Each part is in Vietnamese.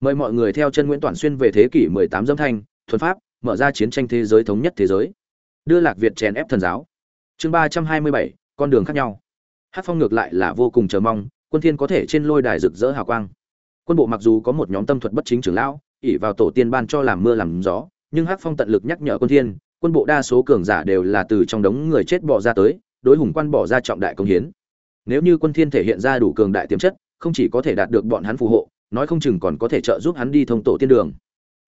mời mọi người theo chân nguyễn toàn xuyên về thế kỷ 18 dâm thanh thuần pháp mở ra chiến tranh thế giới thống nhất thế giới. Đưa lạc việt chèn ép thần giáo. Chương 327, con đường khác nhau. Hát phong ngược lại là vô cùng chờ mong quân thiên có thể trên lôi đài rực rỡ hào quang. Quân bộ mặc dù có một nhóm tâm thuật bất chính trưởng lão ỉ vào tổ tiên ban cho làm mưa làm gió nhưng Hát phong tận lực nhắc nhở quân thiên quân bộ đa số cường giả đều là từ trong đống người chết bỏ ra tới đối hùng quan bỏ ra trọng đại công hiến. Nếu như quân thiên thể hiện ra đủ cường đại tiềm chất không chỉ có thể đạt được bọn hắn phù hộ nói không chừng còn có thể trợ giúp hắn đi thông tổ tiên đường.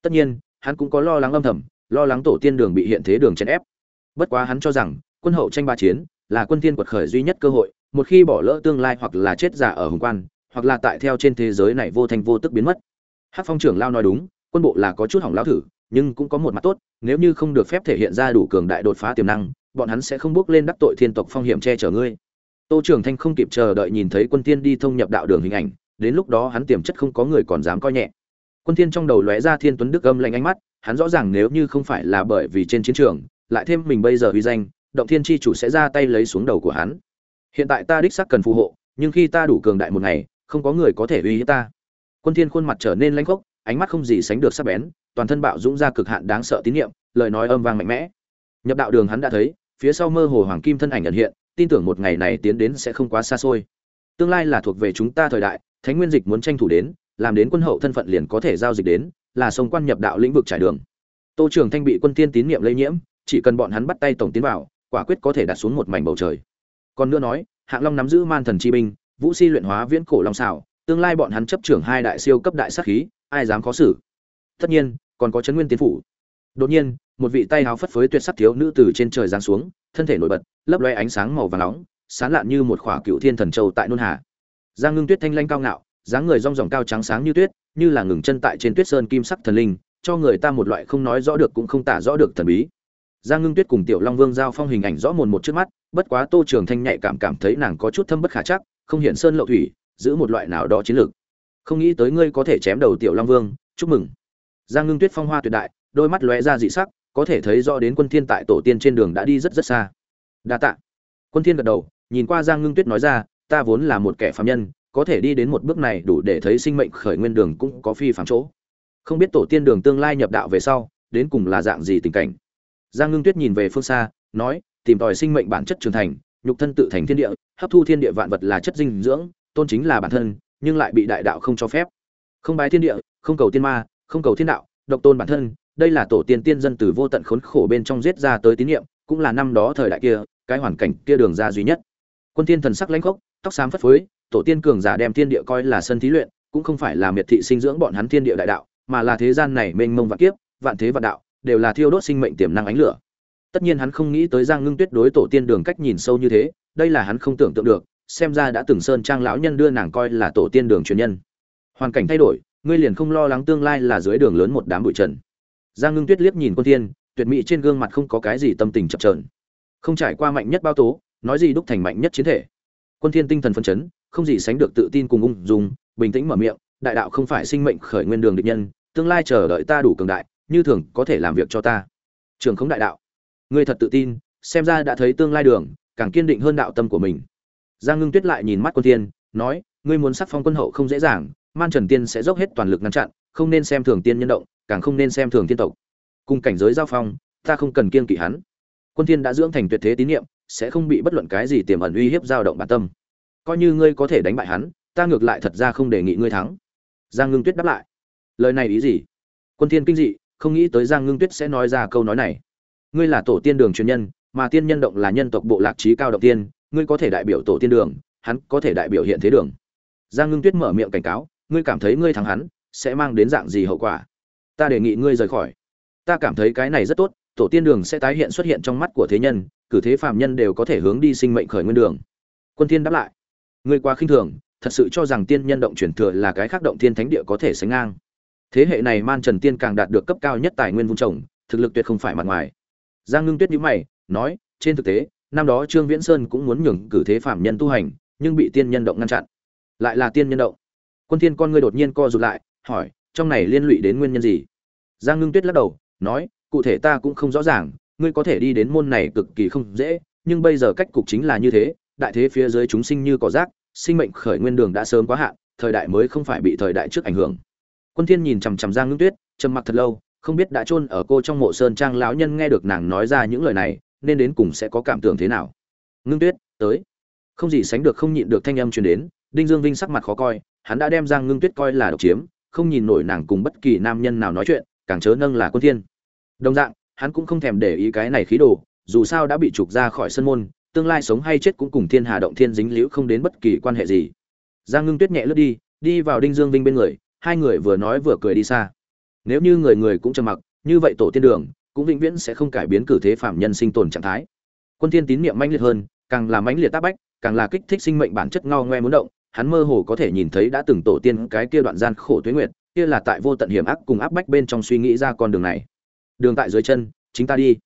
Tất nhiên hắn cũng có lo lắng âm thầm lo lắng tổ tiên đường bị hiện thế đường chèn ép. Bất quá hắn cho rằng quân hậu tranh ba chiến là quân thiên quật khởi duy nhất cơ hội một khi bỏ lỡ tương lai hoặc là chết giả ở hùng quan hoặc là tại theo trên thế giới này vô thành vô tức biến mất. Hắc Phong trưởng lao nói đúng, quân bộ là có chút hỏng lão thử, nhưng cũng có một mặt tốt, nếu như không được phép thể hiện ra đủ cường đại đột phá tiềm năng, bọn hắn sẽ không bước lên đắc tội thiên tộc phong hiểm che chở ngươi. Tô Trường Thanh không kịp chờ đợi nhìn thấy Quân Tiên đi thông nhập đạo đường hình ảnh, đến lúc đó hắn tiềm chất không có người còn dám coi nhẹ. Quân Thiên trong đầu lóe ra Thiên Tuấn Đức âm lạnh ánh mắt, hắn rõ ràng nếu như không phải là bởi vì trên chiến trường, lại thêm mình bây giờ uy danh, Động Thiên chi chủ sẽ ra tay lấy xuống đầu của hắn. Hiện tại ta đích xác cần phù hộ, nhưng khi ta đủ cường đại một ngày, không có người có thể uy hiếp ta quân thiên khuôn mặt trở nên lãnh khốc ánh mắt không gì sánh được sắc bén toàn thân bạo dũng ra cực hạn đáng sợ tín niệm lời nói âm vang mạnh mẽ nhập đạo đường hắn đã thấy phía sau mơ hồ hoàng kim thân ảnh ẩn hiện tin tưởng một ngày này tiến đến sẽ không quá xa xôi tương lai là thuộc về chúng ta thời đại thánh nguyên dịch muốn tranh thủ đến làm đến quân hậu thân phận liền có thể giao dịch đến là sông quan nhập đạo lĩnh vực trải đường tô trường thanh bị quân tiên tín niệm lây nhiễm chỉ cần bọn hắn bắt tay tổng tiến vào quả quyết có thể đặt xuống một mảnh bầu trời còn nữa nói hạng long nắm giữ man thần chi binh vũ si luyện hóa viễn cổ long xảo tương lai bọn hắn chấp trưởng hai đại siêu cấp đại sát khí, ai dám khó xử. Tất nhiên, còn có chấn nguyên tiến phủ. Đột nhiên, một vị tay háo phất phới tuyệt sắc thiếu nữ từ trên trời giáng xuống, thân thể nổi bật, lấp loe ánh sáng màu vàng nóng, sáng lạn như một khỏa cựu thiên thần châu tại nôn hà. Giang Ngưng Tuyết thanh lãnh cao ngạo, dáng người rong ròng cao trắng sáng như tuyết, như là ngừng chân tại trên tuyết sơn kim sắc thần linh, cho người ta một loại không nói rõ được cũng không tả rõ được thần bí. Giang Ngưng Tuyết cùng Tiểu Long Vương giao phong hình ảnh rõ mồn một trước mắt, bất quá Tô Trường Thanh nhạy cảm cảm thấy nàng có chút thâm bất khả chắc, không hiện sơn lộ thủy, giữ một loại nào đó chiến lược. Không nghĩ tới ngươi có thể chém đầu tiểu long vương chúc mừng. Giang ngưng tuyết phong hoa tuyệt đại đôi mắt lóe ra dị sắc có thể thấy rõ đến quân thiên tại tổ tiên trên đường đã đi rất rất xa. Đa tạ. Quân thiên gật đầu nhìn qua giang ngưng tuyết nói ra ta vốn là một kẻ phàm nhân, có thể đi đến một bước này đủ để thấy sinh mệnh khởi nguyên đường cũng có phi phàm chỗ. Không biết tổ tiên đường tương lai nhập đạo về sau, đến cùng là dạng gì tình cảnh. Giang ngưng tuyết nhìn về phương xa, nói, tìm tòi sinh mệnh bản chất trưởng thành, nhục thân tự thành thiên địa, hấp thu thiên địa vạn vật là chất dinh dưỡng, tôn chính là bản thân, nhưng lại bị đại đạo không cho phép. Không bái thiên địa, không cầu tiên ma, không cầu thiên đạo, độc tôn bản thân, đây là tổ tiên tiên dân từ vô tận khốn khổ bên trong giết ra tới tín niệm, cũng là năm đó thời đại kia, cái hoàn cảnh kia đường ra duy nhất quân tiên thần sắc lãnh khốc, tóc xám phất phới, tổ tiên cường giả đem thiên địa coi là sân thí luyện, cũng không phải là miệt thị sinh dưỡng bọn hắn thiên địa đại đạo, mà là thế gian này mênh mông vạn kiếp, vạn thế vạn đạo, đều là thiêu đốt sinh mệnh tiềm năng ánh lửa. Tất nhiên hắn không nghĩ tới giang ngưng tuyết đối tổ tiên đường cách nhìn sâu như thế, đây là hắn không tưởng tượng được, xem ra đã từng sơn trang lão nhân đưa nàng coi là tổ tiên đường truyền nhân. Hoàn cảnh thay đổi, ngươi liền không lo lắng tương lai là dưới đường lớn một đám bụi trần. Giang ngưng tuyết liếc nhìn quân thiên, tuyệt mỹ trên gương mặt không có cái gì tâm tình chập chờn. Không trải qua mạnh nhất bao tố nói gì đúc thành mạnh nhất chiến thể quân thiên tinh thần phấn chấn không gì sánh được tự tin cùng ung dung bình tĩnh mở miệng đại đạo không phải sinh mệnh khởi nguyên đường địch nhân tương lai chờ đợi ta đủ cường đại như thường có thể làm việc cho ta trường không đại đạo ngươi thật tự tin xem ra đã thấy tương lai đường càng kiên định hơn đạo tâm của mình Giang Ngưng Tuyết lại nhìn mắt Quân thiên, nói, ngươi muốn sắc phong quân hậu không dễ dàng, Man Trần Tiên sẽ dốc hết toàn lực ngăn chặn, không nên xem thường tiên nhân động, càng không nên xem thường tiên tộc. Cùng cảnh giới giao phong, ta không cần kiên kỵ hắn. Quân thiên đã dưỡng thành tuyệt thế tín niệm, sẽ không bị bất luận cái gì tiềm ẩn uy hiếp dao động bản tâm. Coi như ngươi có thể đánh bại hắn, ta ngược lại thật ra không đề nghị ngươi thắng. Giang Ngưng Tuyết đáp lại. Lời này ý gì? Quân Thiên kinh dị, không nghĩ tới Giang Ngưng Tuyết sẽ nói ra câu nói này. Ngươi là tổ tiên đường truyền nhân, mà tiên nhân động là nhân tộc bộ lạc trí cao động tiên, ngươi có thể đại biểu tổ tiên đường hắn có thể đại biểu hiện thế đường giang ngưng tuyết mở miệng cảnh cáo ngươi cảm thấy ngươi thắng hắn sẽ mang đến dạng gì hậu quả ta đề nghị ngươi rời khỏi ta cảm thấy cái này rất tốt tổ tiên đường sẽ tái hiện xuất hiện trong mắt của thế nhân cử thế phàm nhân đều có thể hướng đi sinh mệnh khởi nguyên đường. Quân thiên đáp lại, ngươi quá khinh thường, thật sự cho rằng tiên nhân động chuyển thừa là cái khác động thiên thánh địa có thể sánh ngang. Thế hệ này man trần tiên càng đạt được cấp cao nhất tài nguyên vung trồng, thực lực tuyệt không phải mặt ngoài. Giang ngưng tuyết nhíu mày, nói, trên thực tế, năm đó trương viễn sơn cũng muốn nhường cử thế phàm nhân tu hành, nhưng bị tiên nhân động ngăn chặn. Lại là tiên nhân động. Quân thiên con ngươi đột nhiên co rụt lại, hỏi, trong này liên lụy đến nguyên nhân gì? Giang ngưng tuyết lắc đầu, nói, cụ thể ta cũng không rõ ràng ngươi có thể đi đến môn này cực kỳ không dễ, nhưng bây giờ cách cục chính là như thế, đại thế phía dưới chúng sinh như cỏ rác, sinh mệnh khởi nguyên đường đã sớm quá hạn, thời đại mới không phải bị thời đại trước ảnh hưởng. Quân thiên nhìn chằm chằm giang ngưng tuyết, trầm mặc thật lâu, không biết đã chôn ở cô trong mộ sơn trang lão nhân nghe được nàng nói ra những lời này, nên đến cùng sẽ có cảm tưởng thế nào. Ngưng tuyết, tới. Không gì sánh được không nhịn được thanh âm truyền đến, đinh dương vinh sắc mặt khó coi, hắn đã đem giang ngưng tuyết coi là độc chiếm, không nhìn nổi nàng cùng bất kỳ nam nhân nào nói chuyện, càng chớ nâng là quân thiên. Đồng dạng hắn cũng không thèm để ý cái này khí đồ, dù sao đã bị trục ra khỏi sân môn, tương lai sống hay chết cũng cùng thiên hà động thiên dính liễu không đến bất kỳ quan hệ gì. Giang ngưng tuyết nhẹ lướt đi đi vào đinh dương vinh bên người, hai người vừa nói vừa cười đi xa. Nếu như người người cũng trầm mặc, như vậy tổ tiên đường, cũng vĩnh viễn sẽ không cải biến cử thế phạm nhân sinh tồn trạng thái. Quân thiên tín niệm mãnh liệt hơn, càng là mãnh liệt tác bách, càng là kích thích sinh mệnh bản chất ngao ngoe muốn động, hắn mơ hồ có thể nhìn thấy đã từng tổ tiên cái kia đoạn gian khổ tuế nguyệt, kia là tại vô tận hiểm ác cùng áp bách bên trong suy nghĩ ra con đường này đường tại dưới chân chính ta đi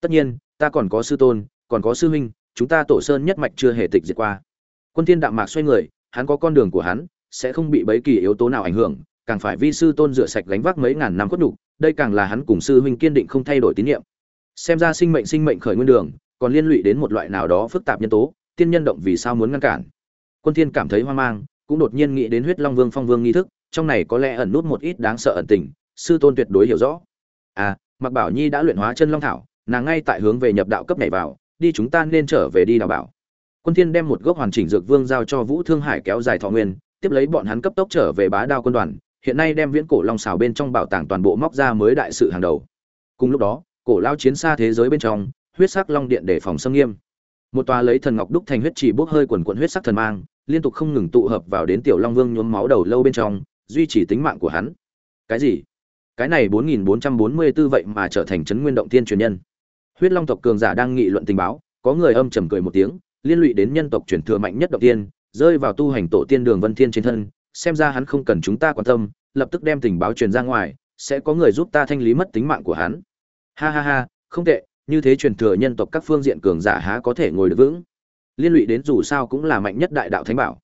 tất nhiên ta còn có sư tôn còn có sư huynh chúng ta tổ sơn nhất mạch chưa hề tịch diệt qua quân thiên đạm mạc xoay người hắn có con đường của hắn sẽ không bị bấy kỳ yếu tố nào ảnh hưởng càng phải vi sư tôn rửa sạch gánh vác mấy ngàn năm cốt đủ, đây càng là hắn cùng sư huynh kiên định không thay đổi tín nhiệm. Xem ra sinh mệnh sinh mệnh khởi nguyên đường, còn liên lụy đến một loại nào đó phức tạp nhân tố, tiên nhân động vì sao muốn ngăn cản. Quân Thiên cảm thấy hoang mang, cũng đột nhiên nghĩ đến huyết long vương phong vương nghi thức, trong này có lẽ ẩn nút một ít đáng sợ ẩn tình, sư tôn tuyệt đối hiểu rõ. À, Mạc Bảo Nhi đã luyện hóa chân long thảo, nàng ngay tại hướng về nhập đạo cấp nhảy vào, đi chúng ta nên trở về đi đào bảo. Quân Thiên đem một gốc hoàn chỉnh dược vương giao cho Vũ Thương Hải kéo dài thọ nguyên, tiếp lấy bọn hắn cấp tốc trở về bá đao quân đoàn, hiện nay đem viễn cổ long xảo bên trong bảo tàng toàn bộ móc ra mới đại sự hàng đầu. Cùng lúc đó cổ lao chiến xa thế giới bên trong huyết sắc long điện để phòng xâm nghiêm. Một tòa lấy thần ngọc đúc thành huyết chỉ bốc hơi quần quần huyết sắc thần mang liên tục không ngừng tụ hợp vào đến tiểu long vương nhuốm máu đầu lâu bên trong duy trì tính mạng của hắn. Cái gì? Cái này 4444 vậy mà trở thành chấn nguyên động tiên truyền nhân. Huyết long tộc cường giả đang nghị luận tình báo, có người âm trầm cười một tiếng, liên lụy đến nhân tộc truyền thừa mạnh nhất động tiên rơi vào tu hành tổ tiên đường vân thiên trên thân, xem ra hắn không cần chúng ta quan tâm, lập tức đem tình báo truyền ra ngoài, sẽ có người giúp ta thanh lý mất tính mạng của hắn. Ha ha ha, không tệ, như thế truyền thừa nhân tộc các phương diện cường giả há có thể ngồi được vững. Liên lụy đến dù sao cũng là mạnh nhất đại đạo thánh bảo.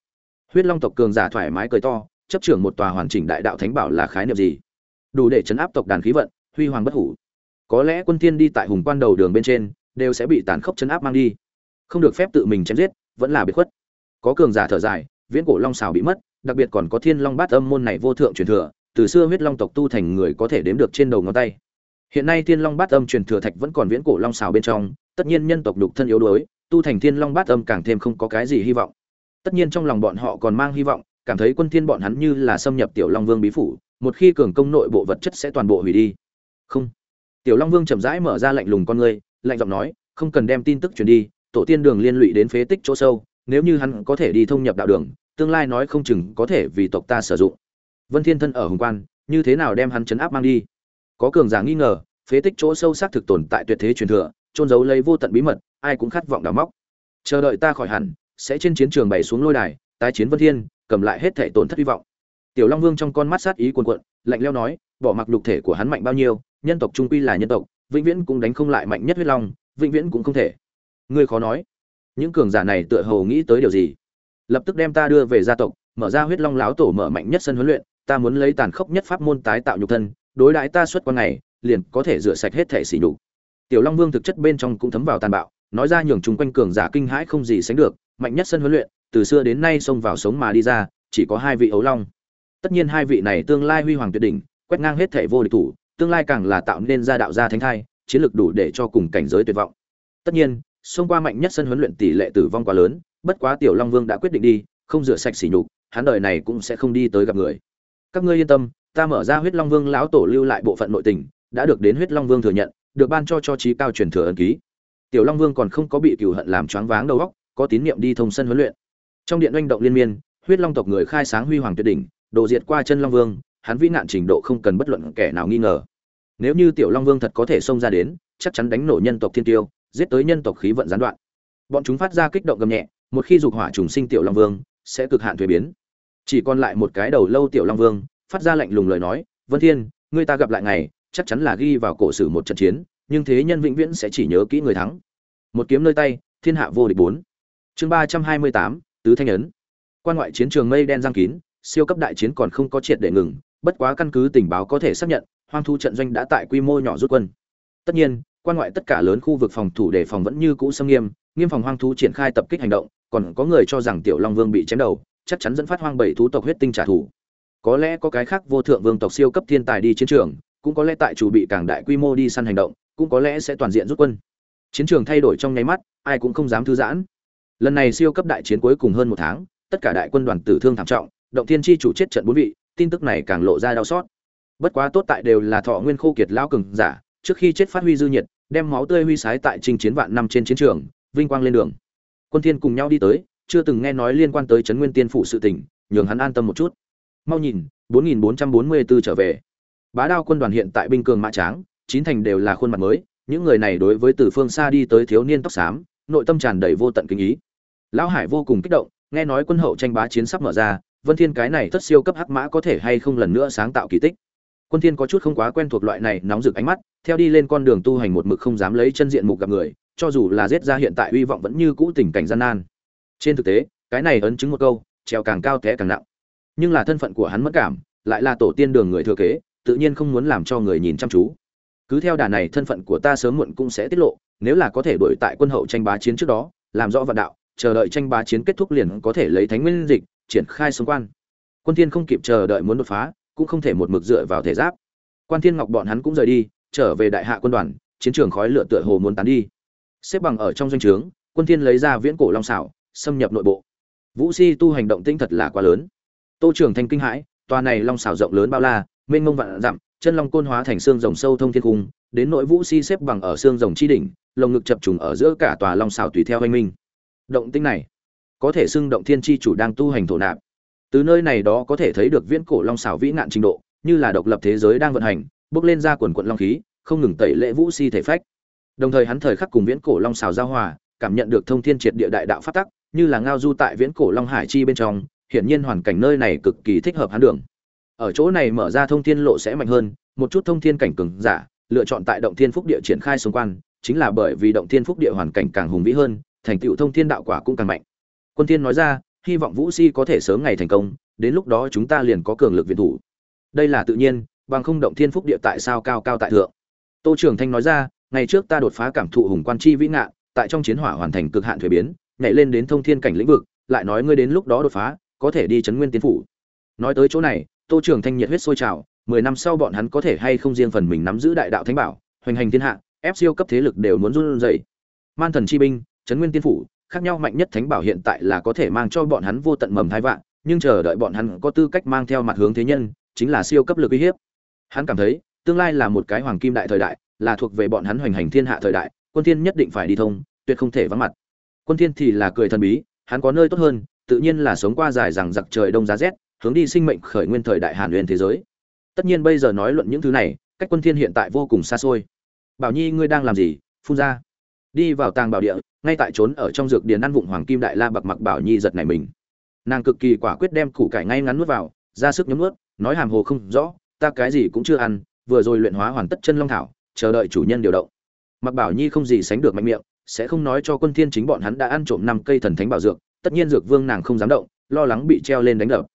Huyết long tộc cường giả thoải mái cười to, chấp trưởng một tòa hoàn chỉnh đại đạo thánh bảo là khái niệm gì? Đủ để chấn áp tộc đàn khí vận, huy hoàng bất hủ. Có lẽ quân thiên đi tại hùng quan đầu đường bên trên, đều sẽ bị tàn khốc chấn áp mang đi. Không được phép tự mình chém giết, vẫn là biệt khuất. Có cường giả thở dài, viễn cổ long xào bị mất, đặc biệt còn có thiên long bát âm môn này vô thượng truyền thừa, từ xưa huyết long tộc tu thành người có thể đếm được trên đầu ngón tay. Hiện nay thiên long bát âm truyền thừa thạch vẫn còn viễn cổ long xào bên trong, tất nhiên nhân tộc đục thân yếu đuối, tu thành thiên long bát âm càng thêm không có cái gì hy vọng. Tất nhiên trong lòng bọn họ còn mang hy vọng, cảm thấy quân thiên bọn hắn như là xâm nhập tiểu long vương bí phủ một khi cường công nội bộ vật chất sẽ toàn bộ hủy đi. Không. Tiểu long vương chậm rãi mở ra lạnh lùng con người, lạnh giọng nói không cần đem tin tức truyền đi tổ tiên đường liên lụy đến phế tích chỗ sâu nếu như hắn có thể đi thông nhập đạo đường tương lai nói không chừng có thể vì tộc ta sử dụng. Vân thiên thân ở hồng quan như thế nào đem hắn chấn áp mang đi? Có cường giả nghi ngờ phế tích chỗ sâu xác thực tồn tại tuyệt thế truyền thừa trôn giấu lấy vô tận bí mật ai cũng khát vọng đào móc. Chờ đợi ta khỏi hẳn sẽ trên chiến trường bày xuống lôi đài tái chiến vân thiên cầm lại hết thể tổn thất hy vọng tiểu long vương trong con mắt sát ý cuồn cuộn, lạnh lẽo nói, bỏ mặc lục thể của hắn mạnh bao nhiêu, nhân tộc trung quy là nhân tộc, vĩnh viễn cũng đánh không lại mạnh nhất huyết long, vĩnh viễn cũng không thể. Ngươi khó nói. Những cường giả này tựa hồ nghĩ tới điều gì? Lập tức đem ta đưa về gia tộc, mở ra huyết long lão tổ mở mạnh nhất sân huấn luyện, ta muốn lấy tàn khốc nhất pháp môn tái tạo nhục thân, đối đãi ta suốt qua ngày, liền có thể rửa sạch hết thể sỉ nhục. Tiểu long vương thực chất bên trong cũng thấm vào tàn bạo, nói ra nhường chúng quanh cường giả kinh hãi không gì sánh được, mạnh nhất sân huấn luyện, từ xưa đến nay xông vào sống mà đi ra, chỉ có hai vị ấu long tất nhiên hai vị này tương lai huy hoàng tuyệt đỉnh, quét ngang hết thể vô địch thủ, tương lai càng là tạo nên gia đạo gia thánh thai, chiến lược đủ để cho cùng cảnh giới tuyệt vọng. Tất nhiên, xông qua mạnh nhất sân huấn luyện tỷ lệ tử vong quá lớn, bất quá tiểu long vương đã quyết định đi, không rửa sạch sỉ nhục, hắn đời này cũng sẽ không đi tới gặp người. Các ngươi yên tâm, ta mở ra huyết long vương lão tổ lưu lại bộ phận nội tình, đã được đến huyết long vương thừa nhận, được ban cho cho trí cao truyền thừa ân ký. Tiểu long vương còn không có bị cửu hận làm choáng váng đầu óc, có tín niệm đi thông sân huấn luyện. Trong điện oanh động liên miên, huyết long tộc người khai sáng huy hoàng tuyệt đỉnh độ diệt qua chân long vương, hắn vĩ nạn trình độ không cần bất luận kẻ nào nghi ngờ. Nếu như tiểu long vương thật có thể xông ra đến, chắc chắn đánh nổ nhân tộc thiên tiêu, giết tới nhân tộc khí vận gián đoạn. Bọn chúng phát ra kích động gầm nhẹ, một khi dục hỏa trùng sinh tiểu long vương, sẽ cực hạn thuế biến. Chỉ còn lại một cái đầu lâu tiểu long vương, phát ra lạnh lùng lời nói, vân thiên, ngươi ta gặp lại ngày, chắc chắn là ghi vào cổ sử một trận chiến, nhưng thế nhân vĩnh viễn sẽ chỉ nhớ kỹ người thắng. Một kiếm nơi tay, thiên hạ vô địch bốn. Chương ba trăm hai mươi tám, tứ thanh ấn. Quan ngoại chiến trường mây đen giang kín siêu cấp đại chiến còn không có triệt để ngừng, bất quá căn cứ tình báo có thể xác nhận, hoang thu trận doanh đã tại quy mô nhỏ rút quân. Tất nhiên, quan ngoại tất cả lớn khu vực phòng thủ đề phòng vẫn như cũ xâm nghiêm nghiêm phòng hoang thú triển khai tập kích hành động, còn có người cho rằng tiểu long vương bị chém đầu, chắc chắn dẫn phát hoang bảy thú tộc huyết tinh trả thù. Có lẽ có cái khác vô thượng vương tộc siêu cấp thiên tài đi chiến trường, cũng có lẽ tại chủ bị càng đại quy mô đi săn hành động, cũng có lẽ sẽ toàn diện rút quân. Chiến trường thay đổi trong nháy mắt, ai cũng không dám thư giãn. Lần này siêu cấp đại chiến cuối cùng hơn một tháng, tất cả đại quân đoàn tử thương thảm trọng động thiên chi chủ chết trận bốn vị, tin tức này càng lộ ra đau xót. Bất quá tốt tại đều là thọ nguyên khô kiệt lão cường giả, trước khi chết phát huy dư nhiệt, đem máu tươi huy sái tại chinh chiến vạn năm trên chiến trường, vinh quang lên đường. Quân thiên cùng nhau đi tới, chưa từng nghe nói liên quan tới trấn nguyên tiên phủ sự tình, nhường hắn an tâm một chút. Mau nhìn 4444 trở về. Bá đao quân đoàn hiện tại binh cường mã tráng, chín thành đều là khuôn mặt mới, những người này đối với từ phương xa đi tới thiếu niên tóc xám, nội tâm tràn đầy vô tận kinh ý. Lão hải vô cùng kích động, nghe nói quân hậu tranh bá chiến sắp mở ra vân thiên cái này thất siêu cấp hắc mã có thể hay không lần nữa sáng tạo kỳ tích? Quân thiên có chút không quá quen thuộc loại này nóng rực ánh mắt, theo đi lên con đường tu hành một mực không dám lấy chân diện mục gặp người, cho dù là giết ra hiện tại uy vọng vẫn như cũ tình cảnh gian nan. Trên thực tế, cái này ấn chứng một câu, treo càng cao té càng nặng. Nhưng là thân phận của hắn mất cảm, lại là tổ tiên đường người thừa kế, tự nhiên không muốn làm cho người nhìn chăm chú. Cứ theo đà này thân phận của ta sớm muộn cũng sẽ tiết lộ, nếu là có thể đuổi tại quân hậu tranh bá chiến trước đó, làm rõ vận đạo, chờ đợi tranh bá chiến kết thúc liền có thể lấy thánh nguyên dịch triển khai xung quan. Quân thiên không kịp chờ đợi muốn đột phá, cũng không thể một mực dựa vào thể giáp. Quan thiên ngọc bọn hắn cũng rời đi, trở về đại hạ quân đoàn, chiến trường khói lửa tựa hồ muốn tán đi. Xếp bằng ở trong doanh trướng, quân thiên lấy ra viễn cổ long xảo, xâm nhập nội bộ. Vũ si tu hành động tinh thật là quá lớn. Tô trường thanh kinh hãi, tòa này long xảo rộng lớn bao la, mênh mông vạn dặm, chân long côn hóa thành xương rồng sâu thông thiên cung, đến nội vũ si xếp bằng ở xương rồng chi đỉnh, lồng ngực chập trùng ở giữa cả tòa long xảo tùy theo anh minh. Động tinh này có thể xưng động thiên chi chủ đang tu hành thổ nạp. Từ nơi này đó có thể thấy được viễn cổ long xảo vĩ nạn trình độ, như là độc lập thế giới đang vận hành, bước lên ra quần quận long khí, không ngừng tẩy lễ vũ si thể phách. Đồng thời hắn thời khắc cùng viễn cổ long xào giao hòa, cảm nhận được thông thiên triệt địa đại đạo phát tắc, như là ngao du tại viễn cổ long hải chi bên trong, hiển nhiên hoàn cảnh nơi này cực kỳ thích hợp hắn đường. Ở chỗ này mở ra thông thiên lộ sẽ mạnh hơn, một chút thông thiên cảnh cường giả, lựa chọn tại động thiên phúc địa triển khai xung quanh, chính là bởi vì động thiên phúc địa hoàn cảnh càng hùng vĩ hơn, thành tựu thông thiên đạo quả cũng càng mạnh quân thiên nói ra, hy vọng vũ si có thể sớm ngày thành công, đến lúc đó chúng ta liền có cường lực viện thủ. Đây là tự nhiên, bằng không động thiên phúc địa tại sao cao cao tại thượng? Tô trường thanh nói ra, ngày trước ta đột phá cảm thụ hùng quan chi vĩ ngạn tại trong chiến hỏa hoàn thành cực hạn thuế biến, nhảy lên đến thông thiên cảnh lĩnh vực, lại nói ngươi đến lúc đó đột phá, có thể đi chấn nguyên tiến phủ. Nói tới chỗ này, tô trường thanh nhiệt huyết sôi trào, mười năm sau bọn hắn có thể hay không riêng phần mình nắm giữ đại đạo thánh bảo, hoành hành thiên hạ, ép siêu cấp thế lực đều muốn run rẩy. Man thần chi binh, chấn nguyên tiên phủ khác nhau mạnh nhất thánh bảo hiện tại là có thể mang cho bọn hắn vô tận mầm thai vạn, nhưng chờ đợi bọn hắn có tư cách mang theo mặt hướng thế nhân, chính là siêu cấp lực uy hiếp. Hắn cảm thấy, tương lai là một cái hoàng kim đại thời đại, là thuộc về bọn hắn hoành hành thiên hạ thời đại, quân thiên nhất định phải đi thông, tuyệt không thể vắng mặt. Quân thiên thì là cười thần bí, hắn có nơi tốt hơn, tự nhiên là sống qua dài rằng giặc trời đông giá rét, hướng đi sinh mệnh khởi nguyên thời đại hàn nguyên thế giới. Tất nhiên bây giờ nói luận những thứ này, cách quân thiên hiện tại vô cùng xa xôi. Bảo nhi, ngươi đang làm gì? Phun ra đi vào tàng bảo địa, ngay tại trốn ở trong dược điền ăn vụng hoàng kim đại la bạc mặc bảo nhi giật này mình. Nàng cực kỳ quả quyết đem củ cải ngay ngắn nuốt vào, ra sức nhấm nuốt, nói hàm hồ không rõ, ta cái gì cũng chưa ăn, vừa rồi luyện hóa hoàn tất chân long thảo, chờ đợi chủ nhân điều động. Mặc bảo nhi không gì sánh được mạnh miệng, sẽ không nói cho quân thiên chính bọn hắn đã ăn trộm năm cây thần thánh bảo dược, tất nhiên dược vương nàng không dám động, lo lắng bị treo lên đánh đập.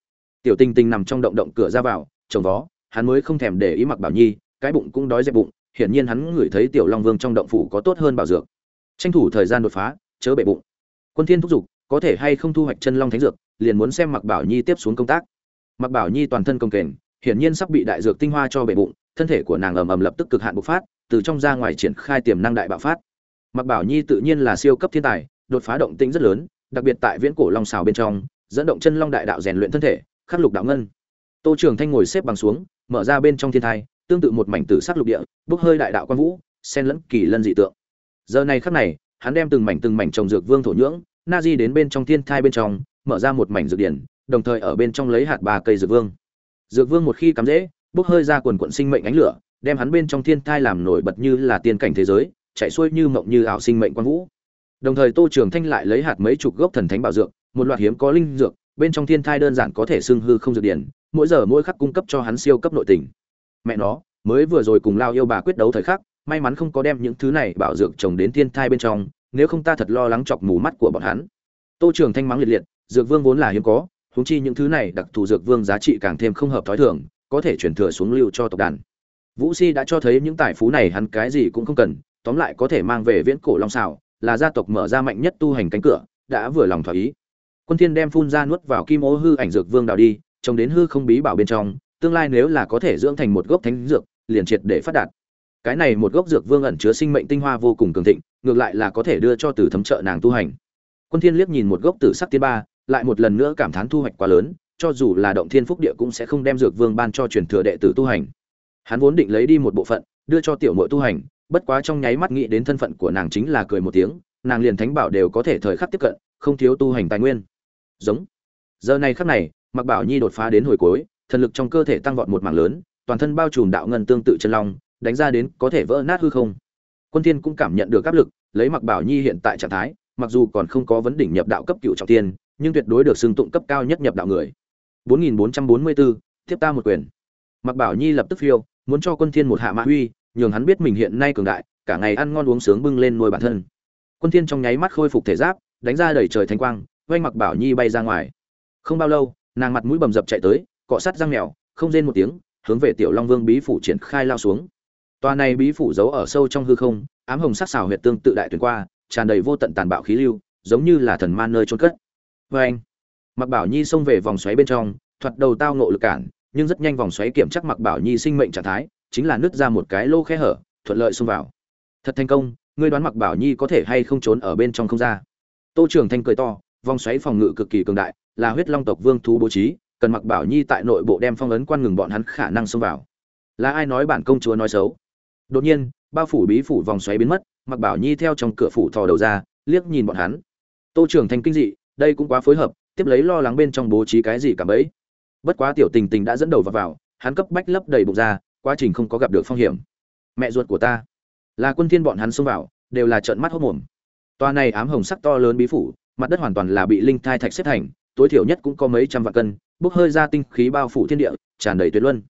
Tiểu tinh tinh nằm trong động động cửa ra vào, chồng vó, hắn mới không thèm để ý mặc bảo nhi, cái bụng cũng đói dẹp bụng, hiển nhiên hắn ngửi thấy tiểu long vương trong động phủ có tốt hơn bảo dược tranh thủ thời gian đột phá, chớ bệ bụng. Quân thiên thúc giục, có thể hay không thu hoạch chân long thánh dược, liền muốn xem mặc bảo nhi tiếp xuống công tác. Mặc bảo nhi toàn thân công kềnh, hiển nhiên sắp bị đại dược tinh hoa cho bệ bụng, thân thể của nàng ầm ầm lập tức cực hạn bộc phát, từ trong ra ngoài triển khai tiềm năng đại bạo phát. Mặc bảo nhi tự nhiên là siêu cấp thiên tài, đột phá động tĩnh rất lớn, đặc biệt tại viễn cổ long xào bên trong, dẫn động chân long đại đạo rèn luyện thân thể, khắc lục đạo ngân. Tô trường thanh ngồi xếp bằng xuống, mở ra bên trong thiên thai, tương tự một mảnh tử sắc lục địa, bốc hơi đại đạo quan vũ, xen lẫn kỳ lân dị tượng giờ này khắc này, hắn đem từng mảnh từng mảnh trồng dược vương thổ nhưỡng, na di đến bên trong thiên thai bên trong, mở ra một mảnh dược điển, đồng thời ở bên trong lấy hạt ba cây dược vương. Dược vương một khi cắm rễ, bốc hơi ra quần quận sinh mệnh ánh lửa, đem hắn bên trong thiên thai làm nổi bật như là tiên cảnh thế giới, chạy xuôi như mộng như ảo sinh mệnh quang vũ. Đồng thời tô trường thanh lại lấy hạt mấy chục gốc thần thánh bảo dược, một loạt hiếm có linh dược, bên trong thiên thai đơn giản có thể xưng hư không dược điển, mỗi giờ mỗi khắc cung cấp cho hắn siêu cấp nội tình. Mẹ nó, mới vừa rồi cùng lao yêu bà quyết đấu thời khắc may mắn không có đem những thứ này bảo dược trồng đến thiên thai bên trong, nếu không ta thật lo lắng chọc mù mắt của bọn hắn. Tô trường thanh mắng liệt liệt, dược vương vốn là hiếm có, huống chi những thứ này đặc thù dược vương giá trị càng thêm không hợp thói thường, có thể chuyển thừa xuống lưu cho tộc đàn. Vũ si đã cho thấy những tài phú này hắn cái gì cũng không cần, tóm lại có thể mang về viễn cổ long xào là gia tộc mở ra mạnh nhất tu hành cánh cửa, đã vừa lòng thỏa ý. Quân thiên đem phun ra nuốt vào kim ô hư ảnh dược vương đào đi trồng đến hư không bí bảo bên trong, tương lai nếu là có thể dưỡng thành một gốc thánh dược, liền triệt để phát đạt cái này một gốc dược vương ẩn chứa sinh mệnh tinh hoa vô cùng cường thịnh, ngược lại là có thể đưa cho tử thấm trợ nàng tu hành. Quân thiên liếc nhìn một gốc tử sắc tiên ba, lại một lần nữa cảm thán thu hoạch quá lớn, cho dù là động thiên phúc địa cũng sẽ không đem dược vương ban cho truyền thừa đệ tử tu hành. Hắn vốn định lấy đi một bộ phận, đưa cho tiểu muội tu hành, bất quá trong nháy mắt nghĩ đến thân phận của nàng chính là cười một tiếng, nàng liền thánh bảo đều có thể thời khắc tiếp cận, không thiếu tu hành tài nguyên. Giống. Giờ này khắc này mặc bảo nhi đột phá đến hồi cuối, thần lực trong cơ thể tăng vọt một mảng lớn, toàn thân bao trùm đạo ngân tương tự chân long đánh ra đến có thể vỡ nát hư không. Quân thiên cũng cảm nhận được áp lực lấy mặc bảo nhi hiện tại trạng thái mặc dù còn không có vấn đỉnh nhập đạo cấp cựu trọng thiên, nhưng tuyệt đối được xưng tụng cấp cao nhất nhập đạo người. 4444, tiếp ta một quyền. Mặc bảo nhi lập tức phiêu muốn cho quân thiên một hạ mã huy nhường hắn biết mình hiện nay cường đại cả ngày ăn ngon uống sướng bưng lên nuôi bản thân. Quân thiên trong nháy mắt khôi phục thể giáp đánh ra đầy trời thánh quang vây mặc bảo nhi bay ra ngoài. Không bao lâu nàng mặt mũi bầm dập chạy tới cọ sát răng mèo không rên một tiếng hướng về tiểu long vương bí phủ triển khai lao xuống tòa này bí phủ giấu ở sâu trong hư không, ám hồng sắc xào huyệt tương tự đại tuyển qua, tràn đầy vô tận tàn bạo khí lưu, giống như là thần man nơi trôn cất. Vê anh mặc bảo nhi xông về vòng xoáy bên trong, thoạt đầu tao ngộ lực cản, nhưng rất nhanh vòng xoáy kiểm chắc mặc bảo nhi sinh mệnh trạng thái, chính là nứt ra một cái lô khe hở, thuận lợi xông vào. Thật thành công, ngươi đoán mặc bảo nhi có thể hay không trốn ở bên trong không ra? Tô trường thanh cười to, vòng xoáy phòng ngự cực kỳ cường đại, là huyết long tộc vương thú bố trí, cần mặc bảo nhi tại nội bộ đem phong ấn quan ngừng bọn hắn khả năng xông vào. Là ai nói bản công chúa nói xấu? Đột nhiên bao phủ bí phủ vòng xoáy biến mất mặc bảo nhi theo trong cửa phủ thò đầu ra liếc nhìn bọn hắn. Tô trưởng thành kinh dị đây cũng quá phối hợp tiếp lấy lo lắng bên trong bố trí cái gì cả bấy. Bất quá tiểu tình tình đã dẫn đầu vào, vào hắn cấp bách lấp đầy bụng ra quá trình không có gặp được phong hiểm. Mẹ ruột của ta. Là quân thiên bọn hắn xông vào đều là trợn mắt hốt mồm. Toa này ám hồng sắc to lớn bí phủ mặt đất hoàn toàn là bị linh thai thạch xếp thành tối thiểu nhất cũng có mấy trăm vạn cân bốc hơi ra tinh khí bao phủ thiên địa tràn đầy tuyệt luân.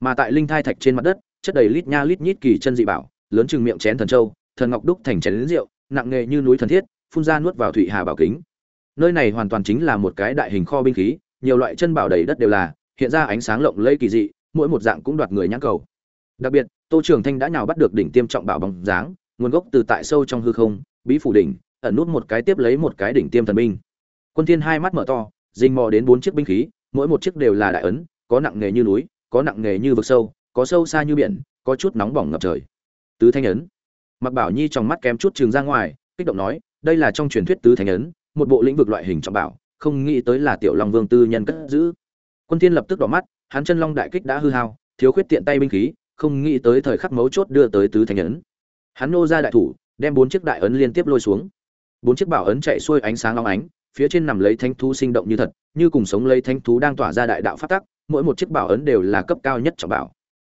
Mà tại linh thai thạch trên mặt đất chất đầy lít nha lít nhít kỳ chân dị bảo, lớn chừng miệng chén thần châu, thần ngọc đúc thành chén rượu, nặng nghề như núi thần thiết, phun ra nuốt vào thụy hà bảo kính. Nơi này hoàn toàn chính là một cái đại hình kho binh khí, nhiều loại chân bảo đầy đất đều là, hiện ra ánh sáng lộng lẫy kỳ dị, mỗi một dạng cũng đoạt người nhãn cầu. Đặc biệt, tô trường thanh đã nhào bắt được đỉnh tiêm trọng bảo bóng dáng, nguồn gốc từ tại sâu trong hư không, bí phủ đỉnh, ẩn nút một cái tiếp lấy một cái đỉnh tiêm thần binh. Quân thiên hai mắt mở to dình mò đến bốn chiếc binh khí, mỗi một chiếc đều là đại ấn, có nặng nghề như núi, có nặng nghề như vực sâu có sâu xa như biển, có chút nóng bỏng ngập trời. Tứ thanh ấn. Mặc bảo nhi trong mắt kém chút trường ra ngoài, kích động nói, đây là trong truyền thuyết tứ thanh ấn, một bộ lĩnh vực loại hình trọng bảo, không nghĩ tới là tiểu long vương tư nhân cất giữ. Quân thiên lập tức đỏ mắt, hắn chân long đại kích đã hư hao, thiếu khuyết tiện tay binh khí, không nghĩ tới thời khắc mấu chốt đưa tới tứ thanh ấn. Hắn nô ra đại thủ, đem bốn chiếc đại ấn liên tiếp lôi xuống. Bốn chiếc bảo ấn chạy xuôi ánh sáng long ánh, phía trên nằm lấy thánh thú sinh động như thật, như cùng sống lấy thánh thú đang tỏa ra đại đạo phát tắc, mỗi một chiếc bảo ấn đều là cấp cao nhất trọng bảo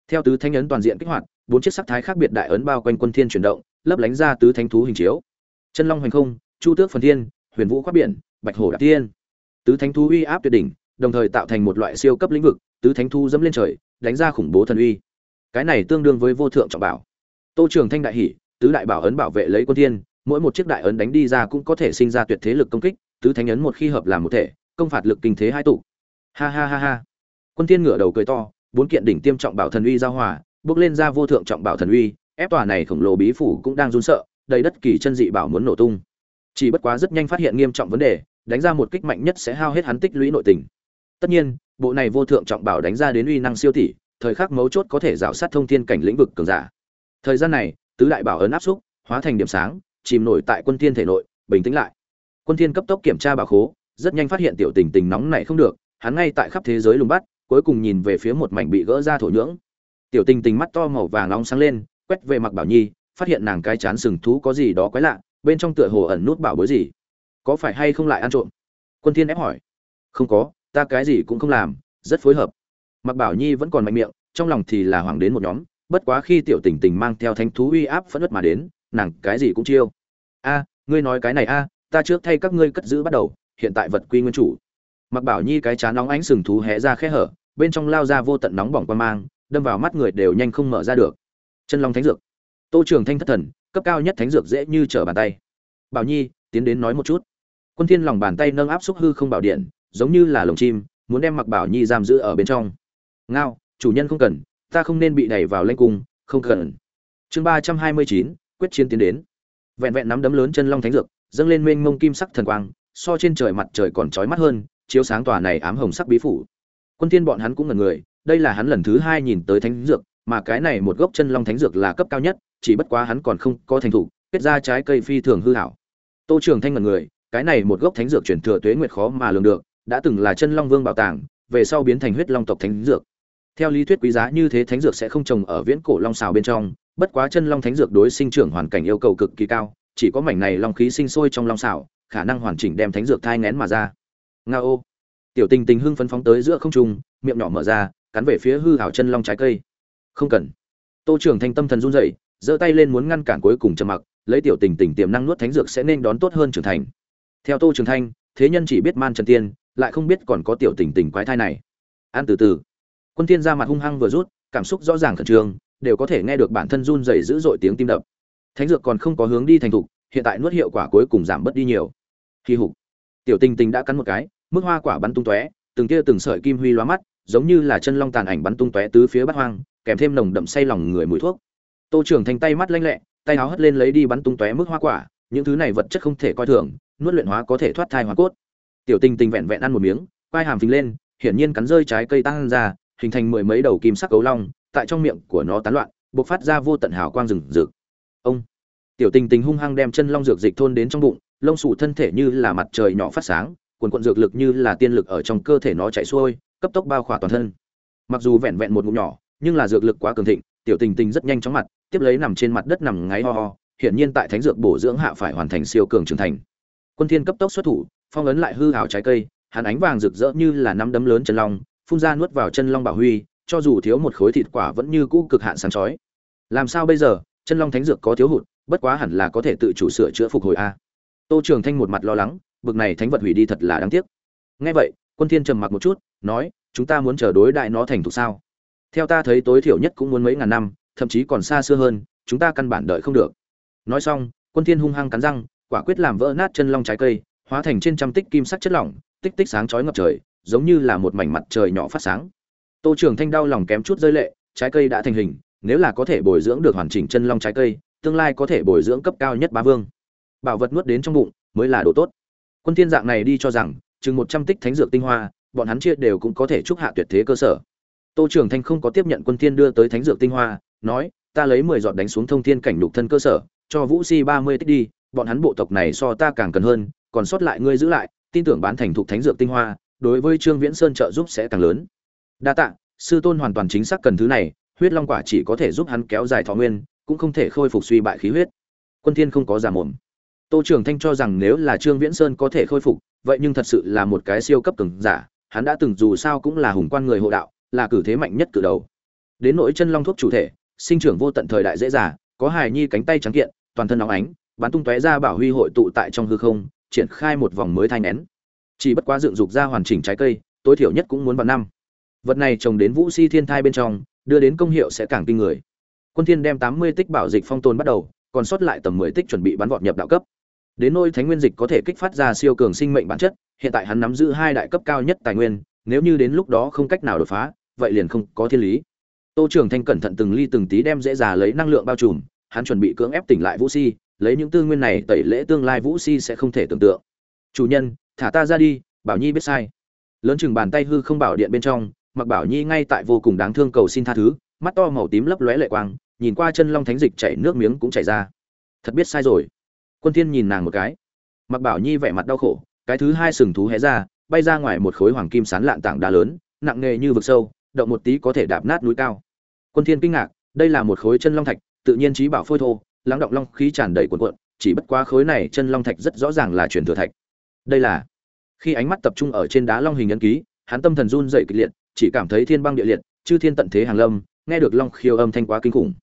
theo tứ thanh ấn toàn diện kích hoạt, bốn chiếc sắc thái khác biệt đại ấn bao quanh quân thiên chuyển động, lấp lánh ra tứ thanh thú hình chiếu. Chân long hoành không, chu tước phần thiên, huyền vũ khoát biển, bạch hổ đạp tiên. Tứ thanh thú uy áp tuyệt đỉnh, đồng thời tạo thành một loại siêu cấp lĩnh vực, tứ thánh thú dẫm lên trời, đánh ra khủng bố thần uy. Cái này tương đương với vô thượng trọng bảo. Tô trường thanh đại hỉ, tứ đại bảo ấn bảo vệ lấy quân thiên, mỗi một chiếc đại ấn đánh đi ra cũng có thể sinh ra tuyệt thế lực công kích, tứ thánh ấn một khi hợp làm một thể, công phạt lực kinh thế hai tụ. Ha ha ha ha. Quân thiên ngửa đầu cười to bốn kiện đỉnh tiêm trọng bảo thần uy giao hòa, bước lên ra vô thượng trọng bảo thần uy, ép tòa này khổng lồ bí phủ cũng đang run sợ, đầy đất kỳ chân dị bảo muốn nổ tung. Chỉ bất quá rất nhanh phát hiện nghiêm trọng vấn đề, đánh ra một kích mạnh nhất sẽ hao hết hắn tích lũy nội tình. Tất nhiên, bộ này vô thượng trọng bảo đánh ra đến uy năng siêu tỷ, thời khắc mấu chốt có thể rào sát thông thiên cảnh lĩnh vực cường giả. Thời gian này, tứ đại bảo ấn áp xúc, hóa thành điểm sáng, chìm nổi tại quân thiên thể nội, bình tĩnh lại. Quân thiên cấp tốc kiểm tra bảo khố, rất nhanh phát hiện tiểu tình tình nóng này không được, hắn ngay tại khắp thế giới lùng bắt cuối cùng nhìn về phía một mảnh bị gỡ ra thổ nhưỡng. Tiểu tình tình mắt to màu vàng nóng sáng lên, quét về mặc bảo nhi, phát hiện nàng cái chán sừng thú có gì đó quái lạ, bên trong tựa hồ ẩn nút bảo bối gì. Có phải hay không lại ăn trộm? Quân thiên ép hỏi. Không có, ta cái gì cũng không làm, rất phối hợp. Mặc bảo nhi vẫn còn mạnh miệng, trong lòng thì là hoàng đến một nhóm, bất quá khi tiểu tình tình mang theo thánh thú uy áp phẫn nứt mà đến, nàng cái gì cũng chiêu. A, ngươi nói cái này a, ta trước thay các ngươi cất giữ bắt đầu, hiện tại vật quy nguyên chủ mặc bảo nhi cái chán nóng ánh sừng thú hé ra khe hở, bên trong lao ra vô tận nóng bỏng quan mang, đâm vào mắt người đều nhanh không mở ra được. Chân long thánh dược. Tô trường thanh thất thần, cấp cao nhất thánh dược dễ như trở bàn tay. Bảo nhi, tiến đến nói một chút. Quân thiên lòng bàn tay nâng áp xúc hư không bảo điện, giống như là lồng chim, muốn đem mặc bảo nhi giam giữ ở bên trong. Ngao, chủ nhân không cần, ta không nên bị đẩy vào lanh cung, không cần. Chương ba trăm hai mươi chín, quyết chiến tiến đến. Vẹn vẹn nắm đấm lớn chân long thánh dược, dâng lên mênh mông kim sắc thần quang, so trên trời mặt trời còn chói mắt hơn chiếu sáng tòa này ám hồng sắc bí phủ. Quân thiên bọn hắn cũng ngẩn người, đây là hắn lần thứ hai nhìn tới thánh dược, mà cái này một gốc chân long thánh dược là cấp cao nhất, chỉ bất quá hắn còn không có thành thủ, kết ra trái cây phi thường hư hảo. Tô trường thanh ngẩn người, cái này một gốc thánh dược truyền thừa tuế nguyệt khó mà lường được, đã từng là chân long vương bảo tàng, về sau biến thành huyết long tộc thánh dược. Theo lý thuyết quý giá như thế thánh dược sẽ không trồng ở viễn cổ long xào bên trong, bất quá chân long thánh dược đối sinh trưởng hoàn cảnh yêu cầu cực kỳ cao, chỉ có mảnh này long khí sinh sôi trong long xào, khả năng hoàn chỉnh đem thánh dược thai ngén mà ra nga ô. Tiểu tình tình hưng phấn phóng tới giữa không trung, miệng nhỏ mở ra, cắn về phía hư hảo chân long trái cây. Không cần. Tô trưởng thanh tâm thần run rẩy, giơ tay lên muốn ngăn cản cuối cùng trầm mặc, lấy tiểu tình tình tiềm năng nuốt thánh dược sẽ nên đón tốt hơn trưởng thành. Theo tô trưởng thanh, thế nhân chỉ biết man trần tiên, lại không biết còn có tiểu tình tình quái thai này. An từ từ. Quân tiên ra mặt hung hăng vừa rút, cảm xúc rõ ràng khẩn trương, đều có thể nghe được bản thân run rẩy dữ dội tiếng tim đập. Thánh dược còn không có hướng đi thành thục, hiện tại nuốt hiệu quả cuối cùng giảm bớt đi nhiều. Khi hục. Tiểu tình tình đã cắn một cái mức hoa quả bắn tung tóe, từng kia từng sợi kim huy lóa mắt, giống như là chân long tàn ảnh bắn tung tóe tứ phía bát hoang, kèm thêm nồng đậm say lòng người mùi thuốc. Tô trưởng thành tay mắt lanh lẹ, tay áo hất lên lấy đi bắn tung tóe mức hoa quả, những thứ này vật chất không thể coi thường, nuốt luyện hóa có thể thoát thai hóa cốt. Tiểu tình tình vẹn vẹn ăn một miếng, quai hàm phình lên, hiển nhiên cắn rơi trái cây tăng ra, hình thành mười mấy đầu kim sắc cấu long, tại trong miệng của nó tán loạn, bộc phát ra vô tận hào quang rừng rực. Ông! Tiểu tình tình hung hăng đem chân long dược dịch thôn đến trong bụng, lông sủ thân thể như là mặt trời nhỏ phát sáng quần quận dược lực như là tiên lực ở trong cơ thể nó chạy xuôi, cấp tốc bao khỏa toàn thân. Mặc dù vẹn vẹn một ngụm nhỏ, nhưng là dược lực quá cường thịnh, tiểu tình tình rất nhanh chóng mặt, tiếp lấy nằm trên mặt đất nằm ngáy ho ho, hiển nhiên tại thánh dược bổ dưỡng hạ phải hoàn thành siêu cường trưởng thành. Quân thiên cấp tốc xuất thủ, phong ấn lại hư hào trái cây, hắn ánh vàng rực rỡ như là năm đấm lớn chân long, phun ra nuốt vào chân long bảo huy, cho dù thiếu một khối thịt quả vẫn như cũ cực hạn sáng chói. Làm sao bây giờ, chân long thánh dược có thiếu hụt, bất quá hẳn là có thể tự chủ sửa chữa phục hồi a. Tô trường thanh một mặt lo lắng bực này thánh vật hủy đi thật là đáng tiếc. Nghe vậy, quân thiên trầm mặc một chút, nói, chúng ta muốn chờ đối đại nó thành thục sao? Theo ta thấy tối thiểu nhất cũng muốn mấy ngàn năm, thậm chí còn xa xưa hơn, chúng ta căn bản đợi không được. Nói xong, quân thiên hung hăng cắn răng, quả quyết làm vỡ nát chân long trái cây, hóa thành trên trăm tích kim sắc chất lỏng, tích tích sáng chói ngập trời, giống như là một mảnh mặt trời nhỏ phát sáng. Tô trường thanh đau lòng kém chút rơi lệ, trái cây đã thành hình, nếu là có thể bồi dưỡng được hoàn chỉnh chân long trái cây, tương lai có thể bồi dưỡng cấp cao nhất bá vương. Bảo vật nuốt đến trong bụng, mới là đồ tốt quân thiên dạng này đi cho rằng, chừng một trăm tích thánh dược tinh hoa, bọn hắn chia đều cũng có thể chúc hạ tuyệt thế cơ sở. Tô trường thanh không có tiếp nhận quân thiên đưa tới thánh dược tinh hoa, nói, ta lấy mười giọt đánh xuống thông thiên cảnh lục thân cơ sở, cho vũ si ba mươi tích đi, bọn hắn bộ tộc này so ta càng cần hơn, còn sót lại ngươi giữ lại, tin tưởng bán thành thục thánh dược tinh hoa, đối với trương viễn sơn trợ giúp sẽ càng lớn. Đa tạ, sư tôn hoàn toàn chính xác cần thứ này, huyết long quả chỉ có thể giúp hắn kéo dài thọ nguyên, cũng không thể khôi phục suy bại khí huyết. Quân thiên không có giả mồm tô trường thanh cho rằng nếu là trương viễn sơn có thể khôi phục, vậy nhưng thật sự là một cái siêu cấp cường giả, hắn đã từng dù sao cũng là hùng quan người hộ đạo, là cử thế mạnh nhất cử đầu. Đến nỗi chân long thuốc chủ thể, sinh trưởng vô tận thời đại dễ dàng, có hài nhi cánh tay trắng kiện, toàn thân nóng ánh, bắn tung tóe ra bảo huy hội tụ tại trong hư không, triển khai một vòng mới thai nén. Chỉ bất quá dựng dục ra hoàn chỉnh trái cây, tối thiểu nhất cũng muốn vào năm. Vật này trồng đến vũ si thiên thai bên trong, đưa đến công hiệu sẽ càng kinh người. Quân thiên đem 80 tích bảo dịch phong tồn bắt đầu, còn sót lại tầm 10 tích chuẩn bị bắn vọt nhập đạo cấp đến nôi thánh nguyên dịch có thể kích phát ra siêu cường sinh mệnh bản chất, hiện tại hắn nắm giữ hai đại cấp cao nhất tài nguyên, nếu như đến lúc đó không cách nào đột phá, vậy liền không có thiên lý. Tô trường thanh cẩn thận từng ly từng tí đem dễ dà lấy năng lượng bao trùm, hắn chuẩn bị cưỡng ép tỉnh lại vũ si, lấy những tư nguyên này tẩy lễ tương lai vũ si sẽ không thể tưởng tượng. Chủ nhân, thả ta ra đi, bảo nhi biết sai. Lớn chừng bàn tay hư không bảo điện bên trong mặc bảo nhi ngay tại vô cùng đáng thương cầu xin tha thứ, mắt to màu tím lấp lóe lệ quang, nhìn qua chân long thánh dịch chảy nước miếng cũng chảy ra. Thật biết sai rồi quân thiên nhìn nàng một cái. Mặc bảo nhi vẻ mặt đau khổ, cái thứ hai sừng thú hé ra, bay ra ngoài một khối hoàng kim sán lạn tảng đá lớn, nặng nề như vực sâu, động một tí có thể đạp nát núi cao. Quân thiên kinh ngạc, đây là một khối chân long thạch, tự nhiên trí bảo phôi thô, lắng động long khí tràn đầy cuộn cuộn, chỉ bất quá khối này chân long thạch rất rõ ràng là truyền thừa thạch. Đây là, khi ánh mắt tập trung ở trên đá long hình ấn ký, hắn tâm thần run rẩy kịch liệt, chỉ cảm thấy thiên băng địa liệt, chư thiên tận thế hàng lâm, nghe được long khiêu âm thanh quá kinh khủng.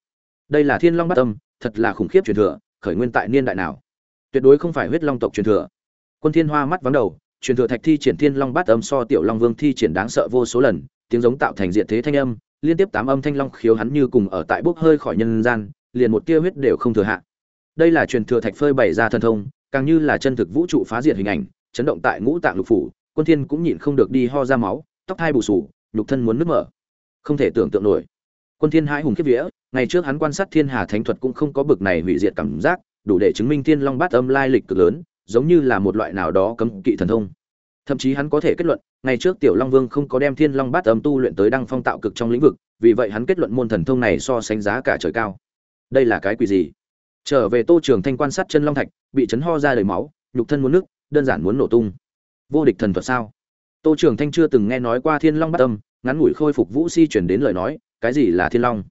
Đây là thiên long bát âm, thật là khủng khiếp truyền thừa, khởi nguyên tại niên đại nào tuyệt đối không phải huyết long tộc truyền thừa. Quân thiên hoa mắt vắng đầu, truyền thừa thạch thi triển thiên long bát âm so tiểu long vương thi triển đáng sợ vô số lần, tiếng giống tạo thành diện thế thanh âm, liên tiếp tám âm thanh long khiếu hắn như cùng ở tại bốc hơi khỏi nhân gian, liền một tia huyết đều không thừa hạ. Đây là truyền thừa thạch phơi bày ra thần thông, càng như là chân thực vũ trụ phá diệt hình ảnh, chấn động tại ngũ tạng lục phủ, quân thiên cũng nhịn không được đi ho ra máu, tóc hai bù sù, nhục thân muốn nứt mở. Không thể tưởng tượng nổi. Quân thiên hãi hùng kiếp vía, ngày trước hắn quan sát thiên hà thánh thuật cũng không có bực này hủy diệt cảm giác đủ để chứng minh thiên long bát âm lai lịch cực lớn giống như là một loại nào đó cấm kỵ thần thông. Thậm chí hắn có thể kết luận ngày trước tiểu long vương không có đem thiên long bát âm tu luyện tới đăng phong tạo cực trong lĩnh vực vì vậy hắn kết luận môn thần thông này so sánh giá cả trời cao. Đây là cái quỷ gì? Trở về tô trường thanh quan sát chân long thạch bị chấn ho ra đầy máu nhục thân muốn nức, đơn giản muốn nổ tung. Vô địch thần thuật sao? Tô trường thanh chưa từng nghe nói qua thiên long bát âm ngắn ngủi khôi phục vũ si truyền đến lời nói cái gì là thiên long?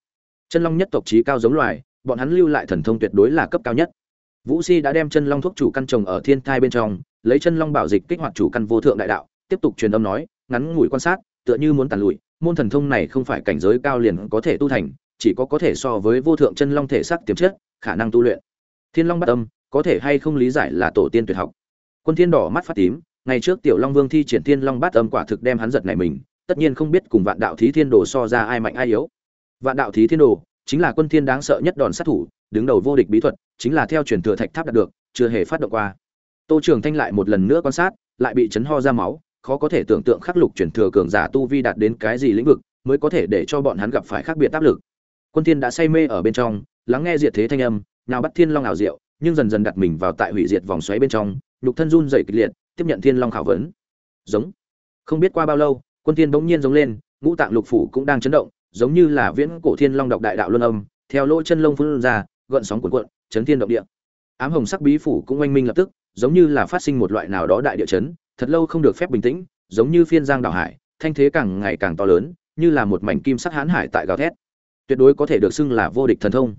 Chân long nhất tộc chí cao giống loài bọn hắn lưu lại thần thông tuyệt đối là cấp cao nhất vũ si đã đem chân long thuốc chủ căn trồng ở thiên thai bên trong, lấy chân long bảo dịch kích hoạt chủ căn vô thượng đại đạo, tiếp tục truyền âm nói, ngắn ngủi quan sát, tựa như muốn tàn lụi, môn thần thông này không phải cảnh giới cao liền có thể tu thành, chỉ có có thể so với vô thượng chân long thể sắc tiềm chất, khả năng tu luyện. Thiên long bát âm, có thể hay không lý giải là tổ tiên tuyệt học. Quân thiên đỏ mắt phát tím, ngày trước tiểu long vương thi triển thiên long bát âm quả thực đem hắn giật này mình, tất nhiên không biết cùng vạn đạo thí thiên đồ so ra ai mạnh ai yếu. Vạn đạo thí thiên đồ chính là quân thiên đáng sợ nhất đòn sát thủ, đứng đầu vô địch bí thuật chính là theo truyền thừa thạch tháp đạt được, chưa hề phát động qua. Tô trường thanh lại một lần nữa quan sát, lại bị chấn ho ra máu, khó có thể tưởng tượng khắc lục truyền thừa cường giả tu vi đạt đến cái gì lĩnh vực, mới có thể để cho bọn hắn gặp phải khác biệt áp lực. Quân thiên đã say mê ở bên trong, lắng nghe diệt thế thanh âm, nào bắt thiên long ảo diệu, nhưng dần dần đặt mình vào tại hủy diệt vòng xoáy bên trong, nhục thân run rẩy kịch liệt, tiếp nhận thiên long khảo vấn. Giống. Không biết qua bao lâu, quân thiên bỗng nhiên giống lên, ngũ tạng lục phủ cũng đang chấn động, giống như là viễn cổ thiên long độc đại đạo luân âm, theo lỗ chân lông phun ra, gợn sóng cuộn cuộn chấn thiên động địa. Ám hồng sắc bí phủ cũng oanh minh lập tức, giống như là phát sinh một loại nào đó đại địa chấn, thật lâu không được phép bình tĩnh, giống như phiên giang đảo hải, thanh thế càng ngày càng to lớn, như là một mảnh kim sắc hãn hải tại gào thét. Tuyệt đối có thể được xưng là vô địch thần thông.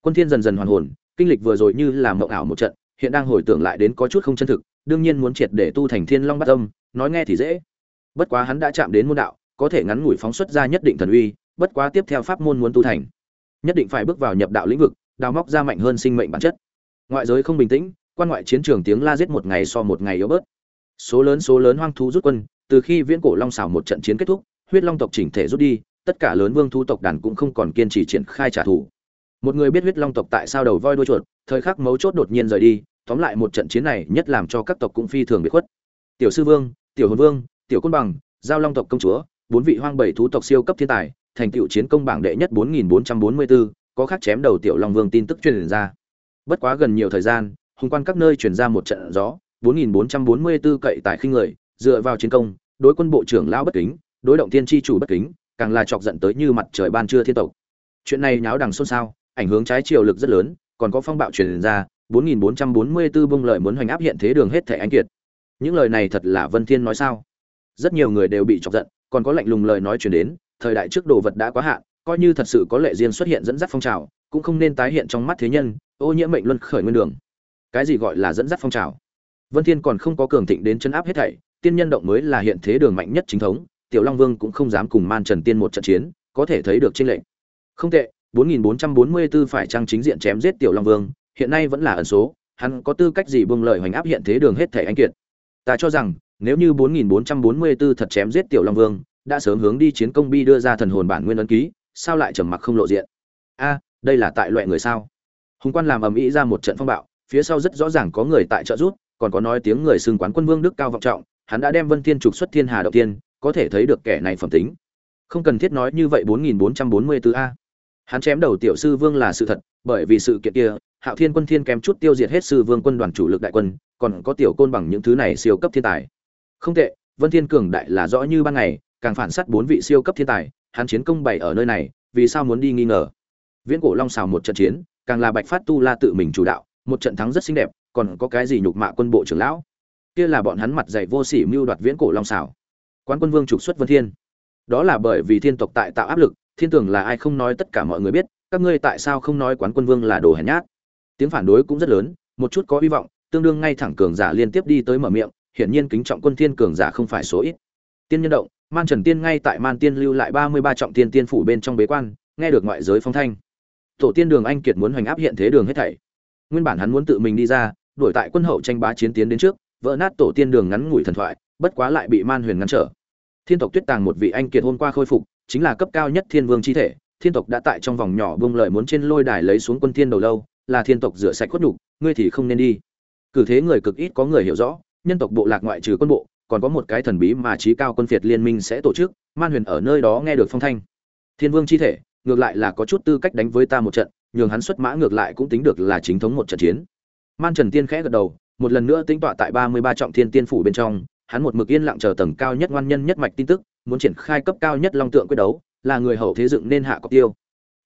Quân thiên dần dần hoàn hồn, kinh lịch vừa rồi như là mộng ảo một trận, hiện đang hồi tưởng lại đến có chút không chân thực, đương nhiên muốn triệt để tu thành thiên long bát âm, nói nghe thì dễ. Bất quá hắn đã chạm đến môn đạo, có thể ngắn ngủi phóng xuất ra nhất định thần uy, bất quá tiếp theo pháp môn muốn tu thành, nhất định phải bước vào nhập đạo lĩnh vực đào móc ra mạnh hơn sinh mệnh bản chất. Ngoại giới không bình tĩnh quan ngoại chiến trường tiếng la giết một ngày so một ngày yếu bớt. Số lớn số lớn hoang thú rút quân từ khi viễn cổ long xảo một trận chiến kết thúc huyết long tộc chỉnh thể rút đi tất cả lớn vương thú tộc đàn cũng không còn kiên trì triển khai trả thù. Một người biết huyết long tộc tại sao đầu voi đuôi chuột thời khắc mấu chốt đột nhiên rời đi tóm lại một trận chiến này nhất làm cho các tộc cũng phi thường bị khuất. Tiểu sư vương tiểu hồn vương tiểu côn bằng giao long tộc công chúa bốn vị hoang bảy thú tộc siêu cấp thiên tài thành tựu chiến công bảng đệ nhất 4444, có khắc chém đầu tiểu long vương tin tức truyền ra. Bất quá gần nhiều thời gian, hùng quan các nơi truyền ra một trận gió 4444 cậy tại khinh người, dựa vào chiến công, đối quân bộ trưởng lão bất kính, đối động tiên tri chủ bất kính, càng là chọc giận tới như mặt trời ban trưa thiên tộc. Chuyện này nháo đằng xôn xao, ảnh hưởng trái chiều lực rất lớn, còn có phong bạo truyền ra 4444 bông lời muốn hoành áp hiện thế đường hết thể anh kiệt. Những lời này thật là vân thiên nói sao? Rất nhiều người đều bị chọc giận, còn có lạnh lùng lời nói truyền đến, thời đại trước đồ vật đã quá hạn coi như thật sự có lệ riêng xuất hiện dẫn dắt phong trào, cũng không nên tái hiện trong mắt thế nhân, ô nhiễm mệnh luân khởi nguyên đường. Cái gì gọi là dẫn dắt phong trào? Vân thiên còn không có cường thịnh đến chân áp hết thảy, tiên nhân động mới là hiện thế đường mạnh nhất chính thống, tiểu long vương cũng không dám cùng man trần tiên một trận chiến, có thể thấy được trinh lệnh không tệ 4444 phải trang chính diện chém giết tiểu long vương, hiện nay vẫn là ẩn số, hắn có tư cách gì buông lời hoành áp hiện thế đường hết thảy anh kiệt? Ta cho rằng, nếu như 4444 thật chém giết tiểu long vương, đã sớm hướng đi chiến công bi đưa ra thần hồn bản nguyên ấn ký sao lại trầm mặc không lộ diện? A, đây là tại loại người sao? Hùng quan làm ầm ĩ ra một trận phong bạo, phía sau rất rõ ràng có người tại trợ rút còn có nói tiếng người xưng quán quân vương đức cao vọng trọng, hắn đã đem vân thiên trục xuất thiên hà đầu tiên, có thể thấy được kẻ này phẩm tính. Không cần thiết nói như vậy 4444 a. Hắn chém đầu tiểu sư vương là sự thật, bởi vì sự kiện kia, hạo thiên quân thiên kém chút tiêu diệt hết sư vương quân đoàn chủ lực đại quân, còn có tiểu côn bằng những thứ này siêu cấp thiên tài. Không tệ, vân thiên cường đại là rõ như ban ngày, càng phản sát bốn vị siêu cấp thiên tài hắn chiến công bày ở nơi này, vì sao muốn đi nghi ngờ? Viễn cổ long xào một trận chiến, càng là bạch phát tu la tự mình chủ đạo, một trận thắng rất xinh đẹp, còn có cái gì nhục mạ quân bộ trưởng lão? Kia là bọn hắn mặt dày vô sỉ mưu đoạt viễn cổ long xào. Quán quân vương trục xuất vân thiên. Đó là bởi vì thiên tộc tại tạo áp lực, thiên tưởng là ai không nói tất cả mọi người biết, các ngươi tại sao không nói quán quân vương là đồ hèn nhát? Tiếng phản đối cũng rất lớn, một chút có hy vọng, tương đương ngay thẳng cường giả liên tiếp đi tới mở miệng, hiển nhiên kính trọng quân thiên cường giả không phải số ít. Tiên nhân động man trần tiên ngay tại man tiên lưu lại ba mươi ba trọng tiên tiên phủ bên trong bế quan, nghe được ngoại giới phong thanh. Tổ tiên đường anh kiệt muốn hoành áp hiện thế đường hết thảy. Nguyên bản hắn muốn tự mình đi ra đổi tại quân hậu tranh bá chiến tiến đến trước, vỡ nát tổ tiên đường ngắn ngủi thần thoại, bất quá lại bị man huyền ngăn trở. Thiên tộc tuyết tàng một vị anh kiệt hôm qua khôi phục, chính là cấp cao nhất thiên vương chi thể, thiên tộc đã tại trong vòng nhỏ bông lợi muốn trên lôi đài lấy xuống quân thiên đầu lâu, là thiên tộc rửa sạch khuất nhục, ngươi thì không nên đi. Cử thế người cực ít có người hiểu rõ, nhân tộc bộ lạc ngoại trừ quân bộ còn có một cái thần bí mà trí cao quân phiệt liên minh sẽ tổ chức, man huyền ở nơi đó nghe được phong thanh. Thiên vương chi thể, ngược lại là có chút tư cách đánh với ta một trận, nhường hắn xuất mã ngược lại cũng tính được là chính thống một trận chiến. Man trần tiên khẽ gật đầu, một lần nữa tính tọa tại ba mươi ba trọng thiên tiên phủ bên trong, hắn một mực yên lặng chờ tầng cao nhất ngoan nhân nhất mạch tin tức, muốn triển khai cấp cao nhất long tượng quyết đấu, là người hậu thế dựng nên hạ cọc tiêu.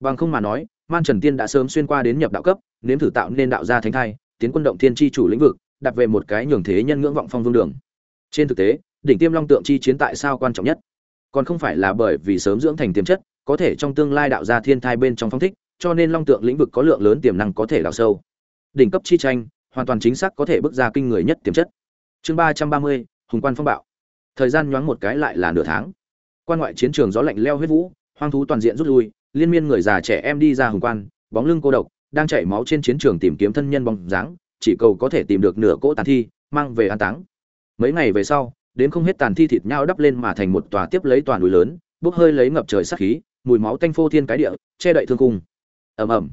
Bằng không mà nói, man trần tiên đã sớm xuyên qua đến nhập đạo cấp, nếm thử tạo nên đạo gia thánh thai, tiến quân động thiên tri chủ lĩnh vực, đặt về một cái nhường thế nhân ngưỡng vọng phong vương đường trên thực tế, đỉnh tiêm long tượng chi chiến tại sao quan trọng nhất? Còn không phải là bởi vì sớm dưỡng thành tiềm chất, có thể trong tương lai đạo ra thiên thai bên trong phong thích, cho nên long tượng lĩnh vực có lượng lớn tiềm năng có thể đào sâu. Đỉnh cấp chi tranh, hoàn toàn chính xác có thể bước ra kinh người nhất tiềm chất. Chương ba trăm ba mươi, hùng quan phong bạo. Thời gian nhoáng một cái lại là nửa tháng. Quan ngoại chiến trường gió lạnh leo huyết vũ, hoang thú toàn diện rút lui, liên miên người già trẻ em đi ra hùng quan, bóng lưng cô độc, đang chảy máu trên chiến trường tìm kiếm thân nhân bóng dáng, chỉ cầu có thể tìm được nửa cỗ tàn thi, mang về an táng mấy ngày về sau, đến không hết tàn thi thịt nhau đắp lên mà thành một tòa tiếp lấy toàn núi lớn, bốc hơi lấy ngập trời sát khí, mùi máu tanh phô thiên cái địa, che đậy thương cung. Ầm ầm.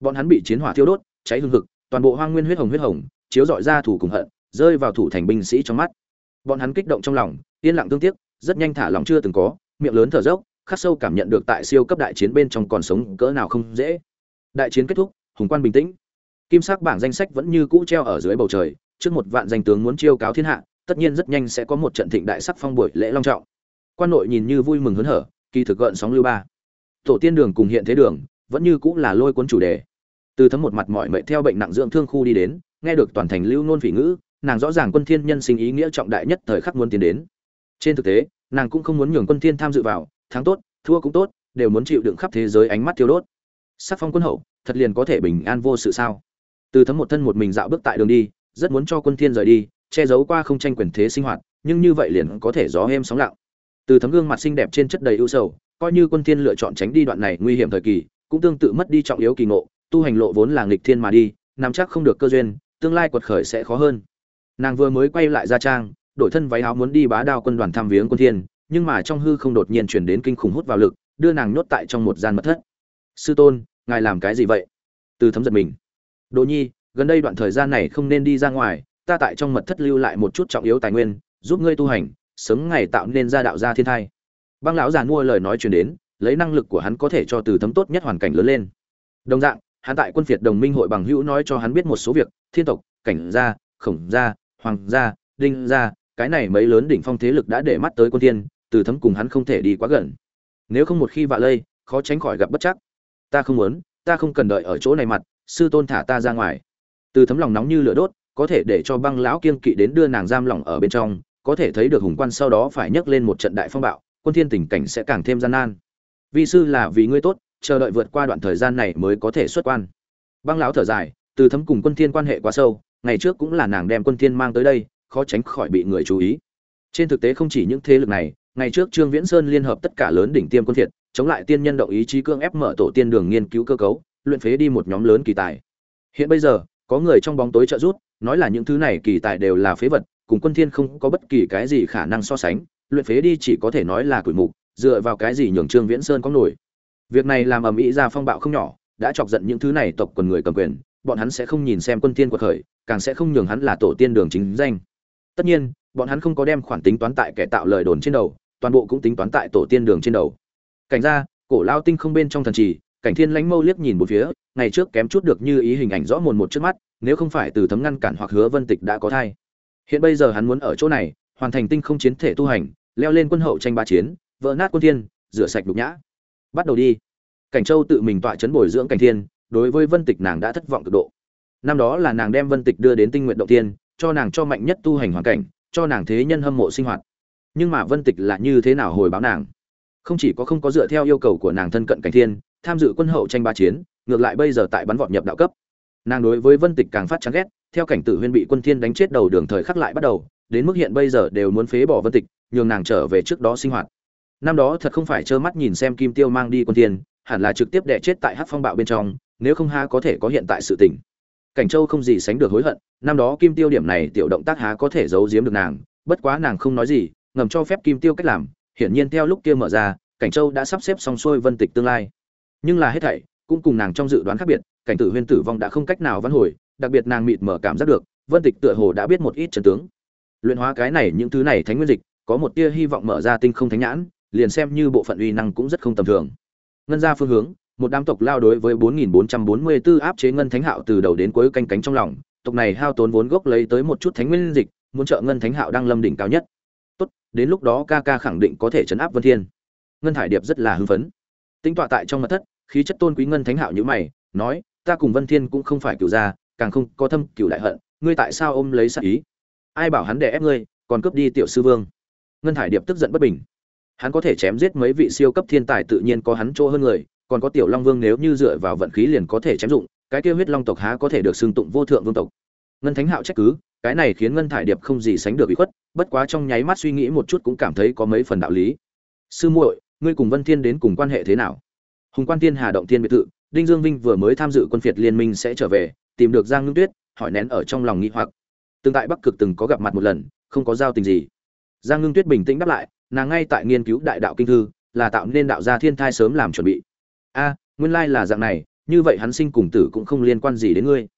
Bọn hắn bị chiến hỏa thiêu đốt, cháy hương hực, toàn bộ hoang nguyên huyết hồng huyết hồng, chiếu dọi ra thủ cùng hận, rơi vào thủ thành binh sĩ trong mắt. Bọn hắn kích động trong lòng, yên lặng tương tiếc, rất nhanh thả lòng chưa từng có, miệng lớn thở dốc, khắc sâu cảm nhận được tại siêu cấp đại chiến bên trong còn sống cỡ nào không dễ. Đại chiến kết thúc, hùng quan bình tĩnh. Kim sắc bảng danh sách vẫn như cũ treo ở dưới bầu trời, trước một vạn danh tướng muốn chiêu cáo thiên hạ tất nhiên rất nhanh sẽ có một trận thịnh đại sắc phong buổi lễ long trọng. Quan nội nhìn như vui mừng hớn hở, kỳ thực gợn sóng lưu ba. Tổ tiên đường cùng hiện thế đường, vẫn như cũng là lôi cuốn chủ đề. Từ thấm một mặt mọi mệt theo bệnh nặng dưỡng thương khu đi đến, nghe được toàn thành lưu nôn phỉ ngữ, nàng rõ ràng quân thiên nhân sinh ý nghĩa trọng đại nhất thời khắc muốn tiến đến. Trên thực tế, nàng cũng không muốn nhường quân thiên tham dự vào, thắng tốt, thua cũng tốt, đều muốn chịu đựng khắp thế giới ánh mắt thiêu đốt. Sắc phong quân hậu, thật liền có thể bình an vô sự sao? Từ thấm một thân một mình dạo bước tại đường đi, rất muốn cho quân thiên rời đi che giấu qua không tranh quyền thế sinh hoạt, nhưng như vậy liền có thể gió êm sóng lặng. Từ thấm gương mặt xinh đẹp trên chất đầy ưu sầu, coi như quân thiên lựa chọn tránh đi đoạn này nguy hiểm thời kỳ, cũng tương tự mất đi trọng yếu kỳ ngộ, tu hành lộ vốn là nghịch thiên mà đi, nắm chắc không được cơ duyên, tương lai quật khởi sẽ khó hơn. Nàng vừa mới quay lại gia trang, đổi thân váy áo muốn đi bá đao quân đoàn thăm viếng quân thiên, nhưng mà trong hư không đột nhiên truyền đến kinh khủng hút vào lực, đưa nàng nhốt tại trong một gian mật thất. Sư tôn, ngài làm cái gì vậy? Từ thấm giật mình. Đỗ nhi, gần đây đoạn thời gian này không nên đi ra ngoài ta tại trong mật thất lưu lại một chút trọng yếu tài nguyên, giúp ngươi tu hành, sớm ngày tạo nên ra đạo gia thiên thai. Băng lão già mua lời nói truyền đến, lấy năng lực của hắn có thể cho từ thấm tốt nhất hoàn cảnh lớn lên. Đồng dạng, hắn tại quân phiệt đồng minh hội bằng hữu nói cho hắn biết một số việc, thiên tộc, cảnh gia, khổng gia, hoàng gia, đinh gia, cái này mấy lớn đỉnh phong thế lực đã để mắt tới quân thiên, từ thấm cùng hắn không thể đi quá gần. Nếu không một khi vạ lây, khó tránh khỏi gặp bất chắc. Ta không muốn, ta không cần đợi ở chỗ này mặt, sư tôn thả ta ra ngoài. Từ thấm lòng nóng như lửa đốt có thể để cho băng lão kiên kỵ đến đưa nàng giam lỏng ở bên trong, có thể thấy được hùng quan sau đó phải nhấc lên một trận đại phong bạo, quân thiên tình cảnh sẽ càng thêm gian nan. Vi sư là vì ngươi tốt, chờ đợi vượt qua đoạn thời gian này mới có thể xuất quan. Băng lão thở dài, từ thấm cùng quân thiên quan hệ quá sâu, ngày trước cũng là nàng đem quân thiên mang tới đây, khó tránh khỏi bị người chú ý. Trên thực tế không chỉ những thế lực này, ngày trước trương viễn sơn liên hợp tất cả lớn đỉnh tiêm quân thiệt, chống lại tiên nhân động ý chí cương ép mở tổ tiên đường nghiên cứu cơ cấu, luyện phế đi một nhóm lớn kỳ tài. Hiện bây giờ, có người trong bóng tối trợ giúp nói là những thứ này kỳ tài đều là phế vật, cùng quân thiên không có bất kỳ cái gì khả năng so sánh, luyện phế đi chỉ có thể nói là quỷ mục, dựa vào cái gì nhường trương viễn sơn có nổi. Việc này làm ầm ĩ ra phong bạo không nhỏ, đã chọc giận những thứ này tộc quần người cầm quyền, bọn hắn sẽ không nhìn xem quân tiên quật khởi, càng sẽ không nhường hắn là tổ tiên đường chính danh. Tất nhiên, bọn hắn không có đem khoản tính toán tại kẻ tạo lời đồn trên đầu, toàn bộ cũng tính toán tại tổ tiên đường trên đầu. Cảnh ra, cổ lao tinh không bên trong thần trì, cảnh thiên lãnh mâu liếc nhìn một phía, ngày trước kém chút được như ý hình ảnh rõ mồn một trước mắt nếu không phải từ thấm ngăn cản hoặc hứa vân tịch đã có thai. Hiện bây giờ hắn muốn ở chỗ này, hoàn thành tinh không chiến thể tu hành, leo lên quân hậu tranh ba chiến, vỡ nát quân thiên, rửa sạch đục nhã. Bắt đầu đi. Cảnh châu tự mình tọa chấn bồi dưỡng cảnh thiên, đối với vân tịch nàng đã thất vọng cực độ. Năm đó là nàng đem vân tịch đưa đến tinh nguyện động tiên cho nàng cho mạnh nhất tu hành hoàn cảnh, cho nàng thế nhân hâm mộ sinh hoạt. Nhưng mà vân tịch là như thế nào hồi báo nàng? Không chỉ có không có dựa theo yêu cầu của nàng thân cận cảnh thiên, tham dự quân hậu tranh ba chiến, ngược lại bây giờ tại bắn vọt nhập đạo cấp nàng đối với vân tịch càng phát chán ghét, theo cảnh tử huyên bị quân thiên đánh chết đầu đường thời khắc lại bắt đầu, đến mức hiện bây giờ đều muốn phế bỏ vân tịch, nhường nàng trở về trước đó sinh hoạt. Năm đó thật không phải trơ mắt nhìn xem kim tiêu mang đi quân thiên, hẳn là trực tiếp đẻ chết tại hắc phong bạo bên trong, nếu không ha có thể có hiện tại sự tình. Cảnh châu không gì sánh được hối hận, năm đó kim tiêu điểm này tiểu động tác há có thể giấu giếm được nàng, bất quá nàng không nói gì, ngầm cho phép kim tiêu cách làm, hiển nhiên theo lúc kia mở ra, cảnh châu đã sắp xếp xong xuôi vân tịch tương lai. Nhưng là hết thảy, cũng cùng nàng trong dự đoán khác biệt cảnh tử huyên tử vong đã không cách nào vãn hồi đặc biệt nàng mịt mở cảm giác được vân tịch tựa hồ đã biết một ít trần tướng. Luyện hóa cái này những thứ này thánh nguyên dịch có một tia hy vọng mở ra tinh không thánh nhãn liền xem như bộ phận uy năng cũng rất không tầm thường. Ngân ra phương hướng một đám tộc lao đối với 4444 áp chế ngân thánh hạo từ đầu đến cuối canh cánh trong lòng tộc này hao tốn vốn gốc lấy tới một chút thánh nguyên dịch muốn trợ ngân thánh hạo đang lâm đỉnh cao nhất. Tốt, đến lúc đó ca ca khẳng định có thể chấn áp vân thiên. Ngân thải điệp rất là hưng phấn. Tính tọa tại trong mật thất khí chất tôn quý ngân thánh hạo như mày nói ta cùng vân thiên cũng không phải cửu gia, càng không có thâm cửu đại hận, ngươi tại sao ôm lấy sát ý? Ai bảo hắn để ép ngươi, còn cướp đi tiểu sư vương? Ngân thải điệp tức giận bất bình. Hắn có thể chém giết mấy vị siêu cấp thiên tài tự nhiên có hắn chỗ hơn người, còn có tiểu long vương nếu như dựa vào vận khí liền có thể chém dụng, cái kia huyết long tộc há có thể được xưng tụng vô thượng vương tộc. Ngân thánh hạo trách cứ, cái này khiến ngân thải điệp không gì sánh được bị khuất, bất quá trong nháy mắt suy nghĩ một chút cũng cảm thấy có mấy phần đạo lý. Sư muội, ngươi cùng vân thiên đến cùng quan hệ thế nào? Hùng quan thiên hà động thiên biệt tự đinh dương vinh vừa mới tham dự quân phiệt liên minh sẽ trở về, tìm được giang ngưng tuyết, hỏi nén ở trong lòng nghi hoặc. Từng tại bắc cực từng có gặp mặt một lần, không có giao tình gì. Giang ngưng tuyết bình tĩnh đáp lại, nàng ngay tại nghiên cứu đại đạo kinh thư, là tạo nên đạo gia thiên thai sớm làm chuẩn bị. A, nguyên lai là dạng này, như vậy hắn sinh cùng tử cũng không liên quan gì đến ngươi.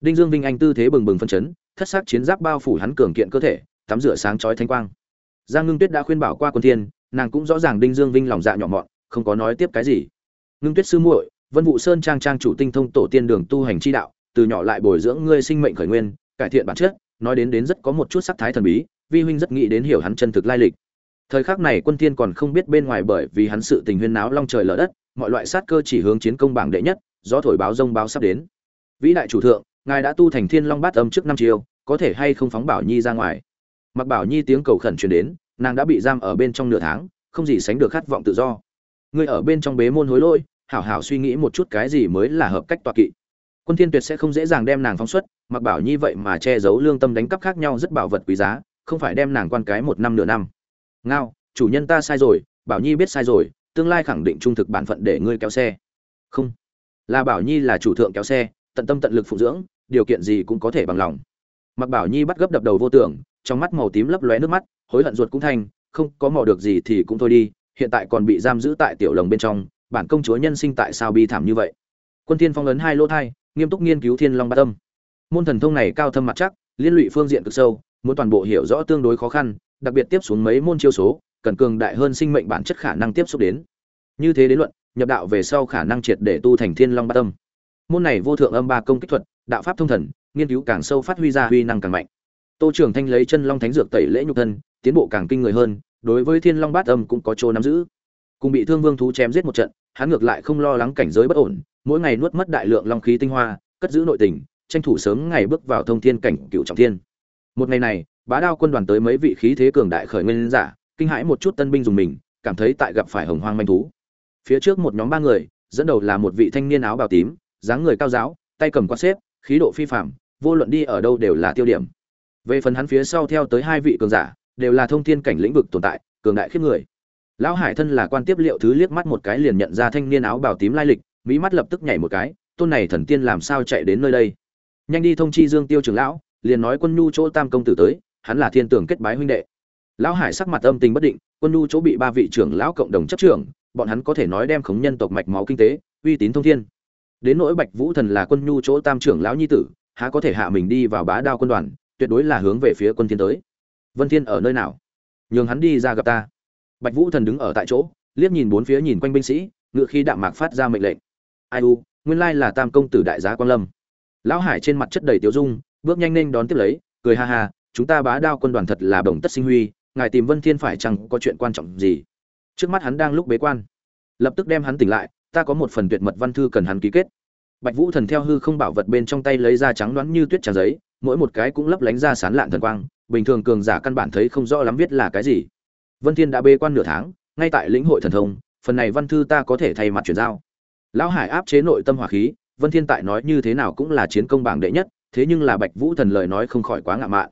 Đinh dương vinh anh tư thế bừng bừng phân chấn, thất sắc chiến giáp bao phủ hắn cường kiện cơ thể, tắm rửa sáng chói thanh quang. Giang ngưng tuyết đã khuyên bảo qua quân thiên, nàng cũng rõ ràng đinh dương vinh lòng dạ nhỏ mọn, không có nói tiếp cái gì. Ngưng tuyết sư muội vân Vũ sơn trang trang chủ tinh thông tổ tiên đường tu hành chi đạo, từ nhỏ lại bồi dưỡng ngươi sinh mệnh khởi nguyên, cải thiện bản chất, nói đến đến rất có một chút sắc thái thần bí, vi huynh rất nghĩ đến hiểu hắn chân thực lai lịch. Thời khắc này quân thiên còn không biết bên ngoài bởi vì hắn sự tình huyên náo long trời lở đất, mọi loại sát cơ chỉ hướng chiến công bảng đệ nhất, gió thổi báo rông báo sắp đến. Vĩ đại chủ thượng, ngài đã tu thành thiên long bát âm trước năm chiều có thể hay không phóng bảo nhi ra ngoài? Mặc bảo nhi tiếng cầu khẩn truyền đến, nàng đã bị giam ở bên trong nửa tháng, không gì sánh được khát vọng tự do. Ngươi ở bên trong bế môn hối lỗi hảo hảo suy nghĩ một chút cái gì mới là hợp cách tọa kỵ. Quân thiên tuyệt sẽ không dễ dàng đem nàng phóng xuất, mặc bảo nhi vậy mà che giấu lương tâm đánh cắp khác nhau rất bảo vật quý giá, không phải đem nàng quan cái một năm nửa năm. Ngao, chủ nhân ta sai rồi, bảo nhi biết sai rồi, tương lai khẳng định trung thực bản phận để ngươi kéo xe. Không. Là bảo nhi là chủ thượng kéo xe, tận tâm tận lực phụ dưỡng, điều kiện gì cũng có thể bằng lòng. Mặc bảo nhi bắt gấp đập đầu vô tưởng, trong mắt màu tím lấp lóe nước mắt, hối hận ruột cũng thanh không có mò được gì thì cũng thôi đi, hiện tại còn bị giam giữ tại tiểu lồng bên trong bản công chúa nhân sinh tại sao bi thảm như vậy? Quân thiên phong ấn hai lỗ thai, nghiêm túc nghiên cứu thiên long bát tâm. Môn thần thông này cao thâm mặt chắc, liên lụy phương diện cực sâu, muốn toàn bộ hiểu rõ tương đối khó khăn, đặc biệt tiếp xuống mấy môn chiêu số, cần cường đại hơn sinh mệnh bản chất khả năng tiếp xúc đến. Như thế đến luận, nhập đạo về sau khả năng triệt để tu thành thiên long bát tâm. Môn này vô thượng âm ba công kích thuật, đạo pháp thông thần, nghiên cứu càng sâu phát huy ra huy năng càng mạnh. Tô trưởng thanh lấy chân long thánh dược tẩy lễ nhục thân, tiến bộ càng kinh người hơn, đối với thiên long bát âm cũng có chỗ nắm giữ cùng bị thương vương thú chém giết một trận, hắn ngược lại không lo lắng cảnh giới bất ổn, mỗi ngày nuốt mất đại lượng long khí tinh hoa, cất giữ nội tình, tranh thủ sớm ngày bước vào thông thiên cảnh cựu trọng thiên. Một ngày này, bá đao quân đoàn tới mấy vị khí thế cường đại khởi nguyên giả, kinh hãi một chút tân binh dùng mình, cảm thấy tại gặp phải hồng hoang manh thú. Phía trước một nhóm ba người, dẫn đầu là một vị thanh niên áo bào tím, dáng người cao giáo, tay cầm quan xếp, khí độ phi phạm vô luận đi ở đâu đều là tiêu điểm. Về phần hắn phía sau theo tới hai vị cường giả, đều là thông thiên cảnh lĩnh vực tồn tại, cường đại khiếp người lão hải thân là quan tiếp liệu thứ liếc mắt một cái liền nhận ra thanh niên áo bào tím lai lịch mỹ mắt lập tức nhảy một cái, tôn này thần tiên làm sao chạy đến nơi đây? Nhanh đi thông chi dương tiêu trưởng lão, liền nói quân nhu chỗ tam công tử tới, hắn là thiên tưởng kết bái huynh đệ. Lão hải sắc mặt âm tình bất định, quân nhu chỗ bị ba vị trưởng lão cộng đồng chấp trưởng, bọn hắn có thể nói đem khống nhân tộc mạch máu kinh tế, uy tín thông thiên. Đến nỗi bạch vũ thần là quân nhu chỗ tam trưởng lão nhi tử, há có thể hạ mình đi vào bá đao quân đoàn, tuyệt đối là hướng về phía quân thiên tới. Vân thiên ở nơi nào? Nhường hắn đi ra gặp ta bạch vũ thần đứng ở tại chỗ, liếc nhìn bốn phía nhìn quanh binh sĩ, ngựa khi đạm mạc phát ra mệnh lệnh. Ai u, nguyên lai là tam công tử đại giá quan lâm. Lão hải trên mặt chất đầy tiêu dung, bước nhanh nên đón tiếp lấy, cười ha ha, chúng ta bá đao quân đoàn thật là đồng tất sinh huy, ngài tìm vân thiên phải chăng có chuyện quan trọng gì? Trước mắt hắn đang lúc bế quan. Lập tức đem hắn tỉnh lại, ta có một phần tuyệt mật văn thư cần hắn ký kết. Bạch vũ thần theo hư không bảo vật bên trong tay lấy ra trắng đoán như tuyết trà giấy, mỗi một cái cũng lấp lánh ra sán lạn thần quang, bình thường cường giả căn bản thấy không rõ lắm viết là cái gì vân thiên đã bế quan nửa tháng, ngay tại lĩnh hội thần thông, phần này văn thư ta có thể thay mặt chuyển giao. Lão hải áp chế nội tâm hỏa khí, vân thiên tại nói như thế nào cũng là chiến công bảng đệ nhất, thế nhưng là bạch vũ thần lời nói không khỏi quá ngạo mạn.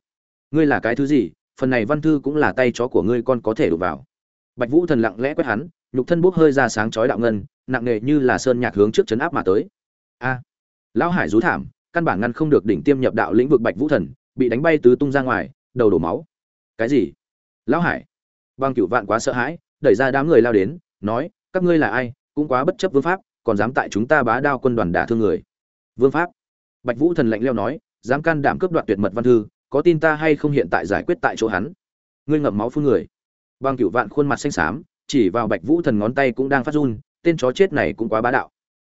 Ngươi là cái thứ gì, phần này văn thư cũng là tay chó của ngươi con có thể đụng vào. Bạch vũ thần lặng lẽ quét hắn, nhục thân bốc hơi ra sáng chói đạo ngân, nặng nề như là sơn nhạc hướng trước chấn áp mà tới. A! Lão hải rú thảm, căn bản ngăn không được đỉnh tiêm nhập đạo lĩnh vực bạch vũ thần, bị đánh bay tứ tung ra ngoài, đầu đổ máu. Cái gì? Lão hải băng cửu vạn quá sợ hãi, đẩy ra đám người lao đến, nói, các ngươi là ai? Cũng quá bất chấp vương pháp, còn dám tại chúng ta bá đao quân đoàn đả thương người. Vương pháp? Bạch vũ thần lạnh leo nói, dám can đảm cướp đoạt tuyệt mật văn thư, có tin ta hay không hiện tại giải quyết tại chỗ hắn? Ngươi ngậm máu phun người. Băng cửu vạn khuôn mặt xanh xám, chỉ vào bạch vũ thần ngón tay cũng đang phát run, tên chó chết này cũng quá bá đạo.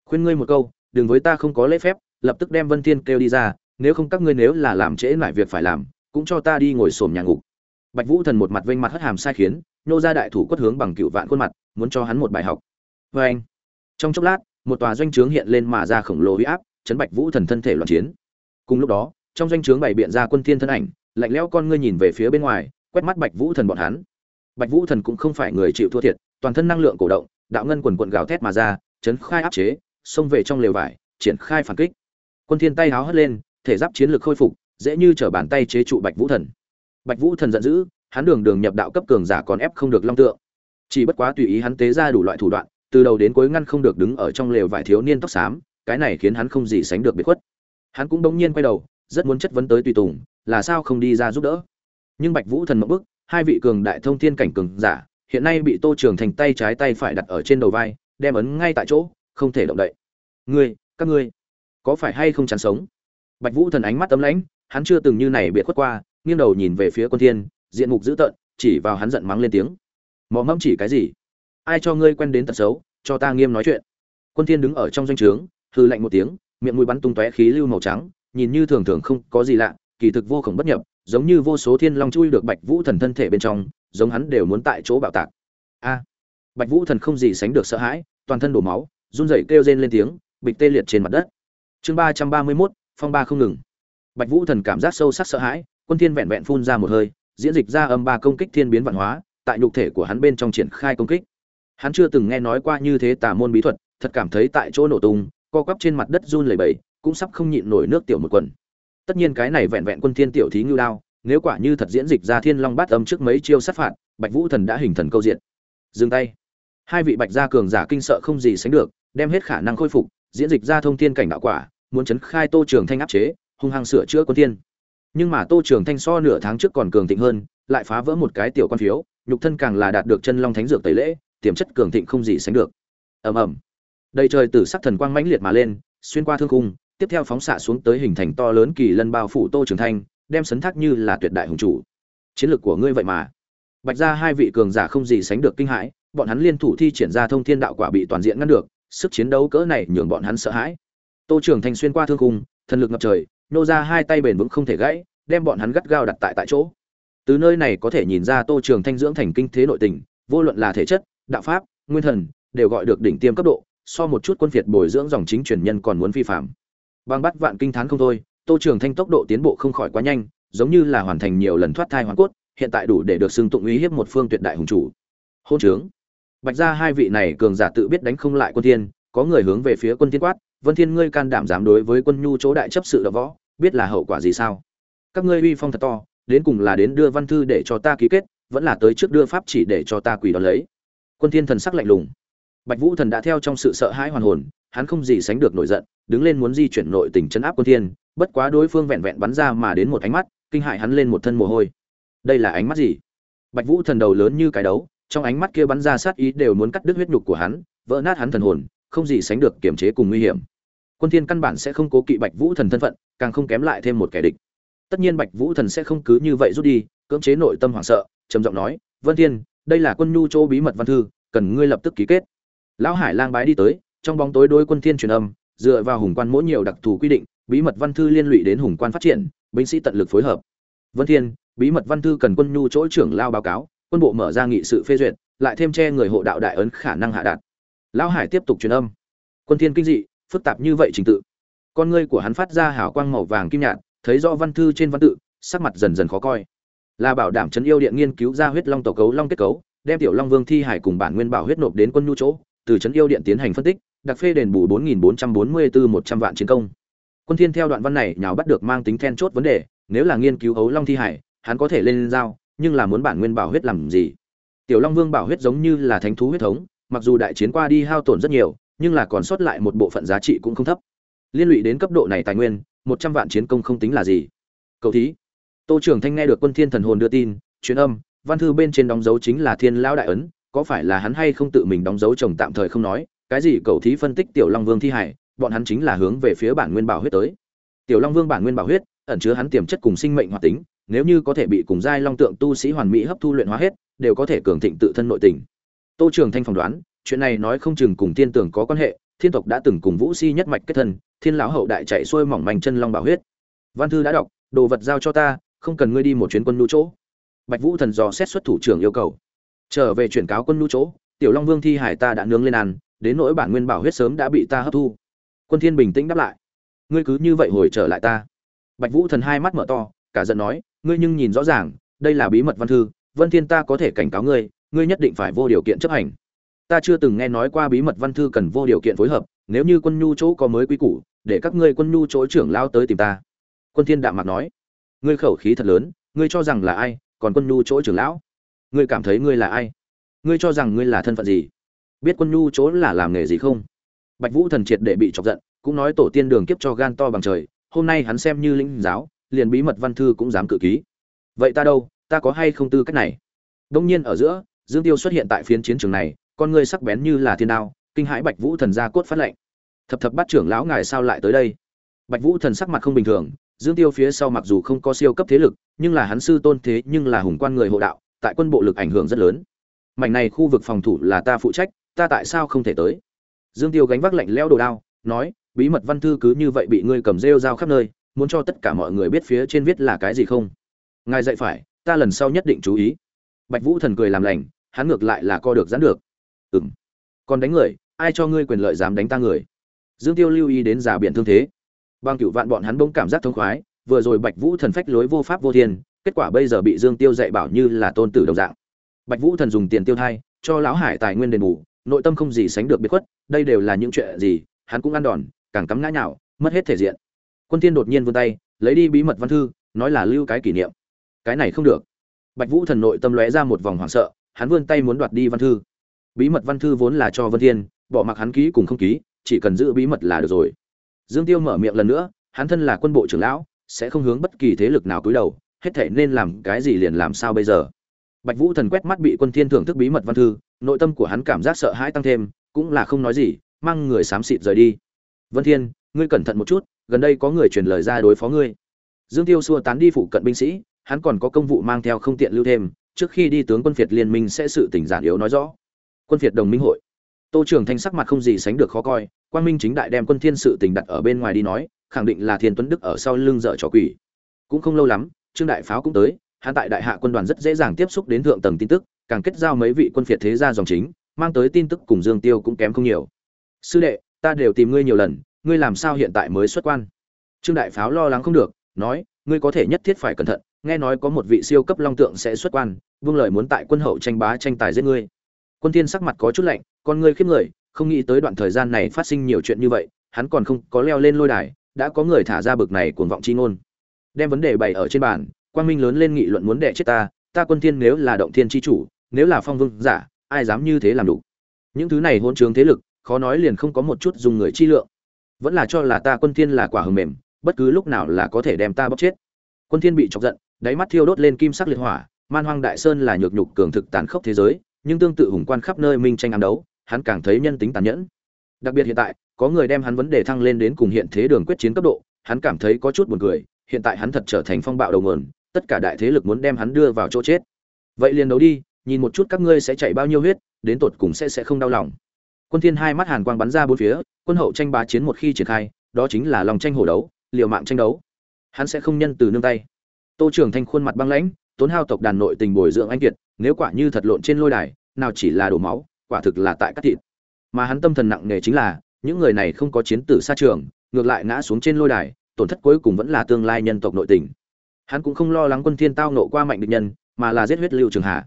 Khuyên ngươi một câu, đừng với ta không có lễ phép, lập tức đem vân thiên kêu đi ra, nếu không các ngươi nếu là làm trễ lại việc phải làm, cũng cho ta đi ngồi xổm nhà ngục bạch vũ thần một mặt vênh mặt hất hàm sai khiến, nô ra đại thủ quất hướng bằng cựu vạn khuôn mặt, muốn cho hắn một bài học. Vê anh. Trong chốc lát, một tòa doanh trướng hiện lên mà ra khổng lồ uy áp, chấn bạch vũ thần thân thể loạn chiến. Cùng lúc đó, trong doanh trướng bày biện ra quân thiên thân ảnh, lạnh lẽo con ngươi nhìn về phía bên ngoài, quét mắt bạch vũ thần bọn hắn. Bạch vũ thần cũng không phải người chịu thua thiệt, toàn thân năng lượng cổ động, đạo ngân quần quần gào thét mà ra, chấn khai áp chế, xông về trong lều vải, triển khai phản kích. Quân thiên tay háo hất lên, thể giáp chiến lược khôi phục, dễ như trở bàn tay chế trụ bạch vũ thần bạch vũ thần giận dữ, hắn đường đường nhập đạo cấp cường giả còn ép không được long tượng. Chỉ bất quá tùy ý hắn tế ra đủ loại thủ đoạn, từ đầu đến cuối ngăn không được đứng ở trong lều vải thiếu niên tóc xám, cái này khiến hắn không gì sánh được biệt khuất. Hắn cũng đống nhiên quay đầu, rất muốn chất vấn tới tùy tùng, là sao không đi ra giúp đỡ. Nhưng bạch vũ thần mộng bức hai vị cường đại thông thiên cảnh cường giả, hiện nay bị tô trường thành tay trái tay phải đặt ở trên đầu vai, đem ấn ngay tại chỗ, không thể động đậy. Ngươi, các ngươi, có phải hay không chán sống? Bạch vũ thần ánh mắt tấm lãnh, hắn chưa từng như này biệt khuất qua nghiêng đầu nhìn về phía quân thiên diện mục dữ tợn chỉ vào hắn giận mắng lên tiếng. Mò mẫm chỉ cái gì? Ai cho ngươi quen đến tật xấu cho ta nghiêm nói chuyện. Quân thiên đứng ở trong doanh trướng hư lạnh một tiếng miệng mũi bắn tung tóe khí lưu màu trắng nhìn như thường thường không có gì lạ kỳ thực vô cùng bất nhập giống như vô số thiên long chui được bạch vũ thần thân thể bên trong giống hắn đều muốn tại chỗ bạo tạc. A! Bạch vũ thần không gì sánh được sợ hãi toàn thân đổ máu run rẩy kêu rên lên tiếng bịch tê liệt trên mặt đất. Chương ba trăm ba mươi 331, phong ba không ngừng. Bạch vũ thần cảm giác sâu sắc sợ hãi quân thiên vẹn vẹn phun ra một hơi, diễn dịch ra âm ba công kích thiên biến vạn hóa, tại nhục thể của hắn bên trong triển khai công kích. Hắn chưa từng nghe nói qua như thế tà môn bí thuật, thật cảm thấy tại chỗ nổ tung, co quắp trên mặt đất run lẩy bẩy, cũng sắp không nhịn nổi nước tiểu một quần. Tất nhiên cái này vẹn vẹn quân thiên tiểu thí ngưu đao, nếu quả như thật diễn dịch ra thiên long bát âm trước mấy chiêu sát phạt, bạch vũ thần đã hình thần câu diện dừng tay. Hai vị bạch gia cường giả kinh sợ không gì sánh được, đem hết khả năng khôi phục, diễn dịch ra thông thiên cảnh đạo quả, muốn chấn khai tô trường thanh áp chế, hung hăng sửa chữa quân thiên nhưng mà tô trường thanh so nửa tháng trước còn cường thịnh hơn, lại phá vỡ một cái tiểu quan phiếu, nhục thân càng là đạt được chân long thánh dược tẩy lễ, tiềm chất cường thịnh không gì sánh được. Ầm ầm. Đầy trời tử sắc thần quang mãnh liệt mà lên, xuyên qua thương cung tiếp theo phóng xạ xuống tới hình thành to lớn kỳ lân bao phủ tô trường thanh, đem sấn thác như là tuyệt đại hùng chủ. Chiến lược của ngươi vậy mà. Bạch ra hai vị cường giả không gì sánh được kinh hãi, bọn hắn liên thủ thi triển ra thông thiên đạo quả bị toàn diện ngăn được, sức chiến đấu cỡ này nhường bọn hắn sợ hãi. Tô trường thanh xuyên qua thương cung thần lực ngập trời nô ra hai tay bền vững không thể gãy, đem bọn hắn gắt gao đặt tại tại chỗ. Từ nơi này có thể nhìn ra tô trường thanh dưỡng thành kinh thế nội tình, vô luận là thể chất, đạo pháp, nguyên thần, đều gọi được đỉnh tiêm cấp độ, so một chút quân phiệt bồi dưỡng dòng chính truyền nhân còn muốn vi phạm bằng bắt vạn kinh thán không thôi, tô trường thanh tốc độ tiến bộ không khỏi quá nhanh, giống như là hoàn thành nhiều lần thoát thai hoàn cốt, hiện tại đủ để được xưng tụng uy hiếp một phương tuyệt đại hùng chủ. Hôn trướng. Bạch ra hai vị này cường giả tự biết đánh không lại quân thiên, có người hướng về phía quân thiên quát, vân thiên ngươi can đảm dám đối với quân nhu chỗ đại chấp sự đ võ biết là hậu quả gì sao? Các ngươi uy phong thật to, đến cùng là đến đưa văn thư để cho ta ký kết, vẫn là tới trước đưa pháp chỉ để cho ta quỳ đón lấy. Quân thiên thần sắc lạnh lùng. Bạch vũ thần đã theo trong sự sợ hãi hoàn hồn, hắn không gì sánh được nổi giận, đứng lên muốn di chuyển nội tình chấn áp quân thiên, bất quá đối phương vẹn vẹn bắn ra mà đến một ánh mắt, kinh hại hắn lên một thân mồ hôi. Đây là ánh mắt gì? Bạch vũ thần đầu lớn như cái đấu, trong ánh mắt kia bắn ra sát ý đều muốn cắt đứt huyết nhục của hắn, vỡ nát hắn thần hồn, không gì sánh được kiềm chế cùng nguy hiểm quân thiên căn bản sẽ không cố kỵ bạch vũ thần thân phận, càng không kém lại thêm một kẻ địch. Tất nhiên bạch vũ thần sẽ không cứ như vậy rút đi, cưỡng chế nội tâm hoảng sợ, trầm giọng nói, vân thiên, đây là quân nhu châu bí mật văn thư, cần ngươi lập tức ký kết. Lão hải lang bái đi tới, trong bóng tối đối quân thiên truyền âm, dựa vào hùng quan mỗi nhiều đặc thù quy định, bí mật văn thư liên lụy đến hùng quan phát triển, binh sĩ tận lực phối hợp. Vân thiên, bí mật văn thư cần quân nhu chỗ trưởng lao báo cáo, quân bộ mở ra nghị sự phê duyệt, lại thêm che người hộ đạo đại ấn khả năng hạ đạt. Lão hải tiếp tục truyền âm. Quân thiên kinh dị phức tạp như vậy trình tự. Con ngươi của hắn phát ra hào quang màu vàng kim nhạt, thấy rõ văn thư trên văn tự, sắc mặt dần dần khó coi. Là bảo đảm trấn yêu điện nghiên cứu ra huyết long tổ cấu long kết cấu, đem tiểu long vương thi hải cùng bản nguyên bảo huyết nộp đến quân nhu chỗ, từ trấn yêu điện tiến hành phân tích, đặc phê đền bù bốn nghìn bốn trăm bốn mươi bốn một trăm vạn chiến công. Quân thiên theo đoạn văn này nhào bắt được mang tính then chốt vấn đề, nếu là nghiên cứu ấu long thi hải, hắn có thể lên giao, nhưng là muốn bản nguyên bảo huyết làm gì? Tiểu long vương bảo huyết giống như là thánh thú huyết thống, mặc dù đại chiến qua đi hao tổn rất nhiều nhưng là còn sót lại một bộ phận giá trị cũng không thấp. Liên lụy đến cấp độ này tài nguyên, một trăm vạn chiến công không tính là gì. Cầu thí. Tô trưởng thanh nghe được quân thiên thần hồn đưa tin, truyền âm, văn thư bên trên đóng dấu chính là thiên lão đại ấn, có phải là hắn hay không tự mình đóng dấu chồng tạm thời không nói, cái gì cầu thí phân tích tiểu long vương thi hải bọn hắn chính là hướng về phía bản nguyên bảo huyết tới. Tiểu long vương bản nguyên bảo huyết, ẩn chứa hắn tiềm chất cùng sinh mệnh hoạt tính, nếu như có thể bị cùng giai long tượng tu sĩ hoàn mỹ hấp thu luyện hóa hết, đều có thể cường thịnh tự thân nội tình. Tô trường thanh phỏng đoán chuyện này nói không chừng cùng tiên tưởng có quan hệ, thiên tộc đã từng cùng vũ si nhất mạch kết thân, thiên lão hậu đại chạy xuôi mỏng manh chân long bảo huyết. Văn thư đã đọc, đồ vật giao cho ta, không cần ngươi đi một chuyến quân lưu chỗ. Bạch vũ thần dò xét xuất thủ trưởng yêu cầu. Trở về chuyển cáo quân lưu chỗ, tiểu long vương thi hải ta đã nướng lên ăn, đến nỗi bản nguyên bảo huyết sớm đã bị ta hấp thu. Quân thiên bình tĩnh đáp lại. Ngươi cứ như vậy hồi trở lại ta. Bạch vũ thần hai mắt mở to, cả giận nói, ngươi nhưng nhìn rõ ràng, đây là bí mật văn thư, vân thiên ta có thể cảnh cáo ngươi ngươi nhất định phải vô điều kiện chấp hành ta chưa từng nghe nói qua bí mật văn thư cần vô điều kiện phối hợp, nếu như quân nhu chỗ có mới quy củ, để các ngươi quân nhu chỗ trưởng lao tới tìm ta. Quân thiên đạm mặt nói. Ngươi khẩu khí thật lớn, ngươi cho rằng là ai, còn quân nhu chỗ trưởng lão? Ngươi cảm thấy ngươi là ai? Ngươi cho rằng ngươi là thân phận gì? Biết quân nhu chỗ là làm nghề gì không? Bạch vũ thần triệt để bị chọc giận, cũng nói tổ tiên đường kiếp cho gan to bằng trời, hôm nay hắn xem như linh giáo, liền bí mật văn thư cũng dám cự ký. Vậy ta đâu, ta có hay không tư cách này? Đông nhiên ở giữa, dương tiêu xuất hiện tại phiến chiến trường này con ngươi sắc bén như là thiên đao, kinh hãi bạch vũ thần ra cốt phát lệnh. Thập thập bắt trưởng lão ngài sao lại tới đây? Bạch vũ thần sắc mặt không bình thường, dương tiêu phía sau mặc dù không có siêu cấp thế lực, nhưng là hắn sư tôn thế nhưng là hùng quan người hộ đạo, tại quân bộ lực ảnh hưởng rất lớn. Mảnh này khu vực phòng thủ là ta phụ trách, ta tại sao không thể tới? Dương tiêu gánh vác lạnh leo đồ đao, nói, bí mật văn thư cứ như vậy bị ngươi cầm rêu rao khắp nơi, muốn cho tất cả mọi người biết phía trên viết là cái gì không? Ngài dạy phải, ta lần sau nhất định chú ý. Bạch vũ thần cười làm lành, hắn ngược lại là co được giãn được ừng còn đánh người, ai cho ngươi quyền lợi dám đánh ta người? Dương tiêu lưu ý đến giả biện thương thế. Bằng cựu vạn bọn hắn bỗng cảm giác thông khoái, vừa rồi bạch vũ thần phách lối vô pháp vô thiên, kết quả bây giờ bị dương tiêu dạy bảo như là tôn tử đồng dạng. Bạch vũ thần dùng tiền tiêu thai, cho lão hải tài nguyên đền bù, nội tâm không gì sánh được biệt khuất, đây đều là những chuyện gì, hắn cũng ăn đòn, càng cắm ngã nhào, mất hết thể diện. Quân tiên đột nhiên vươn tay, lấy đi bí mật văn thư, nói là lưu cái kỷ niệm. Cái này không được. Bạch vũ thần nội tâm lóe ra một vòng hoảng sợ, hắn vươn tay muốn đoạt đi văn thư bí mật văn thư vốn là cho vân thiên, bỏ mặc hắn ký cùng không ký, chỉ cần giữ bí mật là được rồi. Dương tiêu mở miệng lần nữa, hắn thân là quân bộ trưởng lão, sẽ không hướng bất kỳ thế lực nào cúi đầu, hết thể nên làm cái gì liền làm sao bây giờ. Bạch vũ thần quét mắt bị quân thiên thưởng thức bí mật văn thư, nội tâm của hắn cảm giác sợ hãi tăng thêm, cũng là không nói gì, mang người xám xịt rời đi. Vân thiên, ngươi cẩn thận một chút, gần đây có người truyền lời ra đối phó ngươi. Dương tiêu xua tán đi phụ cận binh sĩ, hắn còn có công vụ mang theo không tiện lưu thêm, trước khi đi tướng quân phiệt liên minh sẽ sự tình giản yếu nói rõ quân phiệt đồng minh hội. Tô trường thanh sắc mặt không gì sánh được khó coi quan minh chính đại đem quân thiên sự tình đặt ở bên ngoài đi nói, khẳng định là thiên tuấn đức ở sau lưng dở trò quỷ. Cũng không lâu lắm, trương đại pháo cũng tới, hắn tại đại hạ quân đoàn rất dễ dàng tiếp xúc đến thượng tầng tin tức, càng kết giao mấy vị quân phiệt thế gia dòng chính, mang tới tin tức cùng dương tiêu cũng kém không nhiều. Sư đệ, ta đều tìm ngươi nhiều lần, ngươi làm sao hiện tại mới xuất quan? Trương đại pháo lo lắng không được, nói, ngươi có thể nhất thiết phải cẩn thận, nghe nói có một vị siêu cấp long tượng sẽ xuất quan, vương lợi muốn tại quân hậu tranh bá tranh tài giết ngươi quân thiên sắc mặt có chút lạnh, con ngươi khiếp người, không nghĩ tới đoạn thời gian này phát sinh nhiều chuyện như vậy, hắn còn không có leo lên lôi đài, đã có người thả ra bực này cuồng vọng chi ngôn. Đem vấn đề bày ở trên bàn, quang minh lớn lên nghị luận muốn đẻ chết ta ta quân thiên nếu là động thiên chi chủ, nếu là phong vương giả, ai dám như thế làm đủ? Những thứ này hỗn trướng thế lực, khó nói liền không có một chút dùng người chi lượng. Vẫn là cho là ta quân thiên là quả hờ mềm, bất cứ lúc nào là có thể đem ta bóc chết. Quân thiên bị chọc giận, đáy mắt thiêu đốt lên kim sắc liệt hỏa, man hoang đại sơn là nhược nhục cường thực tàn khốc thế giới nhưng tương tự hùng quan khắp nơi minh tranh ám đấu, hắn càng thấy nhân tính tàn nhẫn. Đặc biệt hiện tại, có người đem hắn vấn đề thăng lên đến cùng hiện thế đường quyết chiến cấp độ, hắn cảm thấy có chút buồn cười, hiện tại hắn thật trở thành phong bạo đầu nguồn, tất cả đại thế lực muốn đem hắn đưa vào chỗ chết. Vậy liền đấu đi, nhìn một chút các ngươi sẽ chạy bao nhiêu huyết, đến tột cùng sẽ sẽ không đau lòng. Quân thiên hai mắt hàn quang bắn ra bốn phía, quân hậu tranh bá chiến một khi triển khai, đó chính là lòng tranh hổ đấu, liều mạng tranh đấu. Hắn sẽ không nhân từ nương tay. Tô trưởng thanh khuôn mặt băng lãnh tốn hao tộc đàn nội tình bồi dưỡng anh kiệt, nếu quả như thật lộn trên lôi đài, nào chỉ là đổ máu, quả thực là tại cắt thịt. Mà hắn tâm thần nặng nề chính là, những người này không có chiến tử xa trường, ngược lại ngã xuống trên lôi đài, tổn thất cuối cùng vẫn là tương lai nhân tộc nội tình. Hắn cũng không lo lắng quân thiên tao nộ qua mạnh địch nhân, mà là giết huyết lưu trường hà.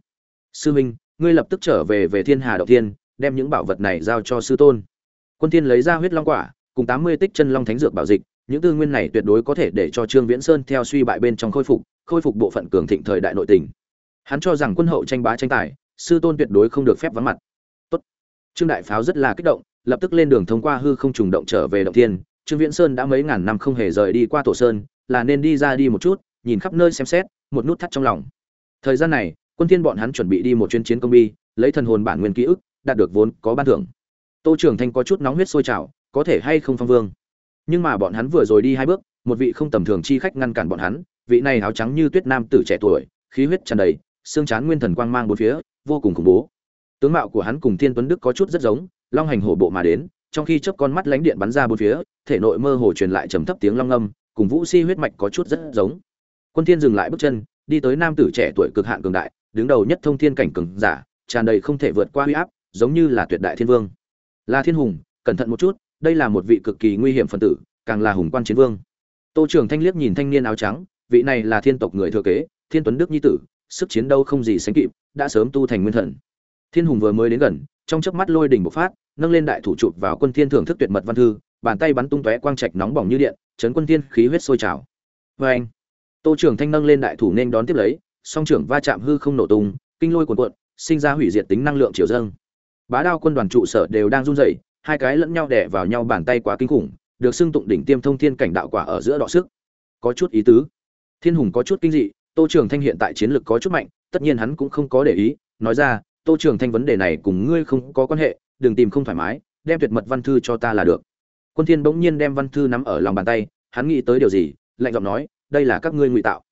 Sư minh, ngươi lập tức trở về về thiên hà động thiên, đem những bảo vật này giao cho sư tôn. Quân thiên lấy ra huyết long quả, cùng 80 tích chân long thánh dược bảo dịch, những tư nguyên này tuyệt đối có thể để cho trương viễn sơn theo suy bại bên trong khôi phục khôi phục bộ phận cường thịnh thời đại nội tình. Hắn cho rằng quân hậu tranh bá tranh tài, sư tôn tuyệt đối không được phép vắng mặt. Tốt. trương đại pháo rất là kích động, lập tức lên đường thông qua hư không trùng động trở về động thiên. Trương viễn sơn đã mấy ngàn năm không hề rời đi qua tổ sơn, là nên đi ra đi một chút, nhìn khắp nơi xem xét, một nút thắt trong lòng. Thời gian này, quân thiên bọn hắn chuẩn bị đi một chuyến chiến công bi, lấy thần hồn bản nguyên ký ức, đạt được vốn có ban thưởng. Tô trưởng thanh có chút nóng huyết sôi trào, có thể hay không phong vương. Nhưng mà bọn hắn vừa rồi đi hai bước, một vị không tầm thường chi khách ngăn cản bọn hắn vị này áo trắng như tuyết nam tử trẻ tuổi, khí huyết tràn đầy, xương chán nguyên thần quang mang bốn phía, vô cùng khủng bố. Tướng mạo của hắn cùng thiên tuấn đức có chút rất giống, long hành hổ bộ mà đến, trong khi chớp con mắt lánh điện bắn ra bốn phía, thể nội mơ hồ truyền lại trầm thấp tiếng long âm, cùng vũ si huyết mạch có chút rất giống. Quân thiên dừng lại bước chân, đi tới nam tử trẻ tuổi cực hạn cường đại, đứng đầu nhất thông thiên cảnh cường giả, tràn đầy không thể vượt qua uy áp, giống như là tuyệt đại thiên vương. Là thiên hùng, cẩn thận một chút, đây là một vị cực kỳ nguy hiểm phần tử, càng là hùng quan chiến vương. Tô trưởng thanh liếc nhìn thanh niên áo trắng vị này là thiên tộc người thừa kế, thiên tuấn đức nhi tử, sức chiến đấu không gì sánh kịp, đã sớm tu thành nguyên thần. Thiên hùng vừa mới đến gần, trong chớp mắt lôi đỉnh bộc phát, nâng lên đại thủ chụp vào quân thiên thưởng thức tuyệt mật văn thư, bàn tay bắn tung tóe quang trạch nóng bỏng như điện, chấn quân thiên khí huyết sôi trào. Vê anh, tô trưởng thanh nâng lên đại thủ nên đón tiếp lấy, song trưởng va chạm hư không nổ tung, kinh lôi cuồn cuộn, sinh ra hủy diệt tính năng lượng chiều dâng. Bá đao quân đoàn trụ sở đều đang run rẩy, hai cái lẫn nhau đè vào nhau bàn tay quá kinh khủng, được xưng tụng đỉnh tiêm thông thiên cảnh đạo quả ở giữa đọ sức. Có chút ý tứ thiên hùng có chút kinh dị, tô trường thanh hiện tại chiến lực có chút mạnh, tất nhiên hắn cũng không có để ý, nói ra, tô trường thanh vấn đề này cùng ngươi không có quan hệ, đừng tìm không thoải mái, đem tuyệt mật văn thư cho ta là được. Quân thiên bỗng nhiên đem văn thư nắm ở lòng bàn tay, hắn nghĩ tới điều gì, lạnh giọng nói, đây là các ngươi ngụy tạo.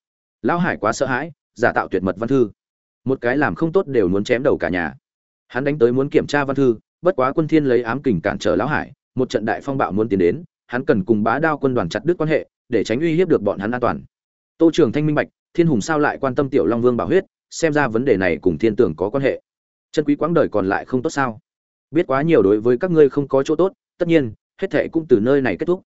Lão hải quá sợ hãi, giả tạo tuyệt mật văn thư. Một cái làm không tốt đều muốn chém đầu cả nhà. Hắn đánh tới muốn kiểm tra văn thư, bất quá quân thiên lấy ám kình cản trở lão hải, một trận đại phong bạo muốn tiến đến, hắn cần cùng bá đao quân đoàn chặt đứt quan hệ, để tránh uy hiếp được bọn hắn an toàn tô trường thanh minh bạch, thiên hùng sao lại quan tâm tiểu long vương bảo huyết, xem ra vấn đề này cùng thiên tưởng có quan hệ. Chân quý quãng đời còn lại không tốt sao? Biết quá nhiều đối với các ngươi không có chỗ tốt, tất nhiên, hết thệ cũng từ nơi này kết thúc.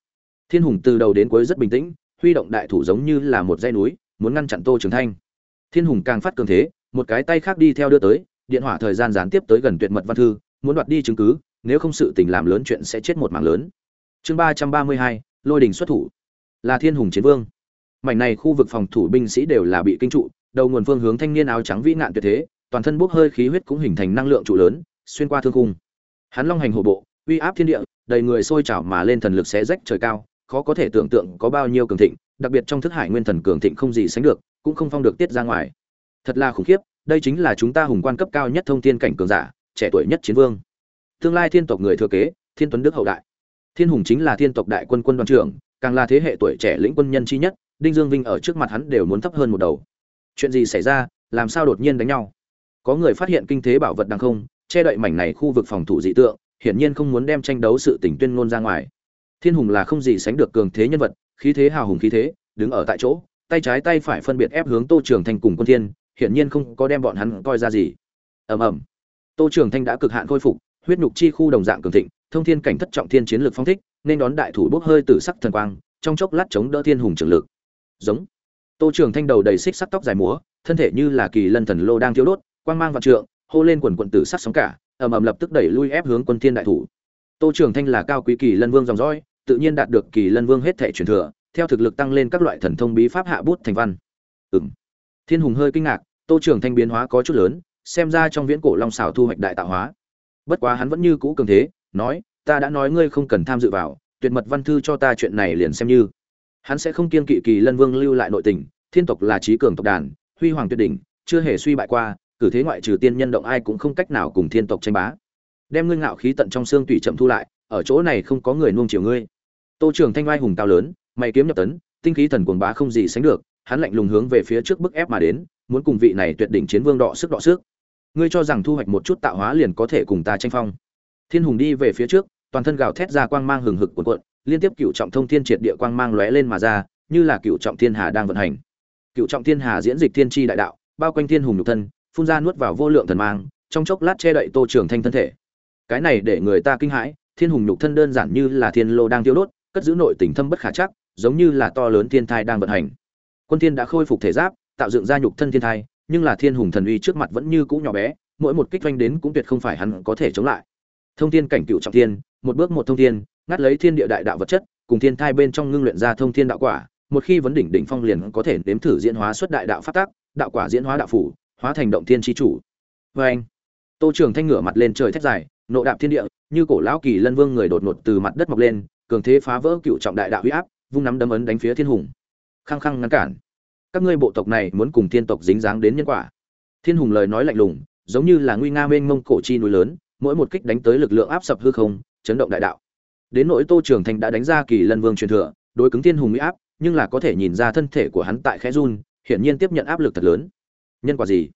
Thiên hùng từ đầu đến cuối rất bình tĩnh, huy động đại thủ giống như là một dây núi, muốn ngăn chặn tô trường thanh. Thiên hùng càng phát cường thế, một cái tay khác đi theo đưa tới, điện hỏa thời gian gián tiếp tới gần tuyệt mật văn thư, muốn đoạt đi chứng cứ, nếu không sự tình làm lớn chuyện sẽ chết một mạng lớn. Chương ba trăm ba mươi hai, lôi đình xuất thủ. Là thiên hùng chiến vương mảnh này khu vực phòng thủ binh sĩ đều là bị kinh trụ, đầu nguồn phương hướng thanh niên áo trắng vĩ nạn tuyệt thế, toàn thân bốc hơi khí huyết cũng hình thành năng lượng trụ lớn, xuyên qua thương khung. Hắn long hành hổ bộ, uy áp thiên địa, đầy người sôi trào mà lên thần lực xé rách trời cao, khó có thể tưởng tượng có bao nhiêu cường thịnh, đặc biệt trong thức hải nguyên thần cường thịnh không gì sánh được, cũng không phong được tiết ra ngoài. Thật là khủng khiếp, đây chính là chúng ta hùng quan cấp cao nhất thông thiên cảnh cường giả, trẻ tuổi nhất chiến vương. Tương lai thiên tộc người thừa kế, thiên tuấn đức hậu đại. Thiên hùng chính là thiên tộc đại quân quân đoàn trưởng, càng là thế hệ tuổi trẻ lĩnh quân nhân chi nhất đinh dương vinh ở trước mặt hắn đều muốn thấp hơn một đầu. Chuyện gì xảy ra, làm sao đột nhiên đánh nhau? Có người phát hiện kinh thế bảo vật đang không, che đậy mảnh này khu vực phòng thủ dị tượng, hiển nhiên không muốn đem tranh đấu sự tình tuyên ngôn ra ngoài. Thiên hùng là không gì sánh được cường thế nhân vật, khí thế hào hùng khí thế, đứng ở tại chỗ, tay trái tay phải phân biệt ép hướng tô trường Thanh cùng quân thiên, hiển nhiên không có đem bọn hắn coi ra gì. Ầm ầm. Tô trường thanh đã cực hạn khôi phục, huyết nhục chi khu đồng dạng cường thịnh, thông thiên cảnh thất trọng thiên chiến lược phong thích, nên đón đại thủ bốc hơi tử sắc thần quang, trong chốc lát chống đỡ thiên hùng trường lực giống. Tô trường thanh đầu đầy xích sắc tóc dài múa, thân thể như là kỳ lân thần lô đang thiếu đốt, quang mang vạn trượng, hô lên quần quận tử sắc sóng cả, ầm ầm lập tức đẩy lui ép hướng quân thiên đại thủ. Tô trường thanh là cao quý kỳ lân vương dòng dõi, tự nhiên đạt được kỳ lân vương hết thể truyền thừa, theo thực lực tăng lên các loại thần thông bí pháp hạ bút thành văn. Ừm. Thiên hùng hơi kinh ngạc, tô trường thanh biến hóa có chút lớn, xem ra trong viễn cổ long xào thu hoạch đại tạo hóa. Bất quá hắn vẫn như cũ cường thế, nói, ta đã nói ngươi không cần tham dự vào, tuyệt mật văn thư cho ta chuyện này liền xem như hắn sẽ không kiên kỵ kỳ lân vương lưu lại nội tình, thiên tộc là trí cường tộc đàn, huy hoàng tuyệt đỉnh, chưa hề suy bại qua, cử thế ngoại trừ tiên nhân động ai cũng không cách nào cùng thiên tộc tranh bá. Đem ngươi ngạo khí tận trong xương tùy chậm thu lại, ở chỗ này không có người nuông chiều ngươi. Tô trường thanh oai hùng cao lớn, mày kiếm nhập tấn, tinh khí thần cuồng bá không gì sánh được, hắn lạnh lùng hướng về phía trước bức ép mà đến, muốn cùng vị này tuyệt đỉnh chiến vương đọ sức đọ sức. Ngươi cho rằng thu hoạch một chút tạo hóa liền có thể cùng ta tranh phong. Thiên hùng đi về phía trước, toàn thân gào thét ra quang mang hừng hực cuộn cuộn liên tiếp cựu trọng thông thiên triệt địa quang mang lóe lên mà ra, như là cựu trọng thiên hà đang vận hành. Cựu trọng thiên hà diễn dịch thiên tri đại đạo, bao quanh thiên hùng nhục thân, phun ra nuốt vào vô lượng thần mang, trong chốc lát che đậy tô trường thanh thân thể. Cái này để người ta kinh hãi, thiên hùng nhục thân đơn giản như là thiên lô đang tiêu đốt, cất giữ nội tình thâm bất khả chắc, giống như là to lớn thiên thai đang vận hành. Quân thiên đã khôi phục thể giáp, tạo dựng ra nhục thân thiên thai, nhưng là thiên hùng thần uy trước mặt vẫn như cũ nhỏ bé, mỗi một kích doanh đến cũng tuyệt không phải hắn có thể chống lại. Thông thiên cảnh cựu trọng thiên, một bước một thông thiên ngắt lấy thiên địa đại đạo vật chất, cùng thiên thai bên trong ngưng luyện ra thông thiên đạo quả, một khi vấn đỉnh đỉnh phong liền có thể nếm thử diễn hóa xuất đại đạo phát tác đạo quả diễn hóa đạo phủ, hóa thành động thiên chi chủ. Vê anh, tô trường thanh ngửa mặt lên trời thét dài, nộ đạp thiên địa, như cổ lão kỳ lân vương người đột ngột từ mặt đất mọc lên, cường thế phá vỡ cựu trọng đại đạo huy áp, vung nắm đấm ấn đánh phía thiên hùng. Khăng khăng ngăn cản. Các ngươi bộ tộc này muốn cùng thiên tộc dính dáng đến nhân quả. Thiên hùng lời nói lạnh lùng, giống như là nguy nga mênh mông cổ chi núi lớn, mỗi một kích đánh tới lực lượng áp sập hư không, chấn động đại đạo đến nỗi tô trường thành đã đánh ra kỳ lân vương truyền thừa, đối cứng thiên hùng mỹ áp, nhưng là có thể nhìn ra thân thể của hắn tại khẽ run, hiển nhiên tiếp nhận áp lực thật lớn. Nhân quả gì?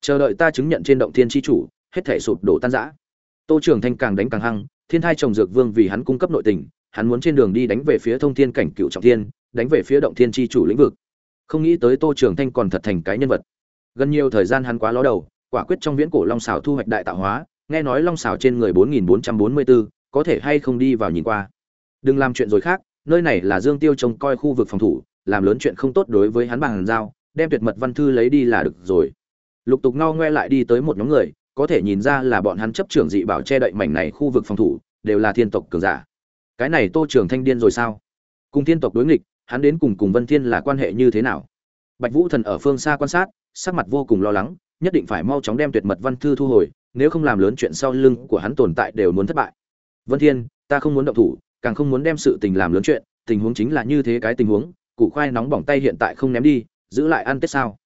Chờ đợi ta chứng nhận trên động thiên tri chủ, hết thể sụp đổ tan rã. Tô trường thanh càng đánh càng hăng, thiên thai trồng dược vương vì hắn cung cấp nội tình, hắn muốn trên đường đi đánh về phía thông thiên cảnh cựu trọng thiên, đánh về phía động thiên tri chủ lĩnh vực. Không nghĩ tới tô trường thanh còn thật thành cái nhân vật. Gần nhiều thời gian hắn quá ló đầu, quả quyết trong viễn cổ long xào thu hoạch đại tạo hóa, nghe nói long xào trên người bốn nghìn bốn trăm bốn mươi bốn có thể hay không đi vào nhìn qua. Đừng làm chuyện rồi khác, nơi này là dương tiêu trông coi khu vực phòng thủ, làm lớn chuyện không tốt đối với hắn bằng giao, đem tuyệt mật văn thư lấy đi là được rồi. Lục tục ngao ngoe lại đi tới một nhóm người, có thể nhìn ra là bọn hắn chấp trưởng dị bảo che đậy mảnh này khu vực phòng thủ, đều là thiên tộc cường giả. Cái này tô trường thanh điên rồi sao? Cùng thiên tộc đối nghịch, hắn đến cùng cùng vân thiên là quan hệ như thế nào? Bạch vũ thần ở phương xa quan sát, sắc mặt vô cùng lo lắng, nhất định phải mau chóng đem tuyệt mật văn thư thu hồi, nếu không làm lớn chuyện sau lưng của hắn tồn tại đều muốn thất bại vân thiên, ta không muốn động thủ, càng không muốn đem sự tình làm lớn chuyện, tình huống chính là như thế cái tình huống, củ khoai nóng bỏng tay hiện tại không ném đi, giữ lại ăn tết sao?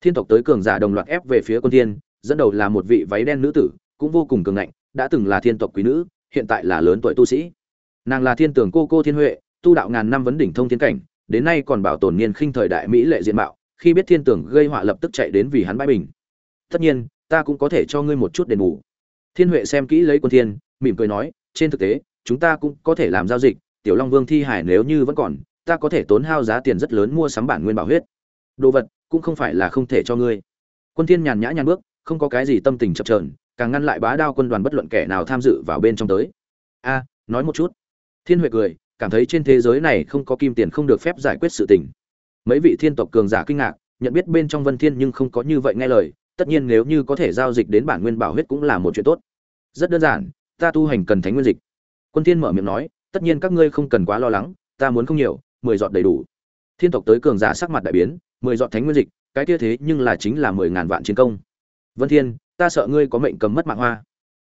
Thiên tộc tới cường giả đồng loạt ép về phía quân thiên, dẫn đầu là một vị váy đen nữ tử, cũng vô cùng cường ngạnh, đã từng là thiên tộc quý nữ, hiện tại là lớn tuổi tu sĩ. Nàng là thiên tường cô cô thiên huệ, tu đạo ngàn năm vấn đỉnh thông thiên cảnh, đến nay còn bảo tồn niên khinh thời đại mỹ lệ diện mạo, khi biết thiên tường gây họa lập tức chạy đến vì hắn bãi bình. Tất nhiên, ta cũng có thể cho ngươi một chút đền bù. Thiên huệ xem kỹ lấy quân thiên, mỉm cười nói trên thực tế, chúng ta cũng có thể làm giao dịch, tiểu long vương thi hải nếu như vẫn còn, ta có thể tốn hao giá tiền rất lớn mua sắm bản nguyên bảo huyết. Đồ vật, cũng không phải là không thể cho ngươi. Quân thiên nhàn nhã nhàn bước, không có cái gì tâm tình chập chờn, càng ngăn lại bá đao quân đoàn bất luận kẻ nào tham dự vào bên trong tới. A, nói một chút. Thiên huệ cười, cảm thấy trên thế giới này không có kim tiền không được phép giải quyết sự tình. Mấy vị thiên tộc cường giả kinh ngạc, nhận biết bên trong vân thiên nhưng không có như vậy nghe lời, tất nhiên nếu như có thể giao dịch đến bản nguyên bảo huyết cũng là một chuyện tốt. Rất đơn giản ta tu hành cần thánh nguyên dịch. Quân thiên mở miệng nói, tất nhiên các ngươi không cần quá lo lắng, ta muốn không nhiều, mười giọt đầy đủ. Thiên tộc tới cường giả sắc mặt đại biến, mười giọt thánh nguyên dịch, cái kia thế nhưng là chính là mười ngàn vạn chiến công. Vân thiên, ta sợ ngươi có mệnh cầm mất mạng hoa.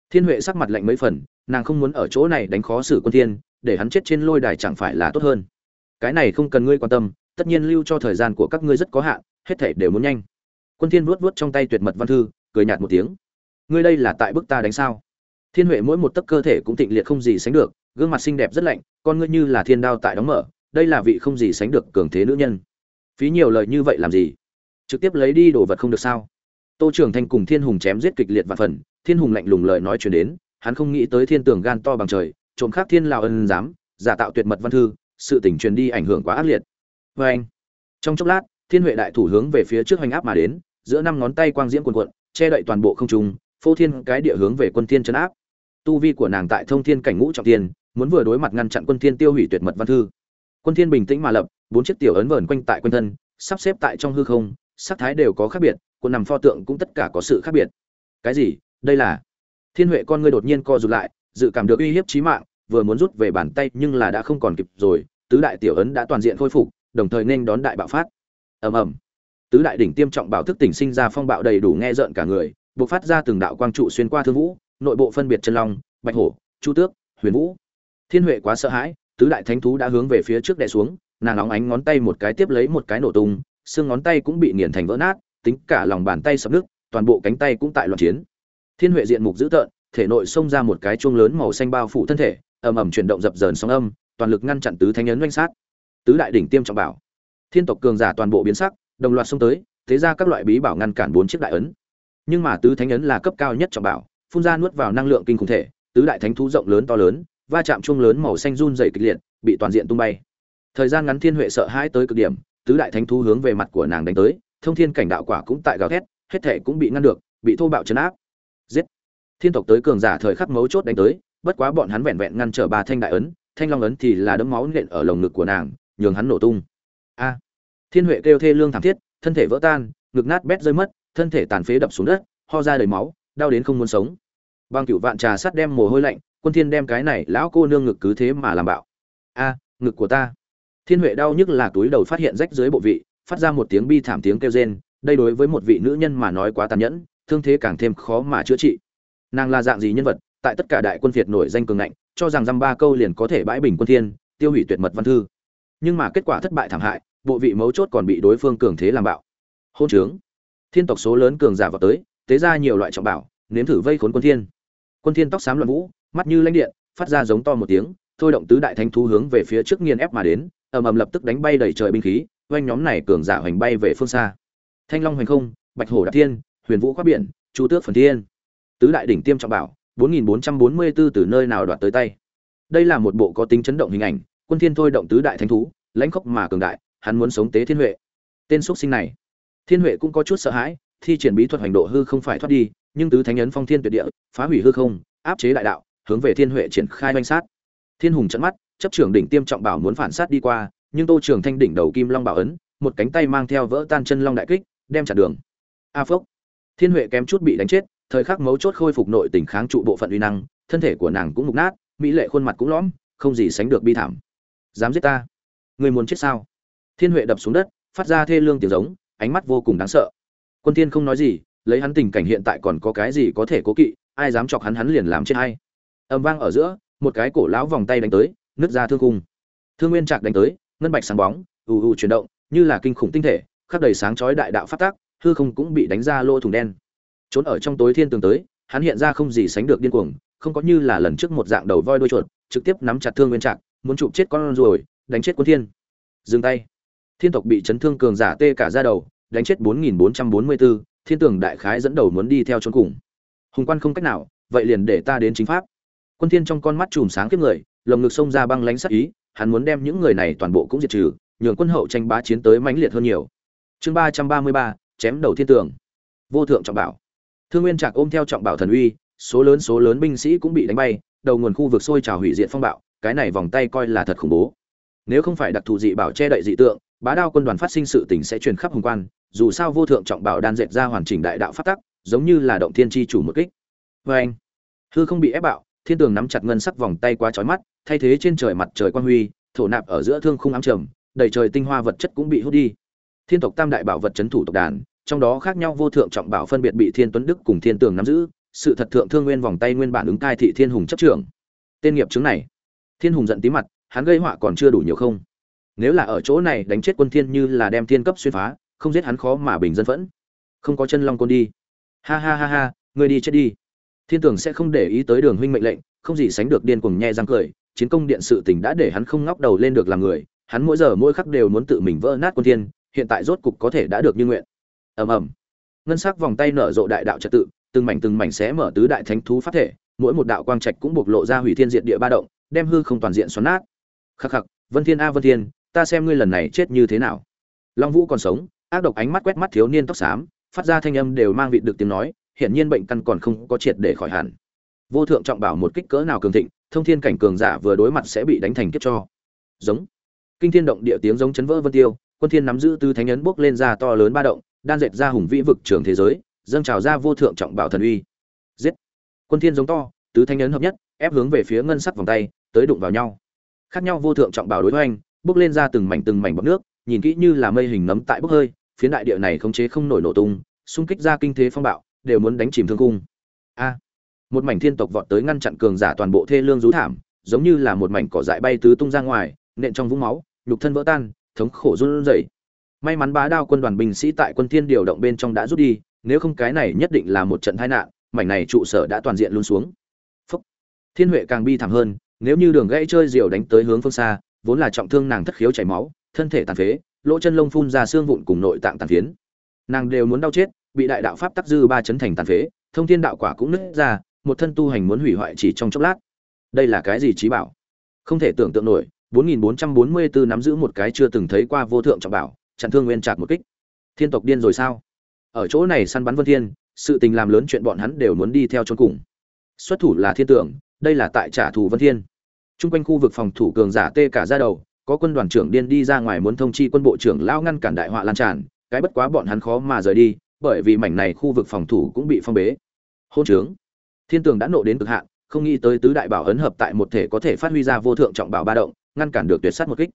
Thiên huệ sắc mặt lạnh mấy phần, nàng không muốn ở chỗ này đánh khó xử quân thiên, để hắn chết trên lôi đài chẳng phải là tốt hơn. Cái này không cần ngươi quan tâm, tất nhiên lưu cho thời gian của các ngươi rất có hạn, hết thảy đều muốn nhanh. Quân thiên vuốt vuốt trong tay tuyệt mật văn thư, cười nhạt một tiếng. Ngươi đây là tại bức ta đánh sao? Thiên huệ mỗi một tấc cơ thể cũng thịnh liệt không gì sánh được, gương mặt xinh đẹp rất lạnh, con ngươi như là thiên đao tại đóng mở, đây là vị không gì sánh được cường thế nữ nhân. Phí nhiều lời như vậy làm gì? Trực tiếp lấy đi đồ vật không được sao? Tô trường thanh cùng thiên hùng chém giết kịch liệt và phần, thiên hùng lạnh lùng lời nói chuyển đến, hắn không nghĩ tới thiên tường gan to bằng trời, trộm khác thiên lào ân dám giả tạo tuyệt mật văn thư, sự tình truyền đi ảnh hưởng quá ác liệt. Vê anh, trong chốc lát, thiên huệ đại thủ hướng về phía trước hoành áp mà đến, giữa năm ngón tay quang diễm quần quận che đậy toàn bộ không trung, phô thiên cái địa hướng về quân thiên chấn áp tu vi của nàng tại thông thiên cảnh ngũ trọng thiên, muốn vừa đối mặt ngăn chặn quân thiên tiêu hủy tuyệt mật văn thư. Quân thiên bình tĩnh mà lập, bốn chiếc tiểu ấn vờn quanh tại quân thân, sắp xếp tại trong hư không, sắc thái đều có khác biệt, quân nằm pho tượng cũng tất cả có sự khác biệt. Cái gì? Đây là? Thiên huệ con ngươi đột nhiên co rụt lại, dự cảm được uy hiếp chí mạng, vừa muốn rút về bàn tay nhưng là đã không còn kịp rồi, tứ đại tiểu ấn đã toàn diện khôi phục, đồng thời nên đón đại bạo phát. Ầm ầm. Tứ đại đỉnh tiêm trọng bảo thức tỉnh sinh ra phong bạo đầy đủ nghe rợn cả người, bộc phát ra từng đạo quang trụ xuyên qua thương vũ nội bộ phân biệt chân long, bạch hổ, chu tước, huyền vũ. Thiên huệ quá sợ hãi, tứ đại thánh thú đã hướng về phía trước đè xuống, nàng óng ánh ngón tay một cái tiếp lấy một cái nổ tung, xương ngón tay cũng bị nghiền thành vỡ nát, tính cả lòng bàn tay sập nước toàn bộ cánh tay cũng tại loạn chiến. Thiên huệ diện mục dữ tợn, thể nội xông ra một cái chuông lớn màu xanh bao phủ thân thể, ầm ầm chuyển động dập dờn sóng âm, toàn lực ngăn chặn tứ thánh ấn doanh sát. Tứ đại đỉnh tiêm trọng bảo. Thiên tộc cường giả toàn bộ biến sắc, đồng loạt xông tới, thế ra các loại bí bảo ngăn cản bốn chiếc đại ấn. Nhưng mà tứ thánh ấn là cấp cao nhất trọng bảo phun ra nuốt vào năng lượng kinh khủng thể, tứ đại thánh thú rộng lớn to lớn, va chạm chung lớn màu xanh run dày kịch liệt, bị toàn diện tung bay. Thời gian ngắn thiên huệ sợ hãi tới cực điểm, tứ đại thánh thú hướng về mặt của nàng đánh tới, thông thiên cảnh đạo quả cũng tại gào thét, hết thể cũng bị ngăn được, bị thô bạo chấn áp. Giết! Thiên tộc tới cường giả thời khắc mấu chốt đánh tới, bất quá bọn hắn vẹn vẹn ngăn trở ba thanh đại ấn, thanh long ấn thì là đấm máu nện ở lồng ngực của nàng, nhường hắn nổ tung. A! Thiên huệ kêu thê lương thảm thiết, thân thể vỡ tan, ngực nát bét rơi mất, thân thể tàn phế đập xuống đất, ho ra đầy máu, đau đến không muốn sống băng cựu vạn trà sắt đem mồ hôi lạnh, quân thiên đem cái này lão cô nương ngực cứ thế mà làm bạo. A, ngực của ta. Thiên huệ đau nhức là túi đầu phát hiện rách dưới bộ vị, phát ra một tiếng bi thảm tiếng kêu rên, đây đối với một vị nữ nhân mà nói quá tàn nhẫn, thương thế càng thêm khó mà chữa trị. Nàng là dạng gì nhân vật, tại tất cả đại quân việt nổi danh cường ngạnh, cho rằng dăm ba câu liền có thể bãi bình quân thiên, tiêu hủy tuyệt mật văn thư. Nhưng mà kết quả thất bại thảm hại, bộ vị mấu chốt còn bị đối phương cường thế làm bạo. Hôn trướng. Thiên tộc số lớn cường giả vào tới, tế ra nhiều loại trọng bảo, nếm thử vây khốn quân thiên quân thiên tóc xám loạn vũ, mắt như lãnh điện, phát ra giống to một tiếng, thôi động tứ đại thánh thú hướng về phía trước nghiền ép mà đến, ầm ầm lập tức đánh bay đầy trời binh khí, oanh nhóm này cường giả hoành bay về phương xa. Thanh long hoành không, bạch hổ đạp thiên, huyền vũ khoác biển, chu tước phần thiên. Tứ đại đỉnh tiêm trọng bảo 4444 từ nơi nào đoạt tới tay? Đây là một bộ có tính chấn động hình ảnh, quân thiên thôi động tứ đại thánh thú, lãnh khốc mà cường đại, hắn muốn sống tế thiên huệ. Tên xuất sinh này, thiên huệ cũng có chút sợ hãi, thi triển bí thuật hành độ hư không phải thoát đi nhưng tứ thánh ấn phong thiên tuyệt địa, phá hủy hư không, áp chế đại đạo, hướng về thiên huệ triển khai oanh sát. Thiên hùng trận mắt, chấp trưởng đỉnh tiêm trọng bảo muốn phản sát đi qua, nhưng tô trường thanh đỉnh đầu kim long bảo ấn, một cánh tay mang theo vỡ tan chân long đại kích, đem chặn đường. A phốc. Thiên huệ kém chút bị đánh chết, thời khắc mấu chốt khôi phục nội tình kháng trụ bộ phận uy năng, thân thể của nàng cũng mục nát, mỹ lệ khuôn mặt cũng lõm, không gì sánh được bi thảm. Dám giết ta? Người muốn chết sao? Thiên huệ đập xuống đất, phát ra thê lương tiếng giống, ánh mắt vô cùng đáng sợ. Quân thiên không nói gì lấy hắn tình cảnh hiện tại còn có cái gì có thể cố kỵ ai dám chọc hắn hắn liền làm chết hay. Âm vang ở giữa một cái cổ lão vòng tay đánh tới nứt ra thương cung thương nguyên trạc đánh tới ngân bạch sáng bóng ù ù chuyển động như là kinh khủng tinh thể khắc đầy sáng chói đại đạo phát tác hư không cũng bị đánh ra lô thủng đen. Trốn ở trong tối thiên tường tới hắn hiện ra không gì sánh được điên cuồng không có như là lần trước một dạng đầu voi đuôi chuột trực tiếp nắm chặt thương nguyên trạc muốn chụp chết con ruồi đánh chết quân thiên. Dừng tay. Thiên tộc bị chấn thương cường giả tê cả ra đầu đánh chết 4444, thiên tường đại khái dẫn đầu muốn đi theo trốn cùng. Hùng quan không cách nào vậy liền để ta đến chính pháp. Quân thiên trong con mắt chùm sáng kiếp người lồng ngực xông ra băng lãnh sắc ý hắn muốn đem những người này toàn bộ cũng diệt trừ nhường quân hậu tranh bá chiến tới mãnh liệt hơn nhiều. Chương 333, chém đầu thiên tường. Vô thượng trọng bảo. Thương nguyên trạc ôm theo trọng bảo thần uy số lớn số lớn binh sĩ cũng bị đánh bay đầu nguồn khu vực sôi trào hủy diệt phong bạo cái này vòng tay coi là thật khủng bố. Nếu không phải đặc thù dị bảo che đậy dị tượng bá đao quân đoàn phát sinh sự tình sẽ truyền khắp hùng quan, dù sao vô thượng trọng bảo đan dệt ra hoàn chỉnh đại đạo phát tắc, giống như là động thiên chi chủ một kích. Vê anh, hư không bị ép bạo, thiên tường nắm chặt ngân sắc vòng tay quá trói mắt, thay thế trên trời mặt trời quang huy, thổ nạp ở giữa thương khung ám trầm, đầy trời tinh hoa vật chất cũng bị hút đi. Thiên tộc tam đại bảo vật chấn thủ tộc đàn, trong đó khác nhau vô thượng trọng bảo phân biệt bị thiên tuấn đức cùng thiên tường nắm giữ, sự thật thượng thương nguyên vòng tay nguyên bản ứng cai thị thiên hùng chấp trưởng. Tên nghiệp chứng này, thiên hùng giận tí mặt, hắn gây họa còn chưa đủ nhiều không? Nếu là ở chỗ này đánh chết quân thiên như là đem thiên cấp xuyên phá, không giết hắn khó mà bình dân phẫn. Không có chân long côn đi. Ha ha ha ha, ngươi đi chết đi. Thiên tường sẽ không để ý tới đường huynh mệnh lệnh, không gì sánh được điên cuồng nhe răng cười. Chiến công điện sự tình đã để hắn không ngóc đầu lên được làm người. Hắn mỗi giờ mỗi khắc đều muốn tự mình vỡ nát quân thiên, hiện tại rốt cục có thể đã được như nguyện. Ầm ầm. Ngân sắc vòng tay nở rộ đại đạo trật tự, từng mảnh từng mảnh xé mở tứ đại thánh thú phát thể, mỗi một đạo quang trạch cũng bộc lộ ra hủy thiên diệt địa ba động, đem hư không toàn diện xoắn nát. Khắc khắc, vân thiên a vân thiên ta xem ngươi lần này chết như thế nào. Long vũ còn sống, ác độc ánh mắt quét mắt thiếu niên tóc xám, phát ra thanh âm đều mang vị được tiếng nói, hiển nhiên bệnh căn còn không có triệt để khỏi hẳn. Vô thượng trọng bảo một kích cỡ nào cường thịnh, thông thiên cảnh cường giả vừa đối mặt sẽ bị đánh thành kiếp cho. Giống. Kinh thiên động địa tiếng giống chấn vỡ vân tiêu, quân thiên nắm giữ tư thánh ấn bước lên ra to lớn ba động, đan dệt ra hùng vĩ vực trường thế giới, dâng trào ra vô thượng trọng bảo thần uy. Giết. Quân thiên giống to, tứ thánh ấn hợp nhất, ép hướng về phía ngân sắc vòng tay, tới đụng vào nhau. Khác nhau vô thượng trọng bảo đối hoành bước lên ra từng mảnh từng mảnh bọt nước, nhìn kỹ như là mây hình nấm tại bốc hơi, phiến đại địa này khống chế không nổi nổ tung, xung kích ra kinh thế phong bạo, đều muốn đánh chìm thương cung a! Một mảnh thiên tộc vọt tới ngăn chặn cường giả toàn bộ thê lương rú thảm, giống như là một mảnh cỏ dại bay tứ tung ra ngoài, nện trong vũng máu, nhục thân vỡ tan, thống khổ run rẩy. May mắn bá đao quân đoàn binh sĩ tại quân thiên điều động bên trong đã rút đi, nếu không cái này nhất định là một trận tai nạn, mảnh này trụ sở đã toàn diện luôn xuống. Phúc. thiên huệ càng bi thảm hơn, nếu như đường gãy chơi diều đánh tới hướng phương xa vốn là trọng thương nàng thất khiếu chảy máu, thân thể tàn phế, lỗ chân lông phun ra xương vụn cùng nội tạng tàn phiến. Nàng đều muốn đau chết, bị đại đạo pháp tắc dư ba chấn thành tàn phế, thông thiên đạo quả cũng nứt ra, một thân tu hành muốn hủy hoại chỉ trong chốc lát. Đây là cái gì trí bảo? Không thể tưởng tượng nổi 4444 nắm giữ một cái chưa từng thấy qua vô thượng trọng bảo, chặn thương nguyên trạc một kích. Thiên tộc điên rồi sao? Ở chỗ này săn bắn vân thiên, sự tình làm lớn chuyện bọn hắn đều muốn đi theo chôn cùng. Xuất thủ là thiên tượng đây là tại trả thù vân thiên trung quanh khu vực phòng thủ cường giả tê cả ra đầu, có quân đoàn trưởng điên đi ra ngoài muốn thông chi quân bộ trưởng lao ngăn cản đại họa lan tràn, cái bất quá bọn hắn khó mà rời đi, bởi vì mảnh này khu vực phòng thủ cũng bị phong bế. Hôn trướng. Thiên tường đã nộ đến cực hạn, không nghĩ tới tứ đại bảo ấn hợp tại một thể có thể phát huy ra vô thượng trọng bảo ba động, ngăn cản được tuyệt sát một kích.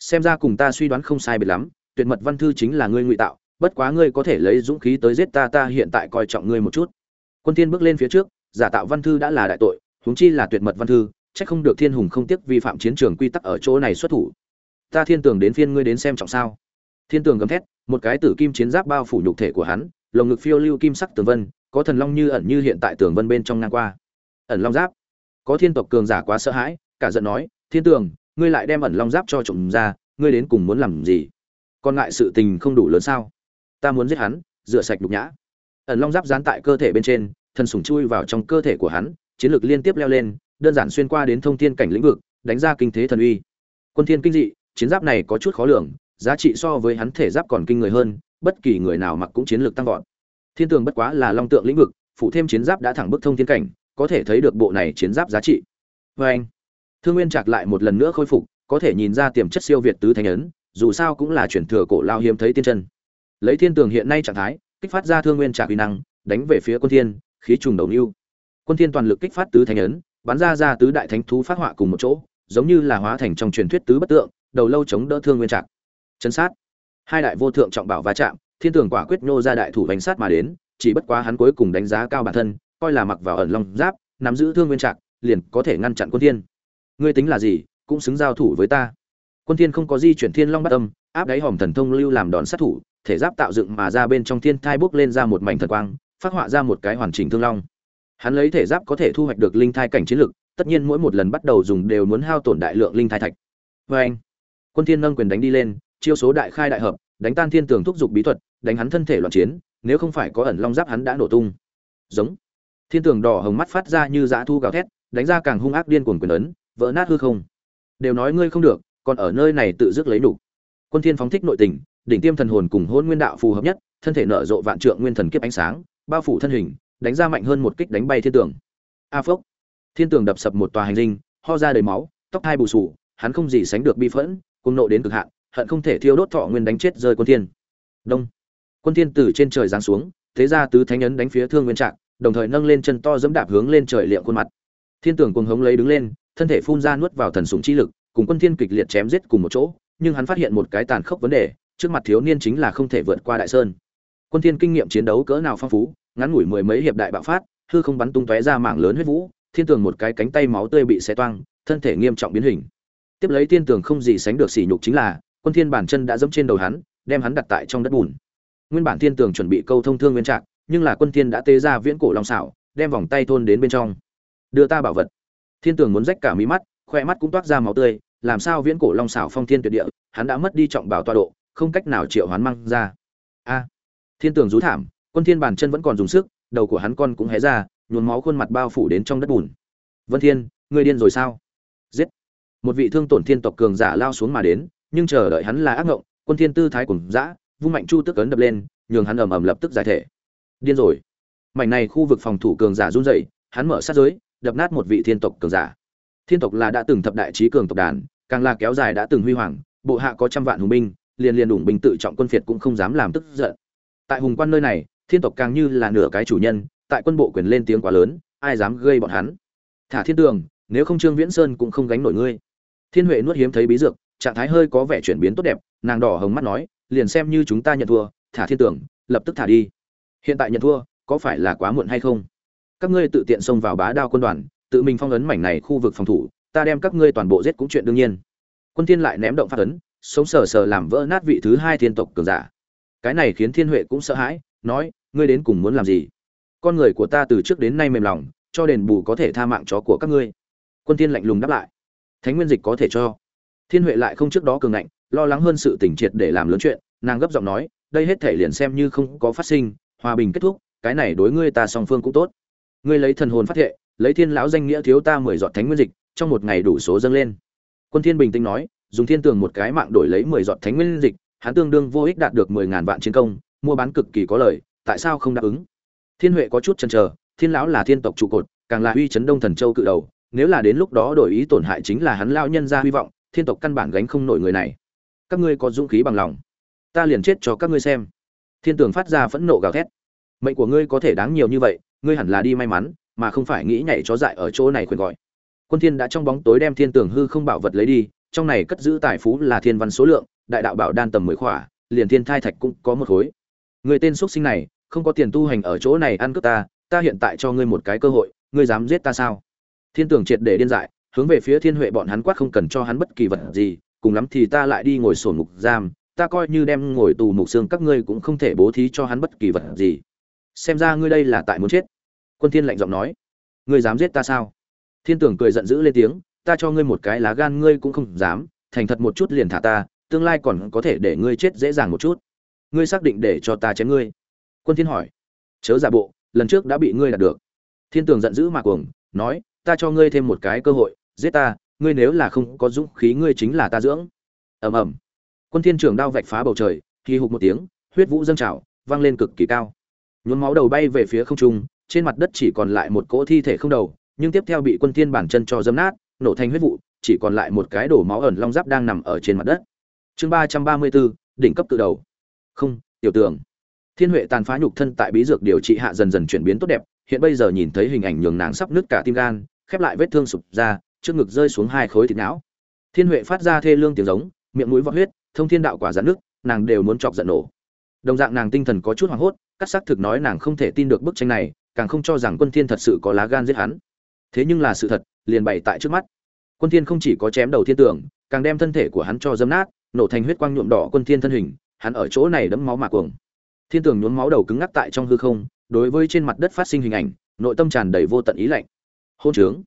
Xem ra cùng ta suy đoán không sai biệt lắm, tuyệt mật văn thư chính là ngươi ngụy tạo, bất quá ngươi có thể lấy dũng khí tới giết ta ta hiện tại coi trọng ngươi một chút. Quân thiên bước lên phía trước, giả tạo văn thư đã là đại tội, huống chi là tuyệt mật văn thư chắc không được thiên hùng không tiếc vi phạm chiến trường quy tắc ở chỗ này xuất thủ. Ta thiên tường đến phiên ngươi đến xem trọng sao? Thiên tường gầm thét, một cái tử kim chiến giáp bao phủ nhục thể của hắn, lồng ngực phiêu lưu kim sắc tường vân, có thần long như ẩn như hiện tại tường vân bên trong ngang qua. Ẩn long giáp. Có thiên tộc cường giả quá sợ hãi, cả giận nói, thiên tường, ngươi lại đem ẩn long giáp cho trộm ra, ngươi đến cùng muốn làm gì? Còn ngại sự tình không đủ lớn sao? Ta muốn giết hắn, rửa sạch nhục nhã. Ẩn long giáp dán tại cơ thể bên trên, thần sủng chui vào trong cơ thể của hắn, chiến lược liên tiếp leo lên đơn giản xuyên qua đến thông thiên cảnh lĩnh vực, đánh ra kinh thế thần uy. Quân thiên kinh dị, chiến giáp này có chút khó lường, giá trị so với hắn thể giáp còn kinh người hơn, bất kỳ người nào mặc cũng chiến lược tăng vọt. Thiên tường bất quá là long tượng lĩnh vực phụ thêm chiến giáp đã thẳng bức thông thiên cảnh, có thể thấy được bộ này chiến giáp giá trị. Vê anh, thương nguyên trạc lại một lần nữa khôi phục, có thể nhìn ra tiềm chất siêu việt tứ thánh ấn, dù sao cũng là chuyển thừa cổ lao hiếm thấy tiên chân. Lấy thiên tường hiện nay trạng thái, kích phát ra thương nguyên trạc uy năng, đánh về phía quân thiên, khí trùng đầu lưu. Quân thiên toàn lực kích phát tứ thánh ấn bắn ra ra tứ đại thánh thú phát họa cùng một chỗ, giống như là hóa thành trong truyền thuyết tứ bất tượng, đầu lâu chống đỡ thương nguyên trạc chấn sát. Hai đại vô thượng trọng bảo va chạm, thiên tường quả quyết nô ra đại thủ bánh sát mà đến, chỉ bất quá hắn cuối cùng đánh giá cao bản thân, coi là mặc vào ẩn long giáp, nắm giữ thương nguyên trạc liền có thể ngăn chặn quân thiên. Ngươi tính là gì, cũng xứng giao thủ với ta. Quân thiên không có di chuyển thiên long bát âm, áp đáy hòm thần thông lưu làm đòn sát thủ, thể giáp tạo dựng mà ra bên trong thiên thai bước lên ra một mảnh thần quang, phát họa ra một cái hoàn chỉnh thương long hắn lấy thể giáp có thể thu hoạch được linh thai cảnh chiến lực, tất nhiên mỗi một lần bắt đầu dùng đều muốn hao tổn đại lượng linh thai thạch. Với anh, quân thiên nâng quyền đánh đi lên, chiêu số đại khai đại hợp, đánh tan thiên tường thúc dục bí thuật, đánh hắn thân thể loạn chiến, nếu không phải có ẩn long giáp hắn đã nổ tung. Giống. Thiên tường đỏ hồng mắt phát ra như dã thu gào thét, đánh ra càng hung ác điên cuồng quyền ấn, vỡ nát hư không. Đều nói ngươi không được, còn ở nơi này tự dứt lấy đủ. Quân thiên phóng thích nội tình, đỉnh tiêm thần hồn cùng hôn nguyên đạo phù hợp nhất, thân thể nở rộ vạn trượng nguyên thần kiếp ánh sáng, bao phủ thân hình đánh ra mạnh hơn một kích đánh bay thiên tường. A phốc. Thiên tường đập sập một tòa hành linh ho ra đầy máu, tóc hai bù sù, hắn không gì sánh được bi phẫn cùng nộ đến cực hạn, hận không thể thiêu đốt thọ nguyên đánh chết rơi quân thiên. Đông. Quân thiên từ trên trời giáng xuống, thế ra tứ thánh ấn đánh phía thương nguyên trạng, đồng thời nâng lên chân to dẫm đạp hướng lên trời liệm khuôn mặt. Thiên tường cuồng hống lấy đứng lên, thân thể phun ra nuốt vào thần sủng chi lực, cùng quân thiên kịch liệt chém giết cùng một chỗ, nhưng hắn phát hiện một cái tàn khốc vấn đề, trước mặt thiếu niên chính là không thể vượt qua đại sơn. Quân thiên kinh nghiệm chiến đấu cỡ nào phong phú ngắn ngủi mười mấy hiệp đại bạo phát, hư không bắn tung tóe ra mạng lớn huyết vũ, thiên tường một cái cánh tay máu tươi bị xé toang, thân thể nghiêm trọng biến hình. Tiếp lấy thiên tường không gì sánh được sỉ nhục chính là, quân thiên bản chân đã dẫm trên đầu hắn, đem hắn đặt tại trong đất bùn. Nguyên bản thiên tường chuẩn bị câu thông thương nguyên trạng, nhưng là quân thiên đã tế ra viễn cổ long xảo, đem vòng tay thôn đến bên trong. Đưa ta bảo vật. Thiên tường muốn rách cả mí mắt, khoe mắt cũng toát ra máu tươi, làm sao viễn cổ long xảo phong thiên tuyệt địa, hắn đã mất đi trọng bảo toa độ, không cách nào triệu hoán mang ra. A. Thiên tường rú thảm quân thiên bàn chân vẫn còn dùng sức, đầu của hắn con cũng hé ra, nhuốm máu khuôn mặt bao phủ đến trong đất bùn. Vân thiên, ngươi điên rồi sao? Giết! Một vị thương tổn thiên tộc cường giả lao xuống mà đến, nhưng chờ đợi hắn là ác ngộng, quân thiên tư thái cuồng dã, vung mạnh chu tức ấn đập lên, nhường hắn ầm ầm lập tức giải thể. Điên rồi! Mảnh này khu vực phòng thủ cường giả run rẩy, hắn mở sát giới, đập nát một vị thiên tộc cường giả. Thiên tộc là đã từng thập đại trí cường tộc đàn, càng là kéo dài đã từng huy hoàng, bộ hạ có trăm vạn hùng binh, liền liền đủng binh tự trọng quân phiệt cũng không dám làm tức giận. Tại hùng quan nơi này thiên tộc càng như là nửa cái chủ nhân, tại quân bộ quyền lên tiếng quá lớn, ai dám gây bọn hắn? Thả thiên tường, nếu không trương viễn sơn cũng không gánh nổi ngươi. Thiên huệ nuốt hiếm thấy bí dược, trạng thái hơi có vẻ chuyển biến tốt đẹp, nàng đỏ hồng mắt nói, liền xem như chúng ta nhận thua, thả thiên tường, lập tức thả đi. Hiện tại nhận thua, có phải là quá muộn hay không? Các ngươi tự tiện xông vào bá đao quân đoàn, tự mình phong ấn mảnh này khu vực phòng thủ, ta đem các ngươi toàn bộ giết cũng chuyện đương nhiên. Quân thiên lại ném động phát ấn, sống sờ sờ làm vỡ nát vị thứ hai thiên tộc cường giả. Cái này khiến thiên huệ cũng sợ hãi nói, ngươi đến cùng muốn làm gì? Con người của ta từ trước đến nay mềm lòng, cho đền bù có thể tha mạng chó của các ngươi. Quân thiên lạnh lùng đáp lại, thánh nguyên dịch có thể cho. Thiên huệ lại không trước đó cường ngạnh, lo lắng hơn sự tỉnh triệt để làm lớn chuyện, nàng gấp giọng nói, đây hết thể liền xem như không có phát sinh, hòa bình kết thúc, cái này đối ngươi ta song phương cũng tốt. Ngươi lấy thần hồn phát thệ, lấy thiên lão danh nghĩa thiếu ta mười giọt thánh nguyên dịch, trong một ngày đủ số dâng lên. Quân thiên bình tĩnh nói, dùng thiên tường một cái mạng đổi lấy mười giọt thánh nguyên dịch, hắn tương đương vô ích đạt được mười ngàn vạn chiến công mua bán cực kỳ có lợi tại sao không đáp ứng? Thiên huệ có chút chần chờ, thiên lão là thiên tộc trụ cột, càng là uy chấn đông thần châu cự đầu, nếu là đến lúc đó đổi ý tổn hại chính là hắn lao nhân ra hy vọng, thiên tộc căn bản gánh không nổi người này. Các ngươi có dũng khí bằng lòng, ta liền chết cho các ngươi xem. Thiên tường phát ra phẫn nộ gào thét. Mệnh của ngươi có thể đáng nhiều như vậy, ngươi hẳn là đi may mắn, mà không phải nghĩ nhảy chó dại ở chỗ này khuyên gọi. Quân thiên đã trong bóng tối đem thiên tường hư không bảo vật lấy đi, trong này cất giữ tài phú là thiên văn số lượng, đại đạo bảo đan tầm mười khỏa, liền thiên thai thạch cũng có một khối người tên xuất sinh này, không có tiền tu hành ở chỗ này ăn cướp ta ta hiện tại cho ngươi một cái cơ hội, ngươi dám giết ta sao? Thiên tường triệt để điên dại, hướng về phía thiên huệ bọn hắn quát không cần cho hắn bất kỳ vật gì, cùng lắm thì ta lại đi ngồi sổn mục giam, ta coi như đem ngồi tù mục xương các ngươi cũng không thể bố thí cho hắn bất kỳ vật gì. Xem ra ngươi đây là tại muốn chết. Quân thiên lạnh giọng nói. Ngươi dám giết ta sao? Thiên tường cười giận dữ lên tiếng. Ta cho ngươi một cái lá gan ngươi cũng không dám, thành thật một chút liền thả ta, tương lai còn có thể để ngươi chết dễ dàng một chút ngươi xác định để cho ta chém ngươi? Quân thiên hỏi. Chớ giả bộ, lần trước đã bị ngươi đạt được. Thiên tường giận dữ mà cuồng, nói, ta cho ngươi thêm một cái cơ hội, giết ta, ngươi nếu là không có dũng khí ngươi chính là ta dưỡng. Ầm ầm. Quân thiên trưởng đao vạch phá bầu trời khi hụt một tiếng, huyết vũ dâng trào, vang lên cực kỳ cao. Nhuốm máu đầu bay về phía không trung, trên mặt đất chỉ còn lại một cỗ thi thể không đầu, nhưng tiếp theo bị quân thiên bản chân cho dấm nát, nổ thành huyết vụ, chỉ còn lại một cái đổ máu ẩn long giáp đang nằm ở trên mặt đất. Chương ba trăm ba mươi bốn, đỉnh cấp tự đầu không, tiểu tưởng thiên huệ tàn phá nhục thân tại bí dược điều trị hạ dần dần chuyển biến tốt đẹp, hiện bây giờ nhìn thấy hình ảnh nhường nàng sắp nứt cả tim gan, khép lại vết thương sụp ra, trước ngực rơi xuống hai khối thịt não. Thiên huệ phát ra thê lương tiếng giống, miệng mũi vọt huyết, thông thiên đạo quả giãn nước, nàng đều muốn chọc giận nổ. Đồng dạng nàng tinh thần có chút hoảng hốt, cắt xác thực nói nàng không thể tin được bức tranh này, càng không cho rằng quân thiên thật sự có lá gan giết hắn. Thế nhưng là sự thật, liền bày tại trước mắt. Quân thiên không chỉ có chém đầu thiên tưởng càng đem thân thể của hắn cho dâm nát, nổ thành huyết quang nhuộm đỏ quân thiên thân hình hắn ở chỗ này đẫm máu mà cuồng. Thiên tường nhuốm máu đầu cứng ngắc tại trong hư không, đối với trên mặt đất phát sinh hình ảnh, nội tâm tràn đầy vô tận ý lạnh. Hôn trướng.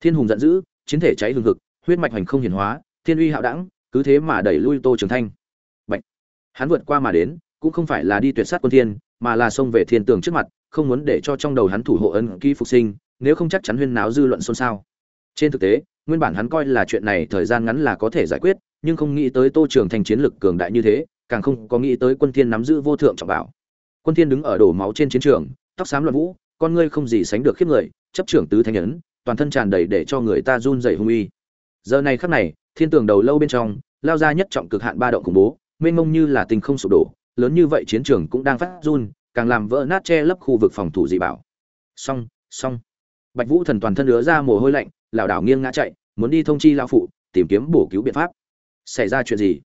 Thiên hùng giận dữ, chiến thể cháy hừng hực, huyết mạch hành không hiển hóa, thiên uy hạo đẳng, cứ thế mà đẩy lui tô trường thanh. Bạch. hắn vượt qua mà đến, cũng không phải là đi tuyệt sát quân thiên, mà là xông về thiên tường trước mặt, không muốn để cho trong đầu hắn thủ hộ ân ký phục sinh, nếu không chắc chắn huyên náo dư luận xôn xao. Trên thực tế, nguyên bản hắn coi là chuyện này thời gian ngắn là có thể giải quyết, nhưng không nghĩ tới tô trường thành chiến lực cường đại như thế càng không có nghĩ tới quân thiên nắm giữ vô thượng trọng bảo. Quân thiên đứng ở đổ máu trên chiến trường, tóc xám loạn vũ, con ngươi không gì sánh được khiếp người, chấp trưởng tứ thánh ấn toàn thân tràn đầy để cho người ta run rẩy hung uy. Giờ này khắc này, thiên tường đầu lâu bên trong, lao ra nhất trọng cực hạn ba động khủng bố, mênh mông như là tình không sụp đổ, lớn như vậy chiến trường cũng đang phát run, càng làm vỡ nát che lấp khu vực phòng thủ dị bảo. Song song bạch vũ thần toàn thân lứa ra mồ hôi lạnh, lảo đảo nghiêng ngã chạy, muốn đi thông chi lão phụ, tìm kiếm bổ cứu biện pháp. Xảy ra chuyện gì?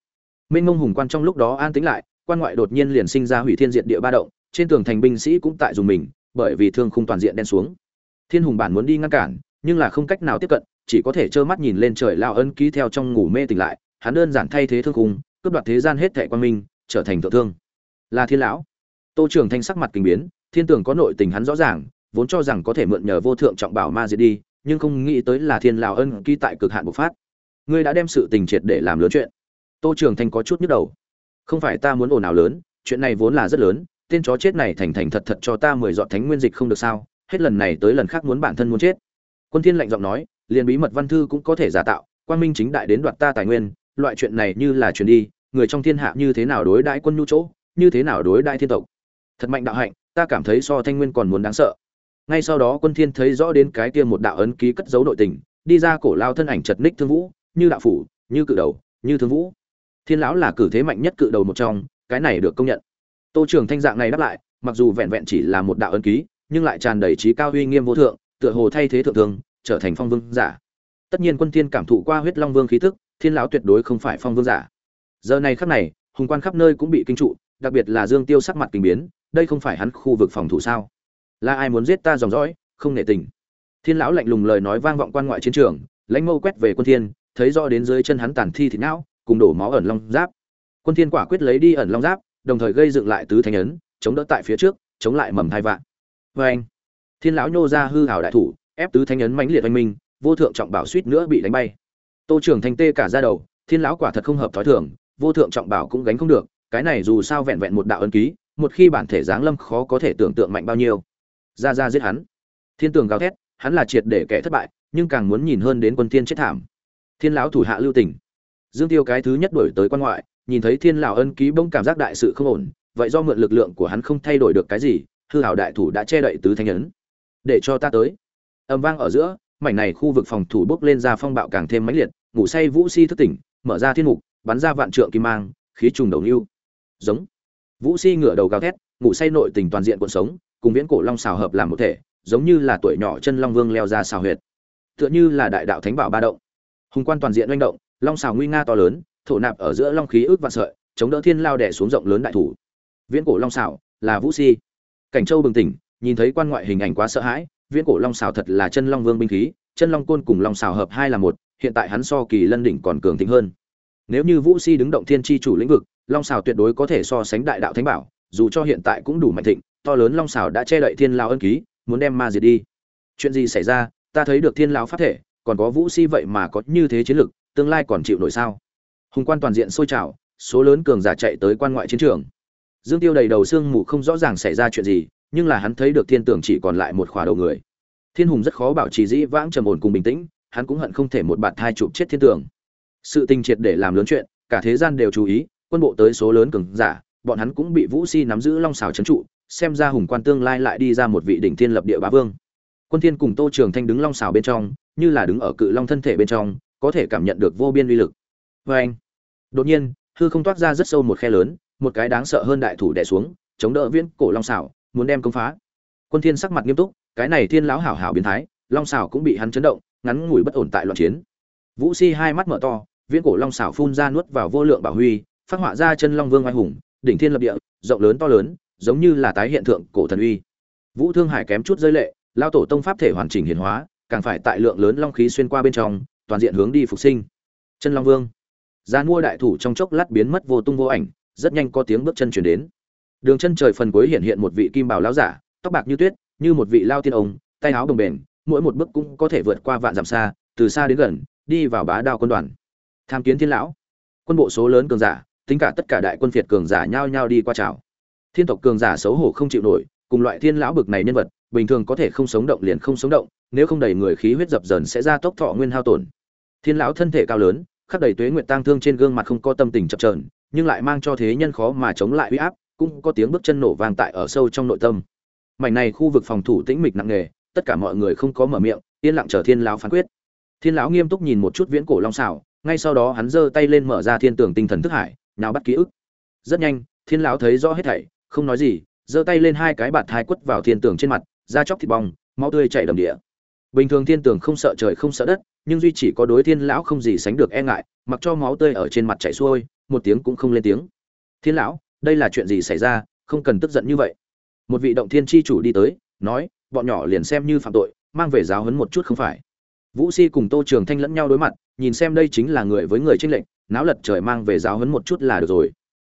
Minh ngông hùng quan trong lúc đó an tĩnh lại, quan ngoại đột nhiên liền sinh ra hủy thiên diện địa ba động, trên tường thành binh sĩ cũng tại dùng mình, bởi vì thương khung toàn diện đen xuống. Thiên hùng bản muốn đi ngăn cản, nhưng là không cách nào tiếp cận, chỉ có thể trơ mắt nhìn lên trời lao ân ký theo trong ngủ mê tỉnh lại, hắn đơn giản thay thế thương khung, cướp đoạt thế gian hết thệ quan minh, trở thành thượng thương. Là thiên lão. Tô trường thanh sắc mặt kinh biến, thiên tường có nội tình hắn rõ ràng, vốn cho rằng có thể mượn nhờ vô thượng trọng bảo ma diệt đi, nhưng không nghĩ tới là thiên lão ân ký tại cực hạn bộc phát. Ngươi đã đem sự tình triệt để làm lớn chuyện tô trường thanh có chút nhức đầu. Không phải ta muốn ồn ào lớn, chuyện này vốn là rất lớn, tên chó chết này thành thành thật thật cho ta mười dọn thánh nguyên dịch không được sao, hết lần này tới lần khác muốn bản thân muốn chết. Quân thiên lạnh giọng nói, liền bí mật văn thư cũng có thể giả tạo quan minh chính đại đến đoạt ta tài nguyên, loại chuyện này như là truyền đi, người trong thiên hạ như thế nào đối đãi quân nhu chỗ, như thế nào đối đãi thiên tộc. Thật mạnh đạo hạnh, ta cảm thấy so thanh nguyên còn muốn đáng sợ. Ngay sau đó quân thiên thấy rõ đến cái kia một đạo ấn ký cất giấu nội tình, đi ra cổ lao thân ảnh chật ních thương vũ, như đạo phủ, như cự đầu, như thương vũ thiên lão là cử thế mạnh nhất cự đầu một trong, cái này được công nhận. Tô trường thanh dạng này đáp lại, mặc dù vẹn vẹn chỉ là một đạo ấn ký, nhưng lại tràn đầy trí cao uy nghiêm vô thượng, tựa hồ thay thế thượng thương trở thành phong vương giả. Tất nhiên quân thiên cảm thụ qua huyết long vương khí tức, thiên lão tuyệt đối không phải phong vương giả. Giờ này khắc này, hùng quan khắp nơi cũng bị kinh trụ, đặc biệt là dương tiêu sắc mặt kinh biến, đây không phải hắn khu vực phòng thủ sao? Là ai muốn giết ta dòng dõi, không nể tình. Thiên lão lạnh lùng lời nói vang vọng quan ngoại chiến trường, lãnh mâu quét về quân thiên, thấy rõ đến dưới chân hắn tàn thi thịt não cùng đổ máu ẩn long giáp. Quân thiên quả quyết lấy đi ẩn long giáp, đồng thời gây dựng lại tứ thánh ấn, chống đỡ tại phía trước, chống lại mầm thai vạn. Với anh, thiên lão nhô ra hư hảo đại thủ, ép tứ thánh ấn mãnh liệt oanh minh, vô thượng trọng bảo suýt nữa bị đánh bay. Tô trưởng thành tê cả ra đầu, thiên lão quả thật không hợp thói thường, vô thượng trọng bảo cũng gánh không được, cái này dù sao vẹn vẹn một đạo ấn ký, một khi bản thể giáng lâm khó có thể tưởng tượng mạnh bao nhiêu. Ra ra giết hắn. Thiên tường gào thét, hắn là triệt để kẻ thất bại, nhưng càng muốn nhìn hơn đến quân thiên chết thảm. Thiên lão thủ hạ lưu tình dương tiêu cái thứ nhất đổi tới quan ngoại, nhìn thấy thiên lão ân ký bỗng cảm giác đại sự không ổn, vậy do mượn lực lượng của hắn không thay đổi được cái gì, hư hảo đại thủ đã che đậy tứ thanh ấn. Để cho ta tới. Âm vang ở giữa, mảnh này khu vực phòng thủ bốc lên ra phong bạo càng thêm mãnh liệt, ngủ say vũ si thức tỉnh, mở ra thiên mục, bắn ra vạn trượng kim mang, khí trùng đầu lưu. Giống. Vũ si ngửa đầu gào thét, ngủ say nội tình toàn diện cuộc sống, cùng viễn cổ long xào hợp làm một thể, giống như là tuổi nhỏ chân long vương leo ra xào huyệt. Tựa như là đại đạo thánh bảo ba động. Hùng quan toàn diện manh động long xào nguy nga to lớn, thổ nạp ở giữa long khí ước vạn sợi, chống đỡ thiên lao đẻ xuống rộng lớn đại thủ. Viễn cổ long xào, là vũ si. Cảnh châu bừng tỉnh, nhìn thấy quan ngoại hình ảnh quá sợ hãi, viễn cổ long xào thật là chân long vương binh khí, chân long côn cùng long xào hợp hai là một, hiện tại hắn so kỳ lân đỉnh còn cường thịnh hơn. Nếu như vũ si đứng động thiên tri chủ lĩnh vực, long xào tuyệt đối có thể so sánh đại đạo thánh bảo, dù cho hiện tại cũng đủ mạnh thịnh, to lớn long xào đã che đậy thiên lao ân ký, muốn đem ma diệt đi. Chuyện gì xảy ra, ta thấy được thiên lao pháp thể, còn có vũ si vậy mà có như thế chiến lực tương lai còn chịu nổi sao? Hùng quan toàn diện sôi trào, số lớn cường giả chạy tới quan ngoại chiến trường. Dương tiêu đầy đầu xương mù không rõ ràng xảy ra chuyện gì, nhưng là hắn thấy được thiên tưởng chỉ còn lại một khỏa đầu người. Thiên hùng rất khó bảo trì dĩ vãng trầm ổn cùng bình tĩnh, hắn cũng hận không thể một bạt thai chụp chết thiên tưởng sự tình triệt để làm lớn chuyện, cả thế gian đều chú ý, quân bộ tới số lớn cường giả, bọn hắn cũng bị vũ si nắm giữ long xào trấn trụ, xem ra hùng quan tương lai lại đi ra một vị đỉnh thiên lập địa bá vương. Quân thiên cùng tô trường thanh đứng long xào bên trong, như là đứng ở cự long thân thể bên trong có thể cảm nhận được vô biên uy lực. Với anh, đột nhiên, hư không toát ra rất sâu một khe lớn, một cái đáng sợ hơn đại thủ đè xuống, chống đỡ viễn cổ long xảo muốn đem công phá. Quân thiên sắc mặt nghiêm túc, cái này thiên lão hảo hảo biến thái, long xảo cũng bị hắn chấn động, ngắn ngủi bất ổn tại loạn chiến. Vũ si hai mắt mở to, viễn cổ long xảo phun ra nuốt vào vô lượng bảo huy, phát họa ra chân long vương oai hùng, đỉnh thiên lập địa, rộng lớn to lớn, giống như là tái hiện thượng cổ thần uy. Vũ thương hải kém chút rơi lệ lao tổ tông pháp thể hoàn chỉnh hiển hóa, càng phải tại lượng lớn long khí xuyên qua bên trong toàn diện hướng đi phục sinh. Chân long vương. Gian mua đại thủ trong chốc lát biến mất vô tung vô ảnh, rất nhanh có tiếng bước chân chuyển đến. Đường chân trời phần cuối hiện hiện một vị kim bào lão giả, tóc bạc như tuyết, như một vị lao tiên ông, tay áo đồng bền mỗi một bước cũng có thể vượt qua vạn dặm xa, từ xa đến gần, đi vào bá đao quân đoàn. Tham kiến thiên lão. Quân bộ số lớn cường giả, tính cả tất cả đại quân phiệt cường giả nhao nhao đi qua chào. Thiên tộc cường giả xấu hổ không chịu nổi, cùng loại thiên lão bực này nhân vật bình thường có thể không sống động liền không sống động, nếu không đầy người khí huyết dập dần sẽ ra tốc thọ nguyên hao tổn. Thiên lão thân thể cao lớn, khắc đầy tuế nguyệt tang thương trên gương mặt không có tâm tình chập chờn, nhưng lại mang cho thế nhân khó mà chống lại uy áp, cũng có tiếng bước chân nổ vang tại ở sâu trong nội tâm. Mảnh này khu vực phòng thủ tĩnh mịch nặng nề, tất cả mọi người không có mở miệng, yên lặng chờ thiên lão phán quyết. Thiên lão nghiêm túc nhìn một chút viễn cổ long xảo, ngay sau đó hắn giơ tay lên mở ra thiên tường tinh thần thức hải, nào bắt ký ức. Rất nhanh, thiên lão thấy rõ hết thảy, không nói gì, giơ tay lên hai cái bạt thai quất vào thiên tường trên mặt da chóc thịt bong, máu tươi chảy đầm địa. Bình thường thiên tường không sợ trời không sợ đất, nhưng duy chỉ có đối thiên lão không gì sánh được e ngại, mặc cho máu tươi ở trên mặt chảy xuôi, một tiếng cũng không lên tiếng. Thiên lão, đây là chuyện gì xảy ra, không cần tức giận như vậy. Một vị động thiên chi chủ đi tới, nói, bọn nhỏ liền xem như phạm tội, mang về giáo huấn một chút không phải. Vũ si cùng tô trường thanh lẫn nhau đối mặt, nhìn xem đây chính là người với người tranh lệnh náo lật trời mang về giáo huấn một chút là được rồi.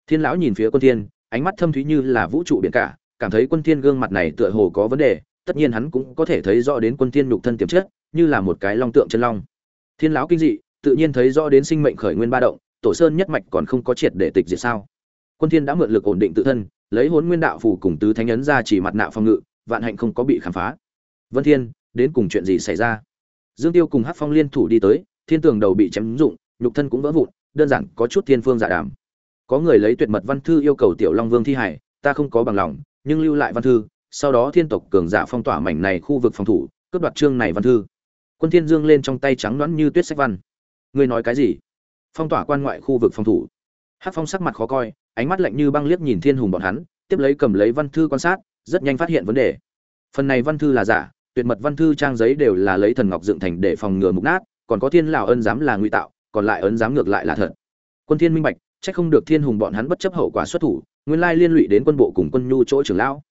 Thiên lão nhìn phía quân thiên, ánh mắt thâm thúy như là vũ trụ biển cả cảm thấy quân thiên gương mặt này tựa hồ có vấn đề, tất nhiên hắn cũng có thể thấy rõ đến quân thiên nhục thân tiềm chất, như là một cái long tượng chân long. Thiên lão kinh dị, tự nhiên thấy rõ đến sinh mệnh khởi nguyên ba động, tổ sơn nhất mạch còn không có triệt để tịch diệt sao? Quân thiên đã mượn lực ổn định tự thân, lấy hồn nguyên đạo phù cùng tứ thánh ấn ra chỉ mặt nạ phòng ngự, vạn hạnh không có bị khám phá. Vân thiên, đến cùng chuyện gì xảy ra? Dương tiêu cùng hắc phong liên thủ đi tới, thiên tường đầu bị chém rụng, nhục thân cũng vỡ vụn, đơn giản có chút thiên phương giả đảm. có người lấy tuyệt mật văn thư yêu cầu tiểu long vương thi hải ta không có bằng lòng nhưng lưu lại văn thư, sau đó thiên tộc cường giả phong tỏa mảnh này khu vực phòng thủ, cướp đoạt chương này văn thư. Quân thiên dương lên trong tay trắng đoán như tuyết sách văn. Ngươi nói cái gì? Phong tỏa quan ngoại khu vực phòng thủ. Hắc phong sắc mặt khó coi, ánh mắt lạnh như băng liếc nhìn thiên hùng bọn hắn, tiếp lấy cầm lấy văn thư quan sát, rất nhanh phát hiện vấn đề. Phần này văn thư là giả, tuyệt mật văn thư trang giấy đều là lấy thần ngọc dựng thành để phòng ngừa mục nát, còn có thiên lão ân giám là nguy tạo, còn lại ấn giám ngược lại là thật. Quân thiên minh bạch chắc không được thiên hùng bọn hắn bất chấp hậu quả xuất thủ, nguyên lai liên lụy đến quân bộ cùng quân nhu chỗ trưởng lão.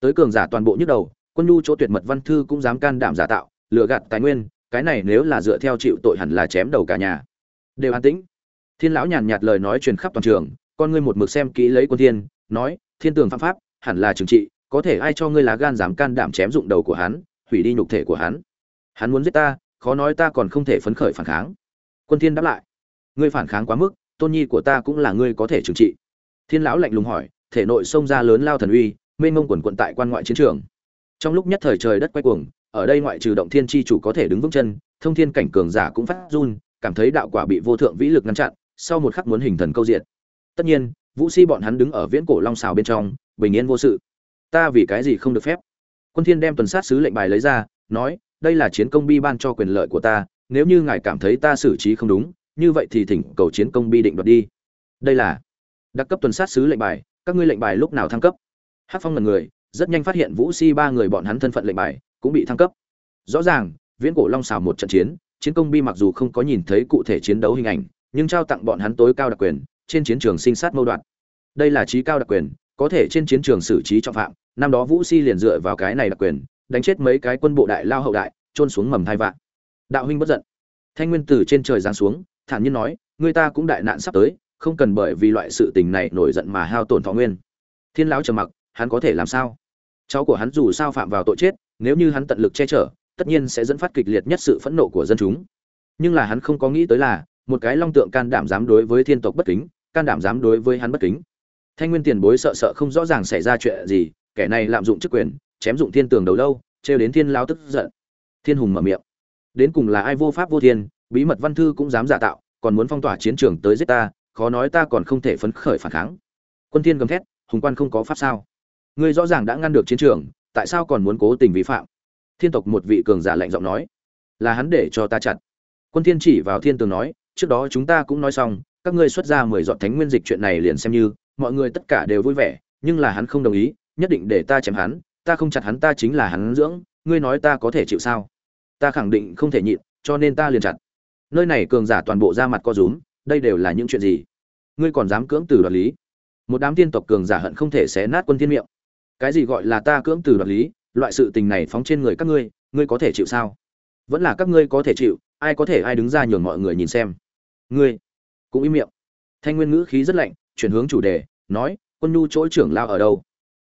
Tới cường giả toàn bộ nhức đầu, quân nhu chỗ tuyệt mật văn thư cũng dám can đảm giả tạo, lừa gạt tài nguyên, cái này nếu là dựa theo chịu tội hẳn là chém đầu cả nhà. Đều an tĩnh. Thiên lão nhàn nhạt lời nói truyền khắp toàn trường, con ngươi một mực xem kỹ lấy quân thiên, nói, thiên tường phạm pháp, hẳn là trừng trị, có thể ai cho ngươi lá gan dám can đảm chém dụng đầu của hắn, hủy đi nhục thể của hắn. Hắn muốn giết ta, khó nói ta còn không thể phấn khởi phản kháng. Quân thiên đáp lại, ngươi phản kháng quá mức tôn nhi của ta cũng là ngươi có thể trừng trị. Thiên lão lạnh lùng hỏi, thể nội sông ra lớn lao thần uy, mênh mông quần quận tại quan ngoại chiến trường. Trong lúc nhất thời trời đất quay cuồng, ở đây ngoại trừ động thiên chi chủ có thể đứng vững chân, thông thiên cảnh cường giả cũng phát run, cảm thấy đạo quả bị vô thượng vĩ lực ngăn chặn, sau một khắc muốn hình thần câu diện tất nhiên, vũ si bọn hắn đứng ở viễn cổ long xào bên trong, bình yên vô sự. Ta vì cái gì không được phép? Quân thiên đem tuần sát sứ lệnh bài lấy ra, nói, đây là chiến công bi ban cho quyền lợi của ta, nếu như ngài cảm thấy ta xử trí không đúng như vậy thì thỉnh cầu chiến công bi định đoạt đi. Đây là đặc cấp tuần sát sứ lệnh bài, các ngươi lệnh bài lúc nào thăng cấp? Hát phong là người, rất nhanh phát hiện vũ si ba người bọn hắn thân phận lệnh bài cũng bị thăng cấp. Rõ ràng, viễn cổ long xào một trận chiến chiến công bi mặc dù không có nhìn thấy cụ thể chiến đấu hình ảnh, nhưng trao tặng bọn hắn tối cao đặc quyền, trên chiến trường sinh sát mâu đoạn. Đây là trí cao đặc quyền, có thể trên chiến trường xử trí trọng phạm, năm đó vũ si liền dựa vào cái này đặc quyền, đánh chết mấy cái quân bộ đại lao hậu đại trôn xuống mầm thai vạn. Đạo huynh bất giận. Thanh nguyên từ trên trời giáng xuống thản nhiên nói người ta cũng đại nạn sắp tới, không cần bởi vì loại sự tình này nổi giận mà hao tổn thọ nguyên. Thiên lão trầm mặc, hắn có thể làm sao? Cháu của hắn dù sao phạm vào tội chết, nếu như hắn tận lực che chở, tất nhiên sẽ dẫn phát kịch liệt nhất sự phẫn nộ của dân chúng. Nhưng là hắn không có nghĩ tới là, một cái long tượng can đảm dám đối với thiên tộc bất kính, can đảm dám đối với hắn bất kính. Thanh nguyên tiền bối sợ sợ không rõ ràng xảy ra chuyện gì, kẻ này lạm dụng chức quyền, chém dụng thiên tường đầu lâu, trêu đến thiên lao tức giận. Thiên hùng mở miệng, đến cùng là ai vô pháp vô thiên bí mật văn thư cũng dám giả tạo, còn muốn phong tỏa chiến trường tới giết ta, khó nói ta còn không thể phấn khởi phản kháng. Quân thiên gầm thét, hùng quan không có pháp sao? Ngươi rõ ràng đã ngăn được chiến trường, tại sao còn muốn cố tình vi phạm? Thiên tộc một vị cường giả lạnh giọng nói, là hắn để cho ta chặt. Quân thiên chỉ vào thiên tường nói, trước đó chúng ta cũng nói xong, các ngươi xuất ra mười dọn thánh nguyên dịch chuyện này liền xem như, mọi người tất cả đều vui vẻ, nhưng là hắn không đồng ý, nhất định để ta chém hắn, ta không chặt hắn ta chính là hắn dưỡng, ngươi nói ta có thể chịu sao? Ta khẳng định không thể nhịn, cho nên ta liền chặt nơi này cường giả toàn bộ ra mặt co rúm, đây đều là những chuyện gì? Ngươi còn dám cưỡng từ đoạt lý? Một đám tiên tộc cường giả hận không thể xé nát quân thiên miệng. Cái gì gọi là ta cưỡng từ đoạt lý? Loại sự tình này phóng trên người các ngươi ngươi có thể chịu sao? Vẫn là các ngươi có thể chịu, ai có thể ai đứng ra nhường mọi người nhìn xem? Ngươi cũng im miệng. Thanh nguyên ngữ khí rất lạnh, chuyển hướng chủ đề, nói, quân nhu chỗ trưởng lao ở đâu?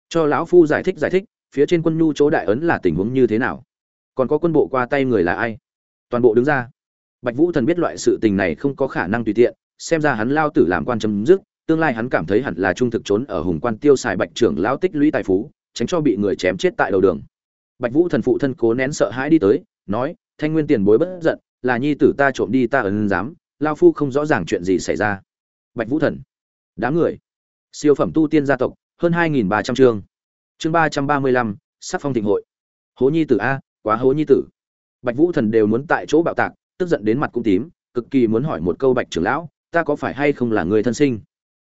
Cho lão phu giải thích giải thích, phía trên quân nhu chỗ đại ấn là tình huống như thế nào? Còn có quân bộ qua tay người là ai? Toàn bộ đứng ra bạch vũ thần biết loại sự tình này không có khả năng tùy tiện xem ra hắn lao tử làm quan chấm dứt tương lai hắn cảm thấy hẳn là trung thực trốn ở hùng quan tiêu xài bạch trưởng lão tích lũy tài phú tránh cho bị người chém chết tại đầu đường. Bạch vũ thần phụ thân cố nén sợ hãi đi tới nói thanh nguyên tiền bối bất giận là nhi tử ta trộm đi ta ấn dám, lao phu không rõ ràng chuyện gì xảy ra. Bạch vũ thần đám người siêu phẩm tu tiên gia tộc hơn hai nghìn ba trăm chương. Chương ba trăm ba mươi lăm sắc phong thịnh hội. Hố nhi tử a quá hố nhi tử. Bạch vũ thần đều muốn tại chỗ bạo tạc tức giận đến mặt cũng tím, cực kỳ muốn hỏi một câu bạch trưởng lão, ta có phải hay không là người thân sinh?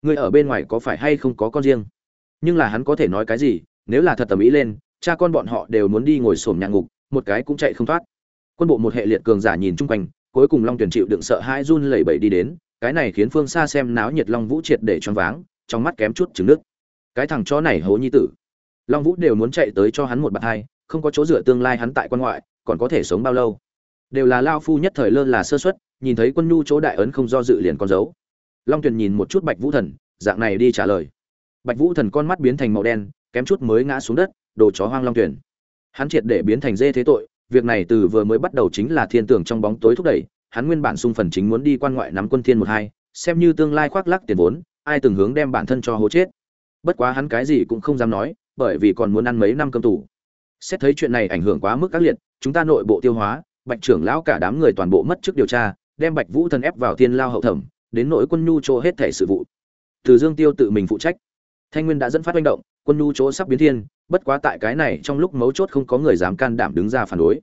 Người ở bên ngoài có phải hay không có con riêng? Nhưng là hắn có thể nói cái gì, nếu là thật tầm ý lên, cha con bọn họ đều muốn đi ngồi xổm nhà ngục, một cái cũng chạy không thoát. Quân bộ một hệ liệt cường giả nhìn chung quanh, cuối cùng long tuyển chịu đựng sợ hãi run lẩy bẩy đi đến, cái này khiến phương xa xem náo nhiệt long vũ triệt để choáng váng, trong mắt kém chút trứng nước. Cái thằng chó này hố nhi tử. Long vũ đều muốn chạy tới cho hắn một bạt hai, không có chỗ dựa tương lai hắn tại quan ngoại, còn có thể sống bao lâu? Đều là lao phu nhất thời lơ là sơ suất, nhìn thấy quân nhu chỗ đại ấn không do dự liền con dấu long tuyền nhìn một chút bạch vũ thần, dạng này đi trả lời. Bạch vũ thần con mắt biến thành màu đen, kém chút mới ngã xuống đất, đồ chó hoang long tuyền. Hắn triệt để biến thành dê thế tội, việc này từ vừa mới bắt đầu chính là thiên tưởng trong bóng tối thúc đẩy, hắn nguyên bản xung phần chính muốn đi quan ngoại nắm quân thiên một hai, xem như tương lai khoác lắc tiền vốn, ai từng hướng đem bản thân cho hố chết. Bất quá hắn cái gì cũng không dám nói, bởi vì còn muốn ăn mấy năm cơm tủ. xét thấy chuyện này ảnh hưởng quá mức các liệt, chúng ta nội bộ tiêu hóa bạch trưởng lão cả đám người toàn bộ mất chức điều tra, đem bạch vũ thần ép vào thiên lao hậu thẩm, đến nội quân nhu chỗ hết thể sự vụ. Từ dương tiêu tự mình phụ trách. Thanh nguyên đã dẫn phát manh động, quân nhu chỗ sắp biến thiên, bất quá tại cái này trong lúc mấu chốt không có người dám can đảm đứng ra phản đối.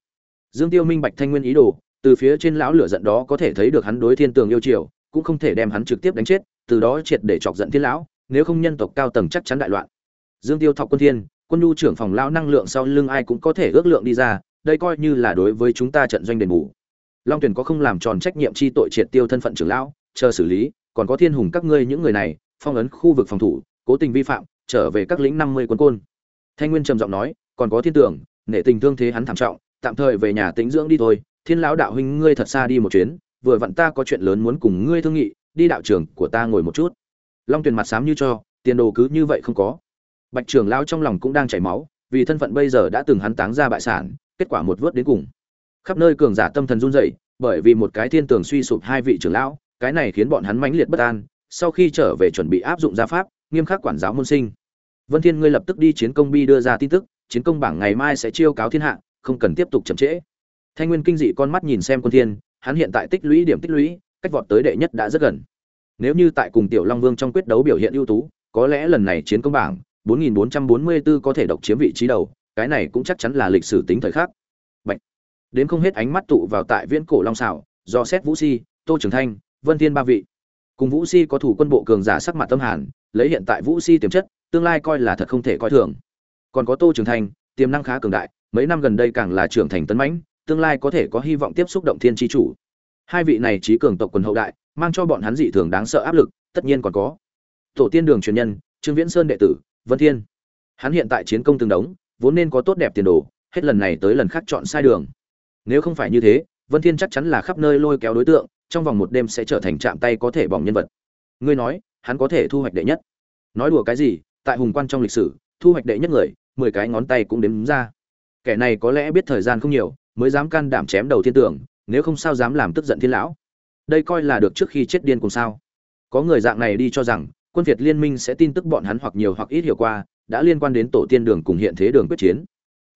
Dương tiêu minh bạch thanh nguyên ý đồ, từ phía trên lão lửa giận đó có thể thấy được hắn đối thiên tường yêu chiều cũng không thể đem hắn trực tiếp đánh chết, từ đó triệt để chọc giận thiên lão, nếu không nhân tộc cao tầng chắc chắn đại loạn. Dương tiêu thọc quân thiên, quân nhu trưởng phòng lão năng lượng sau lưng ai cũng có thể ước lượng đi ra đây coi như là đối với chúng ta trận doanh đền bù. Long tuyển có không làm tròn trách nhiệm chi tội triệt tiêu thân phận trưởng lão, chờ xử lý, còn có thiên hùng các ngươi những người này, phong ấn khu vực phòng thủ, cố tình vi phạm, trở về các lĩnh năm mươi quân côn. Thanh nguyên trầm giọng nói, còn có thiên tưởng, nể tình thương thế hắn thảm trọng, tạm thời về nhà tĩnh dưỡng đi thôi. Thiên lão đạo huynh ngươi thật xa đi một chuyến, vừa vặn ta có chuyện lớn muốn cùng ngươi thương nghị, đi đạo trường của ta ngồi một chút. Long tuyền mặt xám như cho, tiền đồ cứ như vậy không có. Bạch trưởng lão trong lòng cũng đang chảy máu vì thân phận bây giờ đã từng hắn táng ra bại sản, kết quả một vớt đến cùng. Khắp nơi cường giả tâm thần run rẩy, bởi vì một cái thiên tường suy sụp hai vị trưởng lão, cái này khiến bọn hắn mãnh liệt bất an, sau khi trở về chuẩn bị áp dụng gia pháp, nghiêm khắc quản giáo môn sinh. Vân thiên, ngươi lập tức đi chiến công bi đưa ra tin tức, chiến công bảng ngày mai sẽ chiêu cáo thiên hạ, không cần tiếp tục chậm trễ. Thanh nguyên kinh dị con mắt nhìn xem quân thiên, hắn hiện tại tích lũy điểm tích lũy, cách vọt tới đệ nhất đã rất gần. Nếu như tại cùng tiểu long vương trong quyết đấu biểu hiện ưu tú, có lẽ lần này chiến công bảng 4444 có thể độc chiếm vị trí đầu, cái này cũng chắc chắn là lịch sử tính thời khắc. Bạch. đến không hết ánh mắt tụ vào tại viễn cổ long xảo do xét vũ si, tô trường thanh, vân thiên ba vị. Cùng vũ si có thủ quân bộ cường giả sắc mặt tâm hàn, lấy hiện tại vũ si tiềm chất, tương lai coi là thật không thể coi thường. Còn có tô trường thanh, tiềm năng khá cường đại, mấy năm gần đây càng là trưởng thành tấn mãnh, tương lai có thể có hy vọng tiếp xúc động thiên chi chủ. Hai vị này trí cường tộc quần hậu đại, mang cho bọn hắn dị thường đáng sợ áp lực, tất nhiên còn có. Tổ tiên đường truyền nhân, trương viễn sơn đệ tử vân thiên. Hắn hiện tại chiến công từng đống, vốn nên có tốt đẹp tiền đồ, hết lần này tới lần khác chọn sai đường. Nếu không phải như thế, vân thiên chắc chắn là khắp nơi lôi kéo đối tượng, trong vòng một đêm sẽ trở thành chạm tay có thể bỏng nhân vật. Ngươi nói, hắn có thể thu hoạch đệ nhất. Nói đùa cái gì, tại hùng quan trong lịch sử, thu hoạch đệ nhất người, mười cái ngón tay cũng đếm ra. Kẻ này có lẽ biết thời gian không nhiều, mới dám can đảm chém đầu thiên tượng. nếu không sao dám làm tức giận thiên lão. Đây coi là được trước khi chết điên cùng sao. Có người dạng này đi cho rằng quân việt liên minh sẽ tin tức bọn hắn hoặc nhiều hoặc ít hiểu qua, đã liên quan đến tổ tiên đường cùng hiện thế đường quyết chiến.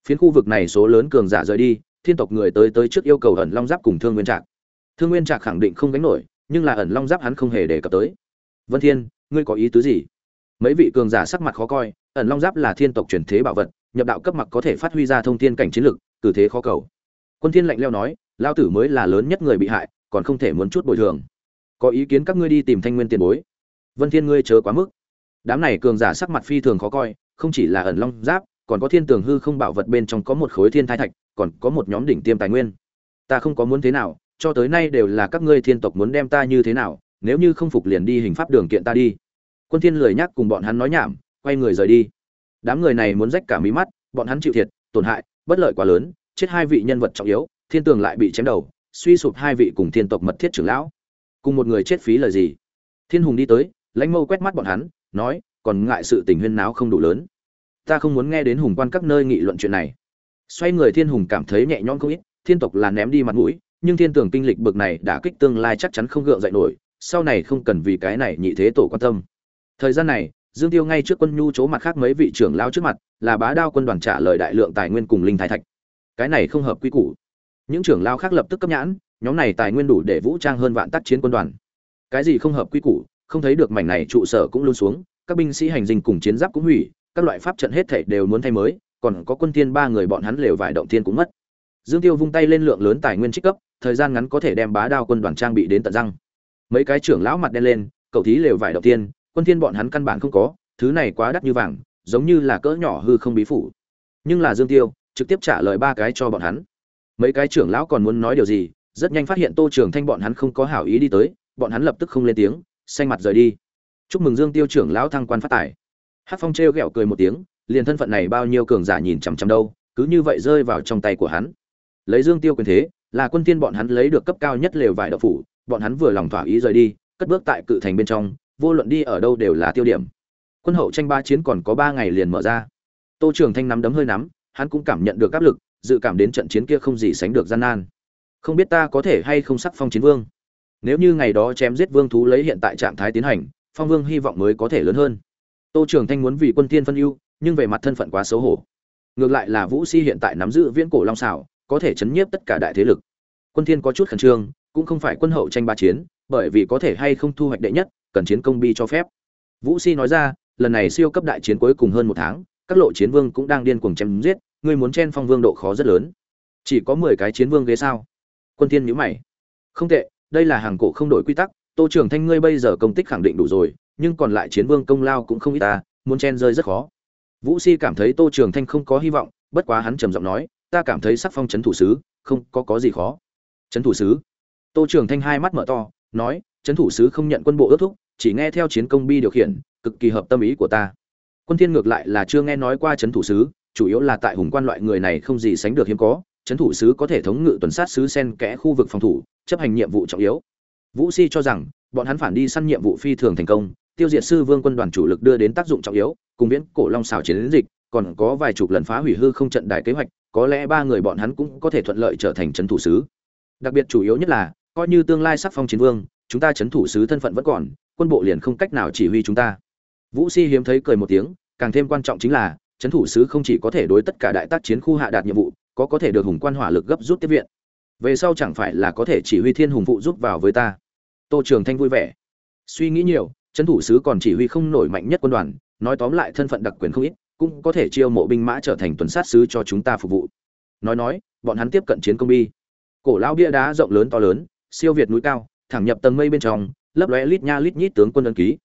Phiến khu vực này số lớn cường giả rời đi, thiên tộc người tới tới trước yêu cầu ẩn long giáp cùng thương nguyên trạc. Thương nguyên trạc khẳng định không gánh nổi, nhưng là ẩn long giáp hắn không hề đề cập tới. Vân thiên, ngươi có ý tứ gì? Mấy vị cường giả sắc mặt khó coi, ẩn long giáp là thiên tộc truyền thế bảo vật, nhập đạo cấp mặc có thể phát huy ra thông thiên cảnh chiến lực, cử thế khó cầu. Quân thiên lạnh lẽo nói, lao tử mới là lớn nhất người bị hại, còn không thể muốn chút bồi thường. Có ý kiến các ngươi đi tìm thanh nguyên tiền bối vân thiên ngươi chớ quá mức. Đám này cường giả sắc mặt phi thường khó coi, không chỉ là ẩn long giáp, còn có thiên tường hư không bảo vật bên trong có một khối thiên thai thạch, còn có một nhóm đỉnh tiêm tài nguyên. Ta không có muốn thế nào, cho tới nay đều là các ngươi thiên tộc muốn đem ta như thế nào, nếu như không phục liền đi hình pháp đường kiện ta đi. Quân thiên lười nhắc cùng bọn hắn nói nhảm, quay người rời đi. Đám người này muốn rách cả mí mắt, bọn hắn chịu thiệt, tổn hại, bất lợi quá lớn, chết hai vị nhân vật trọng yếu, thiên tường lại bị chém đầu, suy sụp hai vị cùng thiên tộc mật thiết trưởng lão. Cùng một người chết phí lời gì? Thiên hùng đi tới lãnh mâu quét mắt bọn hắn, nói, còn ngại sự tình huyên náo không đủ lớn. Ta không muốn nghe đến hùng quan các nơi nghị luận chuyện này. Xoay người thiên hùng cảm thấy nhẹ nhõm không ít, thiên tộc là ném đi mặt mũi, nhưng thiên tường kinh lịch bực này đã kích tương lai chắc chắn không gượng dậy nổi, sau này không cần vì cái này nhị thế tổ quan tâm. Thời gian này, dương tiêu ngay trước quân nhu chỗ mặt khác mấy vị trưởng lao trước mặt, là bá đao quân đoàn trả lời đại lượng tài nguyên cùng linh thái thạch. Cái này không hợp quy củ. Những trưởng lao khác lập tức cấp nhãn, nhóm này tài nguyên đủ để vũ trang hơn vạn tác chiến quân đoàn. Cái gì không hợp quy củ? Không thấy được mảnh này trụ sở cũng luôn xuống, các binh sĩ hành dinh cùng chiến giáp cũng hủy, các loại pháp trận hết thảy đều muốn thay mới, còn có quân tiên ba người bọn hắn lều vải động tiên cũng mất. Dương tiêu vung tay lên lượng lớn tài nguyên trích cấp, thời gian ngắn có thể đem bá đao quân đoàn trang bị đến tận răng. Mấy cái trưởng lão mặt đen lên cầu thí lều vải động tiên quân thiên bọn hắn căn bản không có, thứ này quá đắt như vàng, giống như là cỡ nhỏ hư không bí phủ. Nhưng là dương tiêu, trực tiếp trả lời ba cái cho bọn hắn. Mấy cái trưởng lão còn muốn nói điều gì, rất nhanh phát hiện tô trường thanh bọn hắn không có hảo ý đi tới, bọn hắn lập tức không lên tiếng xanh mặt rời đi. Chúc mừng dương tiêu trưởng lão thăng quan phát tài. Hát phong trêu ghẹo cười một tiếng, liền thân phận này bao nhiêu cường giả nhìn chằm chằm đâu, cứ như vậy rơi vào trong tay của hắn. Lấy dương tiêu quyền thế, là quân tiên bọn hắn lấy được cấp cao nhất lều vải đậu phủ, bọn hắn vừa lòng thỏa ý rời đi, cất bước tại cự thành bên trong, vô luận đi ở đâu đều là tiêu điểm. Quân hậu tranh ba chiến còn có ba ngày liền mở ra. Tô trường thanh nắm đấm hơi nắm, hắn cũng cảm nhận được áp lực, dự cảm đến trận chiến kia không gì sánh được gian nan. Không biết ta có thể hay không sắc phong chiến vương nếu như ngày đó chém giết vương thú lấy hiện tại trạng thái tiến hành, phong vương hy vọng mới có thể lớn hơn. Tô trường thanh muốn vì quân tiên phân ưu, nhưng về mặt thân phận quá xấu hổ. Ngược lại là vũ si hiện tại nắm giữ viễn cổ long xảo có thể chấn nhiếp tất cả đại thế lực. Quân thiên có chút khẩn trương, cũng không phải quân hậu tranh ba chiến, bởi vì có thể hay không thu hoạch đệ nhất, cần chiến công bi cho phép. Vũ si nói ra, lần này siêu cấp đại chiến cuối cùng hơn một tháng, các lộ chiến vương cũng đang điên cuồng chém giết, ngươi muốn chen phong vương độ khó rất lớn. Chỉ có mười cái chiến vương ghế sao? Quân thiên nhíu mày. Không tệ đây là hàng cổ không đổi quy tắc, tô trường thanh ngươi bây giờ công tích khẳng định đủ rồi, nhưng còn lại chiến vương công lao cũng không ít ta, muốn chen rơi rất khó. Vũ si cảm thấy tô trường thanh không có hy vọng, bất quá hắn trầm giọng nói, ta cảm thấy sắc phong c thủ sứ, không, có có gì khó. C thủ sứ? Tô trường thanh hai mắt mở to, nói c thủ sứ không nhận quân bộ ước thúc, chỉ nghe theo chiến công bi điều khiển, cực kỳ hợp tâm ý của ta. Quân thiên ngược lại là chưa nghe nói qua c thủ sứ, chủ yếu là tại hùng quan loại người này không gì sánh được hiếm có trấn thủ sứ có thể thống ngự tuần sát sứ sen kẽ khu vực phòng thủ, chấp hành nhiệm vụ trọng yếu. Vũ si cho rằng, bọn hắn phản đi săn nhiệm vụ phi thường thành công, tiêu diệt sư vương quân đoàn chủ lực đưa đến tác dụng trọng yếu, cùng viễn cổ long xảo chiến dịch, còn có vài chục lần phá hủy hư không trận đài kế hoạch, có lẽ ba người bọn hắn cũng có thể thuận lợi trở thành trấn thủ sứ. Đặc biệt chủ yếu nhất là, coi như tương lai sắc phong chiến vương, chúng ta trấn thủ sứ thân phận vẫn còn, quân bộ liền không cách nào chỉ huy chúng ta. Vũ si hiếm thấy cười một tiếng, càng thêm quan trọng chính là trấn thủ sứ không chỉ có thể đối tất cả đại tác chiến khu hạ đạt nhiệm vụ có có thể được hùng quan hỏa lực gấp rút tiếp viện. Về sau chẳng phải là có thể chỉ huy thiên hùng phụ giúp vào với ta. Tô trường thanh vui vẻ. Suy nghĩ nhiều, trấn thủ sứ còn chỉ huy không nổi mạnh nhất quân đoàn, nói tóm lại thân phận đặc quyền không ít, cũng có thể chiêu mộ binh mã trở thành tuần sát sứ cho chúng ta phục vụ. Nói nói, bọn hắn tiếp cận chiến công bi. Cổ lao bia đá rộng lớn to lớn, siêu việt núi cao, thẳng nhập tầng mây bên trong, lấp lóe lít nha lít nhít tướng quân ân ký.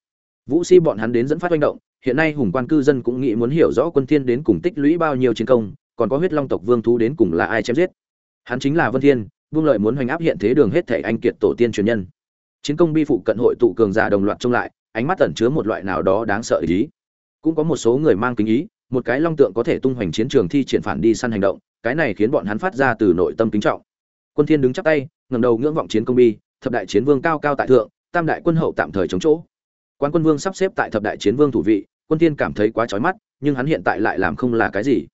Vũ si bọn hắn đến dẫn phát manh động, hiện nay hùng quan cư dân cũng nghĩ muốn hiểu rõ quân thiên đến cùng tích lũy bao nhiêu chiến công còn có huyết long tộc vương thú đến cùng là ai chém giết? Hắn chính là vân thiên, vương lợi muốn hoành áp hiện thế đường hết thể anh kiệt tổ tiên truyền nhân. Chiến công bi phụ cận hội tụ cường giả đồng loạt trông lại, ánh mắt ẩn chứa một loại nào đó đáng sợ ý. Cũng có một số người mang kính ý, một cái long tượng có thể tung hoành chiến trường thi triển phản đi săn hành động, cái này khiến bọn hắn phát ra từ nội tâm kính trọng. Quân thiên đứng chắp tay, ngẩng đầu ngưỡng vọng chiến công bi, thập đại chiến vương cao cao tại thượng, tam đại quân hậu tạm thời chống chỗ. Quan quân vương sắp xếp tại thập đại chiến vương thủ vị, quân thiên cảm thấy quá chói mắt, nhưng hắn hiện tại lại làm không là cái gì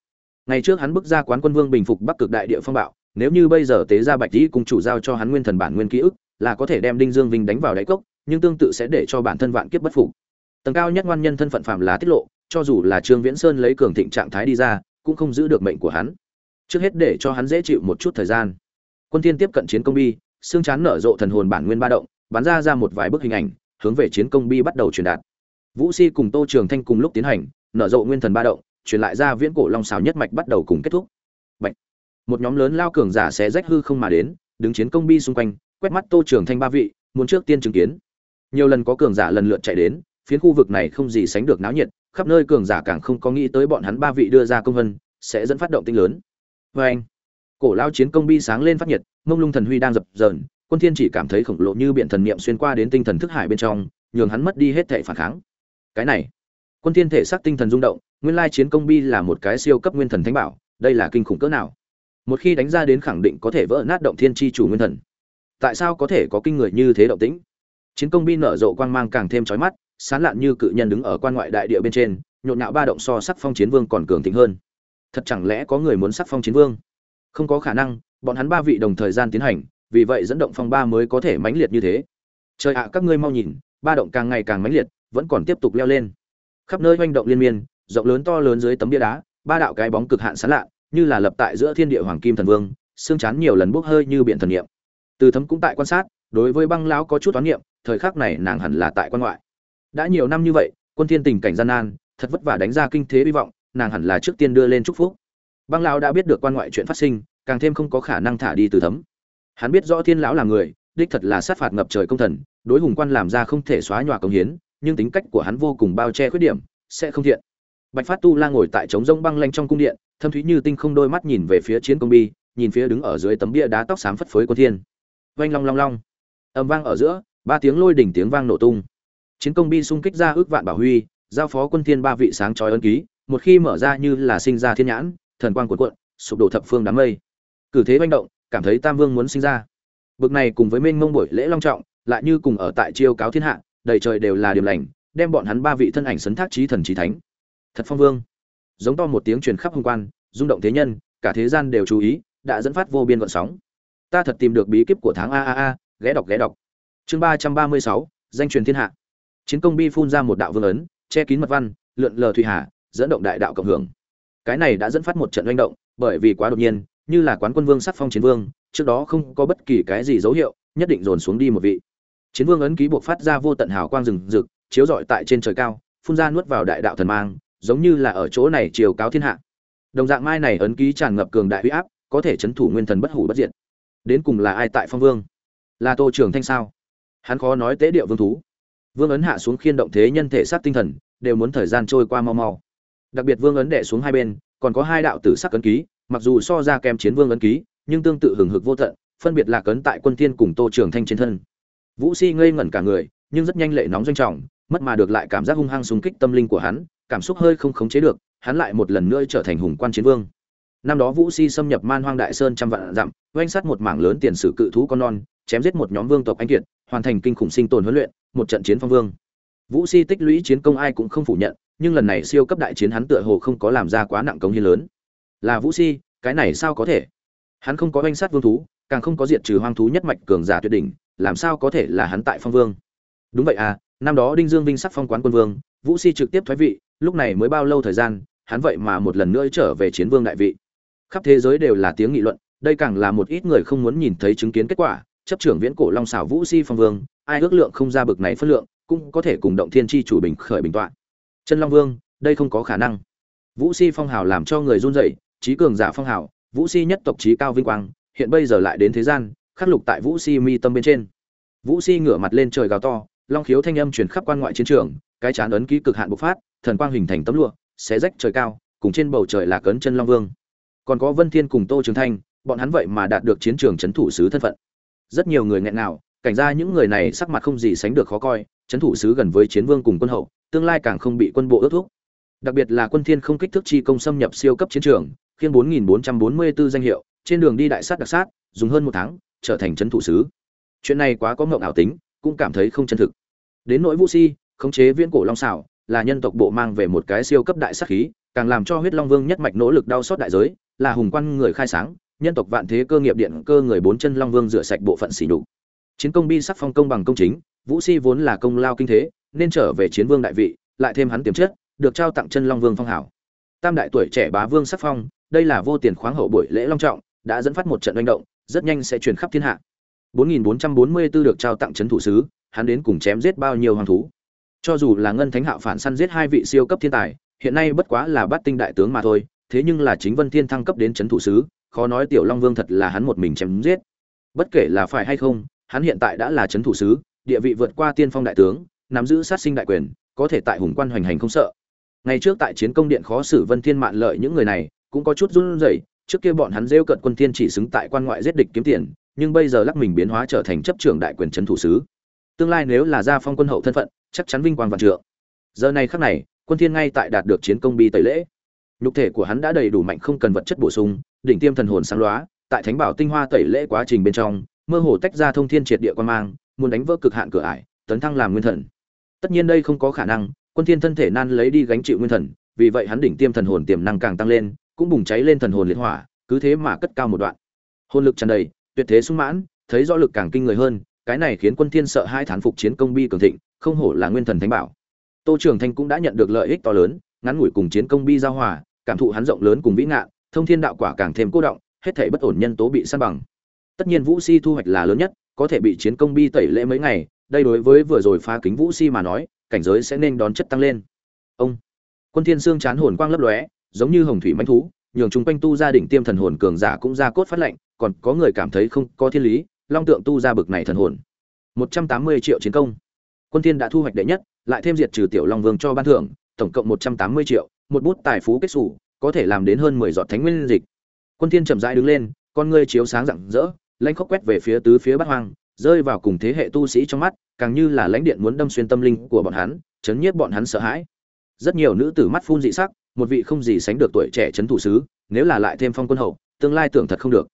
ngày trước hắn bước ra quán quân vương bình phục bắc cực đại địa phong bạo, nếu như bây giờ tế gia bạch tỷ cùng chủ giao cho hắn nguyên thần bản nguyên ký ức, là có thể đem đinh dương vinh đánh vào đáy cốc, nhưng tương tự sẽ để cho bản thân vạn kiếp bất phục. Tầng cao nhất ngoan nhân thân phận phạm là tiết lộ, cho dù là trương viễn sơn lấy cường thịnh trạng thái đi ra, cũng không giữ được mệnh của hắn. Trước hết để cho hắn dễ chịu một chút thời gian. Quân thiên tiếp cận chiến công bi, xương chán nở rộ thần hồn bản nguyên ba động, bắn ra ra một vài bức hình ảnh, hướng về chiến công bi bắt đầu truyền đạt. Vũ si cùng tô trường thanh cùng lúc tiến hành, nở rộ nguyên thần ba động truyền lại ra viễn cổ long xào nhất mạch bắt đầu cùng kết thúc. Bạch. một nhóm lớn lao cường giả sẽ rách hư không mà đến đứng chiến công bi xung quanh quét mắt tô trường thanh ba vị muốn trước tiên chứng kiến. Nhiều lần có cường giả lần lượt chạy đến phiến khu vực này không gì sánh được náo nhiệt khắp nơi cường giả càng không có nghĩ tới bọn hắn ba vị đưa ra công văn, sẽ dẫn phát động tinh lớn. Vê anh cổ lao chiến công bi sáng lên phát nhiệt mông lung thần huy đang dập dờn quân thiên chỉ cảm thấy khổng lồ như biển thần niệm xuyên qua đến tinh thần thức hải bên trong nhường hắn mất đi hết thể phản kháng. Cái này quân thiên thể xác tinh thần rung động nguyên lai chiến công bi là một cái siêu cấp nguyên thần thánh bảo, đây là kinh khủng cỡ nào? Một khi đánh ra đến khẳng định có thể vỡ nát động thiên chi chủ nguyên thần, tại sao có thể có kinh người như thế động tĩnh? Chiến công bi nở rộ quang mang càng thêm trói mắt, sán lạn như cự nhân đứng ở quan ngoại đại địa bên trên, nhộn nhạo ba động so sắc phong chiến vương còn cường thịnh hơn. Thật chẳng lẽ có người muốn sắc phong chiến vương? Không có khả năng, bọn hắn ba vị đồng thời gian tiến hành, vì vậy dẫn động phong ba mới có thể mãnh liệt như thế. Trời ạ, các ngươi mau nhìn, ba động càng ngày càng mãnh liệt, vẫn còn tiếp tục leo lên. Khắp nơi hoành động liên miên rộng lớn to lớn dưới tấm bia đá, ba đạo cái bóng cực hạn sán lạ, như là lập tại giữa thiên địa hoàng kim thần vương, xương chán nhiều lần bốc hơi như biển thần niệm. Từ thấm cũng tại quan sát, đối với băng lão có chút toán niệm, thời khắc này nàng hẳn là tại quan ngoại. Đã nhiều năm như vậy, quân thiên tình cảnh gian nan, thật vất vả đánh ra kinh thế hy vọng, nàng hẳn là trước tiên đưa lên chúc phúc. Băng lão đã biết được quan ngoại chuyện phát sinh, càng thêm không có khả năng thả đi từ thấm. Hắn biết rõ thiên lão là người, đích thật là sát phạt ngập trời công thần, đối hùng quan làm ra không thể xóa nhòa công hiến, nhưng tính cách của hắn vô cùng bao che khuyết điểm, sẽ không thiện bạch phát tu la ngồi tại trống rông băng lanh trong cung điện, thâm thúy như tinh không đôi mắt nhìn về phía chiến công bi, nhìn phía đứng ở dưới tấm bia đá tóc xám phất phới quân thiên. Vang long long long. Âm vang ở giữa, ba tiếng lôi đỉnh tiếng vang nổ tung. Chiến công bi xung kích ra ước vạn bảo huy, giao phó quân thiên ba vị sáng chói ân ký, một khi mở ra như là sinh ra thiên nhãn, thần quang cuộn cuộn, sụp đổ thập phương đám mây. Cử thế manh động, cảm thấy tam vương muốn sinh ra. Bực này cùng với mênh mông buổi lễ long trọng, lại như cùng ở tại chiêu cáo thiên hạ, đầy trời đều là điểm lành, đem bọn hắn ba vị thân ảnh sấn thác trí thần trí thánh thật phong vương. Giống to một tiếng truyền khắp hồng quan, rung động thế nhân, cả thế gian đều chú ý, đã dẫn phát vô biên gợn sóng. Ta thật tìm được bí kíp của tháng a a a, ghé đọc ghé đọc. Chương ba trăm ba mươi sáu, danh truyền thiên hạ. Chiến công bi phun ra một đạo vương ấn, che kín mật văn, lượn lờ thủy hà, dẫn động đại đạo cộng hưởng. Cái này đã dẫn phát một trận oanh động, bởi vì quá đột nhiên, như là quán quân vương sắc phong chiến vương, trước đó không có bất kỳ cái gì dấu hiệu, nhất định dồn xuống đi một vị. Chiến vương ấn ký buộc phát ra vô tận hào quang rừng rực, chiếu rọi tại trên trời cao, phun ra nuốt vào đại đạo thần mang giống như là ở chỗ này chiều cáo thiên hạ. Đồng dạng mai này ấn ký tràn ngập cường đại huy áp, có thể chấn thủ nguyên thần bất hủ bất diệt. Đến cùng là ai tại phong vương? Là tô trường thanh sao? Hắn khó nói tế điệu vương thú. Vương ấn hạ xuống khiên động thế nhân thể sát tinh thần, đều muốn thời gian trôi qua mau mau. Đặc biệt vương ấn đệ xuống hai bên, còn có hai đạo tử sắc ấn ký, mặc dù so ra kém chiến vương ấn ký, nhưng tương tự hừng hực vô tận, phân biệt là cấn tại quân thiên cùng tô trường thanh trên thân. Vũ si ngây ngẩn cả người, nhưng rất nhanh lệ nóng doanh trọng, mất mà được lại cảm giác hung hăng xung kích tâm linh của hắn cảm xúc hơi không khống chế được, hắn lại một lần nữa trở thành hùng quan chiến vương. Năm đó vũ si xâm nhập man hoang đại sơn trăm vạn dặm, oanh sát một mảng lớn tiền sử cự thú con non, chém giết một nhóm vương tộc anh kiệt, hoàn thành kinh khủng sinh tồn huấn luyện, một trận chiến phong vương. Vũ si tích lũy chiến công ai cũng không phủ nhận, nhưng lần này siêu cấp đại chiến hắn tựa hồ không có làm ra quá nặng công hiến lớn. Là vũ si, cái này sao có thể? Hắn không có oanh sát vương thú, càng không có diệt trừ hoang thú nhất mạch cường giả tuyệt đỉnh, làm sao có thể là hắn tại phong vương? Đúng vậy à năm đó đinh dương vinh sắc phong quán quân vương, vũ si trực tiếp thoái vị lúc này mới bao lâu thời gian, hắn vậy mà một lần nữa trở về chiến vương đại vị. Khắp thế giới đều là tiếng nghị luận, đây càng là một ít người không muốn nhìn thấy chứng kiến kết quả, chấp trưởng viễn cổ long xảo vũ si phong vương, ai ước lượng không ra bực này phất lượng, cũng có thể cùng động thiên tri chủ bình khởi bình tọa chân long vương, đây không có khả năng. Vũ si phong hào làm cho người run rẩy, trí cường giả phong hào, vũ si nhất tộc trí cao vinh quang, hiện bây giờ lại đến thế gian, khắc lục tại vũ si mi tâm bên trên. Vũ si ngửa mặt lên trời gào to, long khiếu thanh âm truyền khắp quan ngoại chiến trường, cái chán ấn ký cực hạn bộc phát thần quang hình thành tấm lụa, xé rách trời cao, cùng trên bầu trời là cấn chân long vương. Còn có vân thiên cùng tô trường thanh, bọn hắn vậy mà đạt được chiến trường chấn thủ sứ thân phận. Rất nhiều người nghẹn nào cảnh ra những người này sắc mặt không gì sánh được khó coi, chấn thủ sứ gần với chiến vương cùng quân hậu, tương lai càng không bị quân bộ ước thúc. Đặc biệt là quân thiên không kích thước chi công xâm nhập siêu cấp chiến trường khiên 4444 danh hiệu, trên đường đi đại sát đặc sát, dùng hơn một tháng, trở thành chấn thủ sứ. Chuyện này quá có ngộng ảo tính, cũng cảm thấy không chân thực. Đến nỗi vũ si, khống chế viễn cổ long xảo là nhân tộc bộ mang về một cái siêu cấp đại sát khí, càng làm cho huyết long vương nhất mạch nỗ lực đau xót đại giới, là hùng quan người khai sáng, nhân tộc vạn thế cơ nghiệp điện cơ người bốn chân long vương rửa sạch bộ phận xỉ nhục. Chiến công bi sắc phong công bằng công chính, vũ si vốn là công lao kinh thế, nên trở về chiến vương đại vị, lại thêm hắn tiềm chất, được trao tặng chân long vương phong hảo. Tam đại tuổi trẻ bá vương sắc phong, đây là vô tiền khoáng hậu buổi lễ long trọng, đã dẫn phát một trận oanh động, rất nhanh sẽ truyền khắp thiên hạ. 4444 được trao tặng trấn thủ sứ, hắn đến cùng chém giết bao nhiêu hoàng thú cho dù là ngân thánh hạo phản săn giết hai vị siêu cấp thiên tài, hiện nay bất quá là bát tinh đại tướng mà thôi, thế nhưng là chính vân thiên thăng cấp đến c h ấ n thủ sứ, khó nói tiểu long vương thật là hắn một mình chém giết. Bất kể là phải hay không, hắn hiện tại đã là c h ấ n thủ sứ, địa vị vượt qua tiên phong đại tướng, nắm giữ sát sinh đại quyền, có thể tại hùng quan hoành hành không sợ. Ngày trước tại chiến công điện khó xử vân thiên mạn lợi những người này, cũng có chút run rẩy, trước kia bọn hắn rêu cận quân thiên chỉ xứng tại quan ngoại giết địch kiếm tiền, nhưng bây giờ lắc mình biến hóa trở thành chấp trưởng đại quyền trấn thủ sứ tương lai nếu là gia phong quân hậu thân phận, chắc chắn vinh quang vạn trượng. Giờ này khắc này, quân thiên ngay tại đạt được chiến công bi tẩy lễ. Nhục thể của hắn đã đầy đủ mạnh không cần vật chất bổ sung, đỉnh tiêm thần hồn sáng lóa, tại thánh bảo tinh hoa tẩy lễ quá trình bên trong, mơ hồ tách ra thông thiên triệt địa quan mang, muốn đánh vỡ cực hạn cửa ải, tấn thăng làm nguyên thần. Tất nhiên đây không có khả năng, quân thiên thân thể nan lấy đi gánh chịu nguyên thần, vì vậy hắn đỉnh tiêm thần hồn tiềm năng càng tăng lên, cũng bùng cháy lên thần hồn liệt hỏa, cứ thế mà cất cao một đoạn. Hồn lực tràn đầy, tuyệt thế sung mãn, thấy rõ lực càng kinh người hơn cái này khiến quân thiên sợ hai thán phục chiến công bi cường thịnh, không hổ là nguyên thần thánh bảo. Tô trường thanh cũng đã nhận được lợi ích to lớn, ngắn ngủi cùng chiến công bi giao hòa, cảm thụ hắn rộng lớn cùng vĩ ngạn, thông thiên đạo quả càng thêm cô động, hết thảy bất ổn nhân tố bị san bằng. Tất nhiên vũ si thu hoạch là lớn nhất, có thể bị chiến công bi tẩy lễ mấy ngày, đây đối với vừa rồi phá kính vũ si mà nói, cảnh giới sẽ nên đón chất tăng lên. Ông. Quân thiên xương chán hồn quang lấp lóe, giống như hồng thủy mãnh thú, nhường chúng quanh tu gia đỉnh tiêm thần hồn cường giả cũng ra cốt phát lệnh, còn có người cảm thấy không có thiên lý long tượng tu ra bực này thần hồn. 180 triệu chiến công. Quân thiên đã thu hoạch đệ nhất, lại thêm diệt trừ tiểu long vương cho ban thưởng, tổng cộng 180 triệu, một bút tài phú kết sủ có thể làm đến hơn 10 giọt thánh nguyên dịch. Quân thiên chậm rãi đứng lên, con ngươi chiếu sáng rạng rỡ lãnh khốc quét về phía tứ phía bát hoang, rơi vào cùng thế hệ tu sĩ trong mắt, càng như là lãnh điện muốn đâm xuyên tâm linh của bọn hắn, chấn nhiếp bọn hắn sợ hãi. Rất nhiều nữ tử mắt phun dị sắc, một vị không gì sánh được tuổi trẻ chấn thủ sứ, nếu là lại thêm phong quân hậu, tương lai tưởng thật không được.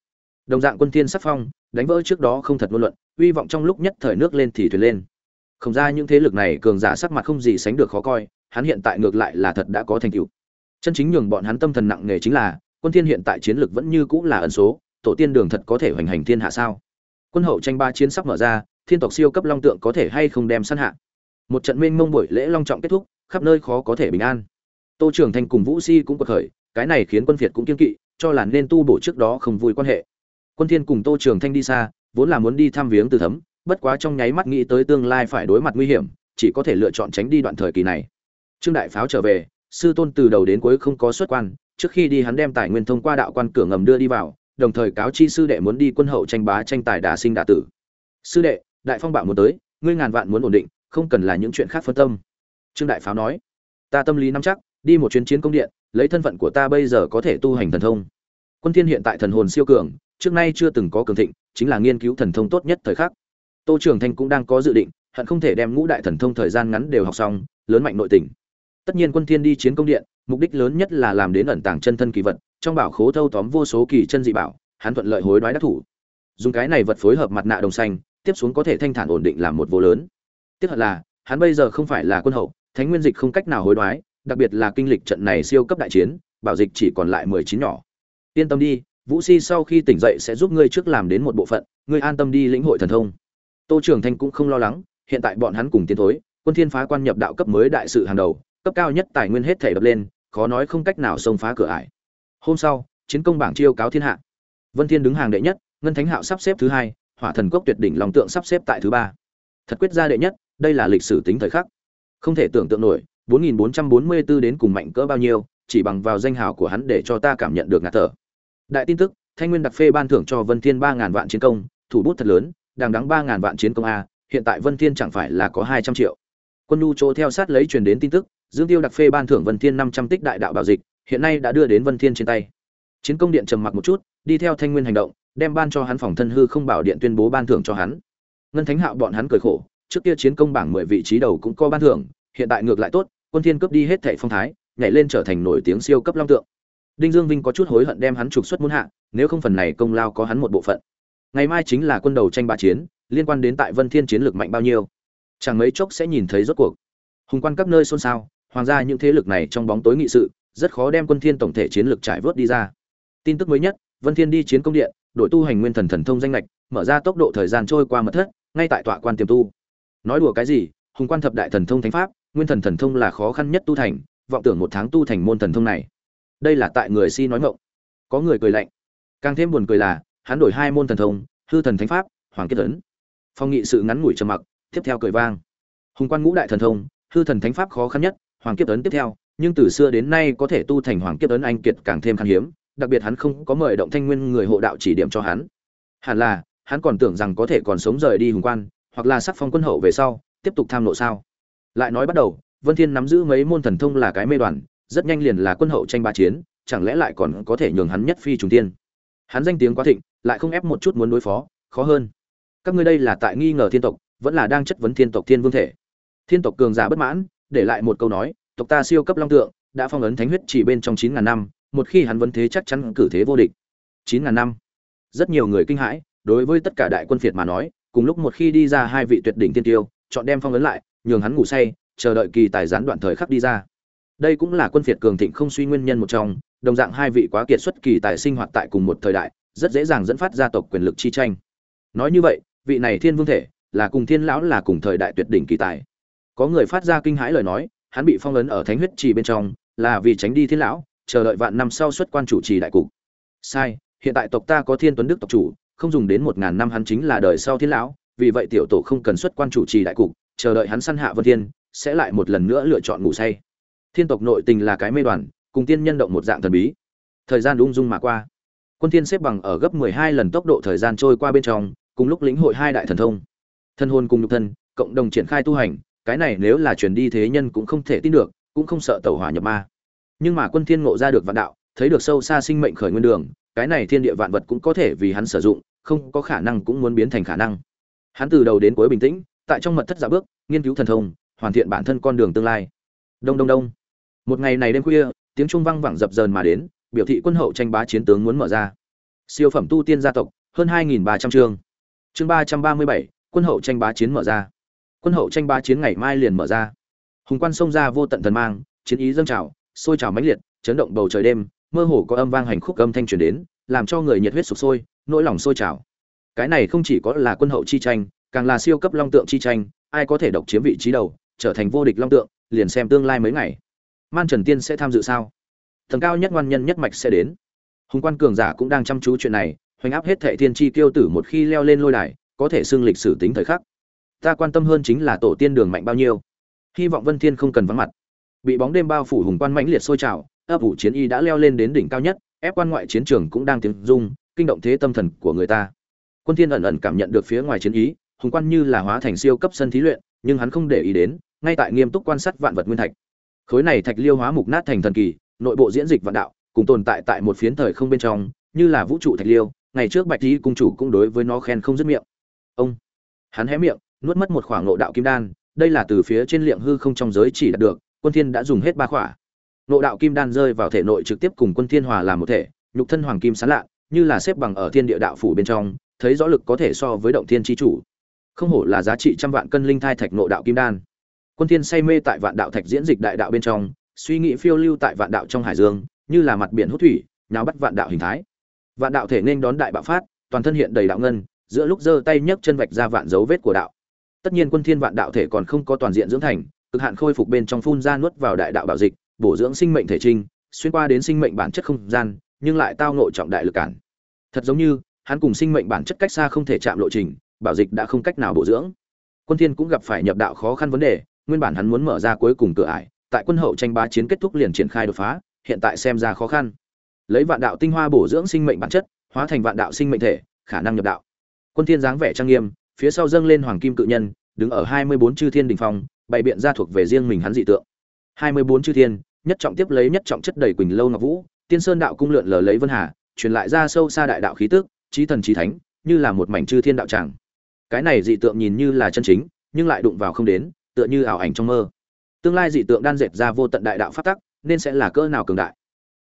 Đồng dạng quân thiên sắc phong đánh vỡ trước đó không thật ngôn luận uy vọng trong lúc nhất thời nước lên thì thuyền lên. Không ra những thế lực này cường giả sắc mặt không gì sánh được khó coi, hắn hiện tại ngược lại là thật đã có thành tựu. Chân chính nhường bọn hắn tâm thần nặng nề chính là, quân thiên hiện tại chiến lực vẫn như cũ là ẩn số, tổ tiên đường thật có thể hoành hành thiên hạ sao? Quân hậu tranh ba chiến sắp mở ra, thiên tộc siêu cấp long tượng có thể hay không đem săn hạ? Một trận mênh mông buổi lễ long trọng kết thúc, khắp nơi khó có thể bình an. Tô trưởng thành cùng vũ si cũng quật khởi, cái này khiến quân việt cũng kiên kỵ, cho là nên tu bổ trước đó không vui quan hệ quân thiên cùng tô Trường thanh đi xa, vốn là muốn đi thăm viếng từ thấm, bất quá trong nháy mắt nghĩ tới tương lai phải đối mặt nguy hiểm, chỉ có thể lựa chọn tránh đi đoạn thời kỳ này. Trương đại pháo trở về, sư tôn từ đầu đến cuối không có xuất quan, trước khi đi hắn đem tài nguyên thông qua đạo quan cửa ngầm đưa đi vào, đồng thời cáo chi sư đệ muốn đi quân hậu tranh bá tranh tài đả sinh đả tử. Sư đệ, đại phong bạo muốn tới, ngươi ngàn vạn muốn ổn định, không cần là những chuyện khác phân tâm. Trương đại pháo nói, ta tâm lý nắm chắc, đi một chuyến chiến công điện, lấy thân phận của ta bây giờ có thể tu hành thần thông. Quân thiên hiện tại thần hồn siêu cường trước nay chưa từng có cường thịnh, chính là nghiên cứu thần thông tốt nhất thời khắc. Tô trường thanh cũng đang có dự định, hận không thể đem ngũ đại thần thông thời gian ngắn đều học xong, lớn mạnh nội tình. Tất nhiên quân thiên đi chiến công điện, mục đích lớn nhất là làm đến ẩn tàng chân thân kỳ vật, trong bảo khố thâu tóm vô số kỳ chân dị bảo, hắn thuận lợi hối đoái đắc thủ. Dùng cái này vật phối hợp mặt nạ đồng xanh, tiếp xuống có thể thanh thản ổn định làm một vô lớn. Tiếc thật là, hắn bây giờ không phải là quân hậu, thánh nguyên dịch không cách nào hối đoái, đặc biệt là kinh lịch trận này siêu cấp đại chiến, bảo dịch chỉ còn lại mười chín nhỏ. Yên tâm đi vũ si sau khi tỉnh dậy sẽ giúp ngươi trước làm đến một bộ phận, ngươi an tâm đi lĩnh hội thần thông. Tô trường thanh cũng không lo lắng, hiện tại bọn hắn cùng tiến thối, quân thiên phá quan nhập đạo cấp mới đại sự hàng đầu, cấp cao nhất tài nguyên hết thể đập lên, khó nói không cách nào xông phá cửa ải. Hôm sau, chiến công bảng chiêu cáo thiên hạ. Vân thiên đứng hàng đệ nhất, ngân thánh hạo sắp xếp thứ hai, hỏa thần cốc tuyệt đỉnh long tượng sắp xếp tại thứ ba. Thật quyết ra đệ nhất, đây là lịch sử tính thời khắc. Không thể tưởng tượng nổi 4444 đến cùng mạnh cỡ bao nhiêu, chỉ bằng vào danh hào của hắn để cho ta cảm nhận được ngạt thở đại tin tức, thanh nguyên đặc phê ban thưởng cho vân thiên ba ngàn vạn chiến công, thủ bút thật lớn, đang đáng ba ngàn vạn chiến công a, hiện tại vân thiên chẳng phải là có hai trăm triệu. Quân nhu chỗ theo sát lấy truyền đến tin tức, dương tiêu đặc phê ban thưởng vân thiên năm trăm tích đại đạo bảo dịch, hiện nay đã đưa đến vân thiên trên tay. Chiến công điện trầm mặc một chút, đi theo thanh nguyên hành động, đem ban cho hắn phòng thân hư không bảo điện tuyên bố ban thưởng cho hắn. Ngân thánh hạo bọn hắn cười khổ, trước kia chiến công bảng mười vị trí đầu cũng có ban thưởng, hiện tại ngược lại tốt, quân thiên cướp đi hết thảy phong thái, nhảy lên trở thành nổi tiếng siêu cấp long tượng đinh dương vinh có chút hối hận đem hắn trục xuất muôn hạ, nếu không phần này công lao có hắn một bộ phận. Ngày mai chính là quân đầu tranh bá chiến, liên quan đến tại vân thiên chiến lược mạnh bao nhiêu? Chẳng mấy chốc sẽ nhìn thấy rốt cuộc. Hùng quan các nơi xôn xao, hoàng gia những thế lực này trong bóng tối nghị sự, rất khó đem quân thiên tổng thể chiến lược trải vớt đi ra. Tin tức mới nhất, vân thiên đi chiến công điện, đội tu hành nguyên thần thần thông danh lệch, mở ra tốc độ thời gian trôi qua mật thất, ngay tại tọa quan tiềm tu. Nói đùa cái gì, hùng quan thập đại thần thông thánh pháp, nguyên thần thần thông là khó khăn nhất tu thành, vọng tưởng một tháng tu thành môn thần thông này đây là tại người si nói ngọng. Có người cười lạnh. Càng thêm buồn cười là, hắn đổi hai môn thần thông, hư thần thánh pháp, hoàng kết ấn. Phong nghị sự ngắn ngủi trầm mặc, tiếp theo cười vang. Hùng quan ngũ đại thần thông, hư thần thánh pháp khó khăn nhất, hoàng kiếp ấn tiếp theo, nhưng từ xưa đến nay có thể tu thành hoàng kiếp ấn anh kiệt càng thêm khan hiếm, đặc biệt hắn không có mời động thanh nguyên người hộ đạo chỉ điểm cho hắn. Hẳn là, hắn còn tưởng rằng có thể còn sống rời đi hùng quan, hoặc là sắc phong quân hậu về sau, tiếp tục tham lộ sao. Lại nói bắt đầu, vân thiên nắm giữ mấy môn thần thông là cái mê đoàn rất nhanh liền là quân hậu tranh ba chiến, chẳng lẽ lại còn có thể nhường hắn nhất phi trùng tiên? Hắn danh tiếng quá thịnh, lại không ép một chút muốn đối phó, khó hơn. Các ngươi đây là tại nghi ngờ thiên tộc, vẫn là đang chất vấn thiên tộc thiên vương thể? Thiên tộc cường giả bất mãn, để lại một câu nói, tộc ta siêu cấp long tượng, đã phong ấn thánh huyết chỉ bên trong chín ngàn năm, một khi hắn vấn thế chắc chắn cử thế vô địch. Chín ngàn năm. Rất nhiều người kinh hãi, đối với tất cả đại quân phiệt mà nói, cùng lúc một khi đi ra hai vị tuyệt đỉnh tiên tiêu, chọn đem phong ấn lại, nhường hắn ngủ say, chờ đợi kỳ tài gián đoạn thời khắc đi ra đây cũng là quân phiệt cường thịnh không suy nguyên nhân một trong, đồng dạng hai vị quá kiệt xuất kỳ tài sinh hoạt tại cùng một thời đại, rất dễ dàng dẫn phát gia tộc quyền lực chi tranh. Nói như vậy, vị này thiên vương thể, là cùng thiên lão là cùng thời đại tuyệt đỉnh kỳ tài. Có người phát ra kinh hãi lời nói, hắn bị phong ấn ở thánh huyết trì bên trong, là vì tránh đi thiên lão, chờ đợi vạn năm sau xuất quan chủ trì đại cục. Sai, hiện tại tộc ta có thiên tuấn đức tộc chủ, không dùng đến một ngàn năm hắn chính là đời sau thiên lão, vì vậy tiểu tổ không cần xuất quan chủ trì đại cục, chờ đợi hắn săn hạ vân thiên, sẽ lại một lần nữa lựa chọn ngủ say thiên tộc nội tình là cái mê đoàn, cùng tiên nhân động một dạng thần bí. Thời gian ung dung mà qua. Quân thiên xếp bằng ở gấp 12 lần tốc độ thời gian trôi qua bên trong, cùng lúc lĩnh hội hai đại thần thông. Thân hồn cùng nhục thân, cộng đồng triển khai tu hành, cái này nếu là truyền đi thế nhân cũng không thể tin được, cũng không sợ tẩu hỏa nhập ma. Nhưng mà quân thiên ngộ ra được vạn đạo, thấy được sâu xa sinh mệnh khởi nguyên đường, cái này thiên địa vạn vật cũng có thể vì hắn sử dụng, không có khả năng cũng muốn biến thành khả năng. Hắn từ đầu đến cuối bình tĩnh, tại trong mật thất giả bước, nghiên cứu thần thông, hoàn thiện bản thân con đường tương lai. Đông đông đông một ngày này đêm khuya, tiếng trung vang vẳng dập dờn mà đến, biểu thị quân hậu tranh bá chiến tướng muốn mở ra. Siêu phẩm tu tiên gia tộc, hơn hai nghìn ba trăm chương. Chương ba trăm ba mươi bảy, quân hậu tranh bá chiến mở ra. Quân hậu tranh bá chiến ngày mai liền mở ra. Hùng quan xông ra vô tận thần mang, chiến ý dâng trào, sôi trào mãnh liệt, chấn động bầu trời đêm, mơ hồ có âm vang hành khúc âm thanh truyền đến, làm cho người nhiệt huyết sục sôi, nỗi lòng sôi trào. Cái này không chỉ có là quân hậu chi tranh, càng là siêu cấp long tượng chi tranh, ai có thể độc chiếm vị trí đầu, trở thành vô địch long tượng, liền xem tương lai mấy ngày man trần tiên sẽ tham dự sao? Thần cao nhất ngoan nhân nhất mạch sẽ đến. Hùng quan cường giả cũng đang chăm chú chuyện này, hoành áp hết thệ thiên chi tiêu tử một khi leo lên lôi đài, có thể xưng lịch sử tính thời khắc. Ta quan tâm hơn chính là tổ tiên đường mạnh bao nhiêu. Hy vọng vân thiên không cần vắng mặt. Bị bóng đêm bao phủ hùng quan mãnh liệt sôi trào, ấp ủ chiến y đã leo lên đến đỉnh cao nhất, ép quan ngoại chiến trường cũng đang tiếng rung, kinh động thế tâm thần của người ta. Quân thiên ẩn ẩn cảm nhận được phía ngoài chiến ý, hùng quan như là hóa thành siêu cấp sân thí luyện, nhưng hắn không để ý đến, ngay tại nghiêm túc quan sát vạn vật nguyên thạch khối này thạch liêu hóa mục nát thành thần kỳ, nội bộ diễn dịch vạn đạo, cùng tồn tại tại một phiến thời không bên trong, như là vũ trụ thạch liêu, ngày trước bạch tý cung chủ cũng đối với nó khen không dứt miệng. Ông, hắn hé miệng, nuốt mất một khoảng nội đạo kim đan, đây là từ phía trên liệm hư không trong giới chỉ đạt được, quân thiên đã dùng hết ba khỏa. Nội đạo kim đan rơi vào thể nội trực tiếp cùng quân thiên hòa làm một thể, nhục thân hoàng kim sáng lạ, như là xếp bằng ở thiên địa đạo phủ bên trong, thấy rõ lực có thể so với động thiên chi chủ. Không hổ là giá trị trăm vạn cân linh thai thạch nội đạo kim đan quân thiên say mê tại vạn đạo thạch diễn dịch đại đạo bên trong, suy nghĩ phiêu lưu tại vạn đạo trong hải dương, như là mặt biển hút thủy, nhào bắt vạn đạo hình thái. Vạn đạo thể nên đón đại bạo phát, toàn thân hiện đầy đạo ngân, giữa lúc giơ tay nhấc chân vạch ra vạn dấu vết của đạo. Tất nhiên quân thiên vạn đạo thể còn không có toàn diện dưỡng thành, cực hạn khôi phục bên trong phun ra nuốt vào đại đạo bảo dịch, bổ dưỡng sinh mệnh thể trinh, xuyên qua đến sinh mệnh bản chất không gian, nhưng lại tao ngộ trọng đại lực cản. Thật giống như, hắn cùng sinh mệnh bản chất cách xa không thể chạm lộ trình, bảo dịch đã không cách nào bổ dưỡng. Quân thiên cũng gặp phải nhập đạo khó khăn vấn đề nguyên bản hắn muốn mở ra cuối cùng cửa ải, tại quân hậu tranh bá chiến kết thúc liền triển khai đột phá, hiện tại xem ra khó khăn. Lấy vạn đạo tinh hoa bổ dưỡng sinh mệnh bản chất, hóa thành vạn đạo sinh mệnh thể, khả năng nhập đạo. Quân thiên dáng vẻ trang nghiêm, phía sau dâng lên hoàng kim cự nhân, đứng ở 24 chư thiên đỉnh phong, bày biện ra thuộc về riêng mình hắn dị tượng. 24 chư thiên, nhất trọng tiếp lấy nhất trọng chất đầy quỳnh lâu ngọc vũ, tiên sơn đạo cung lượn lờ lấy vân hà, truyền lại ra sâu xa đại đạo khí tức trí thần trí thánh, như là một mảnh chư thiên đạo tràng. Cái này dị tượng nhìn như là chân chính, nhưng lại đụng vào không đến tựa như ảo ảnh trong mơ. Tương lai dị tượng đan dệt ra vô tận đại đạo phát tắc, nên sẽ là cỡ nào cường đại?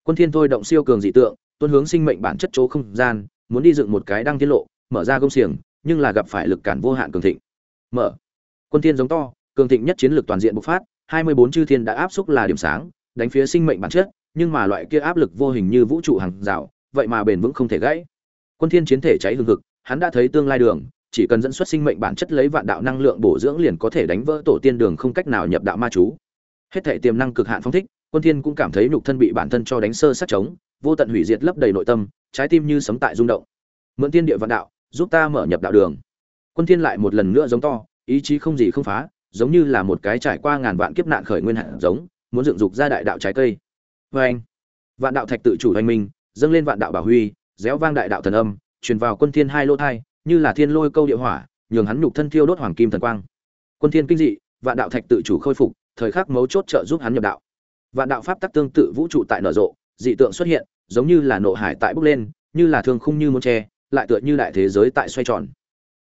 Quân thiên thôi động siêu cường dị tượng, tuân hướng sinh mệnh bản chất chỗ không gian, muốn đi dựng một cái đăng tiết lộ, mở ra công xiềng, nhưng là gặp phải lực cản vô hạn cường thịnh. Mở. Quân thiên giống to, cường thịnh nhất chiến lược toàn diện bộc phát 24 chư thiên đã áp xúc là điểm sáng, đánh phía sinh mệnh bản chất, nhưng mà loại kia áp lực vô hình như vũ trụ hàng rào, vậy mà bền vững không thể gãy. Quân thiên chiến thể cháy hừng hực, hắn đã thấy tương lai đường chỉ cần dẫn xuất sinh mệnh bản chất lấy vạn đạo năng lượng bổ dưỡng liền có thể đánh vỡ tổ tiên đường không cách nào nhập đạo ma chú. Hết thể tiềm năng cực hạn phong thích, quân thiên cũng cảm thấy nhục thân bị bản thân cho đánh sơ sát trống, vô tận hủy diệt lấp đầy nội tâm, trái tim như sấm tại rung động. Mượn tiên địa vạn đạo, giúp ta mở nhập đạo đường. Quân thiên lại một lần nữa giống to, ý chí không gì không phá, giống như là một cái trải qua ngàn vạn kiếp nạn khởi nguyên hạt giống, muốn dựng dục ra đại đạo trái cây. Vê anh, vạn đạo thạch tự chủ hành minh, dâng lên vạn đạo bảo huy, réo vang đại đạo thần âm, truyền vào quân thiên hai lô thai như là thiên lôi câu địa hỏa, nhường hắn nhục thân thiêu đốt hoàng kim thần quang. Quân thiên kinh dị, vạn đạo thạch tự chủ khôi phục, thời khắc mấu chốt trợ giúp hắn nhập đạo. Vạn đạo pháp tắc tương tự vũ trụ tại nở rộ, dị tượng xuất hiện, giống như là nộ hải tại bốc lên, như là thương khung như muốn che, lại tựa như đại thế giới tại xoay tròn.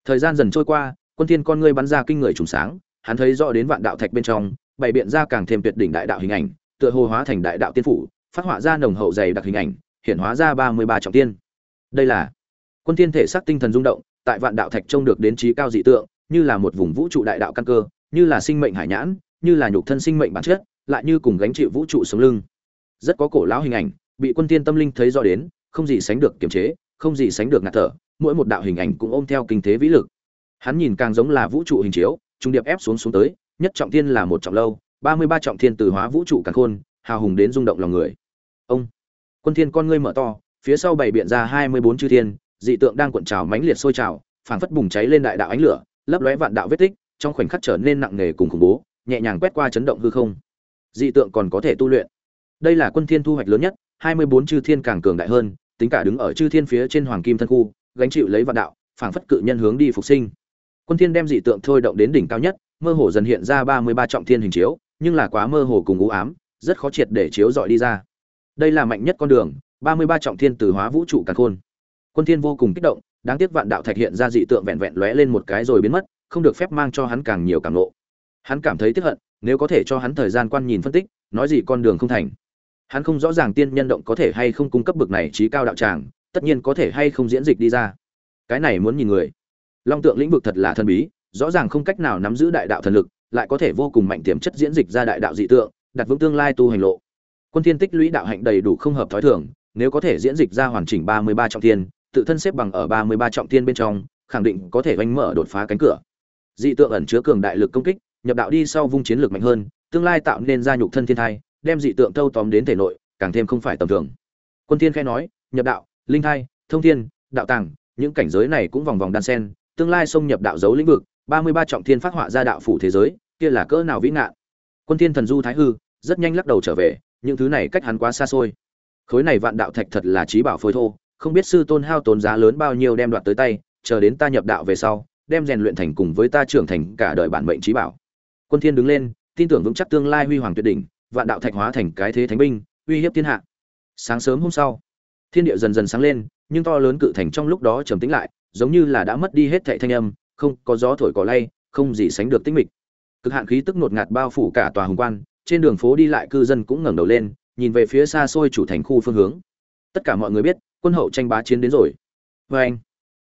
Thời gian dần trôi qua, quân thiên con ngươi bắn ra kinh người trùng sáng, hắn thấy rõ đến vạn đạo thạch bên trong, bày biện ra càng thêm tuyệt đỉnh đại đạo hình ảnh, tựa hồ hóa thành đại đạo tiên phủ, phát họa ra nồng hậu dày đặc hình ảnh, hiện hóa ra ba mươi ba trọng tiên. Đây là quân thiên thể sắc tinh thần rung động tại vạn đạo thạch trông được đến trí cao dị tượng, như là một vùng vũ trụ đại đạo căn cơ, như là sinh mệnh hải nhãn, như là nhục thân sinh mệnh bản chất, lại như cùng gánh chịu vũ trụ sống lưng. Rất có cổ lão hình ảnh, bị quân tiên tâm linh thấy rõ đến, không gì sánh được kiềm chế, không gì sánh được ngạt thở, mỗi một đạo hình ảnh cũng ôm theo kinh thế vĩ lực. Hắn nhìn càng giống là vũ trụ hình chiếu, trung điệp ép xuống xuống tới, nhất trọng thiên là một trọng lâu, ba mươi ba trọng thiên từ hóa vũ trụ càng khôn, hào hùng đến rung động lòng người. Ông, quân thiên con ngươi mở to, phía sau bày biện ra hai mươi bốn chư thiên dị tượng đang cuộn trào mãnh liệt sôi trào, phảng phất bùng cháy lên đại đạo ánh lửa, lấp lóe vạn đạo vết tích, trong khoảnh khắc trở nên nặng nề cùng khủng bố, nhẹ nhàng quét qua chấn động hư không. Dị tượng còn có thể tu luyện. Đây là quân thiên thu hoạch lớn nhất, hai mươi bốn chư thiên càng cường đại hơn, tính cả đứng ở chư thiên phía trên hoàng kim thân khu, gánh chịu lấy vạn đạo, phảng phất cự nhân hướng đi phục sinh. Quân thiên đem dị tượng thôi động đến đỉnh cao nhất, mơ hồ dần hiện ra ba mươi ba trọng thiên hình chiếu, nhưng là quá mơ hồ cùng u ám, rất khó triệt để chiếu dọi đi ra. Đây là mạnh nhất con đường, ba mươi ba trọng thiên từ hóa vũ trụ cả khôn quân thiên vô cùng kích động, đáng tiếc vạn đạo thạch hiện ra dị tượng vẹn vẹn lóe lên một cái rồi biến mất, không được phép mang cho hắn càng nhiều càng ngộ. hắn cảm thấy tiếc hận, nếu có thể cho hắn thời gian quan nhìn phân tích, nói gì con đường không thành. Hắn không rõ ràng tiên nhân động có thể hay không cung cấp bực này trí cao đạo tràng, tất nhiên có thể hay không diễn dịch đi ra. Cái này muốn nhìn người. Long tượng lĩnh vực thật là thần bí, rõ ràng không cách nào nắm giữ đại đạo thần lực, lại có thể vô cùng mạnh tiềm chất diễn dịch ra đại đạo dị tượng, đặt vững tương lai tu hành lộ. Quân thiên tích lũy đạo hạnh đầy đủ không hợp thói thường, nếu có thể diễn dịch ra hoàn chỉnh 33 trọng thiên tự thân xếp bằng ở 33 trọng thiên bên trong khẳng định có thể vánh mở đột phá cánh cửa. Dị tượng ẩn chứa cường đại lực công kích nhập đạo đi sau vung chiến lược mạnh hơn tương lai tạo nên gia nhục thân thiên thai đem dị tượng thâu tóm đến thể nội càng thêm không phải tầm thường. Quân thiên khẽ nói nhập đạo linh thai thông thiên đạo tàng những cảnh giới này cũng vòng vòng đan xen, tương lai xông nhập đạo dấu lĩnh vực ba mươi ba trọng thiên phát họa ra đạo phủ thế giới kia là cỡ nào vĩ ngạn? Quân thiên thần du thái hư rất nhanh lắc đầu trở về những thứ này cách hắn quá xa xôi. Khối này vạn đạo thạch thật là trí bảo phôi thô không biết sư tôn hao tốn giá lớn bao nhiêu đem đoạt tới tay, chờ đến ta nhập đạo về sau, đem rèn luyện thành cùng với ta trưởng thành cả đời bản mệnh trí bảo. Quân thiên đứng lên, tin tưởng vững chắc tương lai huy hoàng tuyệt đỉnh, vạn đạo thạch hóa thành cái thế thánh binh, uy hiếp thiên hạ. Sáng sớm hôm sau, thiên địa dần dần sáng lên, nhưng to lớn cự thành trong lúc đó trầm tĩnh lại, giống như là đã mất đi hết thệ thanh âm, không có gió thổi cỏ lay, không gì sánh được tĩnh mịch. Cực hạn khí tức nột ngạt bao phủ cả tòa hùng quan, trên đường phố đi lại cư dân cũng ngẩng đầu lên, nhìn về phía xa xôi chủ thành khu phương hướng. Tất cả mọi người biết quân hậu tranh bá chiến đến rồi. Vê anh.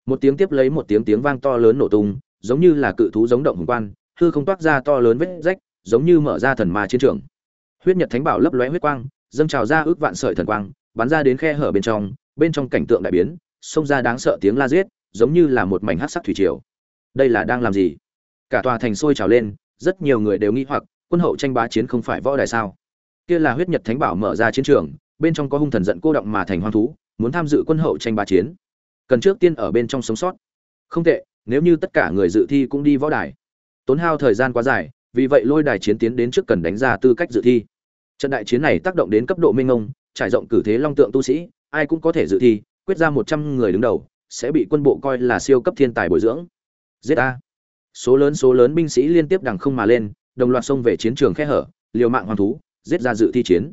Một tiếng tiếp lấy một tiếng tiếng vang to lớn nổ tung, giống như là cự thú giống động hùng quan, hư không toát ra to lớn vết rách, giống như mở ra thần ma chiến trường. Huyết nhật thánh bảo lấp lóe huyết quang, dâng trào ra ước vạn sợi thần quang, bắn ra đến khe hở bên trong bên trong cảnh tượng đại biến, xông ra đáng sợ tiếng la giết, giống như là một mảnh hắc sắc thủy triều. Đây là đang làm gì? Cả tòa thành sôi trào lên, rất nhiều người đều nghi hoặc, quân hậu tranh bá chiến không phải võ đài sao? Kia là huyết nhật thánh bảo mở ra chiến trường, bên trong có hung thần giận cô động mà thành hoang thú muốn tham dự quân hậu tranh bá chiến. Cần trước tiên ở bên trong sống sót. Không tệ, nếu như tất cả người dự thi cũng đi võ đài. Tốn hao thời gian quá dài, vì vậy lôi đài chiến tiến đến trước cần đánh ra tư cách dự thi. Trận đại chiến này tác động đến cấp độ minh ông, trải rộng cử thế long tượng tu sĩ, ai cũng có thể dự thi, quyết ra một trăm người đứng đầu, sẽ bị quân bộ coi là siêu cấp thiên tài bồi dưỡng. Giết a. Số lớn số lớn binh sĩ liên tiếp đằng không mà lên, đồng loạt xông về chiến trường khe hở, liều mạng hoàng thú, giết ra dự thi chiến.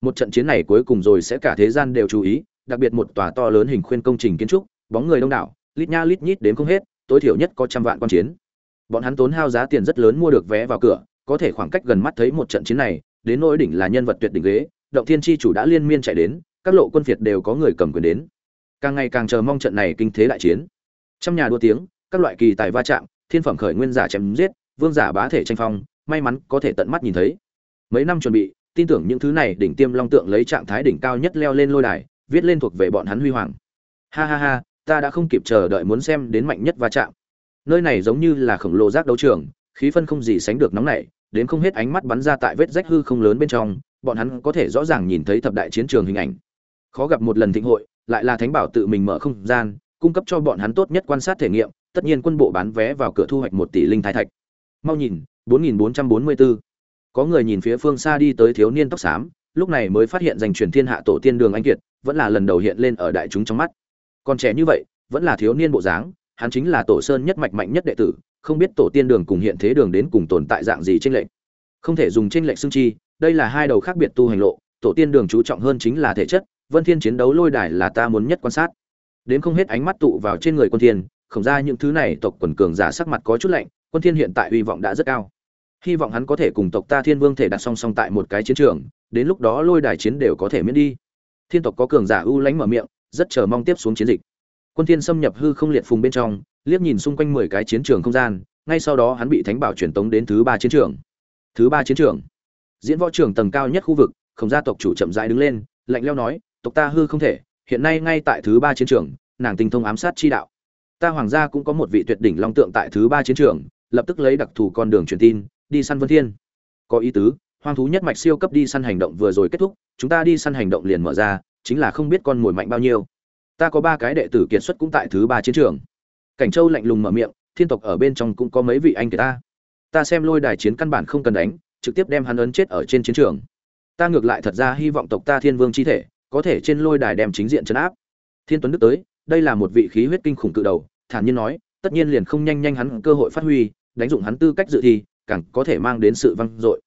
Một trận chiến này cuối cùng rồi sẽ cả thế gian đều chú ý đặc biệt một tòa to lớn hình khuyên công trình kiến trúc, bóng người đông đảo, lít nha lít nhít đến không hết, tối thiểu nhất có trăm vạn quan chiến. Bọn hắn tốn hao giá tiền rất lớn mua được vé vào cửa, có thể khoảng cách gần mắt thấy một trận chiến này, đến nỗi đỉnh là nhân vật tuyệt đỉnh ghế, động thiên chi chủ đã liên miên chạy đến, các lộ quân phiệt đều có người cầm quyền đến. Càng ngày càng chờ mong trận này kinh thế đại chiến. Trong nhà đua tiếng, các loại kỳ tài va chạm, thiên phẩm khởi nguyên giả chém giết, vương giả bá thể tranh phong, may mắn có thể tận mắt nhìn thấy. Mấy năm chuẩn bị, tin tưởng những thứ này đỉnh tiêm long tượng lấy trạng thái đỉnh cao nhất leo lên lôi đài viết lên thuộc về bọn hắn huy hoàng. Ha ha ha, ta đã không kịp chờ đợi muốn xem đến mạnh nhất va chạm. Nơi này giống như là khổng lồ giác đấu trường, khí phân không gì sánh được nóng nảy, đến không hết ánh mắt bắn ra tại vết rách hư không lớn bên trong, bọn hắn có thể rõ ràng nhìn thấy thập đại chiến trường hình ảnh. Khó gặp một lần thịnh hội, lại là thánh bảo tự mình mở không gian, cung cấp cho bọn hắn tốt nhất quan sát thể nghiệm, tất nhiên quân bộ bán vé vào cửa thu hoạch một tỷ linh thái thạch. Mau nhìn 4444. có người nhìn phía phương xa đi tới thiếu niên tóc xám lúc này mới phát hiện danh truyền thiên hạ tổ tiên đường anh kiệt vẫn là lần đầu hiện lên ở đại chúng trong mắt. Còn trẻ như vậy, vẫn là thiếu niên bộ dáng, hắn chính là tổ sơn nhất mạch mạnh nhất đệ tử, không biết tổ tiên đường cùng hiện thế đường đến cùng tồn tại dạng gì trên lệnh không thể dùng trên lệnh xương chi, đây là hai đầu khác biệt tu hành lộ, tổ tiên đường chú trọng hơn chính là thể chất, vân thiên chiến đấu lôi đài là ta muốn nhất quan sát. Đến không hết ánh mắt tụ vào trên người quân thiên, không ra những thứ này tộc quần cường giả sắc mặt có chút lạnh, quân thiên hiện tại hy vọng đã rất cao. Hy vọng hắn có thể cùng tộc ta thiên vương thể đặt song song tại một cái chiến trường đến lúc đó lôi đài chiến đều có thể miễn đi. Thiên tộc có cường giả ưu lãnh mở miệng, rất chờ mong tiếp xuống chiến dịch. Quân thiên xâm nhập hư không liệt phùng bên trong, liếc nhìn xung quanh mười cái chiến trường không gian, ngay sau đó hắn bị thánh bảo truyền tống đến thứ ba chiến trường. Thứ ba chiến trường. Diễn võ trường tầng cao nhất khu vực, không gia tộc chủ chậm rãi đứng lên, lạnh lẽo nói, tộc ta hư không thể, hiện nay ngay tại thứ ba chiến trường, nàng tinh thông ám sát chi đạo. Ta hoàng gia cũng có một vị tuyệt đỉnh long tượng tại thứ ba chiến trường, lập tức lấy đặc thù con đường truyền tin, đi săn vân thiên. Có ý tứ hoang thú nhất mạch siêu cấp đi săn hành động vừa rồi kết thúc, chúng ta đi săn hành động liền mở ra, chính là không biết con mồi mạnh bao nhiêu. Ta có ba cái đệ tử kiệt xuất cũng tại thứ ba chiến trường. Cảnh châu lạnh lùng mở miệng, thiên tộc ở bên trong cũng có mấy vị anh kiệt ta. Ta xem lôi đài chiến căn bản không cần đánh, trực tiếp đem hắn ấn chết ở trên chiến trường. Ta ngược lại thật ra hy vọng tộc ta thiên vương chi thể, có thể trên lôi đài đem chính diện chấn áp. Thiên tuấn đức tới, đây là một vị khí huyết kinh khủng cự đầu, thản nhiên nói, tất nhiên liền không nhanh nhanh hắn cơ hội phát huy, đánh dụng hắn tư cách dự thi, càng có thể mang đến sự vang dội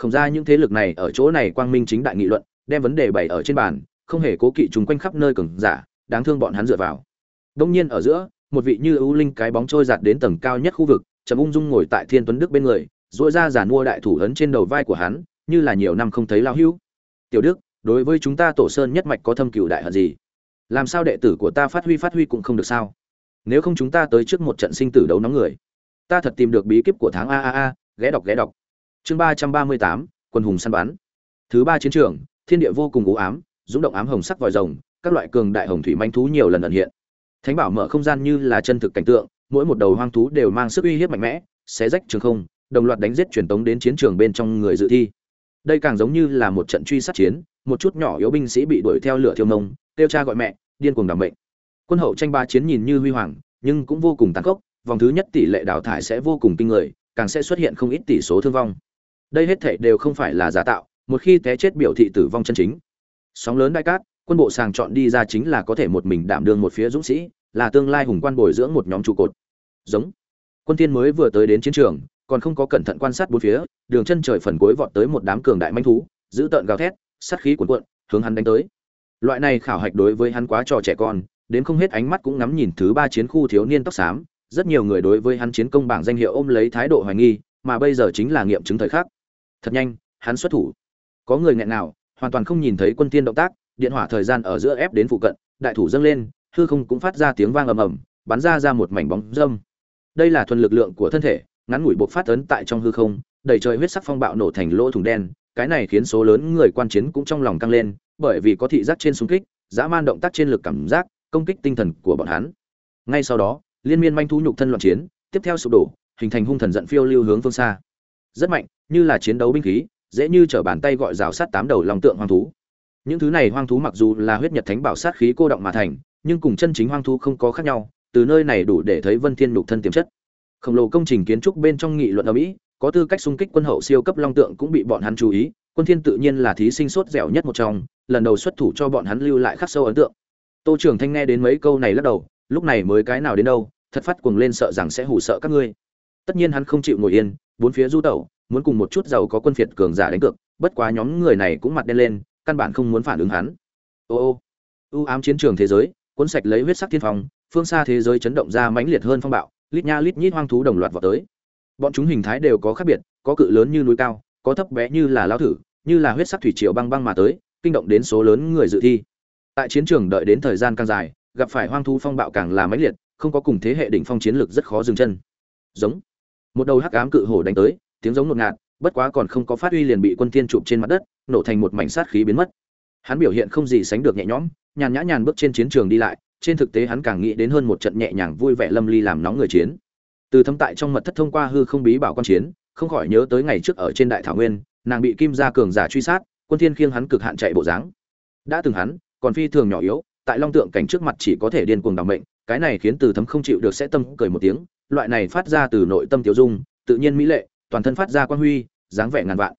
không ra những thế lực này ở chỗ này quang minh chính đại nghị luận, đem vấn đề bày ở trên bàn, không hề cố kỵ chúng quanh khắp nơi cường giả, đáng thương bọn hắn dựa vào. Đông nhiên ở giữa, một vị như ưu linh cái bóng trôi giạt đến tầng cao nhất khu vực trầm ung dung ngồi tại thiên tuấn đức bên người dỗi ra giàn mua đại thủ ấn trên đầu vai của hắn, như là nhiều năm không thấy lao hưu tiểu đức, đối với chúng ta tổ sơn nhất mạch có thâm cựu đại hận gì? Làm sao đệ tử của ta phát huy phát huy cũng không được sao? Nếu không chúng ta tới trước một trận sinh tử đấu nóng người, ta thật tìm được bí kíp của tháng a a a, ghé đọc ghé đọc chương ba trăm ba mươi tám, quân hùng săn bắn. Thứ ba chiến trường, thiên địa vô cùng u ám dũng động ám hồng sắc vòi rồng, các loại cường đại hồng thủy manh thú nhiều lần ẩn hiện. Thánh bảo mở không gian như là chân thực cảnh tượng, mỗi một đầu hoang thú đều mang sức uy hiếp mạnh mẽ, xé rách trường không, đồng loạt đánh giết truyền tống đến chiến trường bên trong người dự thi. Đây càng giống như là một trận truy sát chiến, một chút nhỏ yếu binh sĩ bị đuổi theo lửa thiêu nông kêu cha gọi mẹ, điên cuồng đảm mệnh. Quân hậu tranh ba chiến nhìn như huy hoàng, nhưng cũng vô cùng tàn khốc, vòng thứ nhất tỷ lệ đào thải sẽ vô cùng kinh người, càng sẽ xuất hiện không ít tỷ số thương vong đây hết thảy đều không phải là giả tạo, một khi té chết biểu thị tử vong chân chính. Sóng lớn đại cát, quân bộ sàng chọn đi ra chính là có thể một mình đảm đương một phía dũng sĩ, là tương lai hùng quan bồi dưỡng một nhóm trụ cột. Giống. Quân tiên mới vừa tới đến chiến trường, còn không có cẩn thận quan sát bốn phía, đường chân trời phần cuối vọt tới một đám cường đại manh thú, giữ tợn gào thét, sát khí cuồn cuộn, hướng hắn đánh tới. Loại này khảo hạch đối với hắn quá trò trẻ con, đến không hết ánh mắt cũng ngắm nhìn thứ ba chiến khu thiếu niên tóc xám, rất nhiều người đối với hắn chiến công bảng danh hiệu ôm lấy thái độ hoài nghi, mà bây giờ chính là nghiệm chứng thời khắc thật nhanh, hắn xuất thủ. Có người nghẹn nào hoàn toàn không nhìn thấy quân tiên động tác, điện hỏa thời gian ở giữa ép đến phụ cận, đại thủ dâng lên, hư không cũng phát ra tiếng vang ầm ầm, bắn ra ra một mảnh bóng dâm. Đây là thuần lực lượng của thân thể, ngắn ngủi bộc phát ấn tại trong hư không, đầy trời huyết sắc phong bạo nổ thành lỗ thủng đen, cái này khiến số lớn người quan chiến cũng trong lòng căng lên, bởi vì có thị giác trên súng kích, dã man động tác trên lực cảm giác, công kích tinh thần của bọn hắn. Ngay sau đó, liên miên manh thú nhục thân loạn chiến, tiếp theo sụp đổ, hình thành hung thần giận phiêu lưu hướng phương xa. Rất mạnh như là chiến đấu binh khí, dễ như trở bàn tay gọi rào sát tám đầu lòng tượng hoang thú. Những thứ này hoang thú mặc dù là huyết nhật thánh bảo sát khí cô động mà thành, nhưng cùng chân chính hoang thú không có khác nhau, từ nơi này đủ để thấy vân thiên nhục thân tiềm chất. Khổng lồ công trình kiến trúc bên trong nghị luận ở mỹ, có tư cách xung kích quân hậu siêu cấp long tượng cũng bị bọn hắn chú ý, quân thiên tự nhiên là thí sinh sốt dẻo nhất một trong, lần đầu xuất thủ cho bọn hắn lưu lại khắc sâu ấn tượng. Tô trưởng thanh nghe đến mấy câu này lắc đầu, lúc này mới cái nào đến đâu, thật phát cuồng lên sợ rằng sẽ hủ sợ các ngươi. Tất nhiên hắn không chịu ngồi yên, bốn phía du tẩu muốn cùng một chút giàu có quân phiệt cường giả đánh cược, bất quá nhóm người này cũng mặt đen lên, căn bản không muốn phản ứng hắn. Ô ô, u ám chiến trường thế giới, cuốn sạch lấy huyết sắc thiên phong, phương xa thế giới chấn động ra mãnh liệt hơn phong bạo, lít nha lít nhít hoang thú đồng loạt vọt tới. Bọn chúng hình thái đều có khác biệt, có cự lớn như núi cao, có thấp bé như là lao thử, như là huyết sắc thủy triều băng băng mà tới, kinh động đến số lớn người dự thi. Tại chiến trường đợi đến thời gian càng dài, gặp phải hoang thú phong bạo càng là mãnh liệt, không có cùng thế hệ đỉnh phong chiến lược rất khó dừng chân. Giống, một đầu hắc ám cự hổ đánh tới tiếng giống ngột ngạt, bất quá còn không có phát huy liền bị quân tiên chụp trên mặt đất, nổ thành một mảnh sát khí biến mất. Hắn biểu hiện không gì sánh được nhẹ nhõm, nhàn nhã nhàn bước trên chiến trường đi lại, trên thực tế hắn càng nghĩ đến hơn một trận nhẹ nhàng vui vẻ lâm ly làm nóng người chiến. Từ thâm tại trong mật thất thông qua hư không bí bảo quan chiến, không khỏi nhớ tới ngày trước ở trên đại thảo nguyên, nàng bị kim gia cường giả truy sát, quân thiên khiêng hắn cực hạn chạy bộ dáng. Đã từng hắn, còn phi thường nhỏ yếu, tại long tượng cảnh trước mặt chỉ có thể điên cuồng đảm mệnh, cái này khiến từ thấm không chịu được sẽ tâm cười một tiếng, loại này phát ra từ nội tâm tiểu dung, tự nhiên mỹ lệ toàn thân phát ra quan huy, dáng vẻ ngàn vạn.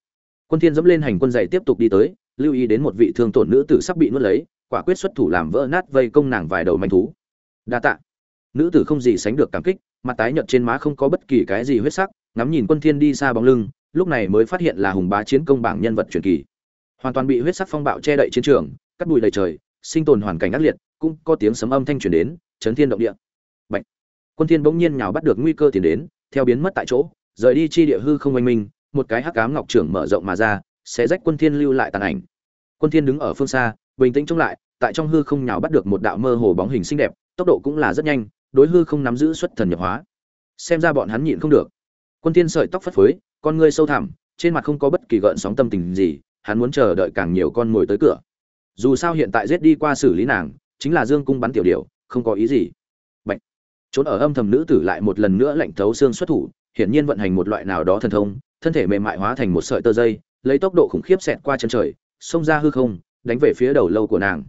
Quân thiên dẫm lên hành quân dậy tiếp tục đi tới, lưu ý đến một vị thương tổn nữ tử sắp bị nuốt lấy, quả quyết xuất thủ làm vỡ nát vây công nàng vài đầu manh thú. Đa tạ. Nữ tử không gì sánh được cảm kích, mặt tái nhợt trên má không có bất kỳ cái gì huyết sắc, ngắm nhìn quân thiên đi xa bóng lưng, lúc này mới phát hiện là hùng bá chiến công bảng nhân vật truyền kỳ. Hoàn toàn bị huyết sắc phong bạo che đậy chiến trường, cắt bụi đầy trời, sinh tồn hoàn cảnh ác liệt, cũng có tiếng sấm âm thanh truyền đến, chấn thiên động địa. Bạch. quân thiên bỗng nhiên nhào bắt được nguy cơ tiến đến, theo biến mất tại chỗ rời đi chi địa hư không oanh minh, một cái hắc cám ngọc trưởng mở rộng mà ra, sẽ rách quân thiên lưu lại tàn ảnh. Quân thiên đứng ở phương xa, bình tĩnh trông lại, tại trong hư không nhào bắt được một đạo mơ hồ bóng hình xinh đẹp, tốc độ cũng là rất nhanh, đối hư không nắm giữ xuất thần nhập hóa. Xem ra bọn hắn nhịn không được. Quân thiên sợi tóc phất phới, con ngươi sâu thẳm, trên mặt không có bất kỳ gợn sóng tâm tình gì, hắn muốn chờ đợi càng nhiều con ngồi tới cửa. Dù sao hiện tại giết đi qua xử lý nàng, chính là dương cung bắn tiểu điểu, không có ý gì. Bạch. trốn ở âm thầm nữ tử lại một lần nữa lạnh thấu xương xuất thủ hiển nhiên vận hành một loại nào đó thần thông, thân thể mềm mại hóa thành một sợi tơ dây, lấy tốc độ khủng khiếp xẹt qua chân trời, xông ra hư không, đánh về phía đầu lâu của nàng.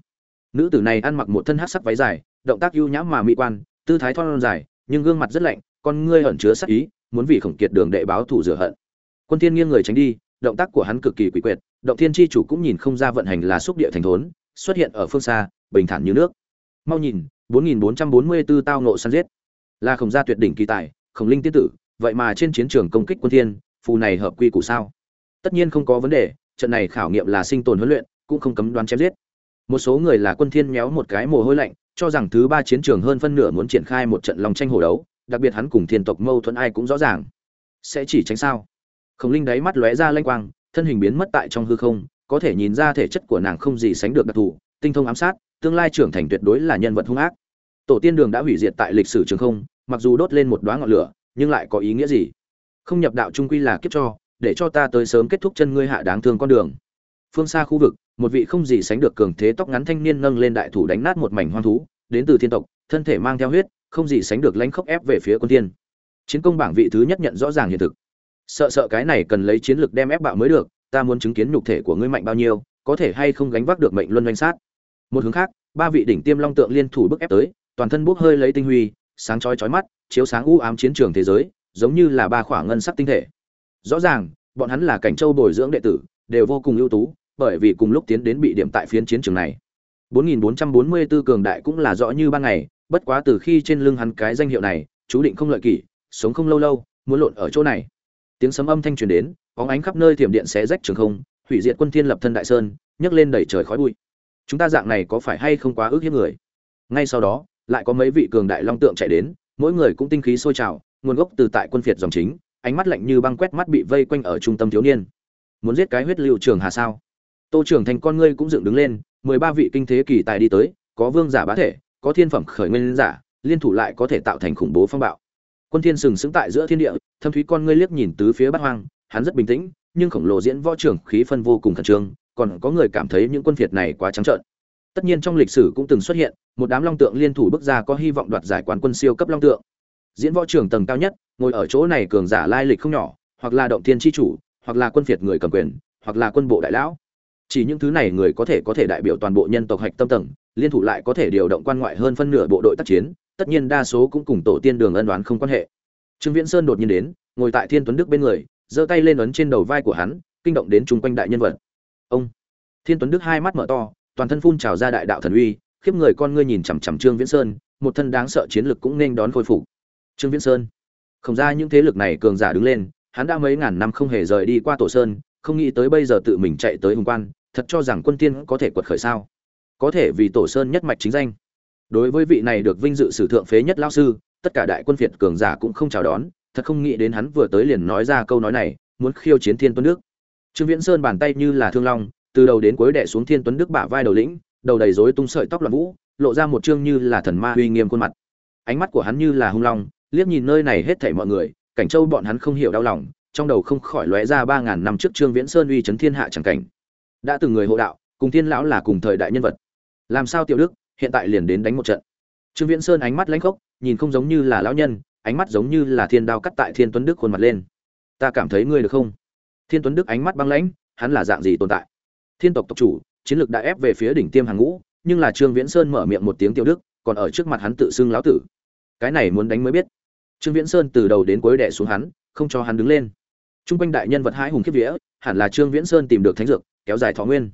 Nữ tử này ăn mặc một thân hắc sắc váy dài, động tác ưu nhã mà mỹ quan, tư thái thon dài, nhưng gương mặt rất lạnh, con ngươi ẩn chứa sát ý, muốn vì khổng kiệt đường đệ báo thù rửa hận. Quân thiên nghiêng người tránh đi, động tác của hắn cực kỳ quỷ quyệt, động thiên chi chủ cũng nhìn không ra vận hành là xúc địa thành thốn, xuất hiện ở phương xa, bình thản như nước. Mau nhìn 4444 tao nộ săn giết. Là khổng gia tuyệt đỉnh kỳ tài, khổng linh tiên tử vậy mà trên chiến trường công kích quân thiên, phù này hợp quy củ sao? Tất nhiên không có vấn đề, trận này khảo nghiệm là sinh tồn huấn luyện, cũng không cấm đoán chém giết. Một số người là quân thiên méo một cái mồ hôi lạnh, cho rằng thứ ba chiến trường hơn phân nửa muốn triển khai một trận lòng tranh hổ đấu, đặc biệt hắn cùng thiên tộc mâu thuẫn ai cũng rõ ràng. Sẽ chỉ tránh sao? Khổng linh đáy mắt lóe ra lanh quang, thân hình biến mất tại trong hư không, có thể nhìn ra thể chất của nàng không gì sánh được đặc thù, tinh thông ám sát, tương lai trưởng thành tuyệt đối là nhân vật hung ác. Tổ tiên đường đã hủy diệt tại lịch sử trường không, mặc dù đốt lên một đóa ngọn lửa nhưng lại có ý nghĩa gì? Không nhập đạo trung quy là kiếp cho, để cho ta tới sớm kết thúc chân ngươi hạ đáng thương con đường. Phương xa khu vực, một vị không gì sánh được cường thế tóc ngắn thanh niên nâng lên đại thủ đánh nát một mảnh hoang thú, đến từ thiên tộc, thân thể mang theo huyết, không gì sánh được lãnh khốc ép về phía quân tiên chiến công bảng vị thứ nhất nhận rõ ràng hiện thực. Sợ sợ cái này cần lấy chiến lược đem ép bạo mới được, ta muốn chứng kiến nhục thể của ngươi mạnh bao nhiêu, có thể hay không gánh vác được mệnh luân danh sát. Một hướng khác, ba vị đỉnh tiêm long tượng liên thủ bức ép tới, toàn thân bốc hơi lấy tinh huy, sáng chói chói mắt chiếu sáng u ám chiến trường thế giới, giống như là ba khỏa ngân sắc tinh thể. Rõ ràng, bọn hắn là cảnh châu bồi dưỡng đệ tử, đều vô cùng ưu tú, bởi vì cùng lúc tiến đến bị điểm tại phiến chiến trường này. 4444 cường đại cũng là rõ như ban ngày, bất quá từ khi trên lưng hắn cái danh hiệu này, chú định không lợi kỷ, sống không lâu lâu, muốn lộn ở chỗ này. Tiếng sấm âm thanh truyền đến, bóng ánh khắp nơi thiểm điện xé rách trường không, hủy diệt quân thiên lập thân đại sơn, nhấc lên đẩy trời khói bụi. Chúng ta dạng này có phải hay không quá ước hiếp người? Ngay sau đó, lại có mấy vị cường đại long tượng chạy đến mỗi người cũng tinh khí sôi trào, nguồn gốc từ tại quân phiệt dòng chính, ánh mắt lạnh như băng quét mắt bị vây quanh ở trung tâm thiếu niên. Muốn giết cái huyết lưu trường hà sao? Tô trưởng thành con ngươi cũng dựng đứng lên, mười ba vị kinh thế kỳ tài đi tới, có vương giả bá thể, có thiên phẩm khởi nguyên giả, liên thủ lại có thể tạo thành khủng bố phong bạo. Quân thiên sừng sững tại giữa thiên địa, thâm thúy con ngươi liếc nhìn tứ phía bát hoang, hắn rất bình tĩnh, nhưng khổng lồ diễn võ trưởng khí phân vô cùng khẩn trương, còn có người cảm thấy những quân phiệt này quá trắng trợn tất nhiên trong lịch sử cũng từng xuất hiện, một đám long tượng liên thủ bước ra có hy vọng đoạt giải quán quân siêu cấp long tượng. Diễn võ trưởng tầng cao nhất, ngồi ở chỗ này cường giả lai lịch không nhỏ, hoặc là động thiên chi chủ, hoặc là quân phiệt người cầm quyền, hoặc là quân bộ đại lão. Chỉ những thứ này người có thể có thể đại biểu toàn bộ nhân tộc hạch tâm tầng, liên thủ lại có thể điều động quan ngoại hơn phân nửa bộ đội tác chiến, tất nhiên đa số cũng cùng tổ tiên đường ân đoán không quan hệ. Trương viễn sơn đột nhiên đến, ngồi tại thiên tuấn đức bên người, giơ tay lên ấn trên đầu vai của hắn, kinh động đến chung quanh đại nhân vật. Ông! Thiên tuấn đức hai mắt mở to toàn thân phun trào ra đại đạo thần uy, khiếp người con ngươi nhìn chằm chằm trương viễn sơn, một thân đáng sợ chiến lực cũng nên đón khôi phục. Trương viễn sơn, không ra những thế lực này cường giả đứng lên, hắn đã mấy ngàn năm không hề rời đi qua tổ sơn, không nghĩ tới bây giờ tự mình chạy tới hùng quan, thật cho rằng quân tiên có thể quật khởi sao? Có thể vì tổ sơn nhất mạch chính danh. Đối với vị này được vinh dự sử thượng phế nhất lão sư, tất cả đại quân phiệt cường giả cũng không chào đón, thật không nghĩ đến hắn vừa tới liền nói ra câu nói này, muốn khiêu chiến thiên tuấn nước. trương viễn sơn bàn tay như là thương long từ đầu đến cuối đè xuống thiên tuấn đức bả vai đầu lĩnh, đầu đầy rối tung sợi tóc loạn vũ, lộ ra một trương như là thần ma uy nghiêm khuôn mặt. Ánh mắt của hắn như là hung long, liếc nhìn nơi này hết thảy mọi người, cảnh châu bọn hắn không hiểu đau lòng, trong đầu không khỏi lóe ra ba ngàn năm trước trương viễn sơn uy chấn thiên hạ chẳng cảnh. Đã từng người hộ đạo, cùng thiên lão là cùng thời đại nhân vật. Làm sao tiểu đức, hiện tại liền đến đánh một trận? Trương viễn sơn ánh mắt lãnh khốc, nhìn không giống như là lão nhân, ánh mắt giống như là thiên đao cắt tại thiên tuấn đức khuôn mặt lên. Ta cảm thấy ngươi được không? Thiên tuấn đức ánh mắt băng lãnh, hắn là dạng gì tồn tại? Thiên tộc tộc chủ chiến lược đã ép về phía đỉnh tiêm hàng ngũ nhưng là trương viễn sơn mở miệng một tiếng tiêu đức còn ở trước mặt hắn tự xưng lão tử cái này muốn đánh mới biết trương viễn sơn từ đầu đến cuối đẻ xuống hắn không cho hắn đứng lên Trung quanh đại nhân vật hãi hùng khiếp vía, hẳn là Trương Viễn Sơn tìm được thánh dược, kéo dài thọ nguyên.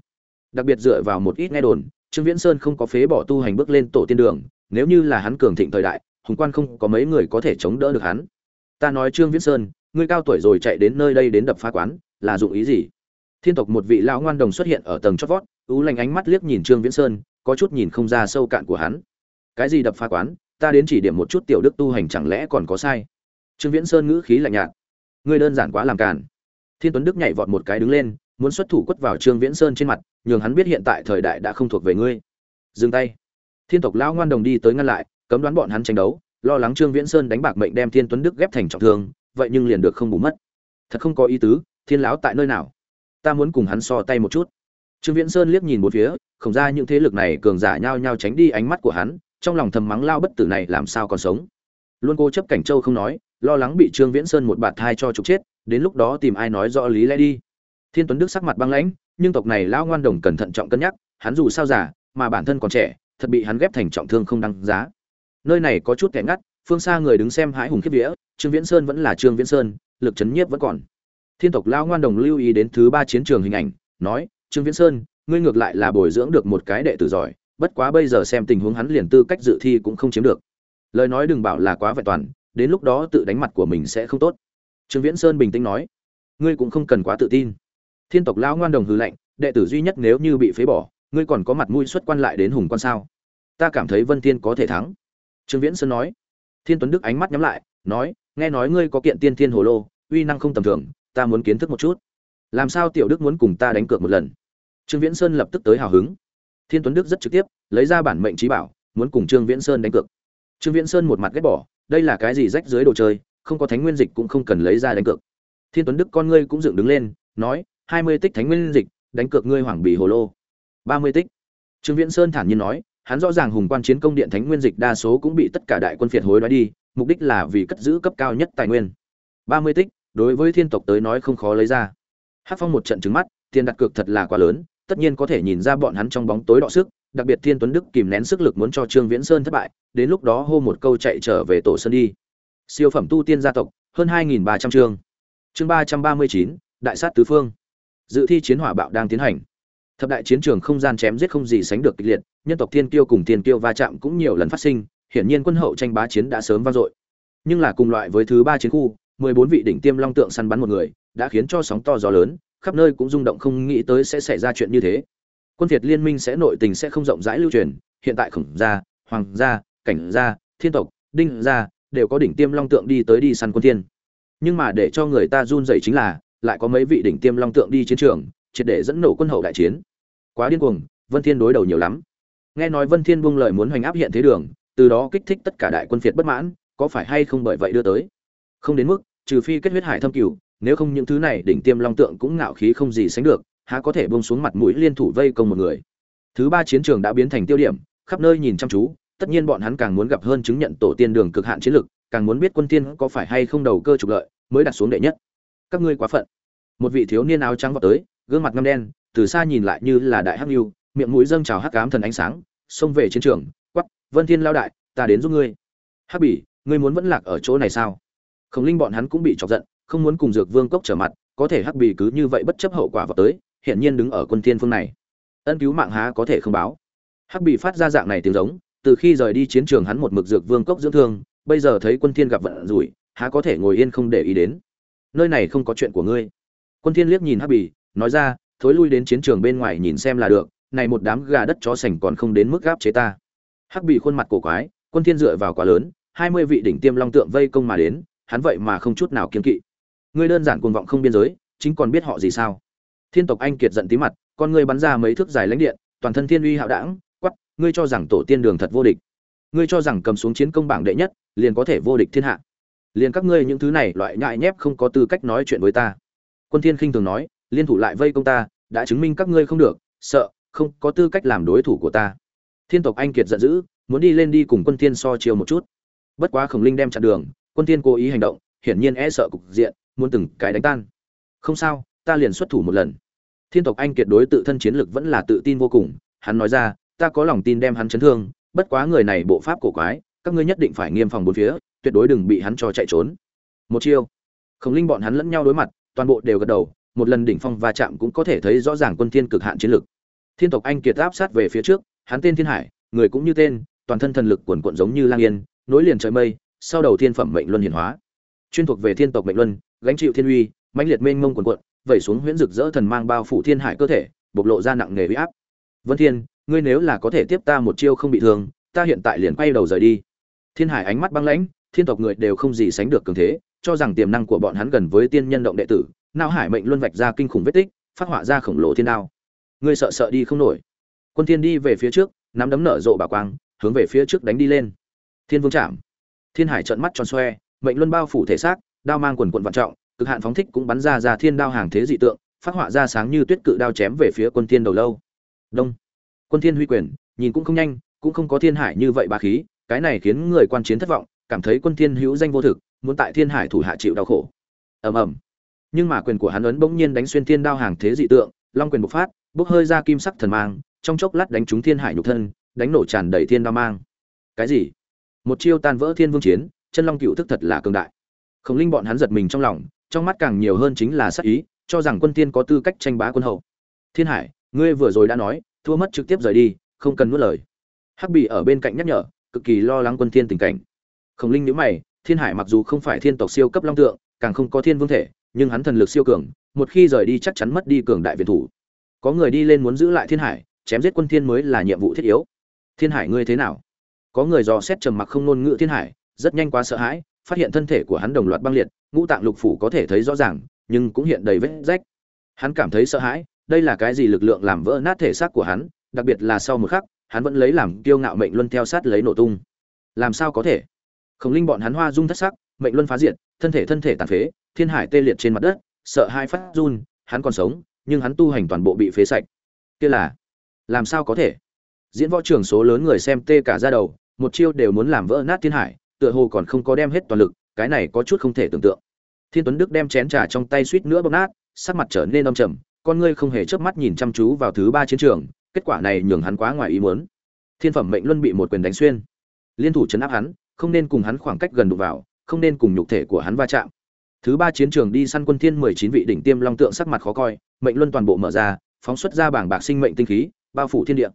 Đặc biệt dựa vào một ít nghe đồn, Trương Viễn Sơn không có phế bỏ tu hành bước lên tổ tiên đường, nếu như là hắn cường thịnh thời đại, hùng quan không có mấy người có thể chống đỡ được hắn. Ta nói Trương Viễn Sơn, ngươi cao tuổi rồi chạy đến nơi đây đến đập phá quán, là dụng ý gì? Thiên tộc một vị lão ngoan đồng xuất hiện ở tầng chót vót, u lành ánh mắt liếc nhìn Trương Viễn Sơn, có chút nhìn không ra sâu cạn của hắn. Cái gì đập phá quán, ta đến chỉ điểm một chút tiểu đức tu hành chẳng lẽ còn có sai? Trương Viễn Sơn ngữ khí lạnh nhạt. Ngươi đơn giản quá làm cản thiên tuấn đức nhảy vọt một cái đứng lên muốn xuất thủ quất vào trương viễn sơn trên mặt nhường hắn biết hiện tại thời đại đã không thuộc về ngươi. Dừng tay. Thiên tộc lão ngoan đồng đi tới ngăn lại cấm đoán bọn hắn tranh đấu lo lắng trương viễn sơn đánh bạc mệnh đem thiên tuấn đức ghép thành trọng thương vậy nhưng liền được không bù mất. Thật không có ý tứ thiên lão tại nơi nào? Ta muốn cùng hắn so tay một chút. Trương viễn sơn liếc nhìn một phía, không ra những thế lực này cường giả nhao nhao tránh đi ánh mắt của hắn, trong lòng thầm mắng lao bất tử này làm sao còn sống. Luôn cô chấp cảnh châu không nói, lo lắng bị trương viễn sơn một bạt thai cho trục chết, đến lúc đó tìm ai nói rõ lý lẽ đi. Thiên tuấn đức sắc mặt băng lãnh, nhưng tộc này lão ngoan đồng cẩn thận trọng cân nhắc, hắn dù sao giả mà bản thân còn trẻ, thật bị hắn ghép thành trọng thương không đăng giá. Nơi này có chút kẻ ngắt, phương xa người đứng xem hãi hùng khiếp vía, trương viễn sơn vẫn là trương viễn sơn, lực chấn nhiếp vẫn còn thiên tộc lão ngoan đồng lưu ý đến thứ ba chiến trường hình ảnh, nói, trương viễn sơn, ngươi ngược lại là bồi dưỡng được một cái đệ tử giỏi, bất quá bây giờ xem tình huống hắn liền tư cách dự thi cũng không chiếm được. Lời nói đừng bảo là quá vẹn toàn, đến lúc đó tự đánh mặt của mình sẽ không tốt. Trương viễn sơn bình tĩnh nói, ngươi cũng không cần quá tự tin. Thiên tộc lão ngoan đồng hư lệnh, đệ tử duy nhất nếu như bị phế bỏ, ngươi còn có mặt mũi xuất quan lại đến hùng quan sao? Ta cảm thấy vân thiên có thể thắng. Trương viễn sơn nói. Thiên tuấn đức ánh mắt nhắm lại, nói, nghe nói ngươi có kiện tiên thiên hồ lô, uy năng không tầm thường ta muốn kiến thức một chút. Làm sao tiểu đức muốn cùng ta đánh cược một lần? Trương viễn sơn lập tức tới hào hứng. Thiên tuấn đức rất trực tiếp, lấy ra bản mệnh trí bảo, muốn cùng trương viễn sơn đánh cược. Trương viễn sơn một mặt ghét bỏ, đây là cái gì rách dưới đồ chơi, không có thánh nguyên dịch cũng không cần lấy ra đánh cược. Thiên tuấn đức con ngươi cũng dựng đứng lên, nói, hai mươi tích thánh nguyên dịch, đánh cược ngươi hoàng bì hồ lô. ba mươi tích. Trương viễn sơn thản nhiên nói, hắn rõ ràng hùng quan chiến công điện thánh nguyên dịch đa số cũng bị tất cả đại quân phiệt hối đoái đi, mục đích là vì cất giữ cấp cao nhất tài nguyên. ba mươi tích đối với thiên tộc tới nói không khó lấy ra hát phong một trận trứng mắt tiền đặt cược thật là quá lớn tất nhiên có thể nhìn ra bọn hắn trong bóng tối đọ sức đặc biệt Thiên Tuấn Đức kìm nén sức lực muốn cho Trương Viễn Sơn thất bại, đến lúc đó hô một câu chạy trở về tổ sơn đi. Siêu phẩm tu tiên gia tộc, hơn 2300 chương. Chương 339, đại sát tứ phương. Dự thi chiến hỏa bạo đang tiến hành. Thập đại chiến trường không gian chém giết không gì sánh được kịch liệt, nhân tộc Thiên Kiêu cùng Thiên Kiêu va chạm cũng nhiều lần phát sinh, hiển nhiên quân hậu tranh bá chiến đã sớm vang dội. Nhưng là cùng loại với thứ ba chiến khu, 14 vị đỉnh tiêm long tượng săn bắn một người, đã khiến cho sóng to gió lớn, khắp nơi cũng rung động không nghĩ tới sẽ xảy ra chuyện như thế. Quân việt liên minh sẽ nội tình sẽ không rộng rãi lưu truyền hiện tại khổng gia hoàng gia cảnh gia thiên tộc đinh gia đều có đỉnh tiêm long tượng đi tới đi săn quân thiên. Nhưng mà để cho người ta run rẩy chính là lại có mấy vị đỉnh tiêm long tượng đi chiến trường triệt để dẫn nổ quân hậu đại chiến. Quá điên cuồng vân thiên đối đầu nhiều lắm. Nghe nói vân thiên buông lời muốn hoành áp hiện thế đường từ đó kích thích tất cả đại quân phiệt bất mãn có phải hay không bởi vậy đưa tới? Không đến mức trừ phi kết huyết hải thâm cửu nếu không những thứ này đỉnh tiêm long tượng cũng ngạo khí không gì sánh được há có thể buông xuống mặt mũi liên thủ vây công một người. Thứ ba chiến trường đã biến thành tiêu điểm, khắp nơi nhìn chăm chú, tất nhiên bọn hắn càng muốn gặp hơn chứng nhận tổ tiên đường cực hạn chiến lực, càng muốn biết quân tiên có phải hay không đầu cơ trục lợi, mới đặt xuống đệ nhất. Các ngươi quá phận. Một vị thiếu niên áo trắng vọt tới, gương mặt ngăm đen, từ xa nhìn lại như là đại hắc lưu, miệng mũi dâng trào hắc ám thần ánh sáng, xông về chiến trường, quắc, "Vân Thiên lao đại, ta đến giúp ngươi." Hắc Bỉ, ngươi muốn vẫn lạc ở chỗ này sao? Khổng Linh bọn hắn cũng bị chọc giận, không muốn cùng Dược Vương cốc trở mặt, có thể Hắc Bì cứ như vậy bất chấp hậu quả vào tới, hiện nhiên đứng ở quân thiên phương này. Ân cứu mạng há có thể không báo. Hắc Bì phát ra dạng này tiếng giống từ khi rời đi chiến trường hắn một mực dược vương cốc dưỡng thương bây giờ thấy quân thiên gặp vận rủi há có thể ngồi yên không để ý đến. Nơi này không có chuyện của ngươi. Quân thiên liếc nhìn hắc bì nói ra thối lui đến chiến trường bên ngoài nhìn xem là được này một đám gà đất chó sành còn không đến mức gáp chế ta. Hắc bì khuôn mặt cổ quái quân thiên dựa vào quá lớn hai mươi vị đỉnh tiêm long tượng vây công mà đến hắn vậy mà không chút nào kiên kỵ. Ngươi đơn giản cuồng vọng không biên giới, chính còn biết họ gì sao? Thiên tộc anh kiệt giận tí mặt, con ngươi bắn ra mấy thước dài lãnh điện, toàn thân thiên uy hạo đảng quắp ngươi cho rằng tổ tiên đường thật vô địch. Ngươi cho rằng cầm xuống chiến công bảng đệ nhất, liền có thể vô địch thiên hạ. Liền các ngươi những thứ này loại nhại nhép không có tư cách nói chuyện với ta. Quân thiên khinh thường nói, liên thủ lại vây công ta, đã chứng minh các ngươi không được, sợ, không có tư cách làm đối thủ của ta. Thiên tộc anh kiệt giận dữ, muốn đi lên đi cùng quân thiên so chiều một chút. Bất quá khổng linh đem chặn đường quân thiên cố ý hành động, hiển nhiên e sợ cục diện, muốn từng cái đánh tan. Không sao, ta liền xuất thủ một lần. Thiên tộc anh kiệt đối tự thân chiến lực vẫn là tự tin vô cùng, hắn nói ra, ta có lòng tin đem hắn chấn thương, bất quá người này bộ pháp cổ quái, các ngươi nhất định phải nghiêm phòng bốn phía, tuyệt đối đừng bị hắn cho chạy trốn. Một chiêu. Khổng linh bọn hắn lẫn nhau đối mặt, toàn bộ đều gật đầu, một lần đỉnh phong va chạm cũng có thể thấy rõ ràng quân thiên cực hạn chiến lực. Thiên tộc anh kiệt áp sát về phía trước, hắn tên thiên hải, người cũng như tên, toàn thân thần lực cuồn cuộn giống như lang yên, nối liền trời mây sau đầu thiên phẩm mệnh luân hiển hóa. Chuyên thuộc về thiên tộc mệnh luân, gánh chịu thiên uy, mãnh liệt mênh mông quần quận vẩy xuống huyễn rực rỡ thần mang bao phủ thiên hải cơ thể, bộc lộ ra nặng nề huy áp. Vân thiên, ngươi nếu là có thể tiếp ta một chiêu không bị thương, ta hiện tại liền quay đầu rời đi. Thiên hải ánh mắt băng lãnh, thiên tộc người đều không gì sánh được cường thế, cho rằng tiềm năng của bọn hắn gần với tiên nhân động đệ tử, não hải mệnh luân vạch ra kinh khủng vết tích, phát họa ra khổng lồ thiên đao. Ngươi sợ sợ đi không nổi. Quân thiên đi về phía trước, nắm đấm nở rộ bảo quang, hướng về phía trước đánh đi lên. Thiên vương chạm thiên hải trợn mắt tròn xoe, mệnh luân bao phủ thể xác, đao mang quần quận vạn trọng, cực hạn phóng thích cũng bắn ra ra thiên đao hàng thế dị tượng, phát họa ra sáng như tuyết cự đao chém về phía quân thiên đầu lâu. Đông. Quân thiên huy quyền, nhìn cũng không nhanh, cũng không có thiên hải như vậy bá khí, cái này khiến người quan chiến thất vọng, cảm thấy quân thiên hữu danh vô thực, muốn tại thiên hải thủ hạ chịu đau khổ. Ầm ầm. Nhưng mà quyền của hắn ấn bỗng nhiên đánh xuyên thiên đao hàng thế dị tượng, long quyền bộc phát, bốc hơi ra kim sắc thần mang, trong chốc lát đánh trúng thiên hải nhục thân, đánh nổ tràn đầy thiên đao mang. Cái gì? Một chiêu tan vỡ thiên vương chiến, chân long cựu thức thật là cường đại. Khổng linh bọn hắn giật mình trong lòng, trong mắt càng nhiều hơn chính là sắc ý, cho rằng quân tiên có tư cách tranh bá quân hậu. Thiên hải, ngươi vừa rồi đã nói, thua mất trực tiếp rời đi, không cần nuốt lời. Hắc bị ở bên cạnh nhắc nhở, cực kỳ lo lắng quân thiên tình cảnh. Khổng linh nhíu mày, thiên hải mặc dù không phải thiên tộc siêu cấp long tượng, càng không có thiên vương thể, nhưng hắn thần lực siêu cường, một khi rời đi chắc chắn mất đi cường đại viện thủ. Có người đi lên muốn giữ lại thiên hải, chém giết quân thiên mới là nhiệm vụ thiết yếu. Thiên hải, ngươi thế nào? Có người dò xét trầm mặc không ngôn ngữ thiên hải, rất nhanh quá sợ hãi, phát hiện thân thể của hắn đồng loạt băng liệt, ngũ tạng lục phủ có thể thấy rõ ràng, nhưng cũng hiện đầy vết rách. Hắn cảm thấy sợ hãi, đây là cái gì lực lượng làm vỡ nát thể xác của hắn, đặc biệt là sau một khắc, hắn vẫn lấy làm kiêu ngạo mệnh luân theo sát lấy nổ tung. Làm sao có thể? Khổng linh bọn hắn hoa dung thất sắc, mệnh luân phá diệt, thân thể thân thể tàn phế, thiên hải tê liệt trên mặt đất, sợ hai phát run, hắn còn sống, nhưng hắn tu hành toàn bộ bị phế sạch. Kia là, làm sao có thể? Diễn võ trường số lớn người xem tê cả ra đầu, một chiêu đều muốn làm vỡ nát thiên hải, tựa hồ còn không có đem hết toàn lực, cái này có chút không thể tưởng tượng. Thiên tuấn đức đem chén trà trong tay suýt nữa bóp nát, sắc mặt trở nên âm trầm, con ngươi không hề chớp mắt nhìn chăm chú vào thứ ba chiến trường, kết quả này nhường hắn quá ngoài ý muốn. Thiên phẩm mệnh luân bị một quyền đánh xuyên. Liên thủ chấn áp hắn, không nên cùng hắn khoảng cách gần đụng vào, không nên cùng nhục thể của hắn va chạm. Thứ ba chiến trường đi săn quân thiên mười chín vị đỉnh tiêm long tượng sắc mặt khó coi, mệnh luân toàn bộ mở ra, phóng xuất ra bảng bạc sinh mệnh tinh khí, bao phủ thiên địa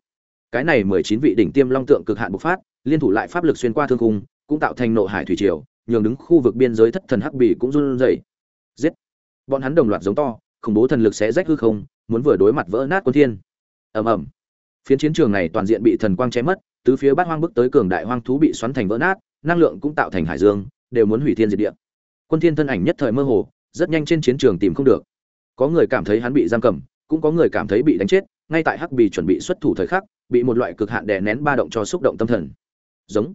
cái này mười chín vị đỉnh tiêm long tượng cực hạn bộc phát liên thủ lại pháp lực xuyên qua thương khung, cũng tạo thành nộ hải thủy triều nhường đứng khu vực biên giới thất thần hắc bì cũng run rẩy. Giết! Bọn hắn đồng loạt giống to khủng bố thần lực sẽ rách hư không muốn vừa đối mặt vỡ nát quân thiên. Ầm ầm. Phiến chiến trường này toàn diện bị thần quang chém mất tứ phía bát hoang bức tới cường đại hoang thú bị xoắn thành vỡ nát năng lượng cũng tạo thành hải dương đều muốn hủy thiên diệt địa. Quân thiên thân ảnh nhất thời mơ hồ rất nhanh trên chiến trường tìm không được. Có người cảm thấy hắn bị giam cầm cũng có người cảm thấy bị đánh chết ngay tại hắc bì chuẩn bị xuất thủ thời khắc bị một loại cực hạn đè nén ba động cho xúc động tâm thần. Giống.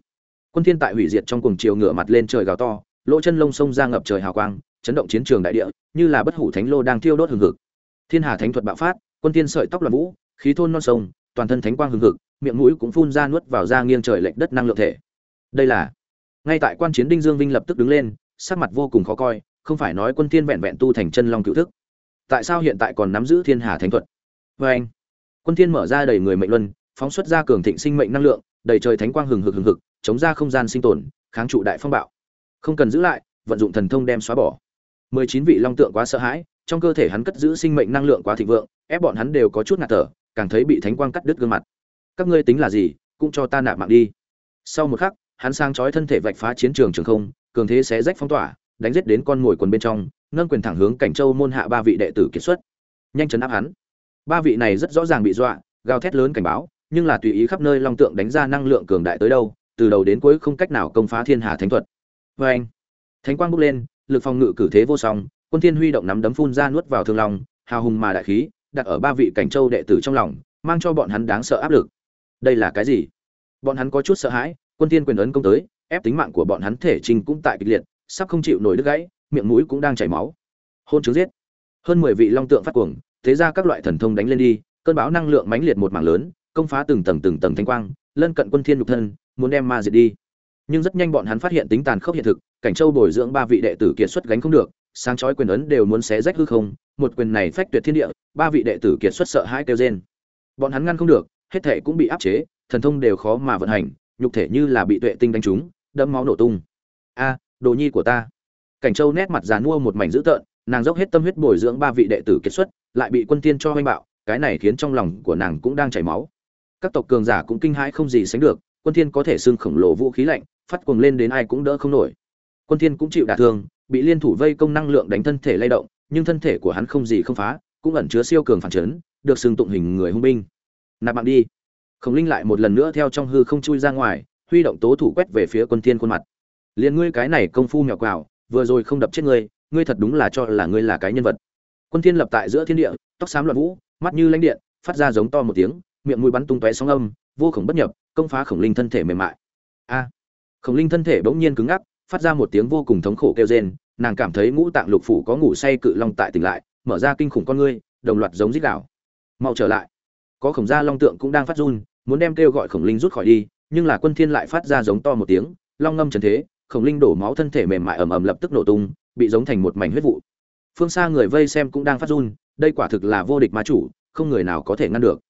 Quân thiên tại hủy diệt trong cuồng chiều ngửa mặt lên trời gào to, lỗ chân lông sông ra ngập trời hào quang, chấn động chiến trường đại địa, như là bất hủ thánh lô đang thiêu đốt hừng hực. Thiên hà thánh thuật bạo phát, quân thiên sợi tóc loạn vũ, khí thôn non sông, toàn thân thánh quang hừng hực, miệng mũi cũng phun ra nuốt vào ra nghiêng trời lệch đất năng lượng thể. Đây là ngay tại quan chiến đinh dương vinh lập tức đứng lên, sắc mặt vô cùng khó coi, không phải nói quân thiên vẹn vẹn tu thành chân long cựu thức. Tại sao hiện tại còn nắm giữ thiên hà thánh thuật? Với anh quân thiên mở ra đầy người mệnh luân phóng xuất ra cường thịnh sinh mệnh năng lượng, đầy trời thánh quang hừng hực hừng hực, chống ra không gian sinh tồn, kháng trụ đại phong bạo. Không cần giữ lại, vận dụng thần thông đem xóa bỏ. Mười chín vị long tượng quá sợ hãi, trong cơ thể hắn cất giữ sinh mệnh năng lượng quá thịnh vượng, ép bọn hắn đều có chút ngạt thở, càng thấy bị thánh quang cắt đứt gương mặt. Các ngươi tính là gì, cũng cho ta nạp mạng đi. Sau một khắc, hắn sang chói thân thể vạch phá chiến trường trường không, cường thế sẽ rách phong tỏa, đánh giết đến con ngồi quần bên trong, nâng quyền thẳng hướng cảnh châu môn hạ ba vị đệ tử kiệt xuất. Nhanh chấn áp hắn. Ba vị này rất rõ ràng bị dọa, gào thét lớn cảnh báo nhưng là tùy ý khắp nơi long tượng đánh ra năng lượng cường đại tới đâu, từ đầu đến cuối không cách nào công phá thiên hà thánh thuật. Vê anh, thánh quang bốc lên, lực phòng ngự cử thế vô song, quân thiên huy động nắm đấm phun ra nuốt vào thương long, hào hùng mà đại khí, đặt ở ba vị cảnh châu đệ tử trong lòng, mang cho bọn hắn đáng sợ áp lực. Đây là cái gì? Bọn hắn có chút sợ hãi, quân thiên quyền ấn công tới, ép tính mạng của bọn hắn thể trình cũng tại kịch liệt, sắp không chịu nổi đứt gãy, miệng mũi cũng đang chảy máu. Hôn chứng giết. Hơn mười vị long tượng phát cuồng, thế ra các loại thần thông đánh lên đi, cơn bão năng lượng mãnh liệt một mảng lớn công phá từng tầng từng tầng thanh quang, lân cận quân thiên nhục thân, muốn đem ma diệt đi. Nhưng rất nhanh bọn hắn phát hiện tính tàn khốc hiện thực, cảnh châu bồi dưỡng ba vị đệ tử kiệt xuất gánh không được, sáng chói quyền ấn đều muốn xé rách hư không, một quyền này phách tuyệt thiên địa, ba vị đệ tử kiệt xuất sợ hãi kêu rên. Bọn hắn ngăn không được, hết thể cũng bị áp chế, thần thông đều khó mà vận hành, nhục thể như là bị tuệ tinh đánh trúng, đẫm máu nổ tung. A, đồ nhi của ta. Cảnh châu nét mặt già nua một mảnh dữ tợn, nàng dốc hết tâm huyết bồi dưỡng ba vị đệ tử kiệt xuất, lại bị quân tiên cho hoanh bạo, cái này khiến trong lòng của nàng cũng đang chảy máu các tộc cường giả cũng kinh hãi không gì sánh được, quân thiên có thể xưng khổng lồ vũ khí lạnh, phát cuồng lên đến ai cũng đỡ không nổi. Quân thiên cũng chịu đả thương, bị liên thủ vây công năng lượng đánh thân thể lay động, nhưng thân thể của hắn không gì không phá, cũng ẩn chứa siêu cường phản chấn, được xưng tụng hình người hung binh. Nạp mạng đi. Khổng linh lại một lần nữa theo trong hư không chui ra ngoài, huy động tố thủ quét về phía quân thiên khuôn mặt. Liền ngươi cái này công phu mèo quào, vừa rồi không đập chết ngươi ngươi thật đúng là cho là ngươi là cái nhân vật. Quân thiên lập tại giữa thiên địa, tóc xám loạn vũ, mắt như lãnh điện, phát ra giống to một tiếng miệng mũi bắn tung tóe sóng âm, vô khổng bất nhập, công phá khổng linh thân thể mềm mại. A, khổng linh thân thể bỗng nhiên cứng ngắc, phát ra một tiếng vô cùng thống khổ kêu rên, nàng cảm thấy ngũ tạng lục phủ có ngủ say cự long tại tỉnh lại, mở ra kinh khủng con ngươi, đồng loạt giống rít đảo mau trở lại. Có khổng gia long tượng cũng đang phát run, muốn đem kêu gọi khổng linh rút khỏi đi, nhưng là quân thiên lại phát ra giống to một tiếng, long ngâm trần thế, khổng linh đổ máu thân thể mềm mại ầm ầm lập tức nổ tung, bị giống thành một mảnh huyết vụ. Phương xa người vây xem cũng đang phát run, đây quả thực là vô địch ma chủ, không người nào có thể ngăn được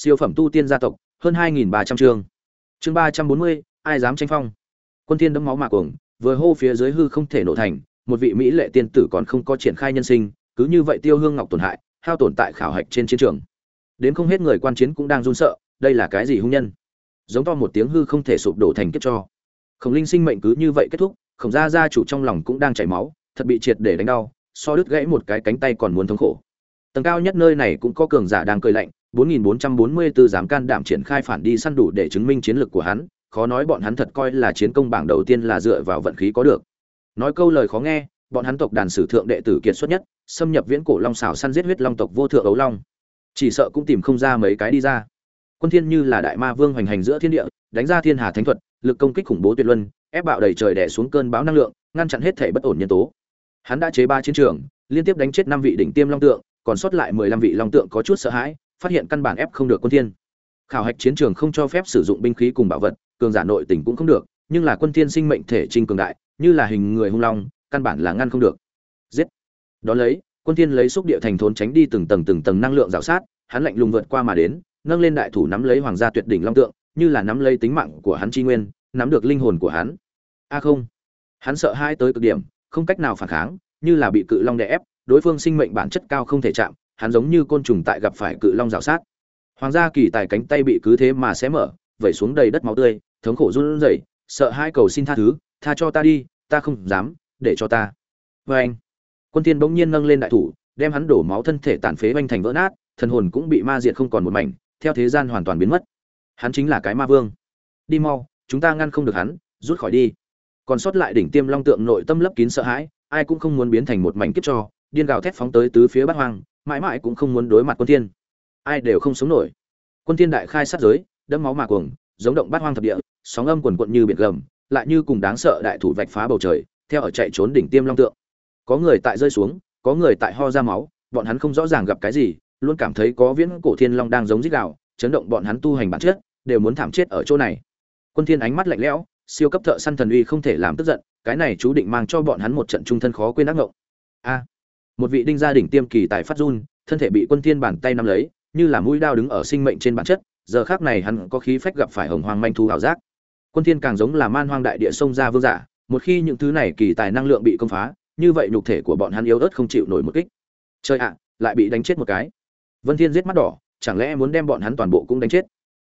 siêu phẩm tu tiên gia tộc hơn 2.300 chương. Chương 340, ai dám tranh phong? Quân tiên đấm máu mà cuồng vừa hô phía dưới hư không thể nổ thành một vị mỹ lệ tiên tử còn không có triển khai nhân sinh cứ như vậy tiêu hương ngọc tổn hại hao tổn tại khảo hạch trên chiến trường. Đến không hết người quan chiến cũng đang run sợ đây là cái gì hung nhân? Giống to một tiếng hư không thể sụp đổ thành kết cho. Khổng linh sinh mệnh cứ như vậy kết thúc khổng gia gia chủ trong lòng cũng đang chảy máu thật bị triệt để đánh đau so đứt gãy một cái cánh tay còn muốn thống khổ tầng cao nhất nơi này cũng có cường giả đang cười lạnh 4444 dám can đảm triển khai phản đi săn đủ để chứng minh chiến lược của hắn, khó nói bọn hắn thật coi là chiến công bảng đầu tiên là dựa vào vận khí có được. Nói câu lời khó nghe, bọn hắn tộc đàn sử thượng đệ tử kiệt xuất nhất, xâm nhập viễn cổ long xảo săn giết huyết long tộc vô thượng ấu long. Chỉ sợ cũng tìm không ra mấy cái đi ra. Quân thiên như là đại ma vương hoành hành giữa thiên địa, đánh ra thiên hà thánh thuật, lực công kích khủng bố tuyệt luân, ép bạo đầy trời đè xuống cơn bão năng lượng, ngăn chặn hết thể bất ổn nhân tố. Hắn đã chế ba chiến trường, liên tiếp đánh chết năm vị đỉnh tiêm long tượng còn sót lại mười lăm vị long tượng có chút sợ hãi, phát hiện căn bản ép không được quân thiên. Khảo hạch chiến trường không cho phép sử dụng binh khí cùng bảo vật, cường giả nội tình cũng không được, nhưng là quân thiên sinh mệnh thể trinh cường đại, như là hình người hung long, căn bản là ngăn không được. Giết! Đó lấy, quân thiên lấy xúc địa thành thốn tránh đi từng tầng từng tầng năng lượng rào sát, hắn lạnh lùng vượt qua mà đến, nâng lên đại thủ nắm lấy hoàng gia tuyệt đỉnh long tượng, như là nắm lấy tính mạng của hắn chi nguyên, nắm được linh hồn của hắn. A không! Hắn sợ hai tới cực điểm, không cách nào phản kháng, như là bị cự long đè ép đối phương sinh mệnh bản chất cao không thể chạm, hắn giống như côn trùng tại gặp phải cự long rào sát. Hoàng gia kỳ tài cánh tay bị cứ thế mà xé mở, vẩy xuống đầy đất máu tươi, thống khổ run rẩy, sợ hai cầu xin tha thứ, tha cho ta đi, ta không dám, để cho ta. Vê anh quân thiên bỗng nhiên nâng lên đại thủ, đem hắn đổ máu thân thể tàn phế vanh thành vỡ nát, thần hồn cũng bị ma diệt không còn một mảnh, theo thế gian hoàn toàn biến mất. Hắn chính là cái ma vương. Đi mau, chúng ta ngăn không được hắn, rút khỏi đi. Còn sót lại đỉnh tiêm long tượng nội tâm lấp kín sợ hãi, ai cũng không muốn biến thành một mảnh kiếp cho điên gào thét phóng tới tứ phía bát hoang, mãi mãi cũng không muốn đối mặt quân thiên. Ai đều không sống nổi. Quân thiên đại khai sát giới, đẫm máu mà cuồng, giống động bát hoang thập địa, sóng âm cuồn cuộn như biển gầm, lại như cùng đáng sợ đại thủ vạch phá bầu trời, theo ở chạy trốn đỉnh tiêm long tượng. Có người tại rơi xuống, có người tại ho ra máu, bọn hắn không rõ ràng gặp cái gì, luôn cảm thấy có viễn cổ thiên long đang giống rít gào, chấn động bọn hắn tu hành bản chất, đều muốn thảm chết ở chỗ này. Quân thiên ánh mắt lạnh lẽo, siêu cấp thợ săn thần uy không thể làm tức giận, cái này chú định mang cho bọn hắn một trận trung thân khó quên ác ngộng. A một vị đinh gia đỉnh tiêm kỳ tài phát run, thân thể bị quân thiên bàn tay nắm lấy, như là mũi đao đứng ở sinh mệnh trên bản chất, giờ khắc này hắn có khí phách gặp phải hồng hoang manh thu hào giác. Quân thiên càng giống là man hoang đại địa sông ra vương giả, một khi những thứ này kỳ tài năng lượng bị công phá, như vậy nhục thể của bọn hắn yếu ớt không chịu nổi một kích. Chơi ạ, lại bị đánh chết một cái. Vân thiên giết mắt đỏ, chẳng lẽ muốn đem bọn hắn toàn bộ cũng đánh chết?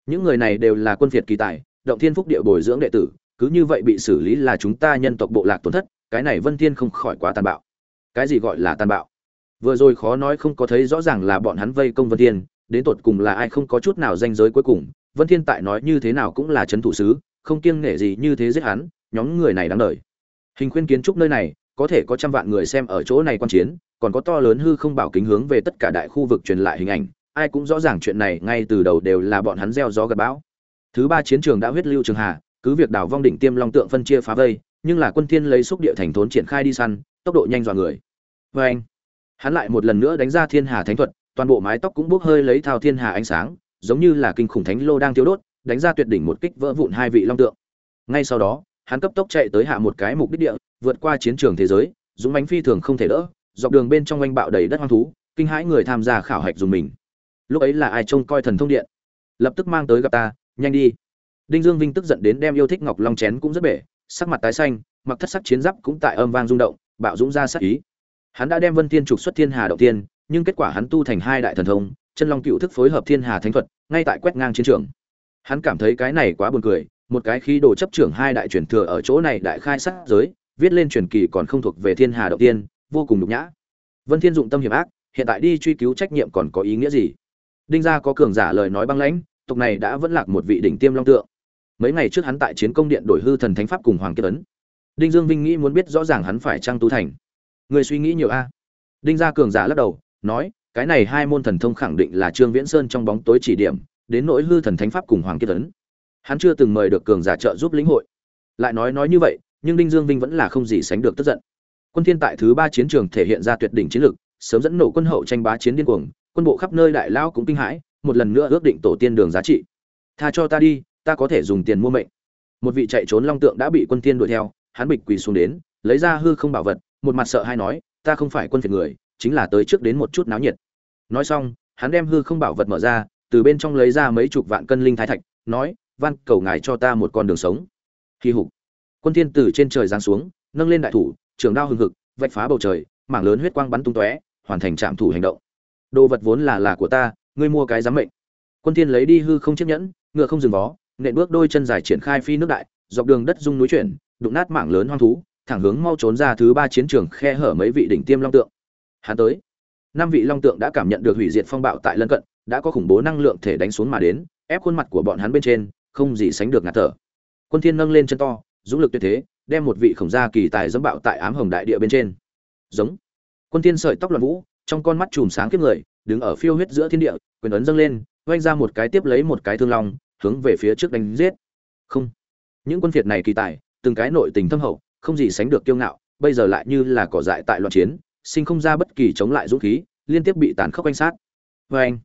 Những người này đều là quân phiệt kỳ tài, động thiên phúc địa bồi dưỡng đệ tử, cứ như vậy bị xử lý là chúng ta nhân tộc bộ lạc tổn thất, cái này vân thiên không khỏi quá tàn bạo cái gì gọi là tàn bạo? Vừa rồi khó nói không có thấy rõ ràng là bọn hắn vây công vân thiên, đến tột cùng là ai không có chút nào danh giới cuối cùng, vân thiên tại nói như thế nào cũng là chấn thủ sứ, không kiêng nể gì như thế giết hắn, nhóm người này đáng đời. Hình khuyên kiến trúc nơi này, có thể có trăm vạn người xem ở chỗ này quan chiến, còn có to lớn hư không bảo kính hướng về tất cả đại khu vực truyền lại hình ảnh, ai cũng rõ ràng chuyện này ngay từ đầu đều là bọn hắn gieo gió gặt bão. Thứ ba chiến trường đã huyết lưu trường hà, cứ việc đảo vong đỉnh tiêm long tượng phân chia phá vây, nhưng là quân thiên lấy xúc địa thành thốn triển khai đi săn tốc độ nhanh dọa người. Với anh, hắn lại một lần nữa đánh ra thiên hà thánh thuật, toàn bộ mái tóc cũng bốc hơi lấy thao thiên hà ánh sáng, giống như là kinh khủng thánh lô đang thiếu đốt, đánh ra tuyệt đỉnh một kích vỡ vụn hai vị long tượng. Ngay sau đó, hắn cấp tốc chạy tới hạ một cái mục đích địa, vượt qua chiến trường thế giới, dũng bánh phi thường không thể đỡ, dọc đường bên trong oanh bạo đầy đất hoang thú, kinh hãi người tham gia khảo hạch dùng mình. Lúc ấy là ai trông coi thần thông điện? Lập tức mang tới gặp ta, nhanh đi. Đinh dương vinh tức giận đến đem yêu thích ngọc long chén cũng rất bể, sắc mặt tái xanh, mặc thất sắc chiến giáp cũng tại âm vang rung động bạo dũng ra sát ý. Hắn đã đem vân thiên trục xuất thiên hà động tiên nhưng kết quả hắn tu thành hai đại thần thông, chân long cựu thức phối hợp thiên hà thánh thuật, ngay tại quét ngang chiến trường. Hắn cảm thấy cái này quá buồn cười, một cái khí đồ chấp trưởng hai đại truyền thừa ở chỗ này đại khai sát giới, viết lên truyền kỳ còn không thuộc về thiên hà động tiên vô cùng nhục nhã. Vân thiên dụng tâm hiểm ác, hiện tại đi truy cứu trách nhiệm còn có ý nghĩa gì? Đinh gia có cường giả lời nói băng lãnh, tộc này đã vẫn lạc một vị đỉnh tiêm long tượng. Mấy ngày trước hắn tại chiến công điện đổi hư thần thánh pháp cùng hoàng kiếp ấn đinh dương vinh nghĩ muốn biết rõ ràng hắn phải trang tu thành. Người suy nghĩ nhiều a. Đinh gia cường giả lắc đầu, nói, cái này hai môn thần thông khẳng định là trương viễn sơn trong bóng tối chỉ điểm, đến nỗi hư thần thánh pháp cùng hoàng Kiệt Tấn. hắn chưa từng mời được cường giả trợ giúp lĩnh hội. Lại nói nói như vậy, nhưng đinh dương vinh vẫn là không gì sánh được tức giận. Quân thiên tại thứ ba chiến trường thể hiện ra tuyệt đỉnh chiến lực, sớm dẫn nổ quân hậu tranh bá chiến điên cuồng, quân bộ khắp nơi đại lao cũng kinh hãi, một lần nữa ước định tổ tiên đường giá trị. Tha cho ta đi, ta có thể dùng tiền mua mệnh. Một vị chạy trốn long tượng đã bị quân tiên đuổi theo hắn bịch quỳ xuống đến, lấy ra hư không bảo vật, một mặt sợ hay nói, ta không phải quân phiệt người, chính là tới trước đến một chút náo nhiệt. Nói xong, hắn đem hư không bảo vật mở ra, từ bên trong lấy ra mấy chục vạn cân linh thái thạch, nói, van, cầu ngài cho ta một con đường sống. Kỳ hục. Quân thiên tử trên trời giáng xuống, nâng lên đại thủ, trường đao hừng hực, vạch phá bầu trời, mảng lớn huyết quang bắn tung tóe, hoàn thành trạm thủ hành động. Đồ vật vốn là là của ta, ngươi mua cái giám mệnh. Quân thiên lấy đi hư không chiếc nhẫn, ngựa không dừng vó, nện bước đôi chân dài triển khai phi nước đại, dọc đường đất rung núi chuyển đụng nát mảng lớn hoang thú, thẳng hướng mau trốn ra thứ ba chiến trường khe hở mấy vị đỉnh tiêm long tượng. Hắn tới. Năm vị long tượng đã cảm nhận được hủy diệt phong bạo tại lân cận, đã có khủng bố năng lượng thể đánh xuống mà đến, ép khuôn mặt của bọn hắn bên trên, không gì sánh được ngạt thở. Quân thiên nâng lên chân to, dũng lực tuyệt thế, đem một vị khổng gia kỳ tài dẫm bạo tại ám hồng đại địa bên trên. Giống. Quân thiên sợi tóc loạn vũ, trong con mắt chùm sáng kiếp người, đứng ở phiêu huyết giữa thiên địa, quyền ấn dâng lên vung ra một cái tiếp lấy một cái thương long, hướng về phía trước đánh giết. Không. Những quân phiệt này kỳ tài từng cái nội tình thâm hậu, không gì sánh được kiêu ngạo, bây giờ lại như là cỏ dại tại loạn chiến, sinh không ra bất kỳ chống lại dũng khí, liên tiếp bị tàn khốc quanh sát. Vê anh,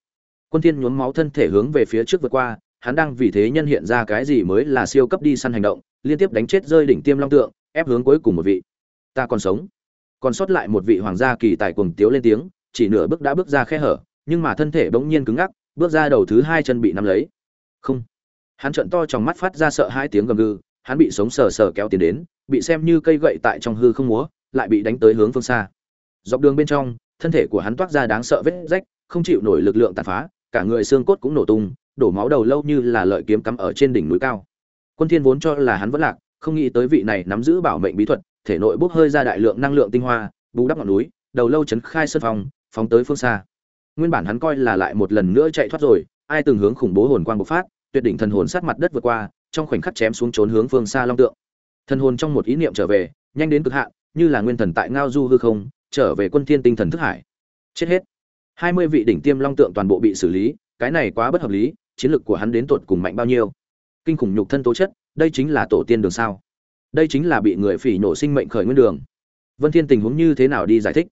quân thiên nhuốm máu thân thể hướng về phía trước vượt qua, hắn đang vì thế nhân hiện ra cái gì mới là siêu cấp đi săn hành động, liên tiếp đánh chết rơi đỉnh tiêm long tượng, ép hướng cuối cùng một vị. Ta còn sống. Còn sót lại một vị hoàng gia kỳ tài cuồng tiếu lên tiếng, chỉ nửa bước đã bước ra khe hở, nhưng mà thân thể bỗng nhiên cứng ngắc, bước ra đầu thứ hai chân bị nắm lấy. Không. Hắn trợn to trong mắt phát ra sợ hai tiếng gầm gừ hắn bị sống sờ sờ kéo tiến đến, bị xem như cây gậy tại trong hư không múa, lại bị đánh tới hướng phương xa. Dọc đường bên trong, thân thể của hắn toát ra đáng sợ vết rách, không chịu nổi lực lượng tàn phá, cả người xương cốt cũng nổ tung, đổ máu đầu lâu như là lợi kiếm cắm ở trên đỉnh núi cao. Quân thiên vốn cho là hắn vẫn lạc, không nghĩ tới vị này nắm giữ bảo mệnh bí thuật, thể nội bốc hơi ra đại lượng năng lượng tinh hoa, bù đắp ngọn núi, đầu lâu chấn khai sân phòng, phóng tới phương xa. Nguyên bản hắn coi là lại một lần nữa chạy thoát rồi, ai từng hướng khủng bố hồn quang bộc phát, tuyệt đỉnh thần hồn sát mặt đất vượt qua trong khoảnh khắc chém xuống trốn hướng phương xa long tượng. Thần hồn trong một ý niệm trở về, nhanh đến cực hạn, như là nguyên thần tại ngao du hư không, trở về quân thiên tinh thần thức hải. Chết hết. Hai mươi vị đỉnh tiêm long tượng toàn bộ bị xử lý, cái này quá bất hợp lý, chiến lược của hắn đến tột cùng mạnh bao nhiêu. Kinh khủng nhục thân tố chất, đây chính là tổ tiên đường sao? Đây chính là bị người phỉ nổ sinh mệnh khởi nguyên đường. Vân thiên tình huống như thế nào đi giải thích?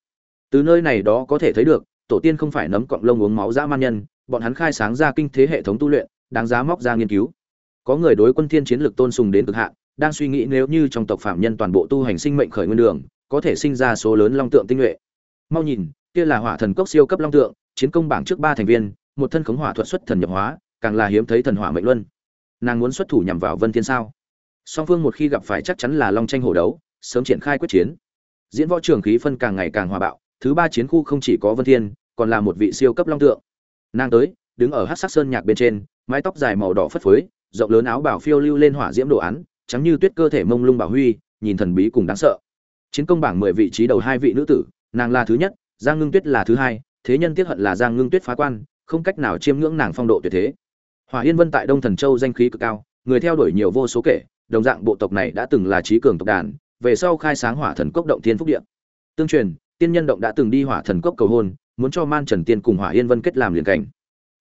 Từ nơi này đó có thể thấy được, tổ tiên không phải nấm cọng lông uống máu dã man nhân, bọn hắn khai sáng ra kinh thế hệ thống tu luyện, đáng giá móc ra nghiên cứu có người đối quân thiên chiến lực tôn sùng đến cực hạn, đang suy nghĩ nếu như trong tộc phạm nhân toàn bộ tu hành sinh mệnh khởi nguyên đường, có thể sinh ra số lớn long tượng tinh luyện mau nhìn, kia là hỏa thần cốc siêu cấp long tượng, chiến công bảng trước ba thành viên, một thân khống hỏa thuật xuất thần nhập hóa, càng là hiếm thấy thần hỏa mệnh luân. Nàng muốn xuất thủ nhằm vào vân thiên sao? Song phương một khi gặp phải chắc chắn là long tranh hổ đấu, sớm triển khai quyết chiến. Diễn võ trường khí phân càng ngày càng hòa bạo, thứ ba chiến khu không chỉ có vân thiên, còn là một vị siêu cấp long tượng. Nàng tới, đứng ở hắc sắc sơn nhạc bên trên, mái tóc dài màu đỏ phất phới rộng lớn áo bảo phiêu lưu lên hỏa diễm đồ án, trắng như tuyết cơ thể mông lung bảo huy, nhìn thần bí cùng đáng sợ. Chiến công bảng mười vị trí đầu hai vị nữ tử, nàng là thứ nhất, giang ngưng tuyết là thứ hai, thế nhân tiếc hận là giang ngưng tuyết phá quan, không cách nào chiêm ngưỡng nàng phong độ tuyệt thế. Hỏa yên vân tại đông thần châu danh khí cực cao, người theo đuổi nhiều vô số kể, đồng dạng bộ tộc này đã từng là trí cường tộc đàn, về sau khai sáng hỏa thần cốc động thiên phúc điện tương truyền, tiên nhân động đã từng đi hỏa thần cốc cầu hôn, muốn cho man trần tiên cùng hỏa yên vân kết làm liền cảnh.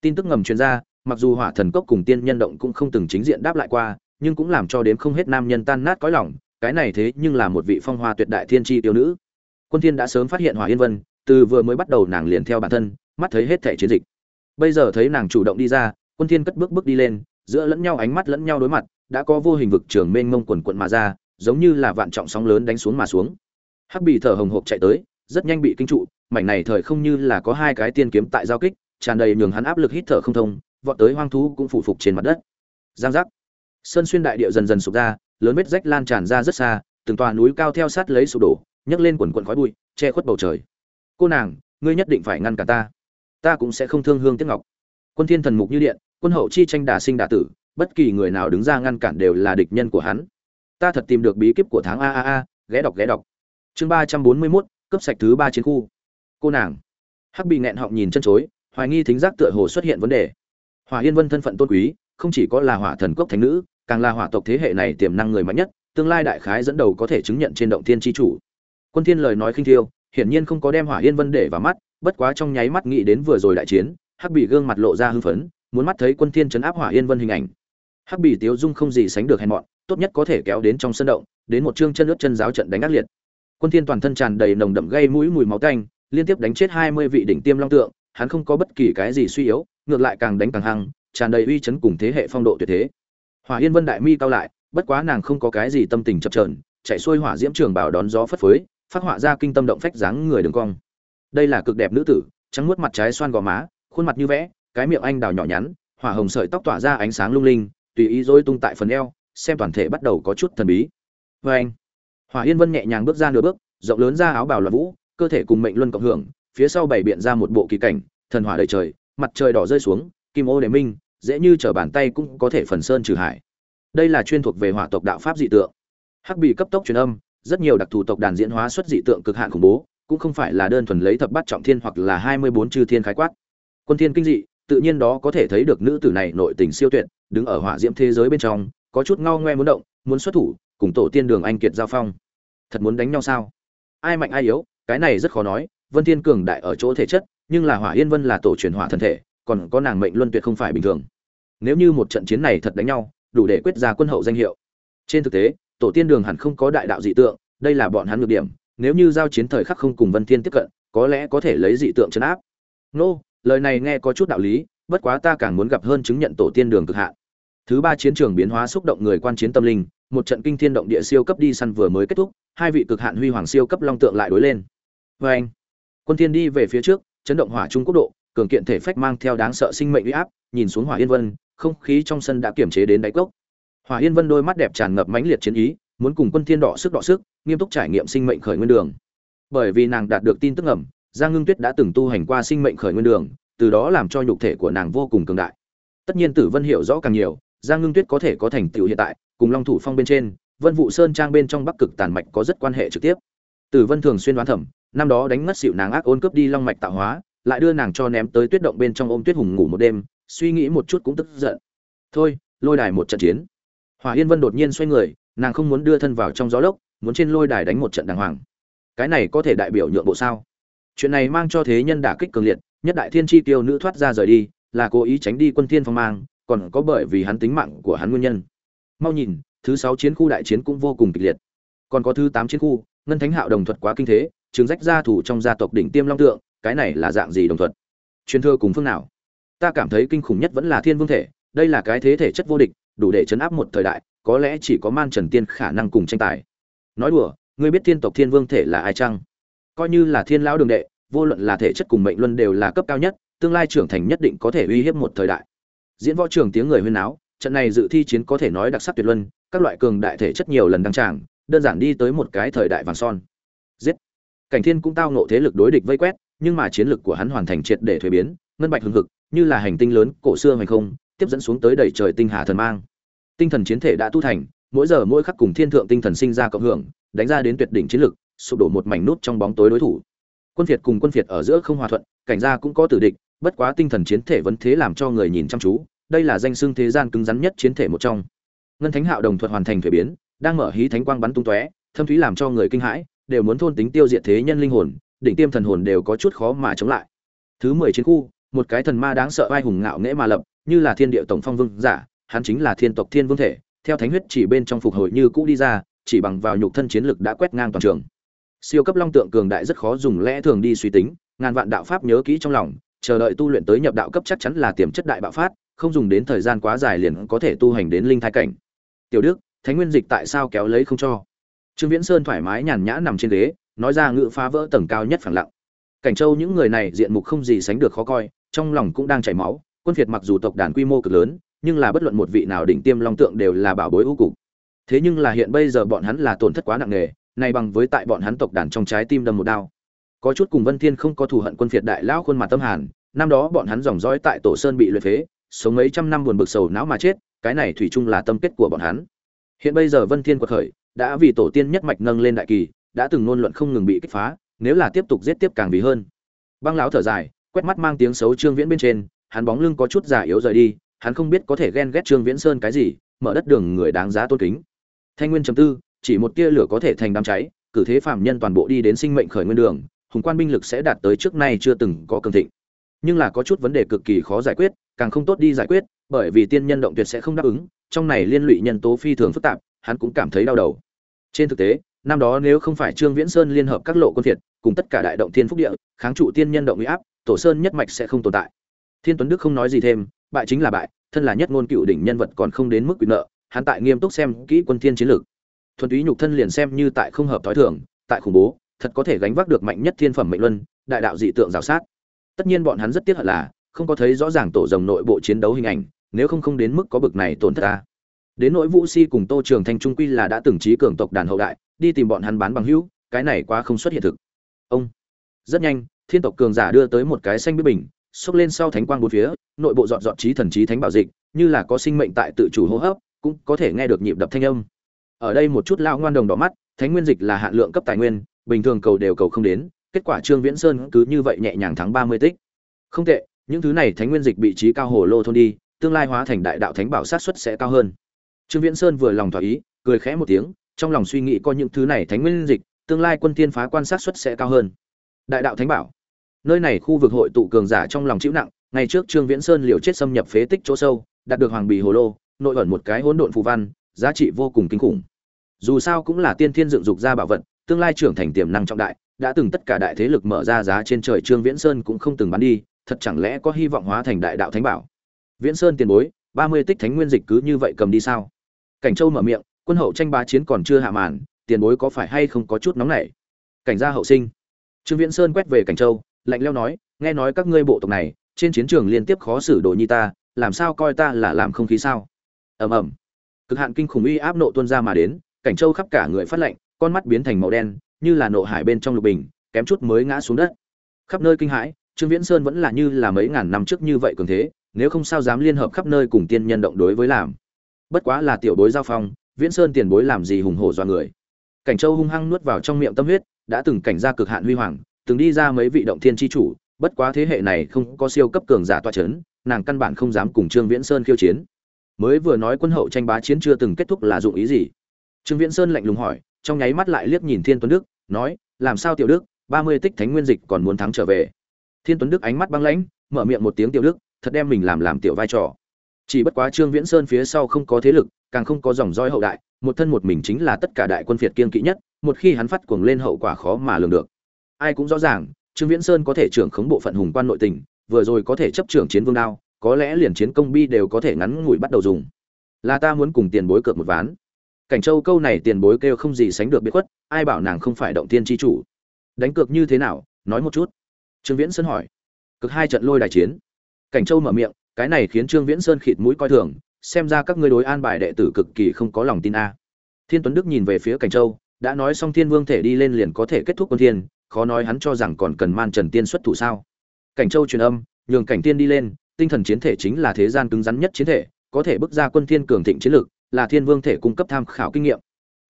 Tin tức ngầm truyền ra mặc dù hỏa thần cốc cùng tiên nhân động cũng không từng chính diện đáp lại qua, nhưng cũng làm cho đến không hết nam nhân tan nát cõi lòng, cái này thế nhưng là một vị phong hoa tuyệt đại thiên tri tiêu nữ. Quân thiên đã sớm phát hiện hỏa yên vân, từ vừa mới bắt đầu nàng liền theo bản thân, mắt thấy hết thể chiến dịch. Bây giờ thấy nàng chủ động đi ra, quân thiên cất bước bước đi lên, giữa lẫn nhau ánh mắt lẫn nhau đối mặt, đã có vô hình vực trường mênh mông quần quận mà ra, giống như là vạn trọng sóng lớn đánh xuống mà xuống. Hắc bì thở hồng hộc chạy tới, rất nhanh bị kinh trụ, mảnh này thời không như là có hai cái tiên kiếm tại giao kích, tràn đầy nhường hắn áp lực hít thở không thông vọt tới hoang thú cũng phủ phục trên mặt đất. Giang giác. Sơn xuyên đại địa dần dần sụp ra lớn vết rách lan tràn ra rất xa từng tòa núi cao theo sát lấy sụp đổ nhấc lên quần quần khói bụi che khuất bầu trời. Cô nàng ngươi nhất định phải ngăn cả ta. Ta cũng sẽ không thương hương tiếc ngọc. Quân thiên thần mục như điện quân hậu chi tranh đả sinh đả tử bất kỳ người nào đứng ra ngăn cản đều là địch nhân của hắn. Ta thật tìm được bí kíp của tháng a a a ghé đọc ghé đọc. Chương ba trăm bốn mươi 341, cấp sạch thứ ba chiến khu. Cô nàng. Hắc bị nghẹn họng nhìn chân chối hoài nghi thính giác tựa hồ xuất hiện vấn đề hỏa yên vân thân phận tôn quý, không chỉ có là hỏa thần cốc thánh nữ, càng là hỏa tộc thế hệ này tiềm năng người mạnh nhất, tương lai đại khái dẫn đầu có thể chứng nhận trên động thiên chi chủ. Quân thiên lời nói khinh thiêu, hiển nhiên không có đem hỏa yên vân để vào mắt, bất quá trong nháy mắt nghĩ đến vừa rồi đại chiến, hắc bị gương mặt lộ ra hưng phấn, muốn mắt thấy quân thiên chấn áp hỏa yên vân hình ảnh. Hắc bị tiếu dung không gì sánh được hèn mọn, tốt nhất có thể kéo đến trong sân động, đến một trương chân lướt chân giáo trận đánh ác liệt. Quân thiên toàn thân tràn đầy nồng đậm gây mũi mùi máu tanh, liên tiếp đánh chết 20 vị đỉnh tiêm long tượng, hắn không có bất kỳ cái gì suy yếu ngược lại càng đánh càng hăng, tràn đầy uy chấn cùng thế hệ phong độ tuyệt thế. Hỏa yên vân đại mi cao lại, bất quá nàng không có cái gì tâm tình chập trờn chạy xuôi hỏa diễm trường bảo đón gió phất phới, phát họa ra kinh tâm động phách dáng người đường cong. Đây là cực đẹp nữ tử, trắng muốt mặt trái xoan gò má, khuôn mặt như vẽ, cái miệng anh đào nhỏ nhắn, hỏa hồng sợi tóc tỏa ra ánh sáng lung linh, tùy ý rối tung tại phần eo, xem toàn thể bắt đầu có chút thần bí. Vê anh, hỏa yên vân nhẹ nhàng bước ra nửa bước, rộng lớn ra áo bào loạn vũ, cơ thể cùng mệnh luân cộng hưởng, phía sau bảy biện ra một bộ kỳ cảnh, thần hỏa đầy trời mặt trời đỏ rơi xuống, kim ô đề minh, dễ như trở bàn tay cũng có thể phần sơn trừ hải. Đây là chuyên thuộc về hỏa tộc đạo pháp dị tượng. Hắc bị cấp tốc truyền âm, rất nhiều đặc thù tộc đàn diễn hóa xuất dị tượng cực hạn khủng bố, cũng không phải là đơn thuần lấy thập bát trọng thiên hoặc là hai mươi bốn chư thiên khái quát. Quân thiên kinh dị, tự nhiên đó có thể thấy được nữ tử này nội tình siêu tuyệt, đứng ở hỏa diễm thế giới bên trong, có chút ngao ngoe muốn động, muốn xuất thủ, cùng tổ tiên đường anh kiệt giao phong. Thật muốn đánh nhau sao? Ai mạnh ai yếu, cái này rất khó nói, vân thiên cường đại ở chỗ thể chất nhưng là hỏa yên vân là tổ truyền hỏa thân thể, còn có nàng mệnh luân tuyệt không phải bình thường. Nếu như một trận chiến này thật đánh nhau, đủ để quyết ra quân hậu danh hiệu. Trên thực tế, tổ tiên đường hẳn không có đại đạo dị tượng, đây là bọn hắn nhược điểm, nếu như giao chiến thời khắc không cùng vân thiên tiếp cận, có lẽ có thể lấy dị tượng chấn áp. Nô, lời này nghe có chút đạo lý, bất quá ta càng muốn gặp hơn chứng nhận tổ tiên đường cực hạn. Thứ ba chiến trường biến hóa xúc động người quan chiến tâm linh, một trận kinh thiên động địa siêu cấp đi săn vừa mới kết thúc, hai vị cực hạn huy hoàng siêu cấp long tượng lại đối lên. Vê anh quân thiên đi về phía trước chấn động hỏa trung quốc độ, cường kiện thể phách mang theo đáng sợ sinh mệnh uy áp, nhìn xuống hỏa yên vân, không khí trong sân đã kiểm chế đến đáy cốc. Hỏa yên vân đôi mắt đẹp tràn ngập mãnh liệt chiến ý, muốn cùng quân thiên đỏ sức đỏ sức, nghiêm túc trải nghiệm sinh mệnh khởi nguyên đường. Bởi vì nàng đạt được tin tức ẩm giang ngưng tuyết đã từng tu hành qua sinh mệnh khởi nguyên đường, từ đó làm cho nhục thể của nàng vô cùng cường đại. Tất nhiên tử vân hiểu rõ càng nhiều, giang ngưng tuyết có thể có thành tựu hiện tại, cùng long thủ phong bên trên, vân vụ sơn trang bên trong bắc cực tàn mạch có rất quan hệ trực tiếp. Tử vân thường xuyên đoán thẩm năm đó đánh ngất xỉu nàng ác ôn cướp đi long mạch tạo hóa, lại đưa nàng cho ném tới tuyết động bên trong ôm tuyết hùng ngủ một đêm, suy nghĩ một chút cũng tức giận. Thôi, lôi đài một trận chiến. Hỏa yên vân đột nhiên xoay người, nàng không muốn đưa thân vào trong gió lốc, muốn trên lôi đài đánh một trận đàng hoàng. Cái này có thể đại biểu nhượng bộ sao? Chuyện này mang cho thế nhân đả kích cường liệt, nhất đại thiên chi tiêu nữ thoát ra rời đi, là cố ý tránh đi quân thiên phong mang, còn có bởi vì hắn tính mạng của hắn nguyên nhân. Mau nhìn, thứ sáu chiến khu đại chiến cũng vô cùng kịch liệt. Còn có thứ tám chiến khu, ngân thánh hạo đồng thuật quá kinh thế chứng rách gia thủ trong gia tộc đỉnh tiêm long tượng, cái này là dạng gì đồng thuật? Truyền thừa cùng phương nào? Ta cảm thấy kinh khủng nhất vẫn là thiên vương thể, đây là cái thế thể chất vô địch, đủ để chấn áp một thời đại, có lẽ chỉ có man trần tiên khả năng cùng tranh tài. Nói đùa, ngươi biết thiên tộc thiên vương thể là ai chăng? Coi như là thiên lão đường đệ, vô luận là thể chất cùng mệnh luân đều là cấp cao nhất, tương lai trưởng thành nhất định có thể uy hiếp một thời đại. Diễn võ trường tiếng người huyên náo, trận này dự thi chiến có thể nói đặc sắc tuyệt luân, các loại cường đại thể chất nhiều lần đăng tràng, đơn giản đi tới một cái thời đại vàng son. Giết! Cảnh thiên cũng tao nộ thế lực đối địch vây quét, nhưng mà chiến lực của hắn hoàn thành triệt để thuế biến, ngân bạch hưng hực, như là hành tinh lớn, cổ xưa hay không, tiếp dẫn xuống tới đầy trời tinh hà thần mang. Tinh thần chiến thể đã tu thành, mỗi giờ mỗi khắc cùng thiên thượng tinh thần sinh ra cộng hưởng, đánh ra đến tuyệt đỉnh chiến lực, sụp đổ một mảnh nút trong bóng tối đối thủ. Quân việt cùng quân việt ở giữa không hòa thuận, cảnh gia cũng có tử địch, bất quá tinh thần chiến thể vẫn thế làm cho người nhìn chăm chú, đây là danh xưng thế gian cứng rắn nhất chiến thể một trong. Ngân thánh hạo đồng thuật hoàn thành thuế biến, đang mở hí thánh quang bắn tung tóe, thâm thúy làm cho người kinh hãi đều muốn thôn tính tiêu diệt thế nhân linh hồn, đỉnh tiêm thần hồn đều có chút khó mà chống lại. Thứ mười chiến khu, một cái thần ma đáng sợ vai hùng ngạo nghễ mà lập, như là thiên địa tổng phong vương giả, hắn chính là thiên tộc thiên vương thể, theo thánh huyết chỉ bên trong phục hồi như cũ đi ra, chỉ bằng vào nhục thân chiến lực đã quét ngang toàn trường. Siêu cấp long tượng cường đại rất khó dùng lẽ thường đi suy tính, ngàn vạn đạo pháp nhớ kỹ trong lòng, chờ đợi tu luyện tới nhập đạo cấp chắc chắn là tiềm chất đại bạo phát, không dùng đến thời gian quá dài liền có thể tu hành đến linh thái cảnh. Tiểu đức, thánh nguyên dịch tại sao kéo lấy không cho? Trương viễn sơn thoải mái nhàn nhã nằm trên ghế, nói ra ngự phá vỡ tầng cao nhất phẳng lặng. Cảnh châu những người này diện mục không gì sánh được khó coi, trong lòng cũng đang chảy máu, quân phiệt mặc dù tộc đàn quy mô cực lớn, nhưng là bất luận một vị nào đỉnh tiêm long tượng đều là bảo bối ưu cục. Thế nhưng là hiện bây giờ bọn hắn là tổn thất quá nặng nề này bằng với tại bọn hắn tộc đàn trong trái tim đâm một đao. Có chút cùng vân thiên không có thù hận quân phiệt đại lão khuôn mặt tâm hàn, năm đó bọn hắn dòng dõi tại tổ sơn bị luyện phế, sống mấy trăm năm buồn bực sầu não mà chết, cái này thủy chung là tâm kết của bọn hắn. Hiện bây giờ vân thiên quật khởi đã vì tổ tiên nhất mạch nâng lên đại kỳ, đã từng nôn luận không ngừng bị kích phá, nếu là tiếp tục giết tiếp càng vì hơn. Băng lão thở dài, quét mắt mang tiếng xấu trương viễn bên trên, hắn bóng lưng có chút già yếu rời đi, hắn không biết có thể ghen ghét trương viễn sơn cái gì, mở đất đường người đáng giá tôn kính. Thanh nguyên chấm tư, chỉ một tia lửa có thể thành đám cháy, cử thế phạm nhân toàn bộ đi đến sinh mệnh khởi nguyên đường, hùng quan binh lực sẽ đạt tới trước nay chưa từng có cường thịnh. Nhưng là có chút vấn đề cực kỳ khó giải quyết, càng không tốt đi giải quyết, bởi vì tiên nhân động tuyệt sẽ không đáp ứng, trong này liên lụy nhân tố phi thường phức tạp, hắn cũng cảm thấy đau đầu trên thực tế năm đó nếu không phải trương viễn sơn liên hợp các lộ quân thiệt, cùng tất cả đại động thiên phúc địa kháng trụ tiên nhân động uy áp tổ sơn nhất mạch sẽ không tồn tại. Thiên tuấn đức không nói gì thêm bại chính là bại thân là nhất ngôn cựu đỉnh nhân vật còn không đến mức quyền nợ hắn tại nghiêm túc xem kỹ quân thiên chiến lược. Thuần túy nhục thân liền xem như tại không hợp thói thường tại khủng bố thật có thể gánh vác được mạnh nhất thiên phẩm mệnh luân đại đạo dị tượng rào sát. Tất nhiên bọn hắn rất tiếc hận là không có thấy rõ ràng tổ rồng nội bộ chiến đấu hình ảnh nếu không không đến mức có bực này tổn thất ta đến nỗi vũ si cùng tô trường thanh trung quy là đã từng trí cường tộc đàn hậu đại, đi tìm bọn hắn bán bằng hữu, cái này quá không xuất hiện thực. Ông, rất nhanh, thiên tộc cường giả đưa tới một cái xanh biết bình, xốc lên sau thánh quang bốn phía, nội bộ dọn dọn trí thần trí thánh bảo dịch, như là có sinh mệnh tại tự chủ hô hấp, cũng có thể nghe được nhịp đập thanh âm. Ở đây một chút lao ngoan đồng đỏ mắt, thánh nguyên dịch là hạn lượng cấp tài nguyên, bình thường cầu đều cầu không đến, kết quả trương viễn sơn cứ như vậy nhẹ nhàng thắng ba mươi tích. Không tệ, những thứ này thánh nguyên dịch bị trí cao hồ lô thôn đi, tương lai hóa thành đại đạo thánh bảo sát xuất sẽ cao hơn trương viễn sơn vừa lòng thỏa ý, cười khẽ một tiếng, trong lòng suy nghĩ coi những thứ này thánh nguyên dịch, tương lai quân tiên phá quan sát suất sẽ cao hơn. Đại đạo thánh bảo. Nơi này khu vực hội tụ cường giả trong lòng chịu nặng, ngày trước trương viễn sơn liều chết xâm nhập phế tích chỗ sâu, đạt được hoàng bì hồ lô, nội ẩn một cái hỗn độn phù văn, giá trị vô cùng kinh khủng. Dù sao cũng là tiên thiên dựng dục ra bảo vật, tương lai trưởng thành tiềm năng trọng đại, đã từng tất cả đại thế lực mở ra giá trên trời trương viễn sơn cũng không từng bán đi, thật chẳng lẽ có hy vọng hóa thành đại đạo thánh bảo? Viễn sơn tiền bối, ba mươi tích thánh nguyên dịch cứ như vậy cầm đi sao? Cảnh châu mở miệng, quân hậu tranh bá chiến còn chưa hạ màn, tiền bối có phải hay không có chút nóng nảy? Cảnh gia hậu sinh. Trương viễn sơn quét về cảnh châu, lạnh leo nói, nghe nói các ngươi bộ tộc này, trên chiến trường liên tiếp khó xử đồ nhi ta, làm sao coi ta là làm không khí sao? Ầm ầm. Cực hạn kinh khủng uy áp nộ tuôn ra mà đến, cảnh châu khắp cả người phát lạnh, con mắt biến thành màu đen, như là nộ hải bên trong lục bình, kém chút mới ngã xuống đất. Khắp nơi kinh hãi, trương viễn sơn vẫn là như là mấy ngàn năm trước như vậy cường thế, nếu không sao dám liên hợp khắp nơi cùng tiên nhân động đối với làm bất quá là tiểu bối giao phong, viễn sơn tiền bối làm gì hùng hổ do người. Cảnh châu hung hăng nuốt vào trong miệng tâm huyết, đã từng cảnh ra cực hạn huy hoàng, từng đi ra mấy vị động thiên tri chủ, bất quá thế hệ này không có siêu cấp cường giả toa chấn, nàng căn bản không dám cùng trương viễn sơn khiêu chiến. Mới vừa nói quân hậu tranh bá chiến chưa từng kết thúc là dụng ý gì? Trương viễn sơn lạnh lùng hỏi, trong nháy mắt lại liếc nhìn thiên tuấn đức, nói, làm sao tiểu đức, ba mươi tích thánh nguyên dịch còn muốn thắng trở về? Thiên tuấn đức ánh mắt băng lãnh, mở miệng một tiếng, tiểu đức, thật đem mình làm làm tiểu vai trò chỉ bất quá trương viễn sơn phía sau không có thế lực, càng không có dòng roi hậu đại, một thân một mình chính là tất cả đại quân phiệt kiên kỵ nhất, một khi hắn phát cuồng lên hậu quả khó mà lường được. Ai cũng rõ ràng, trương viễn sơn có thể trưởng khống bộ phận hùng quan nội tình, vừa rồi có thể chấp trưởng chiến vương đao, có lẽ liền chiến công bi đều có thể ngắn ngủi bắt đầu dùng. Là ta muốn cùng tiền bối cược một ván. Cảnh châu câu này tiền bối kêu không gì sánh được biết khuất, ai bảo nàng không phải động tiên tri chủ. Đánh cược như thế nào, nói một chút. Trương viễn sơn hỏi. Cực hai trận lôi đài chiến. Cảnh châu mở miệng cái này khiến trương viễn sơn khịt mũi coi thường, xem ra các ngươi đối an bài đệ tử cực kỳ không có lòng tin a. Thiên tuấn đức nhìn về phía cảnh châu, đã nói xong thiên vương thể đi lên liền có thể kết thúc quân thiên, khó nói hắn cho rằng còn cần man trần tiên xuất thủ sao. Cảnh châu truyền âm, nhường cảnh tiên đi lên, tinh thần chiến thể chính là thế gian cứng rắn nhất chiến thể, có thể bước ra quân thiên cường thịnh chiến lược là thiên vương thể cung cấp tham khảo kinh nghiệm.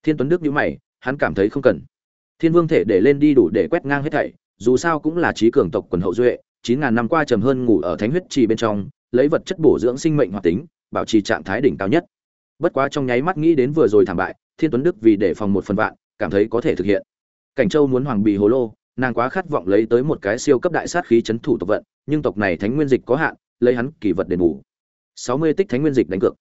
Thiên tuấn đức nhíu mày, hắn cảm thấy không cần. Thiên vương thể để lên đi đủ để quét ngang hết thảy, dù sao cũng là trí cường tộc quần hậu duệ chín ngàn năm qua trầm hơn ngủ ở thánh huyết trì bên trong, lấy vật chất bổ dưỡng sinh mệnh hoạt tính, bảo trì trạng thái đỉnh cao nhất. Bất quá trong nháy mắt nghĩ đến vừa rồi thảm bại, thiên tuấn đức vì để phòng một phần vạn, cảm thấy có thể thực hiện. Cảnh châu muốn hoàng bì hồ lô, nàng quá khát vọng lấy tới một cái siêu cấp đại sát khí chấn thủ tộc vận, nhưng tộc này thánh nguyên dịch có hạn, lấy hắn kỳ vật đền bù. Sáu mươi tích thánh nguyên dịch đánh cược.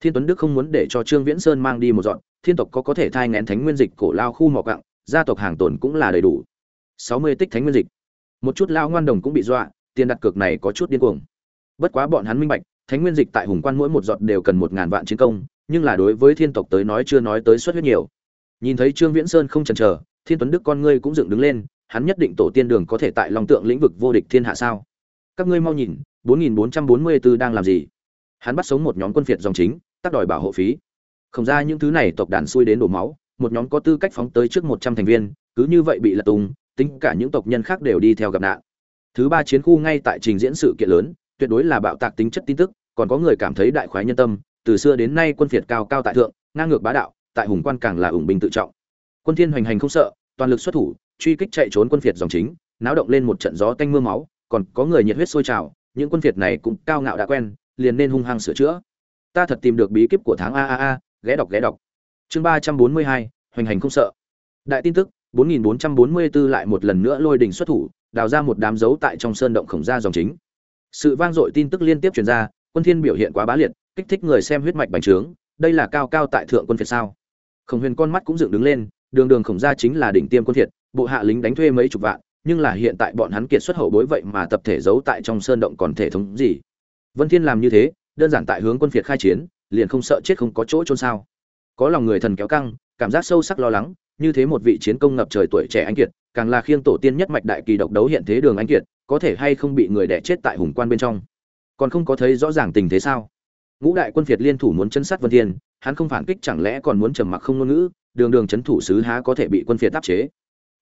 Thiên tuấn đức không muốn để cho trương viễn sơn mang đi một dọn, thiên tộc có có thể thai ngén thánh nguyên dịch cổ lao khu mỏ cặng gia tộc hàng tồn cũng là đầy đủ. Sáu mươi tích thánh nguyên dịch một chút lao ngoan đồng cũng bị dọa, tiền đặt cược này có chút điên cuồng. Bất quá bọn hắn minh bạch, thánh nguyên dịch tại hùng quan mỗi một giọt đều cần một ngàn vạn chiến công, nhưng là đối với thiên tộc tới nói chưa nói tới suất huyết nhiều. Nhìn thấy trương viễn sơn không chần chờ, thiên tuấn đức con ngươi cũng dựng đứng lên, hắn nhất định tổ tiên đường có thể tại lòng tượng lĩnh vực vô địch thiên hạ sao? Các ngươi mau nhìn, bốn nghìn bốn trăm bốn mươi 4444 đang làm gì? Hắn bắt sống một nhóm quân phiệt dòng chính tác đòi bảo hộ phí. Không ra những thứ này tộc đàn xui đến đổ máu, một nhóm có tư cách phóng tới trước một trăm thành viên, cứ như vậy bị lật tung tính cả những tộc nhân khác đều đi theo gặp nạn. Thứ ba chiến khu ngay tại trình diễn sự kiện lớn, tuyệt đối là bạo tạc tính chất tin tức, còn có người cảm thấy đại khoái nhân tâm, từ xưa đến nay quân phiệt cao cao tại thượng, ngang ngược bá đạo, tại hùng quan càng là ủng binh tự trọng. Quân thiên hoành hành không sợ, toàn lực xuất thủ, truy kích chạy trốn quân phiệt dòng chính, náo động lên một trận gió tanh mưa máu, còn có người nhiệt huyết sôi trào, những quân phiệt này cũng cao ngạo đã quen, liền nên hung hăng sửa chữa. Ta thật tìm được bí kíp của tháng a a a, ghé đọc ghé đọc. Chương ba trăm bốn mươi hai, hoành hành không sợ. Đại tin tức 4444 lại một lần nữa lôi đỉnh xuất thủ, đào ra một đám dấu tại trong sơn động khổng ra dòng chính. Sự vang dội tin tức liên tiếp truyền ra, quân thiên biểu hiện quá bá liệt, kích thích người xem huyết mạch bành trướng, đây là cao cao tại thượng quân phiệt sao. Khổng huyền con mắt cũng dựng đứng lên, đường đường khổng gia chính là đỉnh tiêm quân phiệt, bộ hạ lính đánh thuê mấy chục vạn, nhưng là hiện tại bọn hắn kiệt xuất hậu bối vậy mà tập thể giấu tại trong sơn động còn thể thống gì. Vân thiên làm như thế, đơn giản tại hướng quân phiệt khai chiến, liền không sợ chết không có chỗ trôn sao. Có lòng người thần kéo căng, cảm giác sâu sắc lo lắng như thế một vị chiến công ngập trời tuổi trẻ anh kiệt, càng là khiêng tổ tiên nhất mạch đại kỳ độc đấu hiện thế đường anh kiệt, có thể hay không bị người đẻ chết tại hùng quan bên trong? Còn không có thấy rõ ràng tình thế sao? Ngũ đại quân phiệt liên thủ muốn chân sát vân thiên, hắn không phản kích chẳng lẽ còn muốn trầm mặc không ngôn ngữ, đường đường chấn thủ sứ há có thể bị quân phiệt áp chế?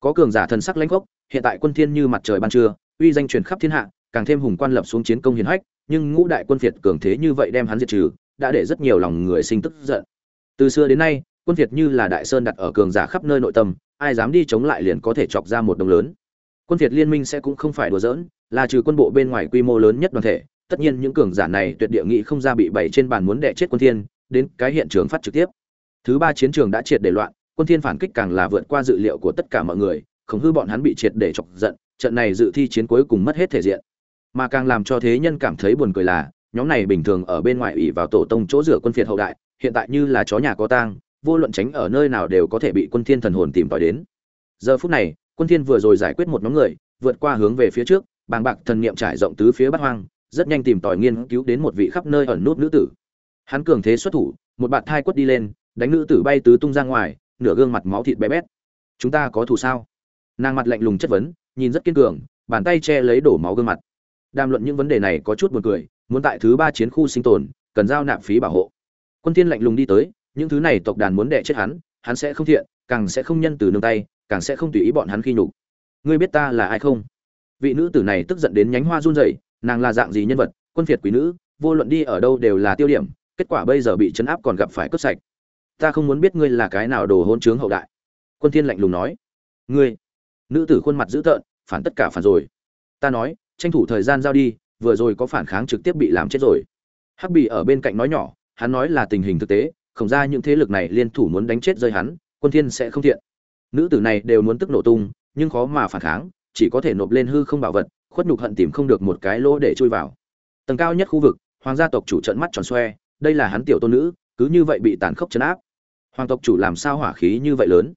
Có cường giả thần sắc lãnh gốc, hiện tại quân thiên như mặt trời ban trưa, uy danh truyền khắp thiên hạ, càng thêm hùng quan lập xuống chiến công hiển hách, nhưng ngũ đại quân phiệt cường thế như vậy đem hắn diệt trừ, đã để rất nhiều lòng người sinh tức giận. Từ xưa đến nay quân việt như là đại sơn đặt ở cường giả khắp nơi nội tâm, ai dám đi chống lại liền có thể chọc ra một đồng lớn. Quân việt liên minh sẽ cũng không phải đùa giỡn, là trừ quân bộ bên ngoài quy mô lớn nhất đoàn thể, tất nhiên những cường giả này tuyệt địa nghị không ra bị bày trên bàn muốn đẻ chết quân thiên, đến cái hiện trường phát trực tiếp. Thứ ba chiến trường đã triệt để loạn, quân thiên phản kích càng là vượt qua dự liệu của tất cả mọi người, không hư bọn hắn bị triệt để chọc giận, trận này dự thi chiến cuối cùng mất hết thể diện. Mà càng làm cho thế nhân cảm thấy buồn cười là, nhóm này bình thường ở bên ngoài ủy vào tổ tông chỗ rửa quân phiệt hậu đại, hiện tại như là chó nhà có tang vô luận tránh ở nơi nào đều có thể bị quân thiên thần hồn tìm tòi đến. Giờ phút này, quân thiên vừa rồi giải quyết một nhóm người, vượt qua hướng về phía trước, bàng bạc thần niệm trải rộng tứ phía bát hoang, rất nhanh tìm tòi nghiên cứu đến một vị khắp nơi ẩn nút nữ tử. Hắn cường thế xuất thủ, một bạt thai quất đi lên, đánh nữ tử bay tứ tung ra ngoài, nửa gương mặt máu thịt bé bét. Chúng ta có thù sao? Nàng mặt lạnh lùng chất vấn, nhìn rất kiên cường, bàn tay che lấy đổ máu gương mặt. Đàm luận những vấn đề này có chút buồn cười, muốn tại thứ ba chiến khu sinh tồn, cần giao nạp phí bảo hộ. Quân thiên lạnh lùng đi tới những thứ này tộc đàn muốn đẻ chết hắn hắn sẽ không thiện, càng sẽ không nhân từ nương tay, càng sẽ không tùy ý bọn hắn khi nhục. Ngươi biết ta là ai không? Vị nữ tử này tức giận đến nhánh hoa run rẩy, nàng là dạng gì nhân vật, quân phiệt quý nữ, vô luận đi ở đâu đều là tiêu điểm, kết quả bây giờ bị chấn áp còn gặp phải cướp sạch. Ta không muốn biết ngươi là cái nào đồ hôn trướng hậu đại. Quân thiên lạnh lùng nói. Ngươi? Nữ tử khuôn mặt dữ tợn, phản tất cả phản rồi. Ta nói, tranh thủ thời gian giao đi, vừa rồi có phản kháng trực tiếp bị làm chết rồi. Hắc bị ở bên cạnh nói nhỏ, hắn nói là tình hình thực tế khổng ra những thế lực này liên thủ muốn đánh chết rơi hắn, quân thiên sẽ không thiện. Nữ tử này đều muốn tức nổ tung, nhưng khó mà phản kháng, chỉ có thể nộp lên hư không bảo vật, khuất nhục hận tìm không được một cái lỗ để chui vào. Tầng cao nhất khu vực, hoàng gia tộc chủ trợn mắt tròn xoe, đây là hắn tiểu tôn nữ, cứ như vậy bị tàn khốc chấn áp. Hoàng tộc chủ làm sao hỏa khí như vậy lớn?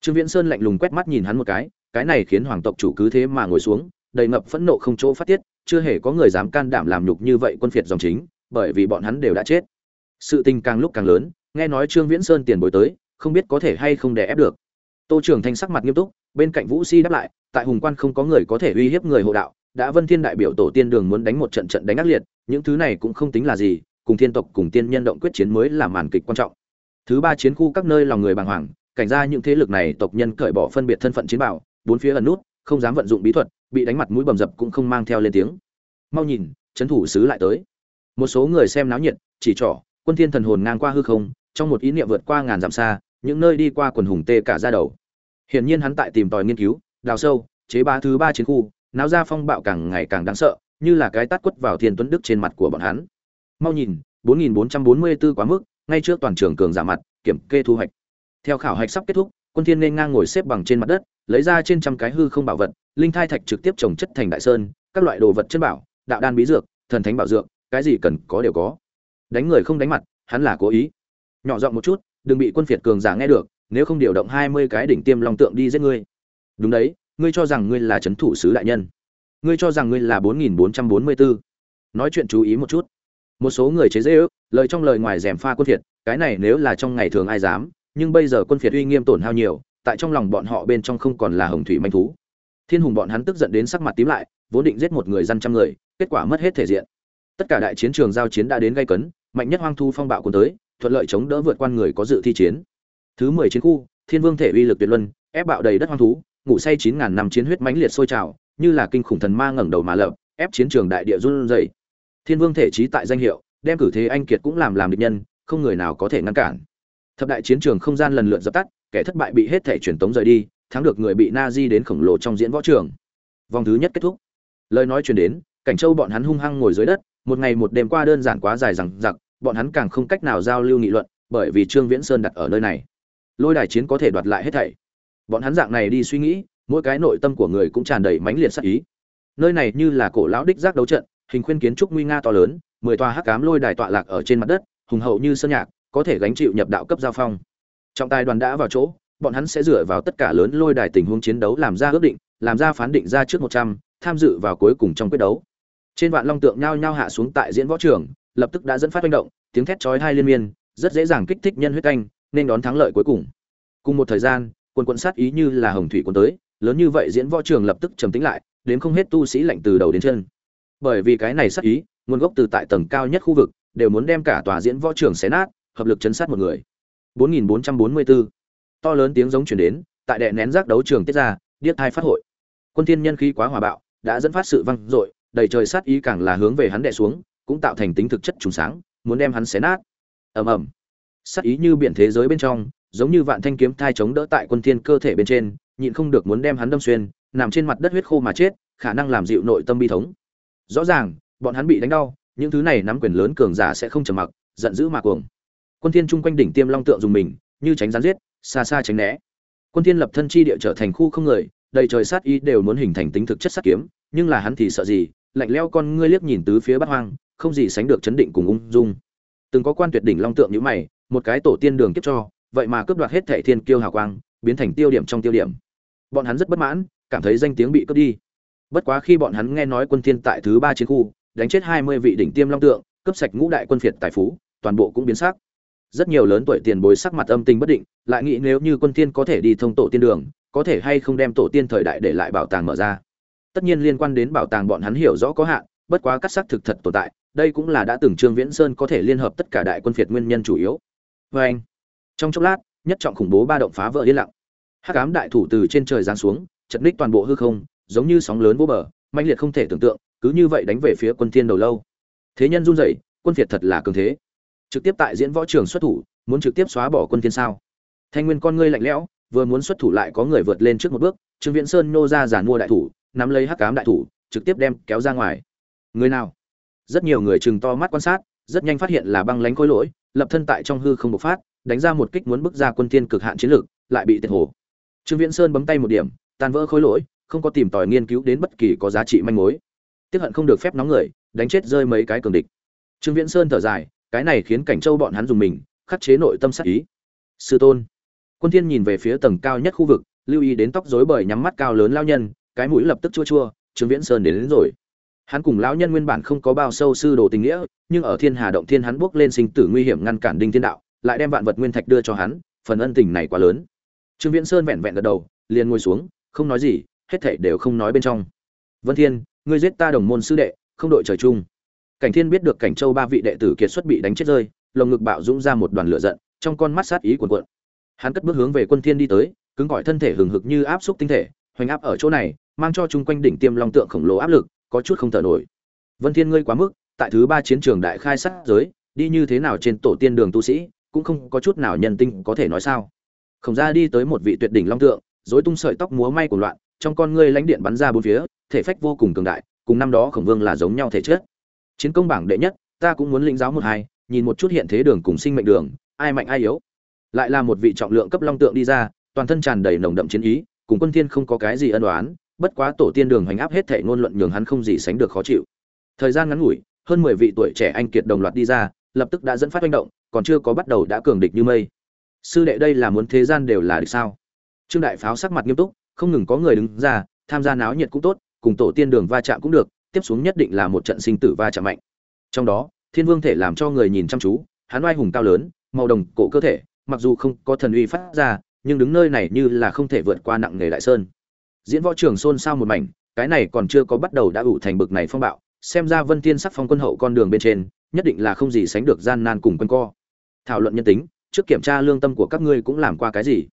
Trương viễn sơn lạnh lùng quét mắt nhìn hắn một cái cái này khiến hoàng tộc chủ cứ thế mà ngồi xuống, đầy ngập phẫn nộ không chỗ phát tiết, chưa hề có người dám can đảm làm nhục như vậy quân phiệt dòng chính, bởi vì bọn hắn đều đã chết. Sự tình càng lúc càng lớn nghe nói trương viễn sơn tiền bối tới, không biết có thể hay không để ép được. Tô trưởng thanh sắc mặt nghiêm túc, bên cạnh vũ si đáp lại, tại hùng quan không có người có thể uy hiếp người hộ đạo, đã vân thiên đại biểu tổ tiên đường muốn đánh một trận trận đánh ác liệt, những thứ này cũng không tính là gì, cùng thiên tộc, cùng tiên nhân động quyết chiến mới là màn kịch quan trọng. Thứ ba chiến khu các nơi lòng người bàng hoàng, cảnh ra những thế lực này tộc nhân cởi bỏ phân biệt thân phận chiến bảo bốn phía ẩn nút, không dám vận dụng bí thuật, bị đánh mặt mũi bầm dập cũng không mang theo lên tiếng. Mau nhìn, trấn thủ sứ lại tới. Một số người xem náo nhiệt, chỉ trỏ, quân thiên thần hồn ngang qua hư không trong một ý niệm vượt qua ngàn dặm xa, những nơi đi qua quần hùng tê cả ra đầu. Hiển nhiên hắn tại tìm tòi nghiên cứu, đào sâu, chế ba thứ ba chiến khu, náo ra phong bạo càng ngày càng đáng sợ, như là cái tát quất vào thiên tuấn đức trên mặt của bọn hắn. Mau nhìn 4444 quá mức, ngay trước toàn trường cường giả mặt, kiểm kê thu hoạch. Theo khảo hạch sắp kết thúc, quân thiên nên ngang ngồi xếp bằng trên mặt đất, lấy ra trên trăm cái hư không bảo vật, linh thai thạch trực tiếp trồng chất thành đại sơn, các loại đồ vật chân bảo, đạo đan bí dược, thần thánh bảo dược, cái gì cần có đều có. Đánh người không đánh mặt, hắn là cố ý nhỏ giọng một chút, đừng bị quân phiệt cường giả nghe được, nếu không điều động hai mươi cái đỉnh tiêm long tượng đi giết ngươi. Đúng đấy, ngươi cho rằng ngươi là c thủ sứ đại nhân. Ngươi cho rằng ngươi là bốn nghìn bốn trăm bốn mươi bốn nói chuyện chú ý một chút. Một số người chế dễ ước lời trong lời ngoài rèm pha quân phiệt, cái này nếu là trong ngày thường ai dám, nhưng bây giờ quân phiệt uy nghiêm tổn hao nhiều, tại trong lòng bọn họ bên trong không còn là hồng thủy manh thú. Thiên hùng bọn hắn tức giận đến sắc mặt tím lại, vốn định giết một người dân trăm người, kết quả mất hết thể diện. Tất cả đại chiến trường giao chiến đã đến gây cấn, mạnh nhất hoang thu phong bạo cuốn tới thuận lợi chống đỡ vượt qua người có dự thi chiến. Thứ mười chiến khu, thiên vương thể uy lực tuyệt luân, ép bạo đầy đất hoang thú, ngủ say chín ngàn năm chiến huyết mãnh liệt sôi trào, như là kinh khủng thần ma ngẩng đầu mà lợp ép chiến trường đại địa run rẩy. Thiên vương thể trí tại danh hiệu, đem cử thế anh kiệt cũng làm làm địch nhân, không người nào có thể ngăn cản. Thập đại chiến trường không gian lần lượt dập tắt, kẻ thất bại bị hết thể truyền tống rời đi, thắng được người bị na di đến khổng lồ trong diễn võ trường. Vòng thứ nhất kết thúc. Lời nói truyền đến, cảnh châu bọn hắn hung hăng ngồi dưới đất, một ngày một đêm qua đơn giản quá dài rằng giặc bọn hắn càng không cách nào giao lưu nghị luận, bởi vì trương viễn sơn đặt ở nơi này. Lôi đài chiến có thể đoạt lại hết thảy. Bọn hắn dạng này đi suy nghĩ, mỗi cái nội tâm của người cũng tràn đầy mãnh liệt sắc ý. Nơi này như là cổ lão đích giác đấu trận, hình khuyên kiến trúc nguy nga to lớn, mười tòa hắc cám lôi đài tọa lạc ở trên mặt đất, hùng hậu như sơn nhạc, có thể gánh chịu nhập đạo cấp giao phong. Trọng tài đoàn đã vào chỗ, bọn hắn sẽ dựa vào tất cả lớn lôi đài tình huống chiến đấu làm ra ước định, làm ra phán định ra trước một trăm, tham dự vào cuối cùng trong quyết đấu. Trên vạn long tượng nhao nhao hạ xuống tại diễn võ trường lập tức đã dẫn phát manh động, tiếng thét chói hai liên miên, rất dễ dàng kích thích nhân huyết canh, nên đón thắng lợi cuối cùng. Cùng một thời gian quân quận sát ý như là hồng thủy quân tới, lớn như vậy diễn võ trường lập tức trầm tĩnh lại, đến không hết tu sĩ lạnh từ đầu đến chân. Bởi vì cái này sát ý, nguồn gốc từ tại tầng cao nhất khu vực, đều muốn đem cả tòa diễn võ trường xé nát, hợp lực chấn sát một người. 4444 to lớn tiếng giống truyền đến, tại đệ nén giác đấu trường tiết ra, điếc thai phát hội. Quân thiên nhân khí quá hòa bạo, đã dẫn phát sự văng dội, đầy trời sát ý càng là hướng về hắn đè xuống cũng tạo thành tính thực chất trùng sáng, muốn đem hắn xé nát. Ầm ầm. Sát ý như biển thế giới bên trong, giống như vạn thanh kiếm thai chống đỡ tại quân thiên cơ thể bên trên, nhịn không được muốn đem hắn đâm xuyên, nằm trên mặt đất huyết khô mà chết, khả năng làm dịu nội tâm bi thống. Rõ ràng, bọn hắn bị đánh đau, những thứ này nắm quyền lớn cường giả sẽ không trầm mặc, giận dữ mà cuồng. Quân thiên trung quanh đỉnh tiêm long tượng dùng mình, như tránh gián giết, xa xa tránh né. Quân thiên lập thân chi địa trở thành khu không người, đầy trời sát ý đều muốn hình thành tính thực chất sát kiếm, nhưng là hắn thì sợ gì, lạnh lẽo con ngươi liếc nhìn tứ phía bát hoang không gì sánh được chấn định cùng ung dung. Từng có quan tuyệt đỉnh long tượng như mày, một cái tổ tiên đường kiếp cho, vậy mà cướp đoạt hết thệ thiên kiêu hào quang, biến thành tiêu điểm trong tiêu điểm. Bọn hắn rất bất mãn, cảm thấy danh tiếng bị cướp đi. Bất quá khi bọn hắn nghe nói quân thiên tại thứ ba chiến khu, đánh chết hai mươi vị đỉnh tiêm long tượng, cướp sạch ngũ đại quân phiệt tài phú, toàn bộ cũng biến sắc. Rất nhiều lớn tuổi tiền bối sắc mặt âm tình bất định, lại nghĩ nếu như quân thiên có thể đi thông tổ tiên đường, có thể hay không đem tổ tiên thời đại để lại bảo tàng mở ra. Tất nhiên liên quan đến bảo tàng bọn hắn hiểu rõ có hạn, bất quá cắt sắc thực thật tồn tại đây cũng là đã từng trương viễn sơn có thể liên hợp tất cả đại quân phiệt nguyên nhân chủ yếu. Vê anh, trong chốc lát, nhất trọng khủng bố ba động phá vỡ yên lặng. Hắc ám đại thủ từ trên trời giáng xuống, chật ních toàn bộ hư không, giống như sóng lớn vô bờ mạnh liệt không thể tưởng tượng, cứ như vậy đánh về phía quân thiên đầu lâu. Thế nhân run rẩy, quân phiệt thật là cường thế. Trực tiếp tại diễn võ trường xuất thủ, muốn trực tiếp xóa bỏ quân thiên sao? Thanh nguyên con ngươi lạnh lẽo, vừa muốn xuất thủ lại có người vượt lên trước một bước, trương viễn sơn nô ra giàn mua đại thủ, nắm lấy hắc ám đại thủ, trực tiếp đem kéo ra ngoài. Người nào? Rất nhiều người chừng to mắt quan sát rất nhanh phát hiện là băng lánh khối lỗi lập thân tại trong hư không bộc phát đánh ra một kích muốn bước ra quân thiên cực hạn chiến lược lại bị tiệt hồ. Trương viễn sơn bấm tay một điểm tan vỡ khối lỗi không có tìm tòi nghiên cứu đến bất kỳ có giá trị manh mối. Tiếp hận không được phép nóng người đánh chết rơi mấy cái cường địch. Trương viễn sơn thở dài cái này khiến cảnh châu bọn hắn dùng mình khắc chế nội tâm sát ý. Sư tôn. Quân thiên nhìn về phía tầng cao nhất khu vực lưu ý đến tóc rối bời nhắm mắt cao lớn lao nhân cái mũi lập tức chua chua trương viễn sơn đến, đến rồi hắn cùng lão nhân nguyên bản không có bao sâu sư đồ tình nghĩa, nhưng ở thiên hà động thiên hắn bước lên sinh tử nguy hiểm ngăn cản đinh thiên đạo, lại đem vạn vật nguyên thạch đưa cho hắn, phần ân tình này quá lớn. Trương viễn sơn vẹn vẹn gật đầu, liền ngồi xuống, không nói gì, hết thảy đều không nói bên trong. Vân thiên, ngươi giết ta đồng môn sư đệ, không đội trời chung. Cảnh thiên biết được cảnh châu ba vị đệ tử kiệt xuất bị đánh chết rơi, lồng ngực bạo dũng ra một đoàn lửa giận, trong con mắt sát ý cuồn cuộn. Hắn cất bước hướng về quân thiên đi tới, cứng cỏi thân thể hừng hực như áp xúc tinh thể, hoành áp ở chỗ này, mang cho chung quanh đỉnh tiêm long tượng khổng lồ áp lực có chút không thở nổi. Vân thiên ngươi quá mức, tại thứ ba chiến trường đại khai sát giới, đi như thế nào trên tổ tiên đường tu sĩ, cũng không có chút nào nhân tinh có thể nói sao. Không ra đi tới một vị tuyệt đỉnh long tượng, rối tung sợi tóc múa may của loạn, trong con ngươi lãnh điện bắn ra bốn phía, thể phách vô cùng cường đại, cùng năm đó khổng vương là giống nhau thể chất. Chiến công bảng đệ nhất, ta cũng muốn lĩnh giáo một hai, nhìn một chút hiện thế đường cùng sinh mệnh đường, ai mạnh ai yếu. Lại là một vị trọng lượng cấp long tượng đi ra, toàn thân tràn đầy nồng đậm chiến ý, cùng quân thiên không có cái gì ân oán bất quá tổ tiên đường hành áp hết thể ngôn luận nhường hắn không gì sánh được khó chịu. Thời gian ngắn ngủi, hơn 10 vị tuổi trẻ anh kiệt đồng loạt đi ra, lập tức đã dẫn phát hành động, còn chưa có bắt đầu đã cường địch như mây. Sư đệ đây là muốn thế gian đều là địch sao? Trương đại pháo sắc mặt nghiêm túc, không ngừng có người đứng ra, tham gia náo nhiệt cũng tốt, cùng tổ tiên đường va chạm cũng được, tiếp xuống nhất định là một trận sinh tử va chạm mạnh. Trong đó, thiên vương thể làm cho người nhìn chăm chú, hắn oai hùng cao lớn, màu đồng cổ cơ thể, mặc dù không có thần uy phát ra, nhưng đứng nơi này như là không thể vượt qua nặng nghề đại sơn diễn võ trường xôn xao một mảnh, cái này còn chưa có bắt đầu đã ủ thành bực này phong bạo, xem ra vân tiên sắc phong quân hậu con đường bên trên, nhất định là không gì sánh được gian nan cùng quân co. Thảo luận nhân tính, trước kiểm tra lương tâm của các ngươi cũng làm qua cái gì?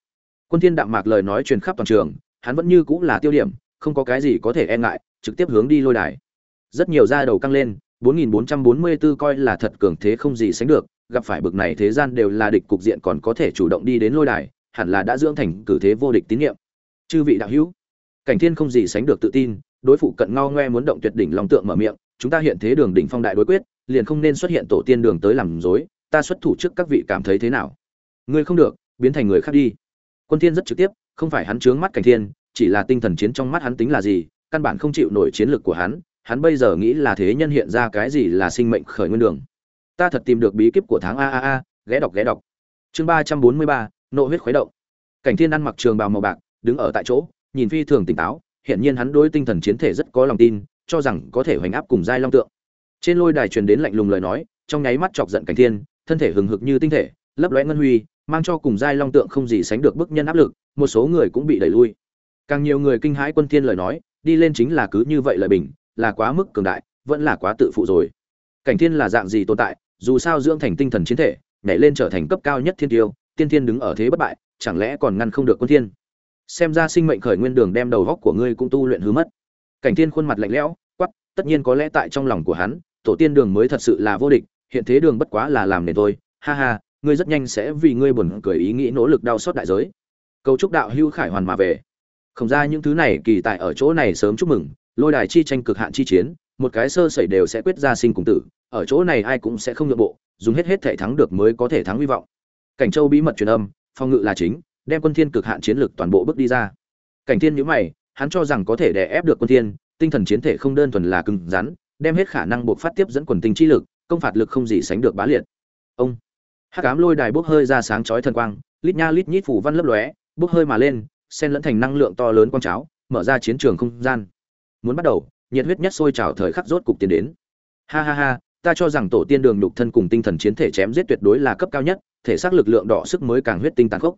Quân thiên đạm mạc lời nói truyền khắp toàn trường, hắn vẫn như cũng là tiêu điểm, không có cái gì có thể e ngại, trực tiếp hướng đi lôi đài. Rất nhiều da đầu căng lên 4444 coi là thật cường thế không gì sánh được, gặp phải bực này thế gian đều là địch cục diện còn có thể chủ động đi đến lôi đài, hẳn là đã dưỡng thành cử thế vô địch tín nhiệm. Chư vị đạo hữu cảnh thiên không gì sánh được tự tin, đối phụ cận ngao ngoe muốn động tuyệt đỉnh long tượng mở miệng, chúng ta hiện thế đường đỉnh phong đại đối quyết, liền không nên xuất hiện tổ tiên đường tới làm dối ta xuất thủ trước các vị cảm thấy thế nào? Ngươi không được, biến thành người khác đi. Quân thiên rất trực tiếp, không phải hắn trướng mắt cảnh thiên, chỉ là tinh thần chiến trong mắt hắn tính là gì, căn bản không chịu nổi chiến lược của hắn hắn bây giờ nghĩ là thế nhân hiện ra cái gì là sinh mệnh khởi nguyên đường. Ta thật tìm được bí kíp của tháng a a a, ghé đọc ghé đọc. Chương ba trăm bốn mươi ba, nộ huyết khuấy động. Cảnh thiên ăn mặc trường bào màu bạc, đứng ở tại chỗ nhìn phi thường tỉnh táo hiện nhiên hắn đối tinh thần chiến thể rất có lòng tin, cho rằng có thể hoành áp cùng giai long tượng. Trên lôi đài truyền đến lạnh lùng lời nói, trong nháy mắt chọc giận cảnh thiên, thân thể hừng hực như tinh thể, lấp lóe ngân huy, mang cho cùng giai long tượng không gì sánh được bức nhân áp lực, một số người cũng bị đẩy lui. Càng nhiều người kinh hãi quân thiên lời nói, đi lên chính là cứ như vậy lợi bình, là quá mức cường đại, vẫn là quá tự phụ rồi. Cảnh thiên là dạng gì tồn tại, dù sao dưỡng thành tinh thần chiến thể, nhảy lên trở thành cấp cao nhất thiên tiêu, tiên thiên đứng ở thế bất bại, chẳng lẽ còn ngăn không được quân thiên? Xem ra sinh mệnh khởi nguyên đường đem đầu góc của ngươi cũng tu luyện hư mất. Cảnh thiên khuôn mặt lạnh lẽo quắp tất nhiên có lẽ tại trong lòng của hắn, tổ tiên đường mới thật sự là vô địch, hiện thế đường bất quá là làm nền thôi. Ha ha, ngươi rất nhanh sẽ vì ngươi buồn cười ý nghĩ nỗ lực đau xót đại giới. Cầu chúc đạo hưu khải hoàn mà về. Không ra những thứ này, kỳ tại ở chỗ này sớm chúc mừng, lôi đài chi tranh cực hạn chi chiến, một cái sơ sẩy đều sẽ quyết ra sinh cùng tử, ở chỗ này ai cũng sẽ không nhượng bộ, dùng hết hết thể thắng được mới có thể thắng hy vọng. Cảnh châu bí mật truyền âm, phong ngự là chính đem quân thiên cực hạn chiến lực toàn bộ bước đi ra. Cảnh thiên nhíu mày, hắn cho rằng có thể đè ép được quân thiên, tinh thần chiến thể không đơn thuần là cứng rắn, đem hết khả năng buộc phát tiếp dẫn quần tinh chi lực, công phạt lực không gì sánh được bá liệt. Ông. Hắc ám lôi đài bốc hơi ra sáng chói thần quang, lít nha lít nhít phủ văn lấp lóe, bốc hơi mà lên, xen lẫn thành năng lượng to lớn quang cháo, mở ra chiến trường không gian. Muốn bắt đầu, nhiệt huyết nhất sôi trào thời khắc rốt cục tiến đến. Ha ha ha, ta cho rằng tổ tiên đường nhục thân cùng tinh thần chiến thể chém giết tuyệt đối là cấp cao nhất, thể xác lực lượng đỏ sức mới càng huyết tinh tàn khốc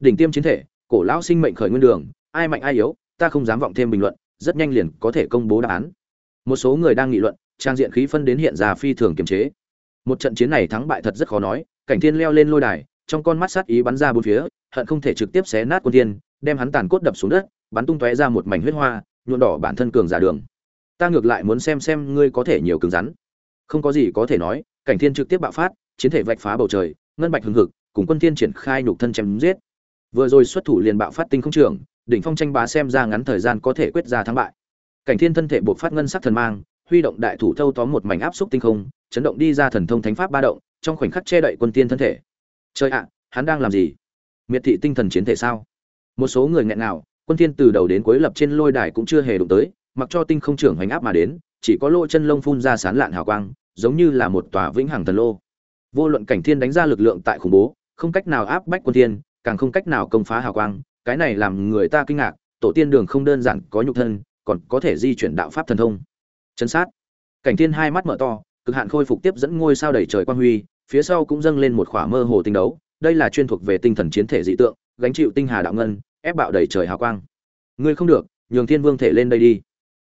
đỉnh tiêm chiến thể, cổ lão sinh mệnh khởi nguyên đường, ai mạnh ai yếu, ta không dám vọng thêm bình luận, rất nhanh liền có thể công bố đáp án. Một số người đang nghị luận, trang diện khí phân đến hiện ra phi thường kiềm chế. Một trận chiến này thắng bại thật rất khó nói, cảnh thiên leo lên lôi đài, trong con mắt sát ý bắn ra bốn phía, hận không thể trực tiếp xé nát quân thiên, đem hắn tàn cốt đập xuống đất, bắn tung tóe ra một mảnh huyết hoa, nhuộm đỏ bản thân cường giả đường. Ta ngược lại muốn xem xem ngươi có thể nhiều cứng rắn. Không có gì có thể nói, cảnh thiên trực tiếp bạo phát, chiến thể vạch phá bầu trời, ngân bạch hừng hực, cùng quân thiên triển khai nhục thân chém giết vừa rồi xuất thủ liền bạo phát tinh không trường đỉnh phong tranh bá xem ra ngắn thời gian có thể quyết ra thắng bại. Cảnh thiên thân thể buộc phát ngân sắc thần mang, huy động đại thủ thâu tóm một mảnh áp xúc tinh không, chấn động đi ra thần thông thánh pháp ba động, trong khoảnh khắc che đậy quân tiên thân thể. Trời ạ, hắn đang làm gì? Miệt thị tinh thần chiến thể sao? Một số người nghẹn nào quân tiên từ đầu đến cuối lập trên lôi đài cũng chưa hề đụng tới, mặc cho tinh không trưởng hoành áp mà đến, chỉ có lỗ chân lông phun ra sán lạn hào quang, giống như là một tòa vĩnh hằng thần lô. Vô luận cảnh thiên đánh ra lực lượng tại khủng bố, không cách nào áp bách quân tiên càng không cách nào công phá hào quang, cái này làm người ta kinh ngạc, tổ tiên đường không đơn giản có nhục thân, còn có thể di chuyển đạo pháp thần thông. Chấn sát. Cảnh thiên hai mắt mở to, cực hạn khôi phục tiếp dẫn ngôi sao đầy trời quang huy, phía sau cũng dâng lên một khỏa mơ hồ tinh đấu, đây là chuyên thuộc về tinh thần chiến thể dị tượng, gánh chịu tinh hà đạo ngân, ép bạo đầy trời hào quang. Ngươi không được, nhường thiên vương thể lên đây đi.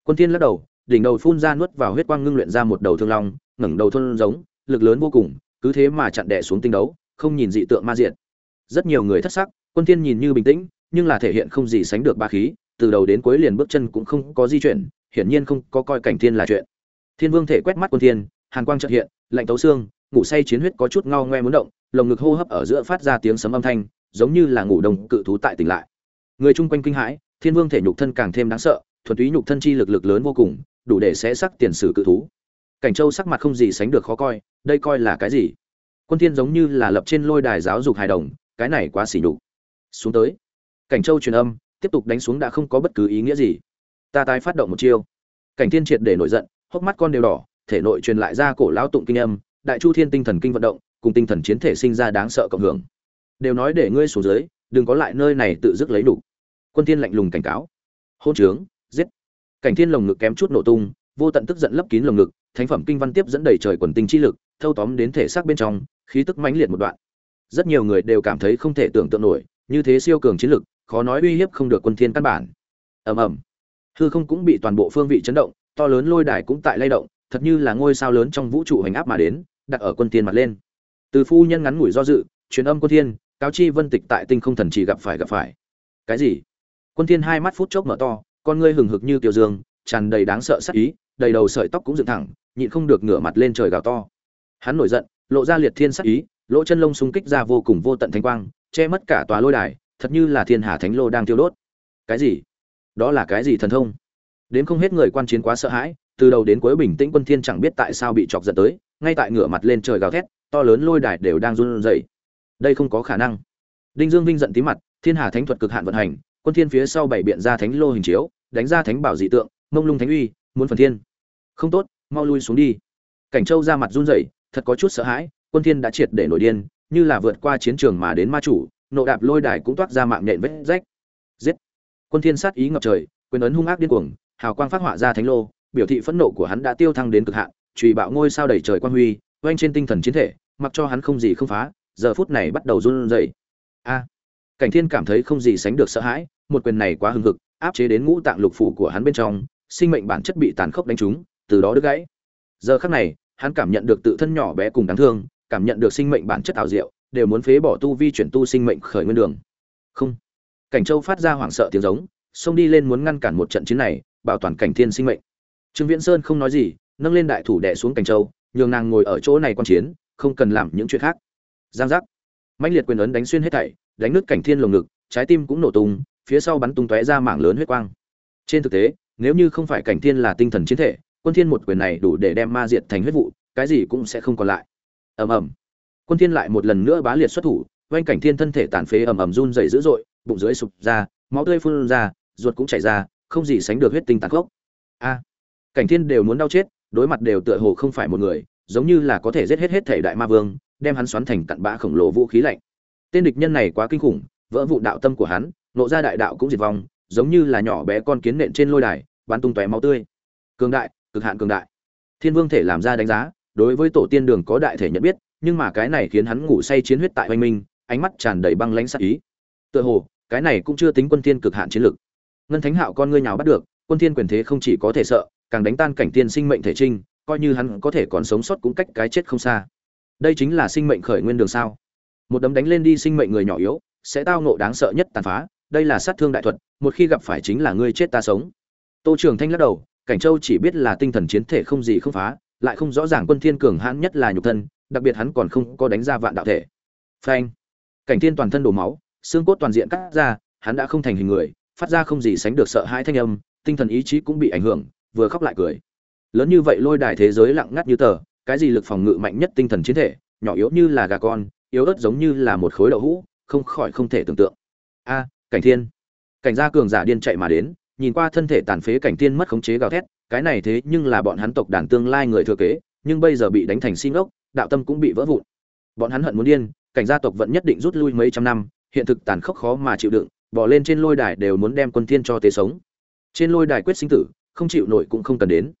Quân thiên lắc đầu, đỉnh đầu phun ra nuốt vào huyết quang ngưng luyện ra một đầu thương long, ngẩng đầu thôn giống, lực lớn vô cùng, cứ thế mà chặn đè xuống tinh đấu, không nhìn dị tượng ma diện rất nhiều người thất sắc, quân thiên nhìn như bình tĩnh, nhưng là thể hiện không gì sánh được ba khí, từ đầu đến cuối liền bước chân cũng không có di chuyển, hiển nhiên không có coi cảnh thiên là chuyện. Thiên vương thể quét mắt quân thiên, hàn quang chợt hiện, lạnh tấu xương, ngủ say chiến huyết có chút ngao ngoe muốn động, lồng ngực hô hấp ở giữa phát ra tiếng sấm âm thanh, giống như là ngủ đông cự thú tại tỉnh lại. Người chung quanh kinh hãi, thiên vương thể nhục thân càng thêm đáng sợ, thuần túy nhục thân chi lực lực lớn vô cùng, đủ để xé sắc tiền sử cự thú. Cảnh châu sắc mặt không gì sánh được khó coi, đây coi là cái gì? Quân thiên giống như là lập trên lôi đài giáo dục hài đồng cái này quá xỉ nhục. Xuống tới. Cảnh châu truyền âm, tiếp tục đánh xuống đã không có bất cứ ý nghĩa gì. Ta tái phát động một chiêu. Cảnh thiên triệt để nổi giận, hốc mắt con đều đỏ, thể nội truyền lại ra cổ lão tụng kinh âm, đại chu thiên tinh thần kinh vận động, cùng tinh thần chiến thể sinh ra đáng sợ cộng hưởng. Đều nói để ngươi xuống dưới, đừng có lại nơi này tự dứt lấy đủ. Quân thiên lạnh lùng cảnh cáo. Hôn trướng, giết. Cảnh thiên lồng ngực kém chút nổ tung, vô tận tức giận lấp kín lồng ngực, thánh phẩm kinh văn tiếp dẫn đầy trời quần tinh chi lực, thâu tóm đến thể xác bên trong, khí tức mãnh liệt một đoạn rất nhiều người đều cảm thấy không thể tưởng tượng nổi, như thế siêu cường chiến lực, khó nói uy hiếp không được quân thiên căn bản. Ầm ầm. Hư không cũng bị toàn bộ phương vị chấn động, to lớn lôi đài cũng tại lay động, thật như là ngôi sao lớn trong vũ trụ hành áp mà đến, đặt ở quân thiên mặt lên. Từ phu nhân ngắn ngủi do dự, truyền âm quân thiên, cáo chi vân tịch tại tinh không thần chỉ gặp phải gặp phải. Cái gì? Quân thiên hai mắt phút chốc mở to, con ngươi hừng hực như tiểu dương, tràn đầy đáng sợ sát ý, đầy đầu sợi tóc cũng dựng thẳng, nhịn không được ngửa mặt lên trời gào to. Hắn nổi giận, lộ ra liệt thiên sát ý lỗ chân lông xung kích ra vô cùng vô tận thanh quang, che mất cả tòa lôi đài, thật như là thiên hà thánh lô đang tiêu đốt. Cái gì? Đó là cái gì thần thông? Đến không hết người quan chiến quá sợ hãi, từ đầu đến cuối bình tĩnh quân thiên chẳng biết tại sao bị chọc giận tới, ngay tại ngửa mặt lên trời gào thét, to lớn lôi đài đều đang run rẩy. Đây không có khả năng. Đinh dương vinh giận tí mặt, thiên hà thánh thuật cực hạn vận hành, quân thiên phía sau bảy biện ra thánh lô hình chiếu, đánh ra thánh bảo dị tượng, mông lung thánh uy, muốn phần thiên. Không tốt, mau lui xuống đi. Cảnh châu ra mặt run rẩy, thật có chút sợ hãi quân thiên đã triệt để nổi điên, như là vượt qua chiến trường mà đến ma chủ, nộ đạp lôi đài cũng toát ra mạng nhện vết rách. Giết! Quân thiên sát ý ngập trời, quyền ấn hung ác điên cuồng, hào quang phát họa ra thánh lô, biểu thị phẫn nộ của hắn đã tiêu thăng đến cực hạn trùy bạo ngôi sao đầy trời quan huy, oanh trên tinh thần chiến thể, mặc cho hắn không gì không phá, giờ phút này bắt đầu run rẩy. A! Cảnh thiên cảm thấy không gì sánh được sợ hãi, một quyền này quá hưng hực, áp chế đến ngũ tạng lục phủ của hắn bên trong, sinh mệnh bản chất bị tàn khốc đánh trúng, từ đó đứt gãy. Giờ khắc này, hắn cảm nhận được tự thân nhỏ bé cùng đáng thương cảm nhận được sinh mệnh bản chất ảo diệu, đều muốn phế bỏ tu vi chuyển tu sinh mệnh khởi nguyên đường. Không. Cảnh châu phát ra hoảng sợ tiếng giống, xông đi lên muốn ngăn cản một trận chiến này, bảo toàn cảnh thiên sinh mệnh. Trương viễn sơn không nói gì, nâng lên đại thủ đè xuống cảnh châu, nhường nàng ngồi ở chỗ này quan chiến, không cần làm những chuyện khác. Giang giác. Mãnh liệt quyền ấn đánh xuyên hết thảy, đánh nứt cảnh thiên lồng ngực, trái tim cũng nổ tung, phía sau bắn tung tóe ra mảng lớn huyết quang. Trên thực tế, nếu như không phải cảnh thiên là tinh thần chiến thể, quân thiên một quyền này đủ để đem ma diệt thành huyết vụ, cái gì cũng sẽ không còn lại ầm ầm. Quân thiên lại một lần nữa bá liệt xuất thủ vanh cảnh thiên thân thể tàn phế ầm ầm run rẩy dữ dội, bụng dưới sụp ra, máu tươi phun ra, ruột cũng chảy ra, không gì sánh được huyết tinh tàn khốc. A! À, cảnh thiên đều muốn đau chết, đối mặt đều tựa hồ không phải một người, giống như là có thể giết hết hết thể đại ma vương, đem hắn xoắn thành cặn bã khổng lồ vũ khí lạnh. Tên địch nhân này quá kinh khủng, vỡ vụ đạo tâm của hắn, nộ ra đại đạo cũng diệt vong, giống như là nhỏ bé con kiến nện trên lôi đài, bắn tung tóe máu tươi. Cường đại, cực hạn cường đại. Thiên vương thể làm ra đánh giá đối với tổ tiên đường có đại thể nhận biết, nhưng mà cái này khiến hắn ngủ say chiến huyết tại oanh minh, ánh mắt tràn đầy băng lãnh sắc ý. Tựa hồ, cái này cũng chưa tính quân tiên cực hạn chiến lực. Ngân thánh hạo con ngươi nhào bắt được, quân thiên quyền thế không chỉ có thể sợ, càng đánh tan cảnh tiên sinh mệnh thể trinh, coi như hắn có thể còn sống sót cũng cách cái chết không xa. Đây chính là sinh mệnh khởi nguyên đường sao? Một đấm đánh lên đi sinh mệnh người nhỏ yếu, sẽ tao ngộ đáng sợ nhất tàn phá, đây là sát thương đại thuật, một khi gặp phải chính là ngươi chết ta sống. Tô trường thanh lắc đầu, cảnh châu chỉ biết là tinh thần chiến thể không gì không phá lại không rõ ràng quân thiên cường hãn nhất là nhục thân, đặc biệt hắn còn không có đánh ra vạn đạo thể. Phanh. Cảnh thiên toàn thân đổ máu, xương cốt toàn diện cắt ra, hắn đã không thành hình người, phát ra không gì sánh được sợ hãi thanh âm, tinh thần ý chí cũng bị ảnh hưởng, vừa khóc lại cười. Lớn như vậy lôi đài thế giới lặng ngắt như tờ, cái gì lực phòng ngự mạnh nhất tinh thần chiến thể, nhỏ yếu như là gà con, yếu ớt giống như là một khối đậu hũ, không khỏi không thể tưởng tượng. A, cảnh thiên. Cảnh gia cường giả điên chạy mà đến, nhìn qua thân thể tàn phế cảnh thiên mất khống chế gào thét cái này thế nhưng là bọn hắn tộc đàn tương lai người thừa kế, nhưng bây giờ bị đánh thành xin ốc đạo tâm cũng bị vỡ vụn. Bọn hắn hận muốn điên, cảnh gia tộc vẫn nhất định rút lui mấy trăm năm, hiện thực tàn khốc khó mà chịu đựng, bỏ lên trên lôi đài đều muốn đem quân thiên cho tế sống. Trên lôi đài quyết sinh tử, không chịu nổi cũng không cần đến.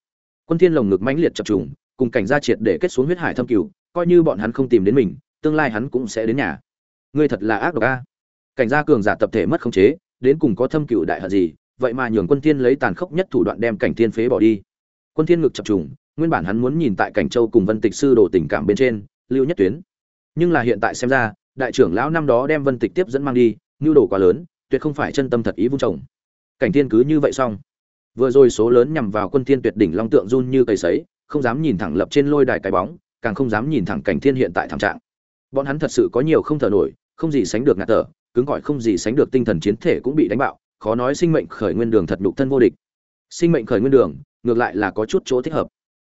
Quân thiên lồng ngực mãnh liệt chập trùng, cùng cảnh gia triệt để kết xuống huyết hải thâm cửu, coi như bọn hắn không tìm đến mình, tương lai hắn cũng sẽ đến nhà. Ngươi thật là ác độc a. Cảnh gia cường giả tập thể mất khống chế, đến cùng có thâm cửu đại hận gì vậy mà nhường quân thiên lấy tàn khốc nhất thủ đoạn đem cảnh thiên phế bỏ đi. Quân thiên ngực chập trùng, nguyên bản hắn muốn nhìn tại cảnh châu cùng vân tịch sư đồ tình cảm bên trên, lưu nhất tuyến. Nhưng là hiện tại xem ra, đại trưởng lão năm đó đem vân tịch tiếp dẫn mang đi, nhu đồ quá lớn, tuyệt không phải chân tâm thật ý vung trồng. Cảnh thiên cứ như vậy xong. Vừa rồi số lớn nhằm vào quân thiên tuyệt đỉnh long tượng run như cây sấy, không dám nhìn thẳng lập trên lôi đài cái bóng, càng không dám nhìn thẳng cảnh thiên hiện tại thảm trạng. Bọn hắn thật sự có nhiều không thở nổi, không gì sánh được ngạt thở, cứng cỏi không gì sánh được tinh thần chiến thể cũng bị đánh bạo khó nói sinh mệnh khởi nguyên đường thật nhục thân vô địch. Sinh mệnh khởi nguyên đường, ngược lại là có chút chỗ thích hợp.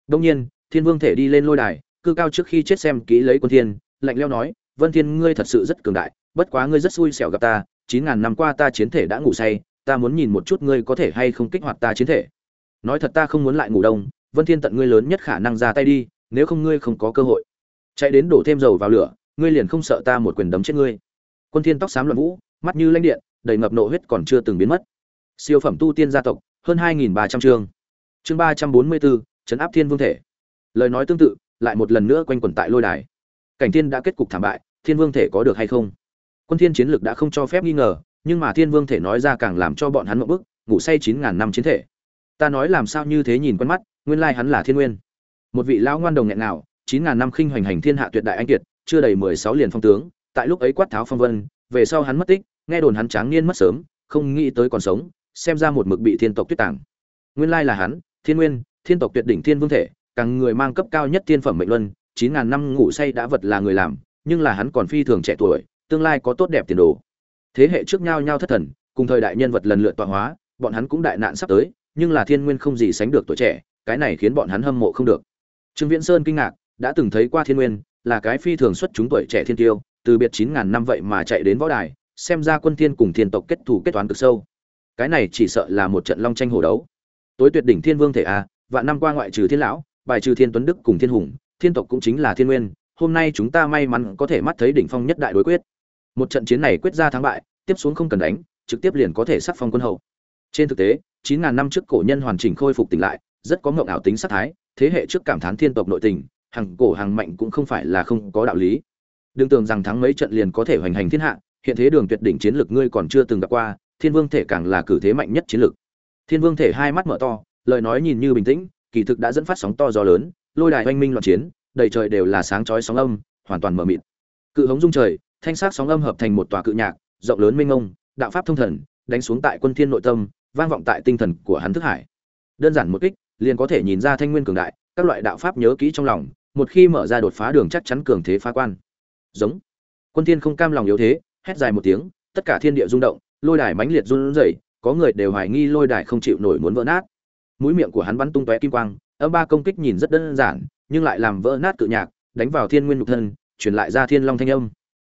Đông nhiên, thiên vương thể đi lên lôi đài, cư cao trước khi chết xem kỹ lấy quân thiên, lạnh leo nói, vân thiên, ngươi thật sự rất cường đại, bất quá ngươi rất xui xẻo gặp ta, chín ngàn năm qua ta chiến thể đã ngủ say, ta muốn nhìn một chút ngươi có thể hay không kích hoạt ta chiến thể. Nói thật ta không muốn lại ngủ đông, vân thiên tận ngươi lớn nhất khả năng ra tay đi, nếu không ngươi không có cơ hội. Chạy đến đổ thêm dầu vào lửa, ngươi liền không sợ ta một quyền đấm chết ngươi. Quân thiên tóc xám luận vũ, mắt như lãnh điện đầy ngập nộ huyết còn chưa từng biến mất. Siêu phẩm tu tiên gia tộc, hơn hai nghìn ba trăm chương. Chương ba trăm bốn mươi bốn, chấn áp thiên vương thể. Lời nói tương tự, lại một lần nữa quanh quẩn tại lôi đài. Cảnh thiên đã kết cục thảm bại, thiên vương thể có được hay không? Quân thiên chiến lực đã không cho phép nghi ngờ, nhưng mà thiên vương thể nói ra càng làm cho bọn hắn một bức, ngủ say chín ngàn năm chiến thể. Ta nói làm sao như thế nhìn quen mắt, nguyên lai hắn là thiên nguyên. Một vị lão ngoan đồng nghẹn nào chín ngàn năm khinh hoành hành thiên hạ tuyệt đại anh kiệt, chưa đầy mười sáu liền phong tướng, tại lúc ấy quát tháo phong vân, về sau hắn mất tích nghe đồn hắn tráng niên mất sớm, không nghĩ tới còn sống, xem ra một mực bị thiên tộc tuyết tàng. Nguyên lai là hắn, thiên nguyên, thiên tộc tuyệt đỉnh thiên vương thể, càng người mang cấp cao nhất thiên phẩm mệnh luân, chín ngàn năm ngủ say đã vật là người làm, nhưng là hắn còn phi thường trẻ tuổi, tương lai có tốt đẹp tiền đồ. Thế hệ trước nhau nhau thất thần, cùng thời đại nhân vật lần lượt tọa hóa, bọn hắn cũng đại nạn sắp tới, nhưng là thiên nguyên không gì sánh được tuổi trẻ, cái này khiến bọn hắn hâm mộ không được. Trương viễn sơn kinh ngạc, đã từng thấy qua thiên nguyên, là cái phi thường xuất chúng tuổi trẻ thiên tiêu, từ biệt chín ngàn năm vậy mà chạy đến võ đài xem ra quân thiên cùng thiên tộc kết thù kết toán cực sâu. Cái này chỉ sợ là một trận long tranh hổ đấu. Tối tuyệt đỉnh thiên vương thể a, vạn năm qua ngoại trừ thiên lão, bài trừ thiên tuấn đức cùng thiên hùng, thiên tộc cũng chính là thiên nguyên, hôm nay chúng ta may mắn có thể mắt thấy đỉnh phong nhất đại đối quyết. Một trận chiến này quyết ra thắng bại, tiếp xuống không cần đánh, trực tiếp liền có thể sắc phong quân hậu. Trên thực tế, chín ngàn năm trước cổ nhân hoàn chỉnh khôi phục tỉnh lại, rất có ngộng ảo tính sát thái, thế hệ trước cảm thán thiên tộc nội tình hàng cổ hàng mạnh cũng không phải là không có đạo lý. Đừng tưởng rằng thắng mấy trận liền có thể hoành hành thiên hạ hiện thế đường tuyệt đỉnh chiến lược ngươi còn chưa từng gặp qua, thiên vương thể càng là cử thế mạnh nhất chiến lược. Thiên vương thể hai mắt mở to, lời nói nhìn như bình tĩnh, kỳ thực đã dẫn phát sóng to gió lớn, lôi đài oanh minh loạn chiến, đầy trời đều là sáng chói sóng âm, hoàn toàn mờ mịt. Cự hống dung trời, thanh sắc sóng âm hợp thành một tòa cự nhạc, rộng lớn mênh mông, đạo pháp thông thần, đánh xuống tại quân thiên nội tâm, vang vọng tại tinh thần của hắn thức hải. Đơn giản một kích, liền có thể nhìn ra thanh nguyên cường đại, các loại đạo pháp nhớ kỹ trong lòng, một khi mở ra đột phá đường chắc chắn cường thế phá quan. Giống. Quân thiên không cam lòng yếu thế hét dài một tiếng, tất cả thiên địa rung động, lôi đài mãnh liệt run rẩy, có người đều hoài nghi lôi đài không chịu nổi muốn vỡ nát. Mũi miệng của hắn bắn tung tóe kim quang, âm ba công kích nhìn rất đơn giản, nhưng lại làm vỡ nát cự nhạc, đánh vào thiên nguyên nhục thân, truyền lại ra thiên long thanh âm.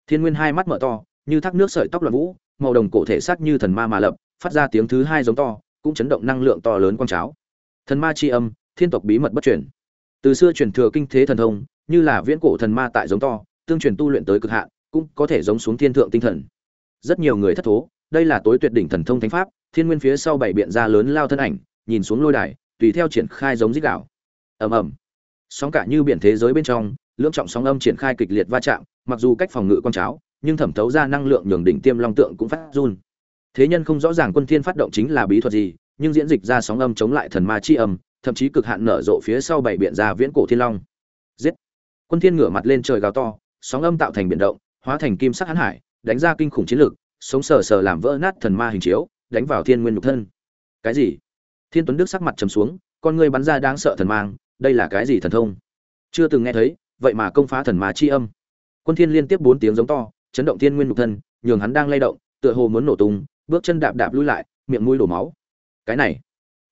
Thiên nguyên hai mắt mở to, như thác nước sợi tóc loạn vũ, màu đồng cổ thể sắc như thần ma mà lập, phát ra tiếng thứ hai giống to, cũng chấn động năng lượng to lớn quang cháo. Thần ma chi âm, thiên tộc bí mật bất truyền. Từ xưa truyền thừa kinh thế thần thông, như là viễn cổ thần ma tại giống to, tương truyền tu luyện tới cực hạn cũng có thể giống xuống thiên thượng tinh thần. Rất nhiều người thất thố, đây là tối tuyệt đỉnh thần thông thánh pháp, thiên nguyên phía sau bảy biện ra lớn lao thân ảnh, nhìn xuống lôi đài, tùy theo triển khai giống dích gạo. Ầm ầm. Sóng cả như biển thế giới bên trong, lưỡng trọng sóng âm triển khai kịch liệt va chạm, mặc dù cách phòng ngự con cháo, nhưng thẩm thấu ra năng lượng nhường đỉnh tiêm long tượng cũng phát run. Thế nhân không rõ ràng quân thiên phát động chính là bí thuật gì, nhưng diễn dịch ra sóng âm chống lại thần ma chi âm, thậm chí cực hạn nở rộ phía sau bảy biện ra viễn cổ thiên long. Giết. Quân thiên ngửa mặt lên trời gào to, sóng âm tạo thành biển động hóa thành kim sắc hãn hải, đánh ra kinh khủng chiến lực sống sờ sờ làm vỡ nát thần ma hình chiếu, đánh vào thiên nguyên nhục thân. Cái gì? Thiên tuấn đức sắc mặt trầm xuống, con ngươi bắn ra đáng sợ thần mang, đây là cái gì thần thông? Chưa từng nghe thấy, vậy mà công phá thần ma chi âm. Quân thiên liên tiếp bốn tiếng giống to, chấn động thiên nguyên nhục thân, nhường hắn đang lay động, tựa hồ muốn nổ tung, bước chân đạp đạp lui lại, miệng mũi đổ máu. Cái này,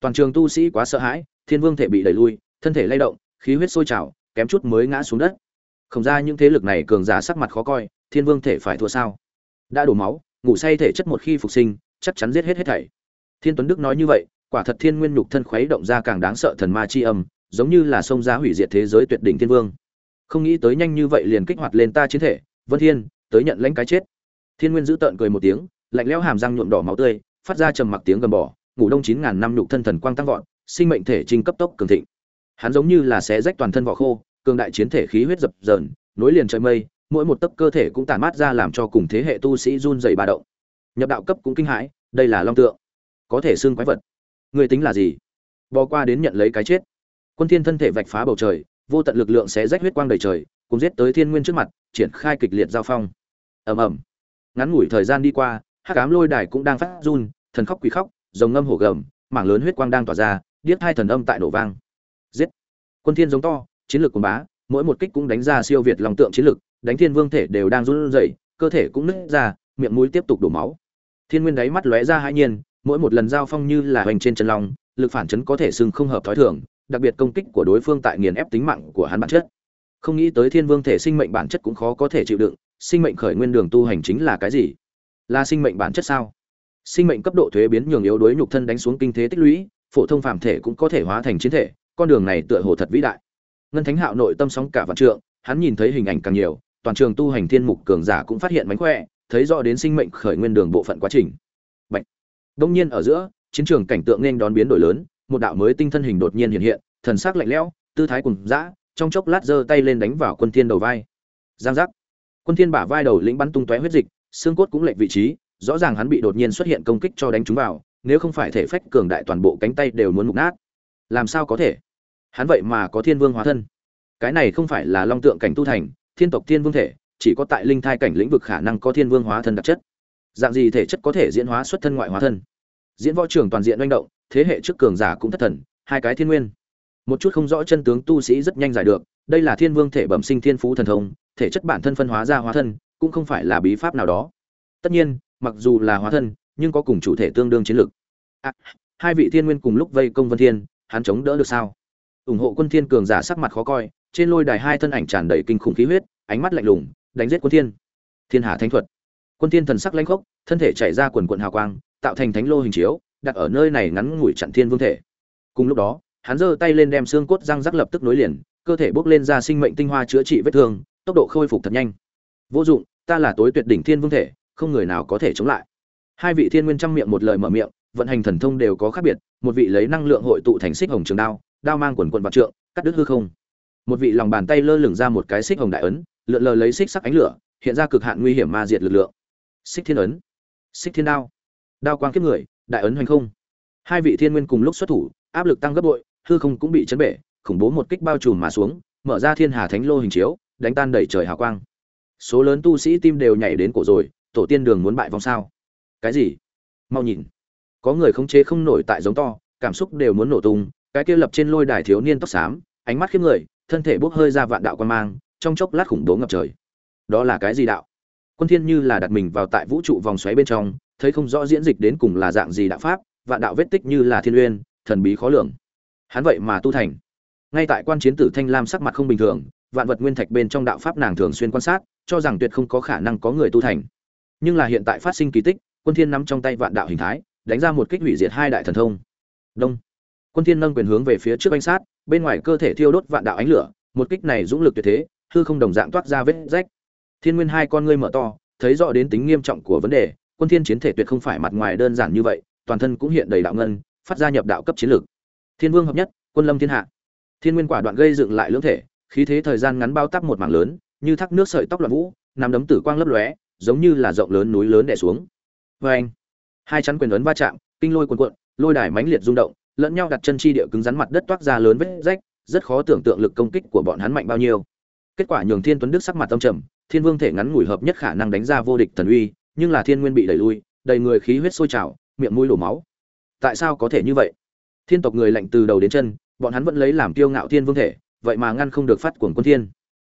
toàn trường tu sĩ quá sợ hãi, thiên vương thể bị đẩy lui, thân thể lay động, khí huyết sôi trào, kém chút mới ngã xuống đất. Không ra những thế lực này cường giả sắc mặt khó coi thiên vương thể phải thua sao? Đã đổ máu, ngủ say thể chất một khi phục sinh, chắc chắn giết hết hết thảy. Thiên tuấn đức nói như vậy, quả thật thiên nguyên nhục thân khuấy động ra càng đáng sợ thần ma chi âm, giống như là sông giá hủy diệt thế giới tuyệt đỉnh thiên vương. Không nghĩ tới nhanh như vậy liền kích hoạt lên ta chiến thể, vân thiên, tới nhận lãnh cái chết. Thiên nguyên giữ tợn cười một tiếng, lạnh lẽo hàm răng nhuộm đỏ máu tươi, phát ra trầm mặc tiếng gầm bỏ, ngủ đông chín ngàn năm nhục thân thần quang tăng vọt, sinh mệnh thể trình cấp tốc cường thịnh. Hắn giống như là xé rách toàn thân vỏ khô, cường đại chiến thể khí huyết dập dờn, nối liền trời mây mỗi một tấc cơ thể cũng tản mát ra làm cho cùng thế hệ tu sĩ run dày ba động. Nhập đạo cấp cũng kinh hãi, đây là long tượng. Có thể xương quái vật. Người tính là gì? Bò qua đến nhận lấy cái chết. Quân thiên thân thể vạch phá bầu trời, vô tận lực lượng sẽ rách huyết quang đầy trời, cùng giết tới thiên nguyên trước mặt, triển khai kịch liệt giao phong. Ầm ầm. Ngắn ngủi thời gian đi qua, hắc ám lôi đài cũng đang phát run, thần khóc quỷ khóc, rồng ngâm hổ gầm, mảng lớn huyết quang đang tỏa ra, điếc hai thần âm tại nổ vang. Giết. Quân thiên giống to, chiến lược của bá, mỗi một kích cũng đánh ra siêu việt lòng tượng chiến lược đánh thiên vương thể đều đang run rẩy, cơ thể cũng nứt ra, miệng mũi tiếp tục đổ máu. Thiên nguyên đáy mắt lóe ra hãi nhiên, mỗi một lần giao phong như là hoành trên chân long, lực phản chấn có thể sưng không hợp thói thường, đặc biệt công kích của đối phương tại nghiền ép tính mạng của hắn bản chất. Không nghĩ tới thiên vương thể sinh mệnh bản chất cũng khó có thể chịu đựng, sinh mệnh khởi nguyên đường tu hành chính là cái gì? Là sinh mệnh bản chất sao? Sinh mệnh cấp độ thuế biến nhường yếu đối nhục thân đánh xuống kinh thế tích lũy, phổ thông phàm thể cũng có thể hóa thành chiến thể, con đường này tựa hồ thật vĩ đại. Ngân thánh hạo nội tâm sóng cả vạn trượng, hắn nhìn thấy hình ảnh càng nhiều toàn trường tu hành thiên mục cường giả cũng phát hiện mánh khỏe, thấy rõ đến sinh mệnh khởi nguyên đường bộ phận quá trình. Bạch. đông nhiên ở giữa, chiến trường cảnh tượng nên đón biến đổi lớn, một đạo mới tinh thân hình đột nhiên hiện hiện, thần sắc lạnh lẽo, tư thái cùng dã, trong chốc lát giơ tay lên đánh vào quân thiên đầu vai. Giang giác. Quân thiên bả vai đầu lĩnh bắn tung tóe huyết dịch, xương cốt cũng lệch vị trí, rõ ràng hắn bị đột nhiên xuất hiện công kích cho đánh trúng vào, nếu không phải thể phách cường đại toàn bộ cánh tay đều muốn mục nát. Làm sao có thể? Hắn vậy mà có thiên vương hóa thân. Cái này không phải là long tượng cảnh tu thành thiên tộc thiên vương thể chỉ có tại linh thai cảnh lĩnh vực khả năng có thiên vương hóa thân đặc chất. Dạng gì thể chất có thể diễn hóa xuất thân ngoại hóa thân? Diễn võ trường toàn diện manh động thế hệ trước cường giả cũng thất thần hai cái thiên nguyên. Một chút không rõ chân tướng tu sĩ rất nhanh giải được đây là thiên vương thể bẩm sinh thiên phú thần thông thể chất bản thân phân hóa ra hóa thân cũng không phải là bí pháp nào đó. Tất nhiên mặc dù là hóa thân nhưng có cùng chủ thể tương đương chiến lược. À, hai vị thiên nguyên cùng lúc vây công vân thiên hắn chống đỡ được sao? Ủng hộ quân thiên cường giả sắc mặt khó coi trên lôi đài hai thân ảnh tràn đầy kinh khủng khí huyết, ánh mắt lạnh lùng, đánh giết quân thiên. Thiên hà thánh thuật. Quân thiên thần sắc lãnh khốc, thân thể chảy ra quần quần hào quang, tạo thành thánh lô hình chiếu, đặt ở nơi này ngắn ngủi chặn thiên vương thể. Cùng lúc đó, hắn giơ tay lên đem xương cốt răng rắc lập tức nối liền, cơ thể bốc lên ra sinh mệnh tinh hoa chữa trị vết thương, tốc độ khôi phục thật nhanh. Vô dụng, ta là tối tuyệt đỉnh thiên vương thể, không người nào có thể chống lại. Hai vị thiên nguyên trăm miệng một lời mở miệng, vận hành thần thông đều có khác biệt, một vị lấy năng lượng hội tụ thành xích hồng trường đao đao mang quần quần vạn trượng, cắt đứt hư không một vị lòng bàn tay lơ lửng ra một cái xích hồng đại ấn, lượn lờ lấy xích sắc ánh lửa, hiện ra cực hạn nguy hiểm ma diệt lực lượng. Xích thiên ấn. Xích thiên đao. Đao quang kiếp người, đại ấn hoành không. Hai vị thiên nguyên cùng lúc xuất thủ, áp lực tăng gấp bội, hư không cũng bị chấn bể, khủng bố một kích bao trùm mà xuống, mở ra thiên hà thánh lô hình chiếu, đánh tan đẩy trời hào quang. Số lớn tu sĩ tim đều nhảy đến cổ rồi, tổ tiên đường muốn bại vong sao? Cái gì? Mau nhìn. Có người không chế không nổi tại giống to, cảm xúc đều muốn nổ tung, cái kia lập trên lôi đài thiếu niên tóc xám, ánh mắt khiếp người thân thể bốc hơi ra vạn đạo quan mang, trong chốc lát khủng bố ngập trời. Đó là cái gì đạo? Quân thiên như là đặt mình vào tại vũ trụ vòng xoáy bên trong, thấy không rõ diễn dịch đến cùng là dạng gì đạo pháp, vạn đạo vết tích như là thiên uyên, thần bí khó lường. Hắn vậy mà tu thành. Ngay tại quan chiến tử thanh lam sắc mặt không bình thường, vạn vật nguyên thạch bên trong đạo pháp nàng thường xuyên quan sát, cho rằng tuyệt không có khả năng có người tu thành. Nhưng là hiện tại phát sinh kỳ tích, quân thiên nắm trong tay vạn đạo hình thái, đánh ra một kích hủy diệt hai đại thần thông. Đông. Quân thiên nâng quyền hướng về phía trước đánh sát bên ngoài cơ thể thiêu đốt vạn đạo ánh lửa, một kích này dũng lực tuyệt thế, hư không đồng dạng toát ra vết rách. Thiên nguyên hai con ngươi mở to, thấy rõ đến tính nghiêm trọng của vấn đề, quân thiên chiến thể tuyệt không phải mặt ngoài đơn giản như vậy, toàn thân cũng hiện đầy đạo ngân, phát ra nhập đạo cấp chiến lược thiên vương hợp nhất, quân lâm thiên hạ. Thiên nguyên quả đoạn gây dựng lại lưỡng thể, khí thế thời gian ngắn bao tắp một mảng lớn, như thác nước sợi tóc loạn vũ nằm đấm tử quang lấp lóe, giống như là rộng lớn núi lớn đè xuống. Vê anh hai chắn quyền ấn va chạm, kinh lôi cuồn cuộn, lôi đài mãnh liệt rung động lẫn nhau đặt chân chi địa cứng rắn mặt đất toát ra lớn vết rách, rất khó tưởng tượng lực công kích của bọn hắn mạnh bao nhiêu. Kết quả nhường thiên tuấn đức sắc mặt âm trầm, thiên vương thể ngắn ngủi hợp nhất khả năng đánh ra vô địch thần uy, nhưng là thiên nguyên bị đẩy lui, đầy người khí huyết sôi trào, miệng mũi đổ máu. Tại sao có thể như vậy? Thiên tộc người lạnh từ đầu đến chân, bọn hắn vẫn lấy làm kiêu ngạo thiên vương thể, vậy mà ngăn không được phát cuồng quân thiên.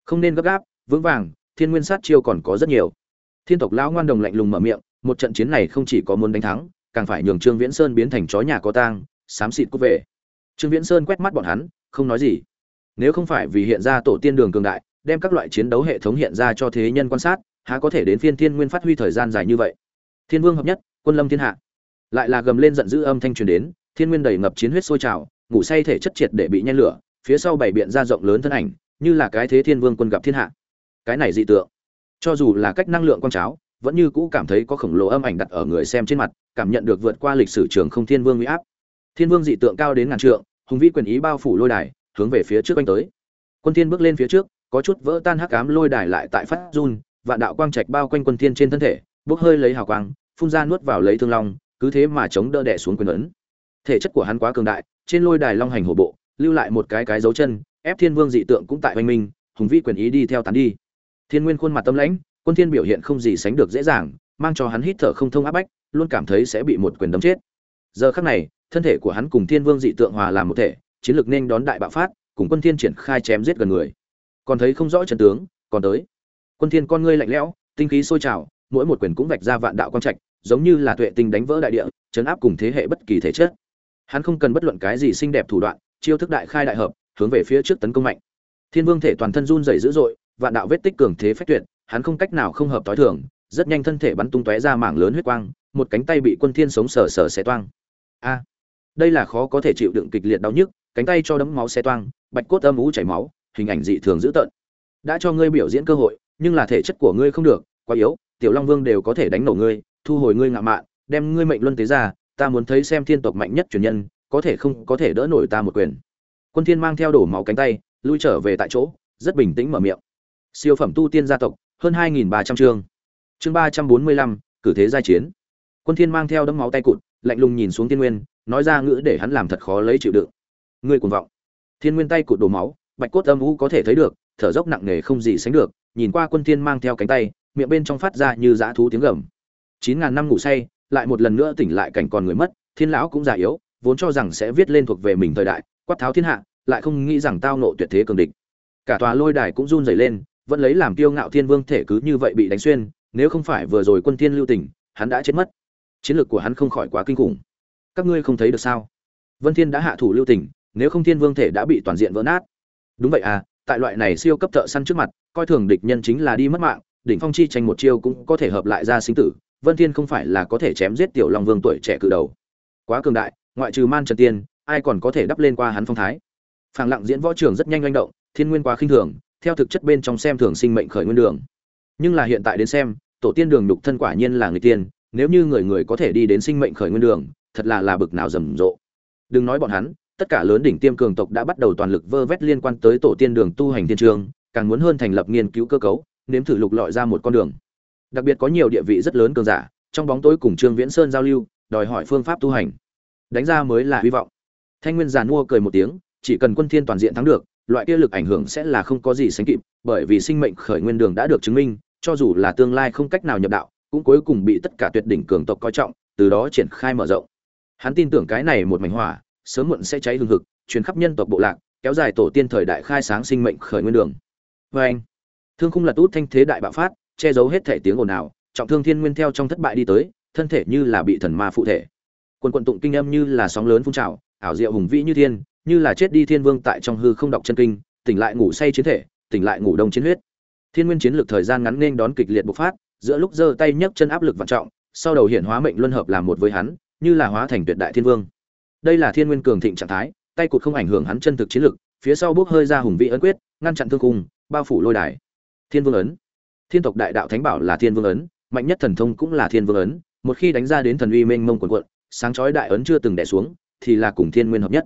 Không nên gấp gáp, vững vàng, thiên nguyên sát chiêu còn có rất nhiều. Thiên tộc lão ngoan đồng lạnh lùng mở miệng, một trận chiến này không chỉ có muốn đánh thắng, càng phải nhường trương viễn sơn biến thành chó nhà có tang xám xịt cút về. Trương viễn sơn quét mắt bọn hắn, không nói gì. Nếu không phải vì hiện ra tổ tiên đường cường đại, đem các loại chiến đấu hệ thống hiện ra cho thế nhân quan sát, há có thể đến phiên thiên nguyên phát huy thời gian dài như vậy? Thiên vương hợp nhất, quân lâm thiên hạ. Lại là gầm lên giận dữ âm thanh truyền đến, thiên nguyên đầy ngập chiến huyết sôi trào, ngủ say thể chất triệt để bị nhen lửa, phía sau bảy biện ra rộng lớn thân ảnh, như là cái thế thiên vương quân gặp thiên hạ. Cái này dị tượng, cho dù là cách năng lượng con cháo, vẫn như cũ cảm thấy có khổng lồ âm ảnh đặt ở người xem trên mặt, cảm nhận được vượt qua lịch sử trường không thiên vương uy áp thiên vương dị tượng cao đến ngàn trượng, hùng vĩ quyền ý bao phủ lôi đài, hướng về phía trước anh tới. Quân thiên bước lên phía trước, có chút vỡ tan hắc ám lôi đài lại tại phát run, vạn đạo quang trạch bao quanh quân thiên trên thân thể, bốc hơi lấy hào quang, phun ra nuốt vào lấy thương long, cứ thế mà chống đỡ đè xuống quyền ấn. Thể chất của hắn quá cường đại, trên lôi đài long hành hổ bộ, lưu lại một cái cái dấu chân, ép thiên vương dị tượng cũng tại oanh minh, hùng vĩ quyền ý đi theo tán đi. Thiên nguyên khuôn mặt tâm lãnh, quân thiên biểu hiện không gì sánh được dễ dàng, mang cho hắn hít thở không thông áp bách, luôn cảm thấy sẽ bị một quyền đấm chết. Giờ khắc này thân thể của hắn cùng thiên vương dị tượng hòa làm một thể, chiến lược nên đón đại bạo phát, cùng quân thiên triển khai chém giết gần người. Còn thấy không rõ trận tướng, còn tới. Quân thiên con ngươi lạnh lẽo, tinh khí sôi trào, mỗi một quyền cũng vạch ra vạn đạo quang trạch, giống như là tuệ tinh đánh vỡ đại địa, chấn áp cùng thế hệ bất kỳ thể chất. Hắn không cần bất luận cái gì xinh đẹp thủ đoạn, chiêu thức đại khai đại hợp, hướng về phía trước tấn công mạnh. Thiên vương thể toàn thân run rẩy dữ dội, vạn đạo vết tích cường thế phách tuyệt, hắn không cách nào không hợp tối thường, rất nhanh thân thể bắn tung tóe ra mảng lớn huyết quang, một cánh tay bị quân thiên sống sờ sờ xé toang. A! Đây là khó có thể chịu đựng kịch liệt đau nhức cánh tay cho đấm máu xe toang bạch cốt âm ú chảy máu hình ảnh dị thường dữ tợn. Đã cho ngươi biểu diễn cơ hội nhưng là thể chất của ngươi không được quá yếu tiểu long vương đều có thể đánh nổ ngươi thu hồi ngươi ngạo mạn đem ngươi mệnh luân tế ra ta muốn thấy xem thiên tộc mạnh nhất truyền nhân có thể không có thể đỡ nổi ta một quyền. Quân thiên mang theo đổ máu cánh tay lui trở về tại chỗ rất bình tĩnh mở miệng. Siêu phẩm tu tiên gia tộc hơn 2.300 chương. Chương 345, cử thế giai chiến. Quân thiên mang theo đấm máu tay cụt lạnh lùng nhìn xuống thiên nguyên, nói ra ngữ để hắn làm thật khó lấy chịu đựng. Ngươi cuồng vọng. Thiên nguyên tay cụt đổ máu, bạch cốt âm u có thể thấy được, thở dốc nặng nề không gì sánh được, nhìn qua quân thiên mang theo cánh tay, miệng bên trong phát ra như dã thú tiếng gầm. Chín ngàn năm ngủ say, lại một lần nữa tỉnh lại cảnh còn người mất, thiên lão cũng già yếu, vốn cho rằng sẽ viết lên thuộc về mình thời đại, quát tháo thiên hạ, lại không nghĩ rằng tao nộ tuyệt thế cường địch. Cả tòa lôi đài cũng run rẩy lên, vẫn lấy làm kiêu ngạo thiên vương thể cứ như vậy bị đánh xuyên, nếu không phải vừa rồi quân thiên lưu tình hắn đã chết mất chiến lược của hắn không khỏi quá kinh khủng. Các ngươi không thấy được sao? Vân thiên đã hạ thủ lưu tình, nếu không thiên vương thể đã bị toàn diện vỡ nát. Đúng vậy à tại loại này siêu cấp thợ săn trước mặt, coi thường địch nhân chính là đi mất mạng, đỉnh phong chi tranh một chiêu cũng có thể hợp lại ra sinh tử, vân thiên không phải là có thể chém giết tiểu long vương tuổi trẻ cự đầu. Quá cường đại, ngoại trừ man trần tiên, ai còn có thể đắp lên qua hắn phong thái? Phàng lặng diễn võ trường rất nhanh manh động, thiên nguyên quá khinh thường, theo thực chất bên trong xem thường sinh mệnh khởi nguyên đường. Nhưng là hiện tại đến xem, tổ tiên đường nhục thân quả nhiên là người tiên nếu như người người có thể đi đến sinh mệnh khởi nguyên đường, thật là là bực nào rầm rộ. Đừng nói bọn hắn, tất cả lớn đỉnh tiêm cường tộc đã bắt đầu toàn lực vơ vét liên quan tới tổ tiên đường tu hành thiên trường, càng muốn hơn thành lập nghiên cứu cơ cấu, nếm thử lục lọi ra một con đường. Đặc biệt có nhiều địa vị rất lớn cường giả, trong bóng tối cùng trương viễn sơn giao lưu, đòi hỏi phương pháp tu hành. Đánh ra mới là hy vọng. Thanh nguyên giàn mua cười một tiếng, chỉ cần quân thiên toàn diện thắng được, loại kia lực ảnh hưởng sẽ là không có gì sánh kịp, bởi vì sinh mệnh khởi nguyên đường đã được chứng minh, cho dù là tương lai không cách nào nhập đạo cũng cuối cùng bị tất cả tuyệt đỉnh cường tộc coi trọng, từ đó triển khai mở rộng. Hắn tin tưởng cái này một mảnh hỏa, sớm muộn sẽ cháy hương hực, truyền khắp nhân tộc bộ lạc, kéo dài tổ tiên thời đại khai sáng sinh mệnh khởi nguyên đường. Và anh, thương khung lật út thanh thế đại bạo phát, che giấu hết thể tiếng ồn ào, trọng thương thiên nguyên theo trong thất bại đi tới, thân thể như là bị thần ma phụ thể. Quần quận tụng kinh âm như là sóng lớn phun trào, ảo diệu hùng vĩ như thiên, như là chết đi thiên vương tại trong hư không đọc chân kinh, tỉnh lại ngủ say chiến thể, tỉnh lại ngủ đông chiến huyết. Thiên nguyên chiến lược thời gian ngắn nên đón kịch liệt bộc phát giữa lúc giơ tay nhấc chân áp lực vạn trọng sau đầu hiển hóa mệnh luân hợp làm một với hắn như là hóa thành tuyệt đại thiên vương. Đây là thiên nguyên cường thịnh trạng thái tay cụt không ảnh hưởng hắn chân thực chiến lực phía sau bước hơi ra hùng vĩ ấn quyết ngăn chặn thương cung bao phủ lôi đài. Thiên vương ấn. Thiên tộc đại đạo thánh bảo là thiên vương ấn mạnh nhất thần thông cũng là thiên vương ấn một khi đánh ra đến thần uy mênh mông quần quật, sáng chói đại ấn chưa từng đè xuống thì là cùng thiên nguyên hợp nhất.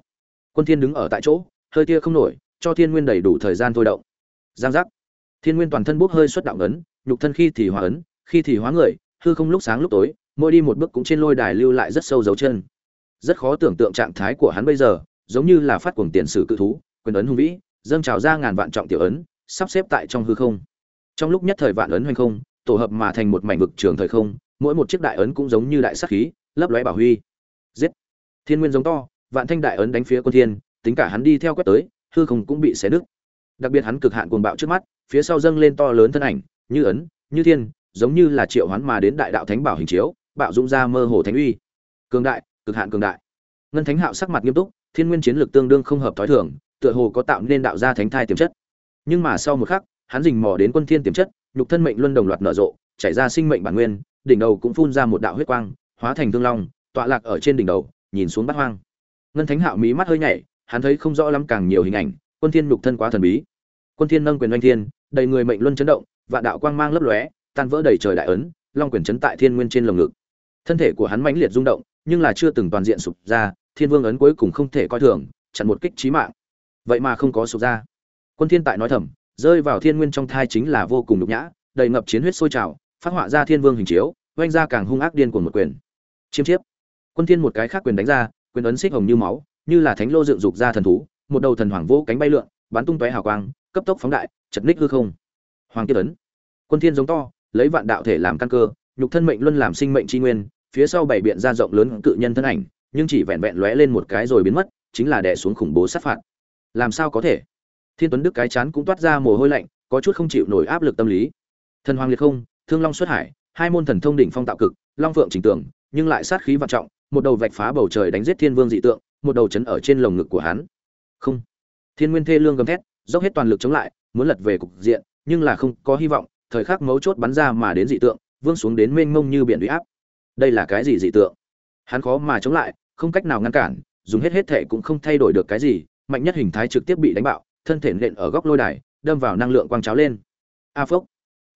Quân thiên đứng ở tại chỗ hơi tia không nổi cho thiên nguyên đầy đủ thời gian thôi động. Giang giác. Thiên nguyên toàn thân bốc hơi xuất đạo ấn nhục thân khi thì hóa ấn, khi thì hóa người, hư không lúc sáng lúc tối, mỗi đi một bước cũng trên lôi đài lưu lại rất sâu dấu chân. Rất khó tưởng tượng trạng thái của hắn bây giờ, giống như là phát cuồng tiền sử cự thú, quyền ấn hung vĩ, dâng trào ra ngàn vạn trọng tiểu ấn, sắp xếp tại trong hư không. Trong lúc nhất thời vạn ấn hoành không, tổ hợp mà thành một mảnh vực trường thời không, mỗi một chiếc đại ấn cũng giống như đại sắc khí, lấp lóe bảo huy. Giết! Thiên nguyên giống to, vạn thanh đại ấn đánh phía quân thiên, tính cả hắn đi theo quét tới, hư không cũng bị xé nứt. Đặc biệt hắn cực hạn cuồng bạo trước mắt, phía sau dâng lên to lớn thân ảnh như ấn, như thiên, giống như là triệu hoán mà đến đại đạo thánh bảo hình chiếu, bạo dũng ra mơ hồ thánh uy. Cường đại, cực hạn cường đại. Ngân thánh hạo sắc mặt nghiêm túc, thiên nguyên chiến lược tương đương không hợp thói thường, tựa hồ có tạo nên đạo gia thánh thai tiềm chất. Nhưng mà sau một khắc, hắn rình mò đến quân thiên tiềm chất, nhục thân mệnh luân đồng loạt nở rộ, chảy ra sinh mệnh bản nguyên, đỉnh đầu cũng phun ra một đạo huyết quang, hóa thành thương long, tọa lạc ở trên đỉnh đầu, nhìn xuống bát hoang. Ngân thánh hạo mí mắt hơi nhảy, hắn thấy không rõ lắm càng nhiều hình ảnh, quân thiên nhục thân quá thần bí. Quân thiên nâng quyền oanh thiên, đầy người mệnh luân chấn động vạn đạo quang mang lấp lóe, tan vỡ đầy trời đại ấn, long quyền chấn tại thiên nguyên trên lồng ngực. Thân thể của hắn mãnh liệt rung động, nhưng là chưa từng toàn diện sụp ra, thiên vương ấn cuối cùng không thể coi thường, chặn một kích chí mạng. Vậy mà không có sụp ra. Quân thiên tại nói thầm, rơi vào thiên nguyên trong thai chính là vô cùng nhục nhã, đầy ngập chiến huyết sôi trào, phát họa ra thiên vương hình chiếu, oanh ra càng hung ác điên cuồng một quyền. Chiêm chiếp. Quân thiên một cái khác quyền đánh ra, quyền ấn xích hồng như máu, như là thánh lô dựng dục ra thần thú, một đầu thần hoàng vỗ cánh bay lượn, bắn tung tóe hào quang, cấp tốc phóng đại, chật ních hư không. Hoàng kiếp ấn quân thiên giống to, lấy vạn đạo thể làm căn cơ, nhục thân mệnh luân làm sinh mệnh chi nguyên, phía sau bảy biện ra rộng lớn cự nhân thân ảnh, nhưng chỉ vẹn vẹn lóe lên một cái rồi biến mất, chính là đè xuống khủng bố sát phạt. Làm sao có thể? Thiên tuấn đức cái chán cũng toát ra mồ hôi lạnh, có chút không chịu nổi áp lực tâm lý. Thần hoàng liệt không, thương long xuất hải, hai môn thần thông đỉnh phong tạo cực, long phượng chỉnh tưởng nhưng lại sát khí vạn trọng, một đầu vạch phá bầu trời đánh giết thiên vương dị tượng, một đầu chấn ở trên lồng ngực của hắn. Không. Thiên nguyên thê lương gầm thét, dốc hết toàn lực chống lại, muốn lật về cục diện, nhưng là không có hy vọng thời khắc mấu chốt bắn ra mà đến dị tượng, vương xuống đến mênh mông như biển uy áp. Đây là cái gì dị tượng? Hắn khó mà chống lại, không cách nào ngăn cản, dùng hết hết thể cũng không thay đổi được cái gì, mạnh nhất hình thái trực tiếp bị đánh bạo, thân thể nện ở góc lôi đài, đâm vào năng lượng quang cháo lên. A phốc.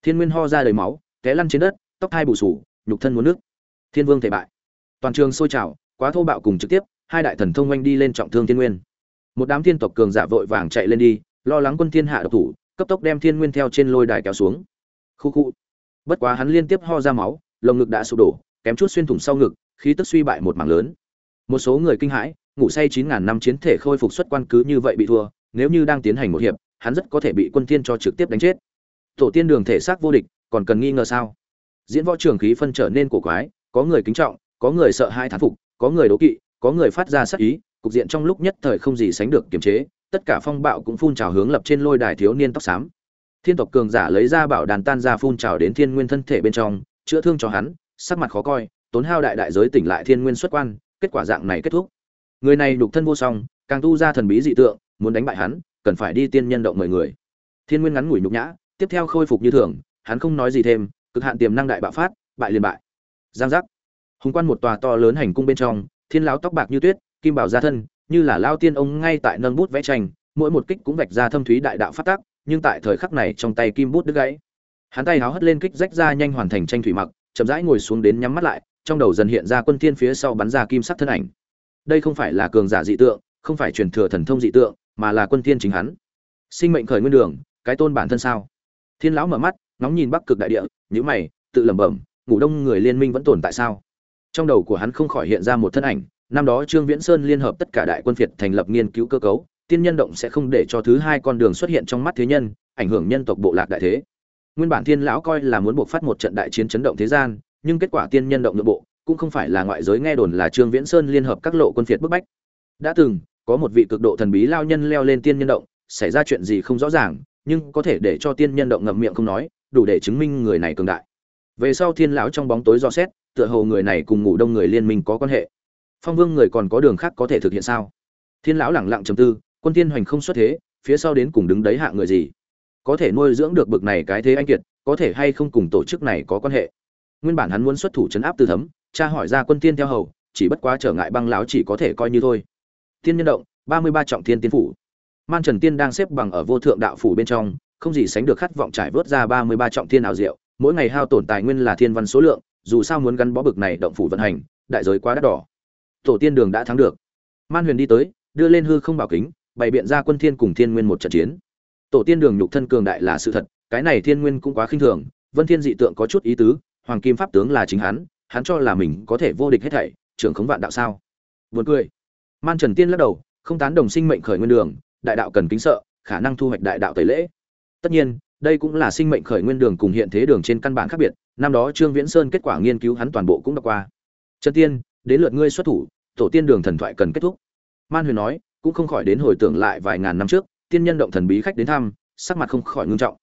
Thiên nguyên ho ra đầy máu, té lăn trên đất, tóc hai bù sù, nhục thân muốn nước. Thiên vương thể bại. Toàn trường sôi trào, quá thô bạo cùng trực tiếp, hai đại thần thông oanh đi lên trọng thương thiên nguyên. Một đám thiên tộc cường giả vội vàng chạy lên đi, lo lắng quân thiên hạ độc thủ, cấp tốc đem thiên nguyên theo trên lôi đài kéo xuống khu khu. Bất quá hắn liên tiếp ho ra máu, lồng ngực đã sụp đổ, kém chút xuyên thủng sau ngực, khí tức suy bại một mảng lớn. Một số người kinh hãi, ngủ say chín ngàn năm chiến thể khôi phục xuất quan cứ như vậy bị thua, nếu như đang tiến hành một hiệp, hắn rất có thể bị quân thiên cho trực tiếp đánh chết. Tổ tiên đường thể xác vô địch, còn cần nghi ngờ sao? Diễn võ trường khí phân trở nên cổ quái, có người kính trọng, có người sợ hai thán phục, có người đố kỵ, có người phát ra sắc ý, cục diện trong lúc nhất thời không gì sánh được kiềm chế, tất cả phong bạo cũng phun trào hướng lập trên lôi đài thiếu niên tóc xám thiên tộc cường giả lấy ra bảo đàn tan ra phun trào đến thiên nguyên thân thể bên trong, chữa thương cho hắn, sắc mặt khó coi, tốn hao đại đại giới tỉnh lại thiên nguyên xuất quan, kết quả dạng này kết thúc. Người này đục thân vô song, càng tu ra thần bí dị tượng, muốn đánh bại hắn, cần phải đi tiên nhân động mười người. Thiên nguyên ngắn ngủi nhục nhã, tiếp theo khôi phục như thường, hắn không nói gì thêm, cực hạn tiềm năng đại bạo phát, bại liền bại. Giang giác. Hùng quan một tòa to lớn hành cung bên trong, thiên lão tóc bạc như tuyết, kim bảo gia thân, như là lao tiên ông ngay tại nâng bút vẽ tranh, mỗi một kích cũng vạch ra thâm thúy đại đạo phát tác nhưng tại thời khắc này trong tay kim bút đứt gãy. Hắn tay háo hất lên kích rách ra nhanh hoàn thành tranh thủy mặc, chậm rãi ngồi xuống đến nhắm mắt lại, trong đầu dần hiện ra quân thiên phía sau bắn ra kim sắc thân ảnh. Đây không phải là cường giả dị tượng, không phải truyền thừa thần thông dị tượng, mà là quân thiên chính hắn. Sinh mệnh khởi nguyên đường, cái tôn bản thân sao? Thiên lão mở mắt, ngóng nhìn bắc cực đại địa, nhíu mày, tự lẩm bẩm, ngủ đông người liên minh vẫn tồn tại sao? Trong đầu của hắn không khỏi hiện ra một thân ảnh, năm đó trương viễn sơn liên hợp tất cả đại quân việt thành lập nghiên cứu cơ cấu tiên nhân động sẽ không để cho thứ hai con đường xuất hiện trong mắt thế nhân, ảnh hưởng nhân tộc bộ lạc đại thế. Nguyên bản thiên lão coi là muốn buộc phát một trận đại chiến chấn động thế gian, nhưng kết quả tiên nhân động nội bộ cũng không phải là ngoại giới nghe đồn là trương viễn sơn liên hợp các lộ quân phiệt bức bách. Đã từng, có một vị cực độ thần bí lao nhân leo lên tiên nhân động, xảy ra chuyện gì không rõ ràng, nhưng có thể để cho tiên nhân động ngậm miệng không nói, đủ để chứng minh người này cường đại. Về sau thiên lão trong bóng tối do xét, tựa hồ người này cùng ngủ đông người liên minh có quan hệ. Phong vương người còn có đường khác có thể thực hiện sao? Thiên lão lẳng lặng trầm tư quân tiên hoành không xuất thế, phía sau đến cùng đứng đấy hạ người gì? Có thể nuôi dưỡng được bực này cái thế anh kiệt, có thể hay không cùng tổ chức này có quan hệ? Nguyên bản hắn muốn xuất thủ chấn áp tư thấm, cha hỏi ra quân tiên theo hầu, chỉ bất quá trở ngại băng lão chỉ có thể coi như thôi. Tiên nhân động, ba mươi ba trọng thiên tiên phủ. Man trần tiên đang xếp bằng ở vô thượng đạo phủ bên trong, không gì sánh được khát vọng trải vớt ra ba mươi ba trọng thiên ảo diệu, mỗi ngày hao tổn tài nguyên là thiên văn số lượng, dù sao muốn gắn bó bực này động phủ vận hành, đại giới quá đắt đỏ. Tổ tiên đường đã thắng được. Man huyền đi tới, đưa lên hư không bảo kính bày biện ra quân thiên cùng thiên nguyên một trận chiến. Tổ tiên đường nhục thân cường đại là sự thật, cái này thiên nguyên cũng quá khinh thường, vân thiên dị tượng có chút ý tứ, hoàng kim pháp tướng là chính hắn hắn cho là mình có thể vô địch hết thảy, trưởng khống vạn đạo sao? Buồn cười. Man trần tiên lắc đầu, không tán đồng sinh mệnh khởi nguyên đường, đại đạo cần kính sợ, khả năng thu hoạch đại đạo tẩy lễ. Tất nhiên, đây cũng là sinh mệnh khởi nguyên đường cùng hiện thế đường trên căn bản khác biệt, năm đó trương viễn sơn kết quả nghiên cứu hắn toàn bộ cũng đã qua. Trần tiên, đến lượt ngươi xuất thủ, tổ tiên đường thần thoại cần kết thúc. Man huyền nói cũng không khỏi đến hồi tưởng lại vài ngàn năm trước, tiên nhân động thần bí khách đến thăm, sắc mặt không khỏi ngưng trọng.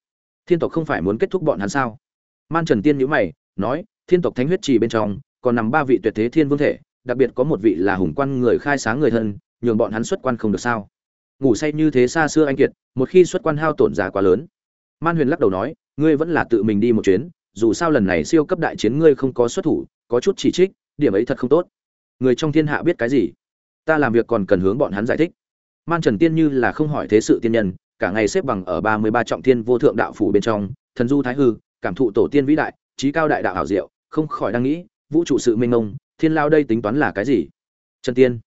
Thiên tộc không phải muốn kết thúc bọn hắn sao? Man trần tiên nhữ mày, nói, thiên tộc thánh huyết trì bên trong, còn nằm ba vị tuyệt thế thiên vương thể, đặc biệt có một vị là hùng quan người khai sáng người thân, nhường bọn hắn xuất quan không được sao? Ngủ say như thế xa xưa anh kiệt, một khi xuất quan hao tổn giá quá lớn. Man huyền lắc đầu nói, ngươi vẫn là tự mình đi một chuyến, dù sao lần này siêu cấp đại chiến ngươi không có xuất thủ, có chút chỉ trích, điểm ấy thật không tốt. Người trong thiên hạ biết cái gì? Ta làm việc còn cần hướng bọn hắn giải thích. Man trần tiên như là không hỏi thế sự tiên nhân, cả ngày xếp bằng ở ba mươi ba trọng thiên vô thượng đạo phủ bên trong, thần du thái hư, cảm thụ tổ tiên vĩ đại, trí cao đại đạo hảo diệu, không khỏi đang nghĩ, vũ trụ sự mênh mông, thiên lao đây tính toán là cái gì? Trần tiên.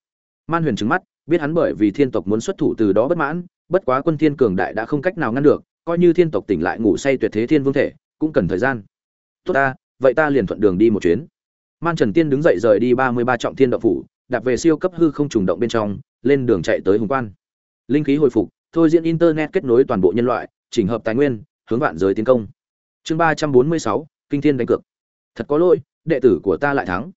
Man huyền trứng mắt, biết hắn bởi vì thiên tộc muốn xuất thủ từ đó bất mãn, bất quá quân thiên cường đại đã không cách nào ngăn được, coi như thiên tộc tỉnh lại ngủ say tuyệt thế thiên vương thể, cũng cần thời gian. Tốt ta, vậy ta liền thuận đường đi một chuyến. Man trần tiên đứng dậy rời đi ba mươi ba trọng thiên đạo phủ đạp về siêu cấp hư không trùng động bên trong, lên đường chạy tới hùng quan. Linh khí hồi phục, thôi diễn internet kết nối toàn bộ nhân loại, chỉnh hợp tài nguyên, hướng vạn giới tiến công. Chương ba trăm bốn mươi sáu, kinh thiên đánh cược. Thật có lỗi, đệ tử của ta lại thắng.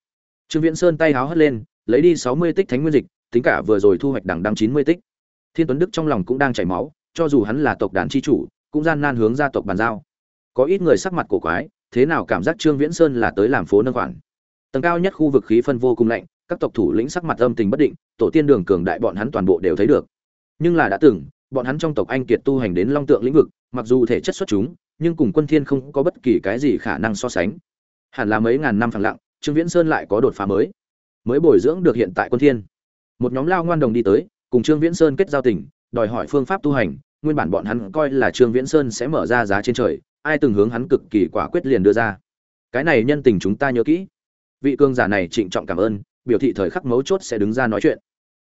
Trương viễn sơn tay háo hất lên, lấy đi sáu mươi tích thánh nguyên dịch, tính cả vừa rồi thu hoạch đẳng đăng chín mươi tích. Thiên tuấn đức trong lòng cũng đang chảy máu, cho dù hắn là tộc đàn chi chủ, cũng gian nan hướng gia tộc bàn giao. Có ít người sắc mặt cổ quái, thế nào cảm giác trương viễn sơn là tới làm phố nâng khoản. Tầng cao nhất khu vực khí phân vô cùng lạnh các tộc thủ lĩnh sắc mặt âm tình bất định, tổ tiên đường cường đại bọn hắn toàn bộ đều thấy được. Nhưng là đã từng, bọn hắn trong tộc anh kiệt tu hành đến long tượng lĩnh vực, mặc dù thể chất xuất chúng, nhưng cùng quân thiên không có bất kỳ cái gì khả năng so sánh. Hẳn là mấy ngàn năm phẳng lặng, trương viễn sơn lại có đột phá mới. Mới bồi dưỡng được hiện tại quân thiên. Một nhóm lao ngoan đồng đi tới, cùng trương viễn sơn kết giao tình, đòi hỏi phương pháp tu hành, nguyên bản bọn hắn coi là trương viễn sơn sẽ mở ra giá trên trời, ai từng hướng hắn cực kỳ quả quyết liền đưa ra. Cái này nhân tình chúng ta nhớ kỹ. Vị cương giả này trịnh trọng cảm ơn biểu thị thời khắc mấu chốt sẽ đứng ra nói chuyện.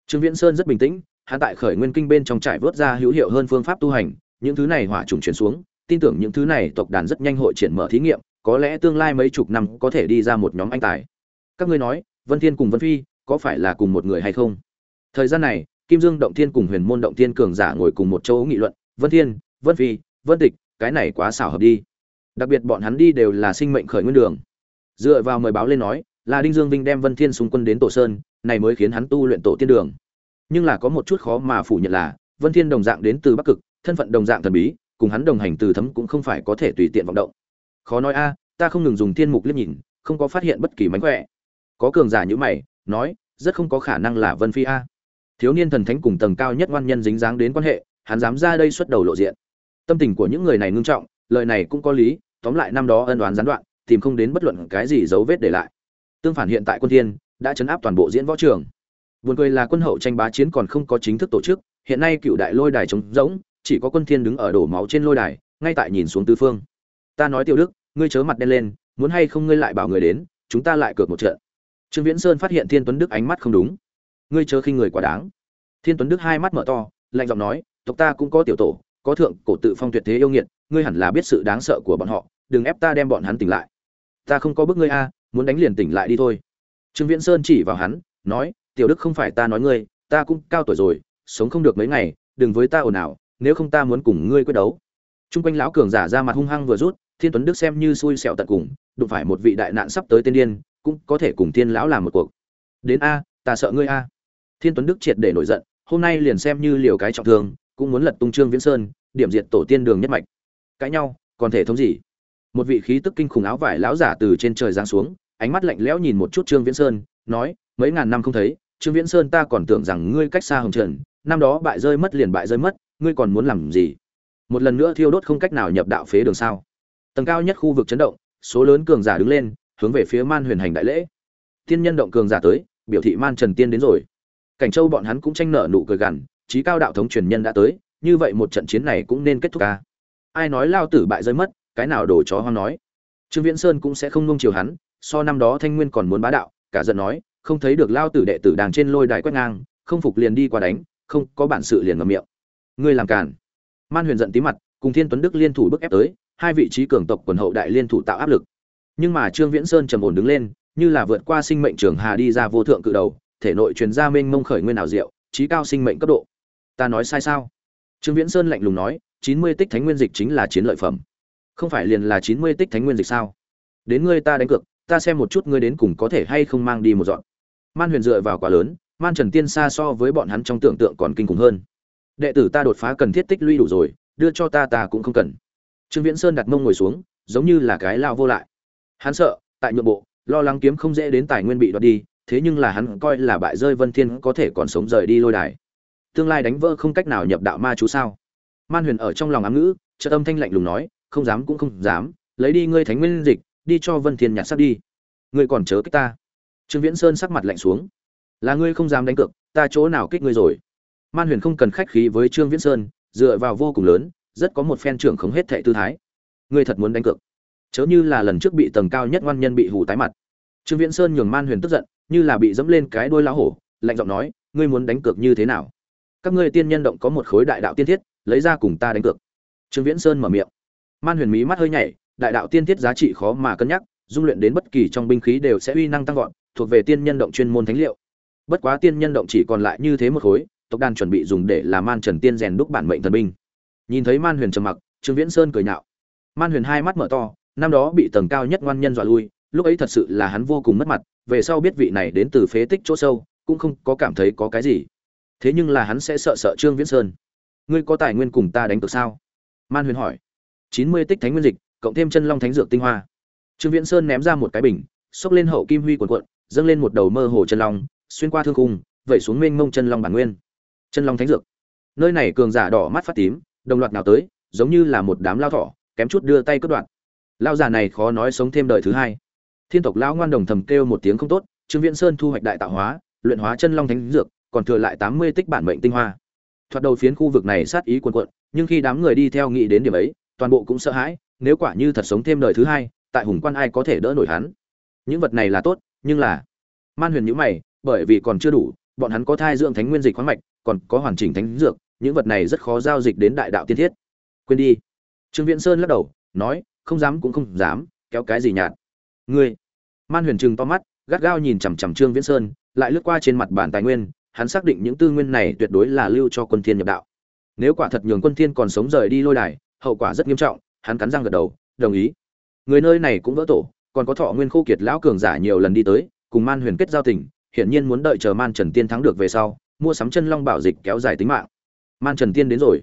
Trương viễn sơn rất bình tĩnh, hắn tại khởi nguyên kinh bên trong trải vớt ra hữu hiệu hơn phương pháp tu hành, những thứ này hỏa trùng chuyển xuống, tin tưởng những thứ này tộc đàn rất nhanh hội triển mở thí nghiệm, có lẽ tương lai mấy chục năm có thể đi ra một nhóm anh tài. Các ngươi nói, vân thiên cùng vân phi, có phải là cùng một người hay không? Thời gian này, kim dương, động thiên cùng huyền môn, động thiên cường giả ngồi cùng một chỗ nghị luận, vân thiên, vân phi, vân tịch, cái này quá xảo hợp đi. Đặc biệt bọn hắn đi đều là sinh mệnh khởi nguyên đường. Dựa vào mời báo lên nói là đinh dương vinh đem vân thiên xung quân đến tổ sơn, này mới khiến hắn tu luyện tổ tiên đường. Nhưng là có một chút khó mà phủ nhận là, vân thiên đồng dạng đến từ bắc cực, thân phận đồng dạng thần bí, cùng hắn đồng hành từ thấm cũng không phải có thể tùy tiện vọng động. Khó nói a, ta không ngừng dùng thiên mục liếc nhìn, không có phát hiện bất kỳ mánh khỏe. Có cường giả như mày, nói, rất không có khả năng là vân phi a. Thiếu niên thần thánh cùng tầng cao nhất ngoan nhân dính dáng đến quan hệ, hắn dám ra đây xuất đầu lộ diện. Tâm tình của những người này ngưng trọng, lời này cũng có lý, tóm lại năm đó ân đoán gián đoạn, tìm không đến bất luận cái gì dấu vết để lại tương phản hiện tại quân thiên đã chấn áp toàn bộ diễn võ trường. Buồn cười là quân hậu tranh bá chiến còn không có chính thức tổ chức, hiện nay cựu đại lôi đài trống rỗng, chỉ có quân thiên đứng ở đổ máu trên lôi đài, ngay tại nhìn xuống tứ phương. Ta nói tiểu đức, ngươi chớ mặt đen lên, muốn hay không ngươi lại bảo người đến, chúng ta lại cược một trận. Trương viễn sơn phát hiện thiên tuấn đức ánh mắt không đúng. Ngươi chớ khinh người quá đáng. Thiên tuấn đức hai mắt mở to, lạnh giọng nói, tộc ta cũng có tiểu tổ, có thượng cổ tự phong tuyệt thế yêu nghiệt, ngươi hẳn là biết sự đáng sợ của bọn họ, đừng ép ta đem bọn hắn tỉnh lại. Ta không có bức ngươi a muốn đánh liền tỉnh lại đi thôi trương viễn sơn chỉ vào hắn nói tiểu đức không phải ta nói ngươi ta cũng cao tuổi rồi sống không được mấy ngày đừng với ta ồn ào nếu không ta muốn cùng ngươi quyết đấu Trung quanh lão cường giả ra mặt hung hăng vừa rút, Thiên Tuấn Đức xem như xui xẹo tận cùng, đụng phải một vị đại nạn sắp tới tiên điên, cũng có thể cùng Thiên lão làm một cuộc. Đến a, ta sợ ngươi a. Thiên Tuấn Đức triệt để nổi giận, hôm nay liền xem như liều cái trọng thương, cũng muốn lật tung Trương Viễn Sơn, điểm diệt tổ tiên đường nhất mạch. Cãi nhau, còn thể thống gì? Một vị khí tức kinh khủng áo vải lão giả từ trên trời giáng xuống, ánh mắt lạnh lẽo nhìn một chút Trương Viễn Sơn, nói, mấy ngàn năm không thấy, Trương Viễn Sơn ta còn tưởng rằng ngươi cách xa hồng trần, năm đó bại rơi mất liền bại rơi mất, ngươi còn muốn làm gì? một lần nữa thiêu đốt không cách nào nhập đạo phế đường sao tầng cao nhất khu vực chấn động số lớn cường giả đứng lên hướng về phía man huyền hành đại lễ tiên nhân động cường giả tới biểu thị man trần tiên đến rồi cảnh châu bọn hắn cũng tranh nợ nụ cười gằn chí cao đạo thống truyền nhân đã tới như vậy một trận chiến này cũng nên kết thúc a. ai nói lao tử bại rơi mất cái nào đồ chó hoang nói trương viễn sơn cũng sẽ không nuông chiều hắn so năm đó thanh nguyên còn muốn bá đạo, cả giận nói, không thấy được lao tử đệ tử đàng trên lôi đài quét ngang, không phục liền đi qua đánh, không có bản sự liền ngậm miệng. Ngươi làm cản man huyền giận tí mặt, cùng thiên tuấn đức liên thủ bức ép tới, hai vị trí cường tộc quần hậu đại liên thủ tạo áp lực. Nhưng mà trương viễn sơn trầm ổn đứng lên, như là vượt qua sinh mệnh trường hà đi ra vô thượng cự đầu, thể nội truyền ra mênh mông khởi nguyên nào diệu, trí cao sinh mệnh cấp độ. Ta nói sai sao? Trương viễn sơn lạnh lùng nói, chín mươi tích thánh nguyên dịch chính là chiến lợi phẩm. Không phải liền là chín mươi tích thánh nguyên dịch sao? Đến ngươi ta đánh cược ta xem một chút ngươi đến cùng có thể hay không mang đi một dọn. Man huyền dựa vào quá lớn, man trần tiên xa so với bọn hắn trong tưởng tượng còn kinh khủng hơn. Đệ tử ta đột phá cần thiết tích lũy đủ rồi, đưa cho ta ta cũng không cần. Trương viễn sơn đặt mông ngồi xuống, giống như là cái lao vô lại. Hắn sợ, tại nhượng bộ, lo lắng kiếm không dễ đến tài nguyên bị đoạt đi, thế nhưng là hắn coi là bại rơi vân thiên có thể còn sống rời đi lôi đài. Tương lai đánh vỡ không cách nào nhập đạo ma chú sao? Man huyền ở trong lòng ám ngữ trợ âm thanh lạnh lùng nói, không dám cũng không dám, lấy đi ngươi thánh nguyên dịch đi cho vân thiên nhặt sắp đi. Ngươi còn chớ kích ta. Trương viễn sơn sắc mặt lạnh xuống. Là ngươi không dám đánh cược, ta chỗ nào kích ngươi rồi? Man huyền không cần khách khí với trương viễn sơn, dựa vào vô cùng lớn, rất có một phen trưởng không hết thệ tư thái. Ngươi thật muốn đánh cược. Chớ như là lần trước bị tầng cao nhất ngoan nhân bị hù tái mặt. Trương viễn sơn nhường man huyền tức giận, như là bị dẫm lên cái đôi lá hổ, lạnh giọng nói, ngươi muốn đánh cược như thế nào? Các ngươi tiên nhân động có một khối đại đạo tiên thiết, lấy ra cùng ta đánh cược. Trương viễn sơn mở miệng. Man huyền mí mắt hơi nhảy đại đạo tiên thiết giá trị khó mà cân nhắc, dung luyện đến bất kỳ trong binh khí đều sẽ uy năng tăng vọt, thuộc về tiên nhân động chuyên môn thánh liệu. Bất quá tiên nhân động chỉ còn lại như thế một khối, tộc đàn chuẩn bị dùng để làm man trần tiên rèn đúc bản mệnh thần binh. Nhìn thấy man huyền trầm mặc, trương viễn sơn cười nhạo. Man huyền hai mắt mở to, năm đó bị tầng cao nhất ngoan nhân dọa lui, lúc ấy thật sự là hắn vô cùng mất mặt, về sau biết vị này đến từ phế tích chỗ sâu, cũng không có cảm thấy có cái gì. Thế nhưng là hắn sẽ sợ sợ trương viễn sơn. Ngươi có tài nguyên cùng ta đánh cược sao? Man huyền hỏi. Chín mươi tích thánh nguyên dịch cộng thêm chân long thánh dược tinh hoa. Trương viễn sơn ném ra một cái bình, xốc lên hậu kim huy cuộn cuộn, dâng lên một đầu mơ hồ chân long, xuyên qua thương cung vẩy xuống mênh mông chân long bản nguyên. Chân long thánh dược. Nơi này cường giả đỏ mắt phát tím, đồng loạt nào tới, giống như là một đám lao thỏ, kém chút đưa tay cướp đoạn lao già này khó nói sống thêm đời thứ hai. Thiên tộc lão ngoan đồng thầm kêu một tiếng không tốt, trương viễn sơn thu hoạch đại tạo hóa, luyện hóa chân long thánh dược, còn thừa lại tám mươi tích bản mệnh tinh hoa. Thoạt đầu phiến khu vực này sát ý quần quận nhưng khi đám người đi theo nghĩ đến điểm ấy, toàn bộ cũng sợ hãi nếu quả như thật sống thêm đời thứ hai, tại hùng quan ai có thể đỡ nổi hắn? Những vật này là tốt, nhưng là man huyền nhữ mày, bởi vì còn chưa đủ, bọn hắn có thai dưỡng thánh nguyên dịch khoáng mạch, còn có hoàn chỉnh thánh dược, những vật này rất khó giao dịch đến đại đạo tiên thiết. Quên đi. Trương viễn sơn lắc đầu, nói, không dám cũng không dám, kéo cái gì nhạt. Ngươi. Man huyền trừng to mắt, gắt gao nhìn chằm chằm trương viễn sơn, lại lướt qua trên mặt bản tài nguyên, hắn xác định những tư nguyên này tuyệt đối là lưu cho quân thiên nhập đạo. Nếu quả thật nhường quân thiên còn sống rời đi lôi đài, hậu quả rất nghiêm trọng hắn cắn răng gật đầu, đồng ý. Người nơi này cũng vỡ tổ, còn có thọ nguyên khô kiệt lão cường giả nhiều lần đi tới, cùng man huyền kết giao tình, hiển nhiên muốn đợi chờ man trần tiên thắng được về sau, mua sắm chân long bảo dịch kéo dài tính mạng. Man trần tiên đến rồi.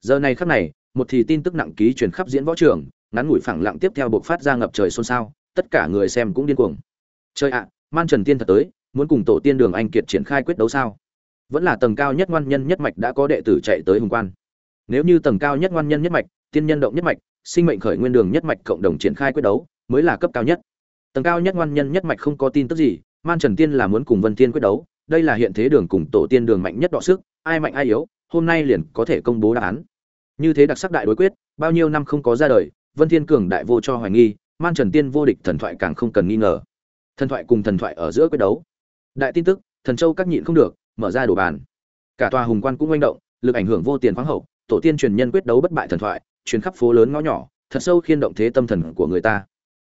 Giờ này khắc này, một thì tin tức nặng ký truyền khắp diễn võ trường, ngắn ngủi phẳng lặng tiếp theo buộc phát ra ngập trời xôn xao, tất cả người xem cũng điên cuồng. Chơi ạ, man trần tiên thật tới, muốn cùng tổ tiên đường anh kiệt triển khai quyết đấu sao? Vẫn là tầng cao nhất ngoan nhân nhất mạch đã có đệ tử chạy tới hùng quan. Nếu như tầng cao nhất ngoan nhân nhất mạch, tiên nhân động nhất mạch sinh mệnh khởi nguyên đường nhất mạch cộng đồng triển khai quyết đấu, mới là cấp cao nhất. Tầng cao nhất ngoan nhân nhất mạch không có tin tức gì, man trần tiên là muốn cùng vân tiên quyết đấu, đây là hiện thế đường cùng tổ tiên đường mạnh nhất đọ sức, ai mạnh ai yếu, hôm nay liền có thể công bố đáp án. Như thế đặc sắc đại đối quyết, bao nhiêu năm không có ra đời, vân thiên cường đại vô cho hoài nghi, man trần tiên vô địch thần thoại càng không cần nghi ngờ. Thần thoại cùng thần thoại ở giữa quyết đấu. Đại tin tức, thần châu các nhịn không được, mở ra đồ bàn. Cả tòa hùng quan cũng manh động, lực ảnh hưởng vô tiền khoáng hậu, tổ tiên truyền nhân quyết đấu bất bại thần thoại truyền khắp phố lớn ngõ nhỏ, thật sâu khiên động thế tâm thần của người ta.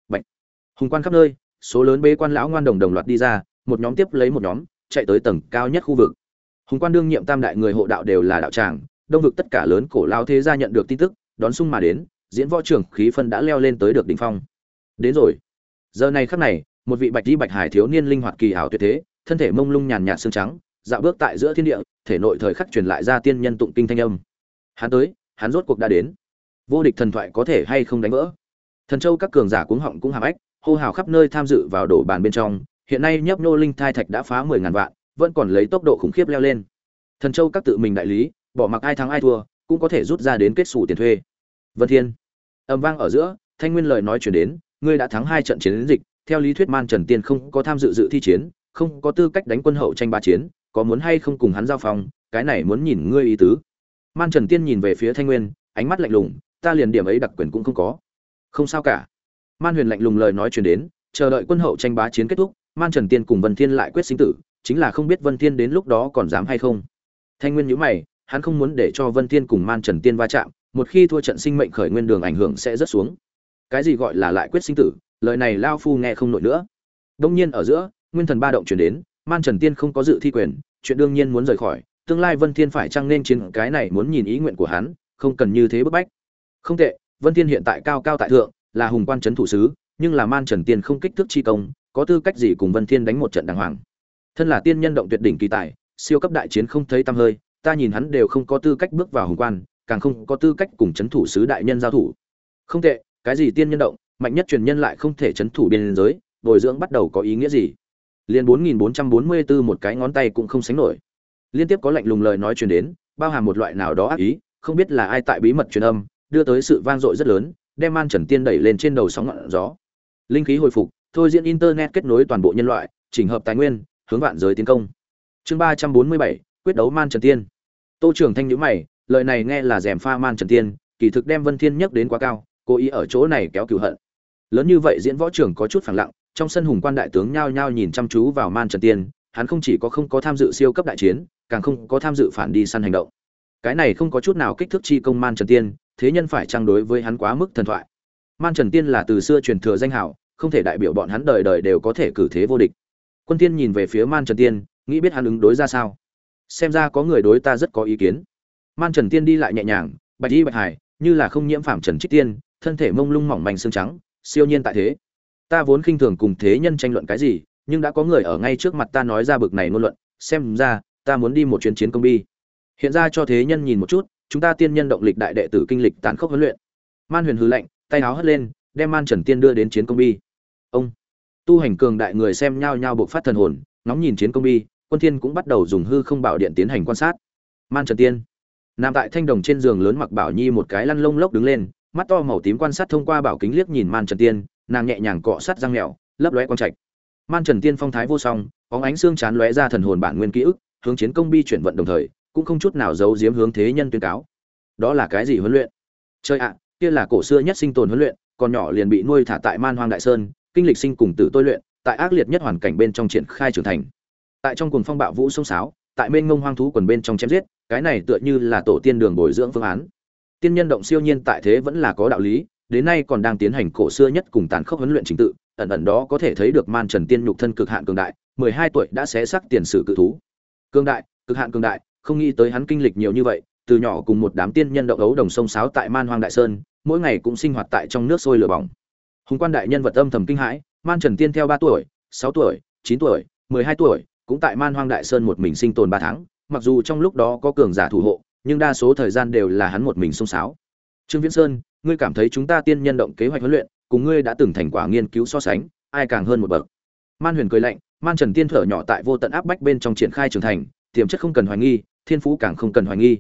Bạch. hùng quan khắp nơi, số lớn bế quan lão ngoan đồng đồng loạt đi ra, một nhóm tiếp lấy một nhóm, chạy tới tầng cao nhất khu vực. Hùng quan đương nhiệm tam đại người hộ đạo đều là đạo tràng, đông vực tất cả lớn cổ lao thế gia nhận được tin tức, đón sung mà đến, diễn võ trưởng khí phân đã leo lên tới được đỉnh phong. Đến rồi. Giờ này khắc này, một vị bạch di bạch hải thiếu niên linh hoạt kỳ ảo tuyệt thế, thân thể mông lung nhàn nhạt xương trắng, dạo bước tại giữa thiên địa, thể nội thời khắc truyền lại ra tiên nhân tụng kinh thanh âm. Hắn tới, hắn rốt cuộc đã đến vô địch thần thoại có thể hay không đánh vỡ. Thần châu các cường giả cuống họng cũng hàm ếch, hô hào khắp nơi tham dự vào đổ bàn bên trong. Hiện nay nhấp nô linh thai thạch đã phá mười ngàn vạn, vẫn còn lấy tốc độ khủng khiếp leo lên. Thần châu các tự mình đại lý, bỏ mặc ai thắng ai thua, cũng có thể rút ra đến kết xù tiền thuê. Vân thiên, âm vang ở giữa, thanh nguyên lời nói chuyển đến, ngươi đã thắng hai trận chiến dịch, theo lý thuyết man trần tiên không có tham dự dự thi chiến, không có tư cách đánh quân hậu tranh ba chiến, có muốn hay không cùng hắn giao phong, cái này muốn nhìn ngươi ý tứ. Man trần tiên nhìn về phía thanh nguyên, ánh mắt lạnh lùng ta liền điểm ấy đặc quyền cũng không có. Không sao cả. Man huyền lạnh lùng lời nói chuyển đến, chờ đợi quân hậu tranh bá chiến kết thúc, man trần tiên cùng vân thiên lại quyết sinh tử, chính là không biết vân thiên đến lúc đó còn dám hay không. Thanh nguyên nhíu mày, hắn không muốn để cho vân thiên cùng man trần tiên va chạm, một khi thua trận sinh mệnh khởi nguyên đường ảnh hưởng sẽ rất xuống. Cái gì gọi là lại quyết sinh tử, lời này lao phu nghe không nổi nữa. Đông nhiên ở giữa, nguyên thần ba động chuyển đến, man trần tiên không có dự thi quyền, chuyện đương nhiên muốn rời khỏi, tương lai vân thiên phải chăng nên chiến, cái này muốn nhìn ý nguyện của hắn, không cần như thế bức bách không tệ, vân thiên hiện tại cao cao tại thượng, là hùng quan trấn thủ sứ, nhưng là man trần tiên không kích thước chi công, có tư cách gì cùng vân thiên đánh một trận đàng hoàng? Thân là tiên nhân động tuyệt đỉnh kỳ tài, siêu cấp đại chiến không thấy tăm hơi, ta nhìn hắn đều không có tư cách bước vào hùng quan, càng không có tư cách cùng chấn thủ sứ đại nhân giao thủ. Không tệ, cái gì tiên nhân động, mạnh nhất truyền nhân lại không thể chấn thủ biên giới, bồi dưỡng bắt đầu có ý nghĩa gì? Liền 4444 một cái ngón tay cũng không sánh nổi. Liên tiếp có lạnh lùng lời nói truyền đến, bao hàm một loại nào đó ác ý, không biết là ai tại bí mật truyền âm đưa tới sự vang dội rất lớn, đem man trần tiên đẩy lên trên đầu sóng ngọn gió. Linh khí hồi phục, thôi diễn internet kết nối toàn bộ nhân loại, chỉnh hợp tài nguyên, hướng vạn giới tiến công. Chương ba trăm bốn mươi bảy, quyết đấu man trần tiên. Tô trưởng thanh nhíu mày, lời này nghe là rèm pha man trần tiên, kỳ thực đem vân thiên nhắc đến quá cao, cố ý ở chỗ này kéo cừu hận. Lớn như vậy diễn võ trưởng có chút phảng lặng, trong sân hùng quan đại tướng nhao nhao nhìn chăm chú vào man trần tiên, hắn không chỉ có không có tham dự siêu cấp đại chiến, càng không có tham dự phản đi săn hành động. Cái này không có chút nào kích thước chi công man trần tiên thế nhân phải trang đối với hắn quá mức thần thoại? Man trần tiên là từ xưa truyền thừa danh hảo, không thể đại biểu bọn hắn đời đời đều có thể cử thế vô địch. Quân tiên nhìn về phía man trần tiên, nghĩ biết hắn ứng đối ra sao. Xem ra có người đối ta rất có ý kiến. Man trần tiên đi lại nhẹ nhàng, bạch y bạch hải như là không nhiễm phạm trần trích tiên, thân thể mông lung mỏng manh xương trắng, siêu nhiên tại thế. Ta vốn khinh thường cùng thế nhân tranh luận cái gì, nhưng đã có người ở ngay trước mặt ta nói ra bực này ngôn luận, xem ra, ta muốn đi một chuyến chiến công bi. Hiện ra cho thế nhân nhìn một chút chúng ta tiên nhân động lịch đại đệ tử kinh lịch tàn khốc huấn luyện. Man huyền hư lệnh tay áo hất lên, đem man trần tiên đưa đến chiến công bi. Ông. Tu hành cường đại người xem nhau nhau buộc phát thần hồn nóng nhìn chiến công bi, quân thiên cũng bắt đầu dùng hư không bảo điện tiến hành quan sát. Man trần tiên. Nằm tại thanh đồng trên giường lớn mặc bảo nhi một cái lăn lông lốc đứng lên, mắt to màu tím quan sát thông qua bảo kính liếc nhìn man trần tiên, nàng nhẹ nhàng cọ sát răng mèo, lấp lóe quang trạch. Man trần tiên phong thái vô song, bóng ánh xương chán lóe ra thần hồn bản nguyên ký ức, hướng chiến công bi chuyển vận đồng thời cũng không chút nào giấu giếm hướng thế nhân tuyên cáo. Đó là cái gì huấn luyện? Chơi ạ, kia là cổ xưa nhất sinh tồn huấn luyện, còn nhỏ liền bị nuôi thả tại man hoang đại sơn, kinh lịch sinh cùng tử tôi luyện, tại ác liệt nhất hoàn cảnh bên trong triển khai trưởng thành. Tại trong cuồng phong bạo vũ sông sáo, tại mênh ngông hoang thú quần bên trong chém giết, cái này tựa như là tổ tiên đường bồi dưỡng phương án. Tiên nhân động siêu nhiên tại thế vẫn là có đạo lý, đến nay còn đang tiến hành cổ xưa nhất cùng tàn khốc huấn luyện chính tự, ẩn ẩn đó có thể thấy được man trần tiên nhục thân cực hạn cường đại, mười hai tuổi đã xé sắc tiền sử cự thú. Cường đại, cực hạn cường đại không nghĩ tới hắn kinh lịch nhiều như vậy, từ nhỏ cùng một đám tiên nhân động ấu đồng sông sáo tại man hoang đại sơn, mỗi ngày cũng sinh hoạt tại trong nước sôi lửa bỏng. Hùng quan đại nhân vật âm thầm kinh hãi, man trần tiên theo ba tuổi, sáu tuổi, chín tuổi, mười hai tuổi, cũng tại man hoang đại sơn một mình sinh tồn ba tháng, mặc dù trong lúc đó có cường giả thủ hộ, nhưng đa số thời gian đều là hắn một mình xông xáo trương viễn sơn, ngươi cảm thấy chúng ta tiên nhân động kế hoạch huấn luyện, cùng ngươi đã từng thành quả nghiên cứu so sánh, ai càng hơn một bậc? Man huyền cười lạnh, man trần tiên thở nhỏ tại vô tận áp bách bên trong triển khai trưởng thành, tiềm chất không cần hoài nghi thiên phú càng không cần hoài nghi.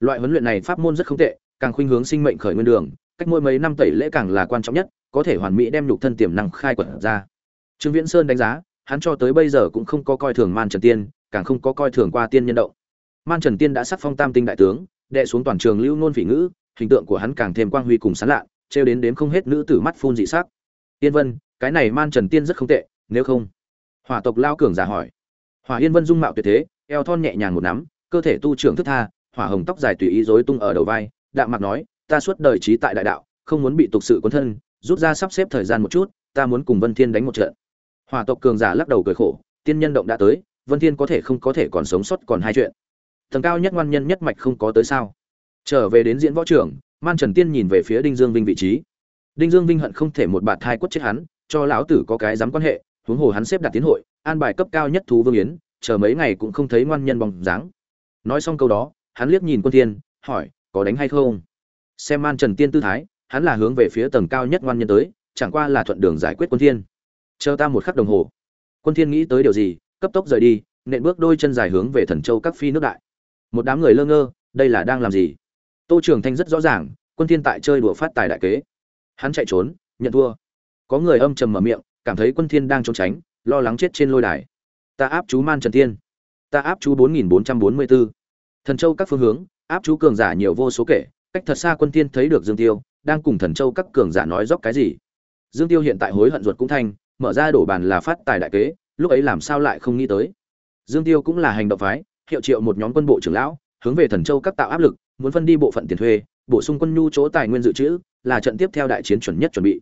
Loại huấn luyện này pháp môn rất không tệ, càng khuynh hướng sinh mệnh khởi nguyên đường, cách mỗi mấy năm tẩy lễ càng là quan trọng nhất, có thể hoàn mỹ đem nhục thân tiềm năng khai quật ra. Trương viễn sơn đánh giá, hắn cho tới bây giờ cũng không có coi thường man trần tiên, càng không có coi thường qua tiên nhân động. Man trần tiên đã sắc phong tam tinh đại tướng, đệ xuống toàn trường lưu nôn phỉ ngữ, hình tượng của hắn càng thêm quang huy cùng sán lạ, trêu đến đếm không hết nữ tử mắt phun dị sắc. Yên vân, cái này man trần tiên rất không tệ, nếu không. Hỏa tộc lao cường giả hỏi. Hỏa yên vân dung mạo tuyệt thế, eo thon nhẹ nhàng một nắm cơ thể tu trưởng thức tha, hỏa hồng tóc dài tùy ý rối tung ở đầu vai, đạm mặt nói, ta suốt đời trí tại đại đạo, không muốn bị tục sự cuốn thân, rút ra sắp xếp thời gian một chút, ta muốn cùng vân thiên đánh một trận. Hỏa tộc cường giả lắc đầu cười khổ, tiên nhân động đã tới, vân thiên có thể không có thể còn sống sót còn hai chuyện. Tầng cao nhất ngoan nhân nhất mạch không có tới sao? Trở về đến diễn võ trưởng, man trần tiên nhìn về phía đinh dương vinh vị trí. Đinh dương vinh hận không thể một bạt thai quất chết hắn, cho lão tử có cái dám quan hệ, huống hồ hắn xếp đặt tiến hội, an bài cấp cao nhất thú vương yến, chờ mấy ngày cũng không thấy ngoan nhân bóng dáng nói xong câu đó, hắn liếc nhìn quân thiên, hỏi, có đánh hay không? Xem man trần tiên tư thái, hắn là hướng về phía tầng cao nhất ngoan nhân tới, chẳng qua là thuận đường giải quyết quân thiên. Chờ ta một khắc đồng hồ. Quân thiên nghĩ tới điều gì, cấp tốc rời đi, nện bước đôi chân dài hướng về thần châu các phi nước đại. Một đám người lơ ngơ, đây là đang làm gì? Tô trường thanh rất rõ ràng, quân thiên tại chơi đùa phát tài đại kế. Hắn chạy trốn, nhận thua. Có người âm trầm mở miệng, cảm thấy quân thiên đang trốn tránh, lo lắng chết trên lôi đài. Ta áp chú man trần tiên ta áp chú 4444. thần châu các phương hướng, áp chú cường giả nhiều vô số kể, cách thật xa quân thiên thấy được dương tiêu, đang cùng thần châu các cường giả nói dốc cái gì. Dương tiêu hiện tại hối hận ruột cũng thanh mở ra đổ bàn là phát tài đại kế, lúc ấy làm sao lại không nghĩ tới. Dương tiêu cũng là hành động phái, hiệu triệu một nhóm quân bộ trưởng lão, hướng về thần châu các tạo áp lực, muốn phân đi bộ phận tiền thuê, bổ sung quân nhu chỗ tài nguyên dự trữ, là trận tiếp theo đại chiến chuẩn nhất chuẩn bị.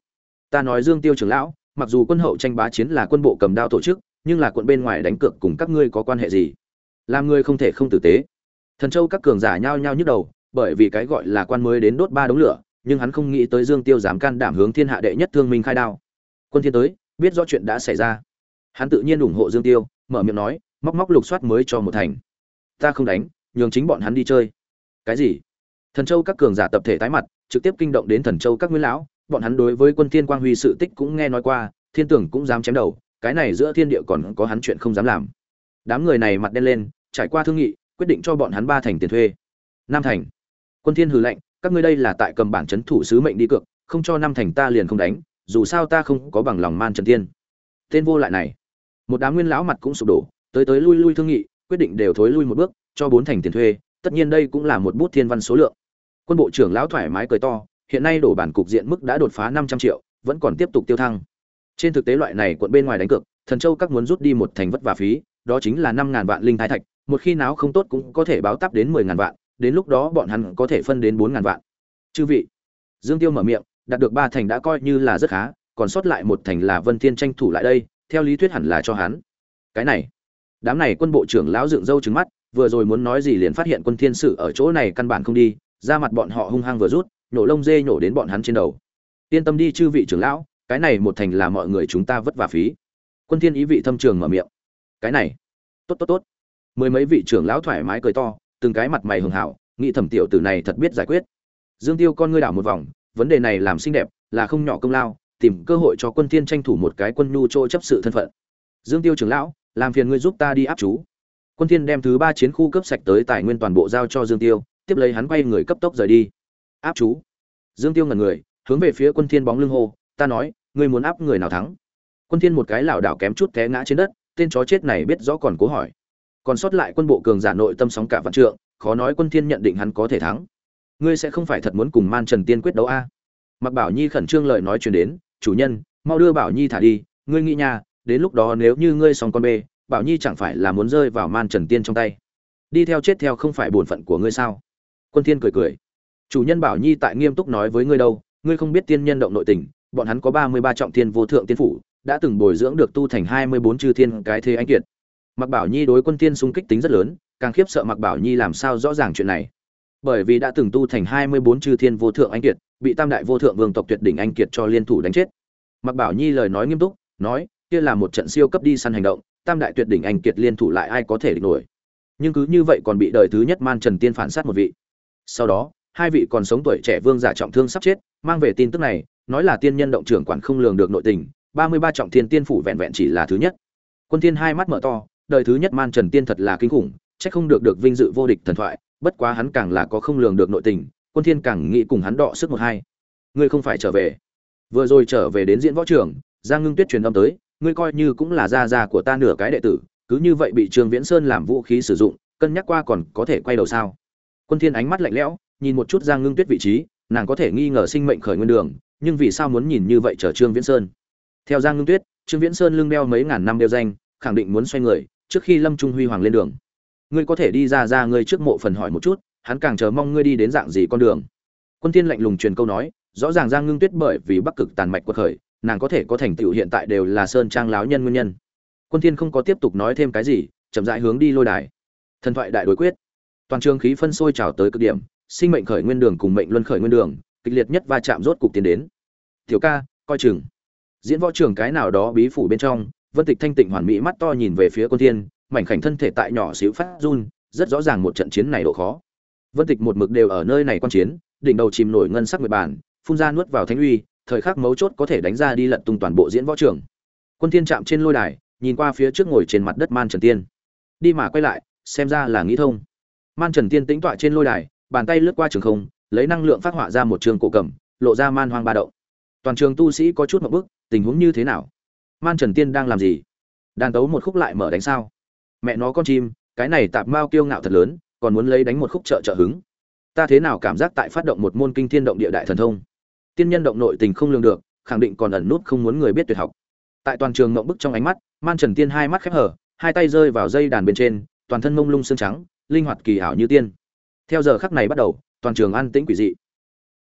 Ta nói dương tiêu trưởng lão, mặc dù quân hậu tranh bá chiến là quân bộ cầm đao tổ chức nhưng là quận bên ngoài đánh cược cùng các ngươi có quan hệ gì? Làm ngươi không thể không tử tế. Thần châu các cường giả nhao nhao nhức đầu, bởi vì cái gọi là quan mới đến đốt ba đống lửa, nhưng hắn không nghĩ tới dương tiêu dám can đảm hướng thiên hạ đệ nhất thương minh khai đao. Quân thiên tới, biết rõ chuyện đã xảy ra. Hắn tự nhiên ủng hộ dương tiêu, mở miệng nói, móc móc lục soát mới cho một thành. Ta không đánh, nhường chính bọn hắn đi chơi. Cái gì? Thần châu các cường giả tập thể tái mặt, trực tiếp kinh động đến thần châu các nguyên lão. Bọn hắn đối với quân thiên quang huy sự tích cũng nghe nói qua, thiên tưởng cũng dám chém đầu cái này giữa thiên địa còn có hắn chuyện không dám làm. Đám người này mặt đen lên, trải qua thương nghị, quyết định cho bọn hắn ba thành tiền thuê. Nam thành. Quân thiên hừ lạnh, các ngươi đây là tại cầm bản chấn thủ sứ mệnh đi cược, không cho năm thành ta liền không đánh, dù sao ta không có bằng lòng man trần tiên tên vô lại này. Một đám nguyên lão mặt cũng sụp đổ, tới tới lui lui thương nghị, quyết định đều thối lui một bước, cho bốn thành tiền thuê, tất nhiên đây cũng là một bút thiên văn số lượng. Quân bộ trưởng lão thoải mái cười to, hiện nay đổ bản cục diện mức đã đột phá năm trăm triệu, vẫn còn tiếp tục tiêu thăng trên thực tế loại này quận bên ngoài đánh cược, thần châu các muốn rút đi một thành vất vả phí, đó chính là năm ngàn vạn linh thái thạch, một khi nào không tốt cũng có thể báo tắp đến mười ngàn vạn, đến lúc đó bọn hắn có thể phân đến bốn ngàn vạn. Chư vị, dương tiêu mở miệng, đạt được ba thành đã coi như là rất khá, còn sót lại một thành là vân thiên tranh thủ lại đây, theo lý thuyết hẳn là cho hắn. Cái này, đám này quân bộ trưởng lão dựng râu trừng mắt, vừa rồi muốn nói gì liền phát hiện quân thiên sử ở chỗ này căn bản không đi ra mặt bọn họ hung hăng vừa rút nhổ lông dê nhổ đến bọn hắn trên đầu. Yên tâm đi chư vị trưởng lão cái này một thành là mọi người chúng ta vất vả phí. Quân thiên ý vị thâm trường mở miệng. Cái này. Tốt tốt tốt. Mười mấy vị trưởng lão thoải mái cười to, từng cái mặt mày hường hảo, nghĩ thẩm tiểu tử này thật biết giải quyết. Dương tiêu con ngươi đảo một vòng, vấn đề này làm xinh đẹp, là không nhỏ công lao, tìm cơ hội cho quân thiên tranh thủ một cái quân nhu trôi chấp sự thân phận. Dương tiêu trưởng lão, làm phiền ngươi giúp ta đi áp chú. Quân thiên đem thứ ba chiến khu cấp sạch tới tài nguyên toàn bộ giao cho dương tiêu, tiếp lấy hắn quay người cấp tốc rời đi. Áp chú. Dương tiêu ngẩn người, hướng về phía quân thiên bóng lưng hô, ta nói ngươi muốn áp người nào thắng? Quân thiên một cái lảo đảo kém chút té ngã trên đất, tên chó chết này biết rõ còn cố hỏi. Còn sót lại quân bộ cường giả nội tâm sóng cả vạn trượng, khó nói quân thiên nhận định hắn có thể thắng. Ngươi sẽ không phải thật muốn cùng man trần tiên quyết đấu a? Mặc bảo nhi khẩn trương lời nói truyền đến, chủ nhân, mau đưa bảo nhi thả đi, ngươi nghĩ nha, đến lúc đó nếu như ngươi xong con bê, bảo nhi chẳng phải là muốn rơi vào man trần tiên trong tay. Đi theo chết theo không phải bổn phận của ngươi sao? Quân thiên cười cười, chủ nhân bảo nhi tại nghiêm túc nói với ngươi đâu, ngươi không biết tiên nhân động nội tình bọn hắn có ba mươi ba trọng thiên vô thượng tiên phủ, đã từng bồi dưỡng được tu thành hai mươi bốn chư thiên cái thế anh kiệt. Mặc bảo nhi đối quân tiên xung kích tính rất lớn, càng khiếp sợ mặc bảo nhi làm sao rõ ràng chuyện này. Bởi vì đã từng tu thành hai mươi bốn chư thiên vô thượng anh kiệt, bị tam đại vô thượng vương tộc tuyệt đỉnh anh kiệt cho liên thủ đánh chết. Mặc bảo nhi lời nói nghiêm túc, nói, kia là một trận siêu cấp đi săn hành động, tam đại tuyệt đỉnh anh kiệt liên thủ lại ai có thể địch nổi? Nhưng cứ như vậy còn bị đời thứ nhất man trần tiên phản sát một vị. Sau đó hai vị còn sống tuổi trẻ vương giả trọng thương sắp chết, mang về tin tức này, nói là tiên nhân động trưởng quản không lường được nội tình, ba mươi ba trọng thiên tiên phủ vẹn vẹn chỉ là thứ nhất. Quân thiên hai mắt mở to, đời thứ nhất man trần tiên thật là kinh khủng, chắc không được được vinh dự vô địch thần thoại, bất quá hắn càng là có không lường được nội tình, quân thiên càng nghĩ cùng hắn đọ sức một hai. Ngươi không phải trở về. Vừa rồi trở về đến diễn võ trường, giang ngưng tuyết truyền âm tới, ngươi coi như cũng là gia gia của ta nửa cái đệ tử, cứ như vậy bị trương viễn sơn làm vũ khí sử dụng, cân nhắc qua còn có thể quay đầu sao? Quân thiên ánh mắt lạnh lẽo nhìn một chút giang ngưng tuyết vị trí, nàng có thể nghi ngờ sinh mệnh khởi nguyên đường, nhưng vì sao muốn nhìn như vậy chờ trương viễn sơn? Theo giang ngưng tuyết, trương viễn sơn lưng đeo mấy ngàn năm đeo danh, khẳng định muốn xoay người, trước khi lâm trung huy hoàng lên đường. Ngươi có thể đi ra ra ngươi trước mộ phần hỏi một chút, hắn càng chờ mong ngươi đi đến dạng gì con đường. Quân thiên lạnh lùng truyền câu nói, rõ ràng giang ngưng tuyết bởi vì bắc cực tàn mạch quật khởi, nàng có thể có thành tựu hiện tại đều là sơn trang láo nhân nguyên nhân. Quân thiên không có tiếp tục nói thêm cái gì, chậm rãi hướng đi lôi đài. Thần thoại đại đối quyết. Toàn trường khí phân sôi trào tới cực điểm sinh mệnh khởi nguyên đường cùng mệnh luân khởi nguyên đường, kịch liệt nhất va chạm rốt cục tiến đến. Tiểu ca, coi chừng. Diễn võ trường cái nào đó bí phủ bên trong, vân tịch thanh tịnh hoàn mỹ mắt to nhìn về phía quân thiên, mảnh khảnh thân thể tại nhỏ xíu phát run, rất rõ ràng một trận chiến này độ khó. Vân tịch một mực đều ở nơi này quan chiến, đỉnh đầu chìm nổi ngân sắc nguyệt bản, phun ra nuốt vào thánh uy, thời khắc mấu chốt có thể đánh ra đi lật tung toàn bộ diễn võ trường. Quân thiên chạm trên lôi đài, nhìn qua phía trước ngồi trên mặt đất man trần tiên. Đi mà quay lại, xem ra là nghĩ thông. Man trần tiên tĩnh tọa trên lôi đài bàn tay lướt qua trường không, lấy năng lượng phát họa ra một trường cổ cầm, lộ ra man hoang ba động. Toàn trường tu sĩ có chút một bức, tình huống như thế nào? Man trần tiên đang làm gì? Đàn tấu một khúc lại mở đánh sao? Mẹ nó con chim, cái này tạp mao kiêu ngạo thật lớn, còn muốn lấy đánh một khúc trợ trợ hứng. Ta thế nào cảm giác tại phát động một môn kinh thiên động địa đại thần thông? Tiên nhân động nội tình không lường được, khẳng định còn ẩn nút không muốn người biết tuyệt học. Tại toàn trường ngậm bức trong ánh mắt, man trần tiên hai mắt khép hở, hai tay rơi vào dây đàn bên trên, toàn thân mông lung xương trắng, linh hoạt kỳ ảo như tiên theo giờ khắc này bắt đầu toàn trường an tĩnh quỷ dị.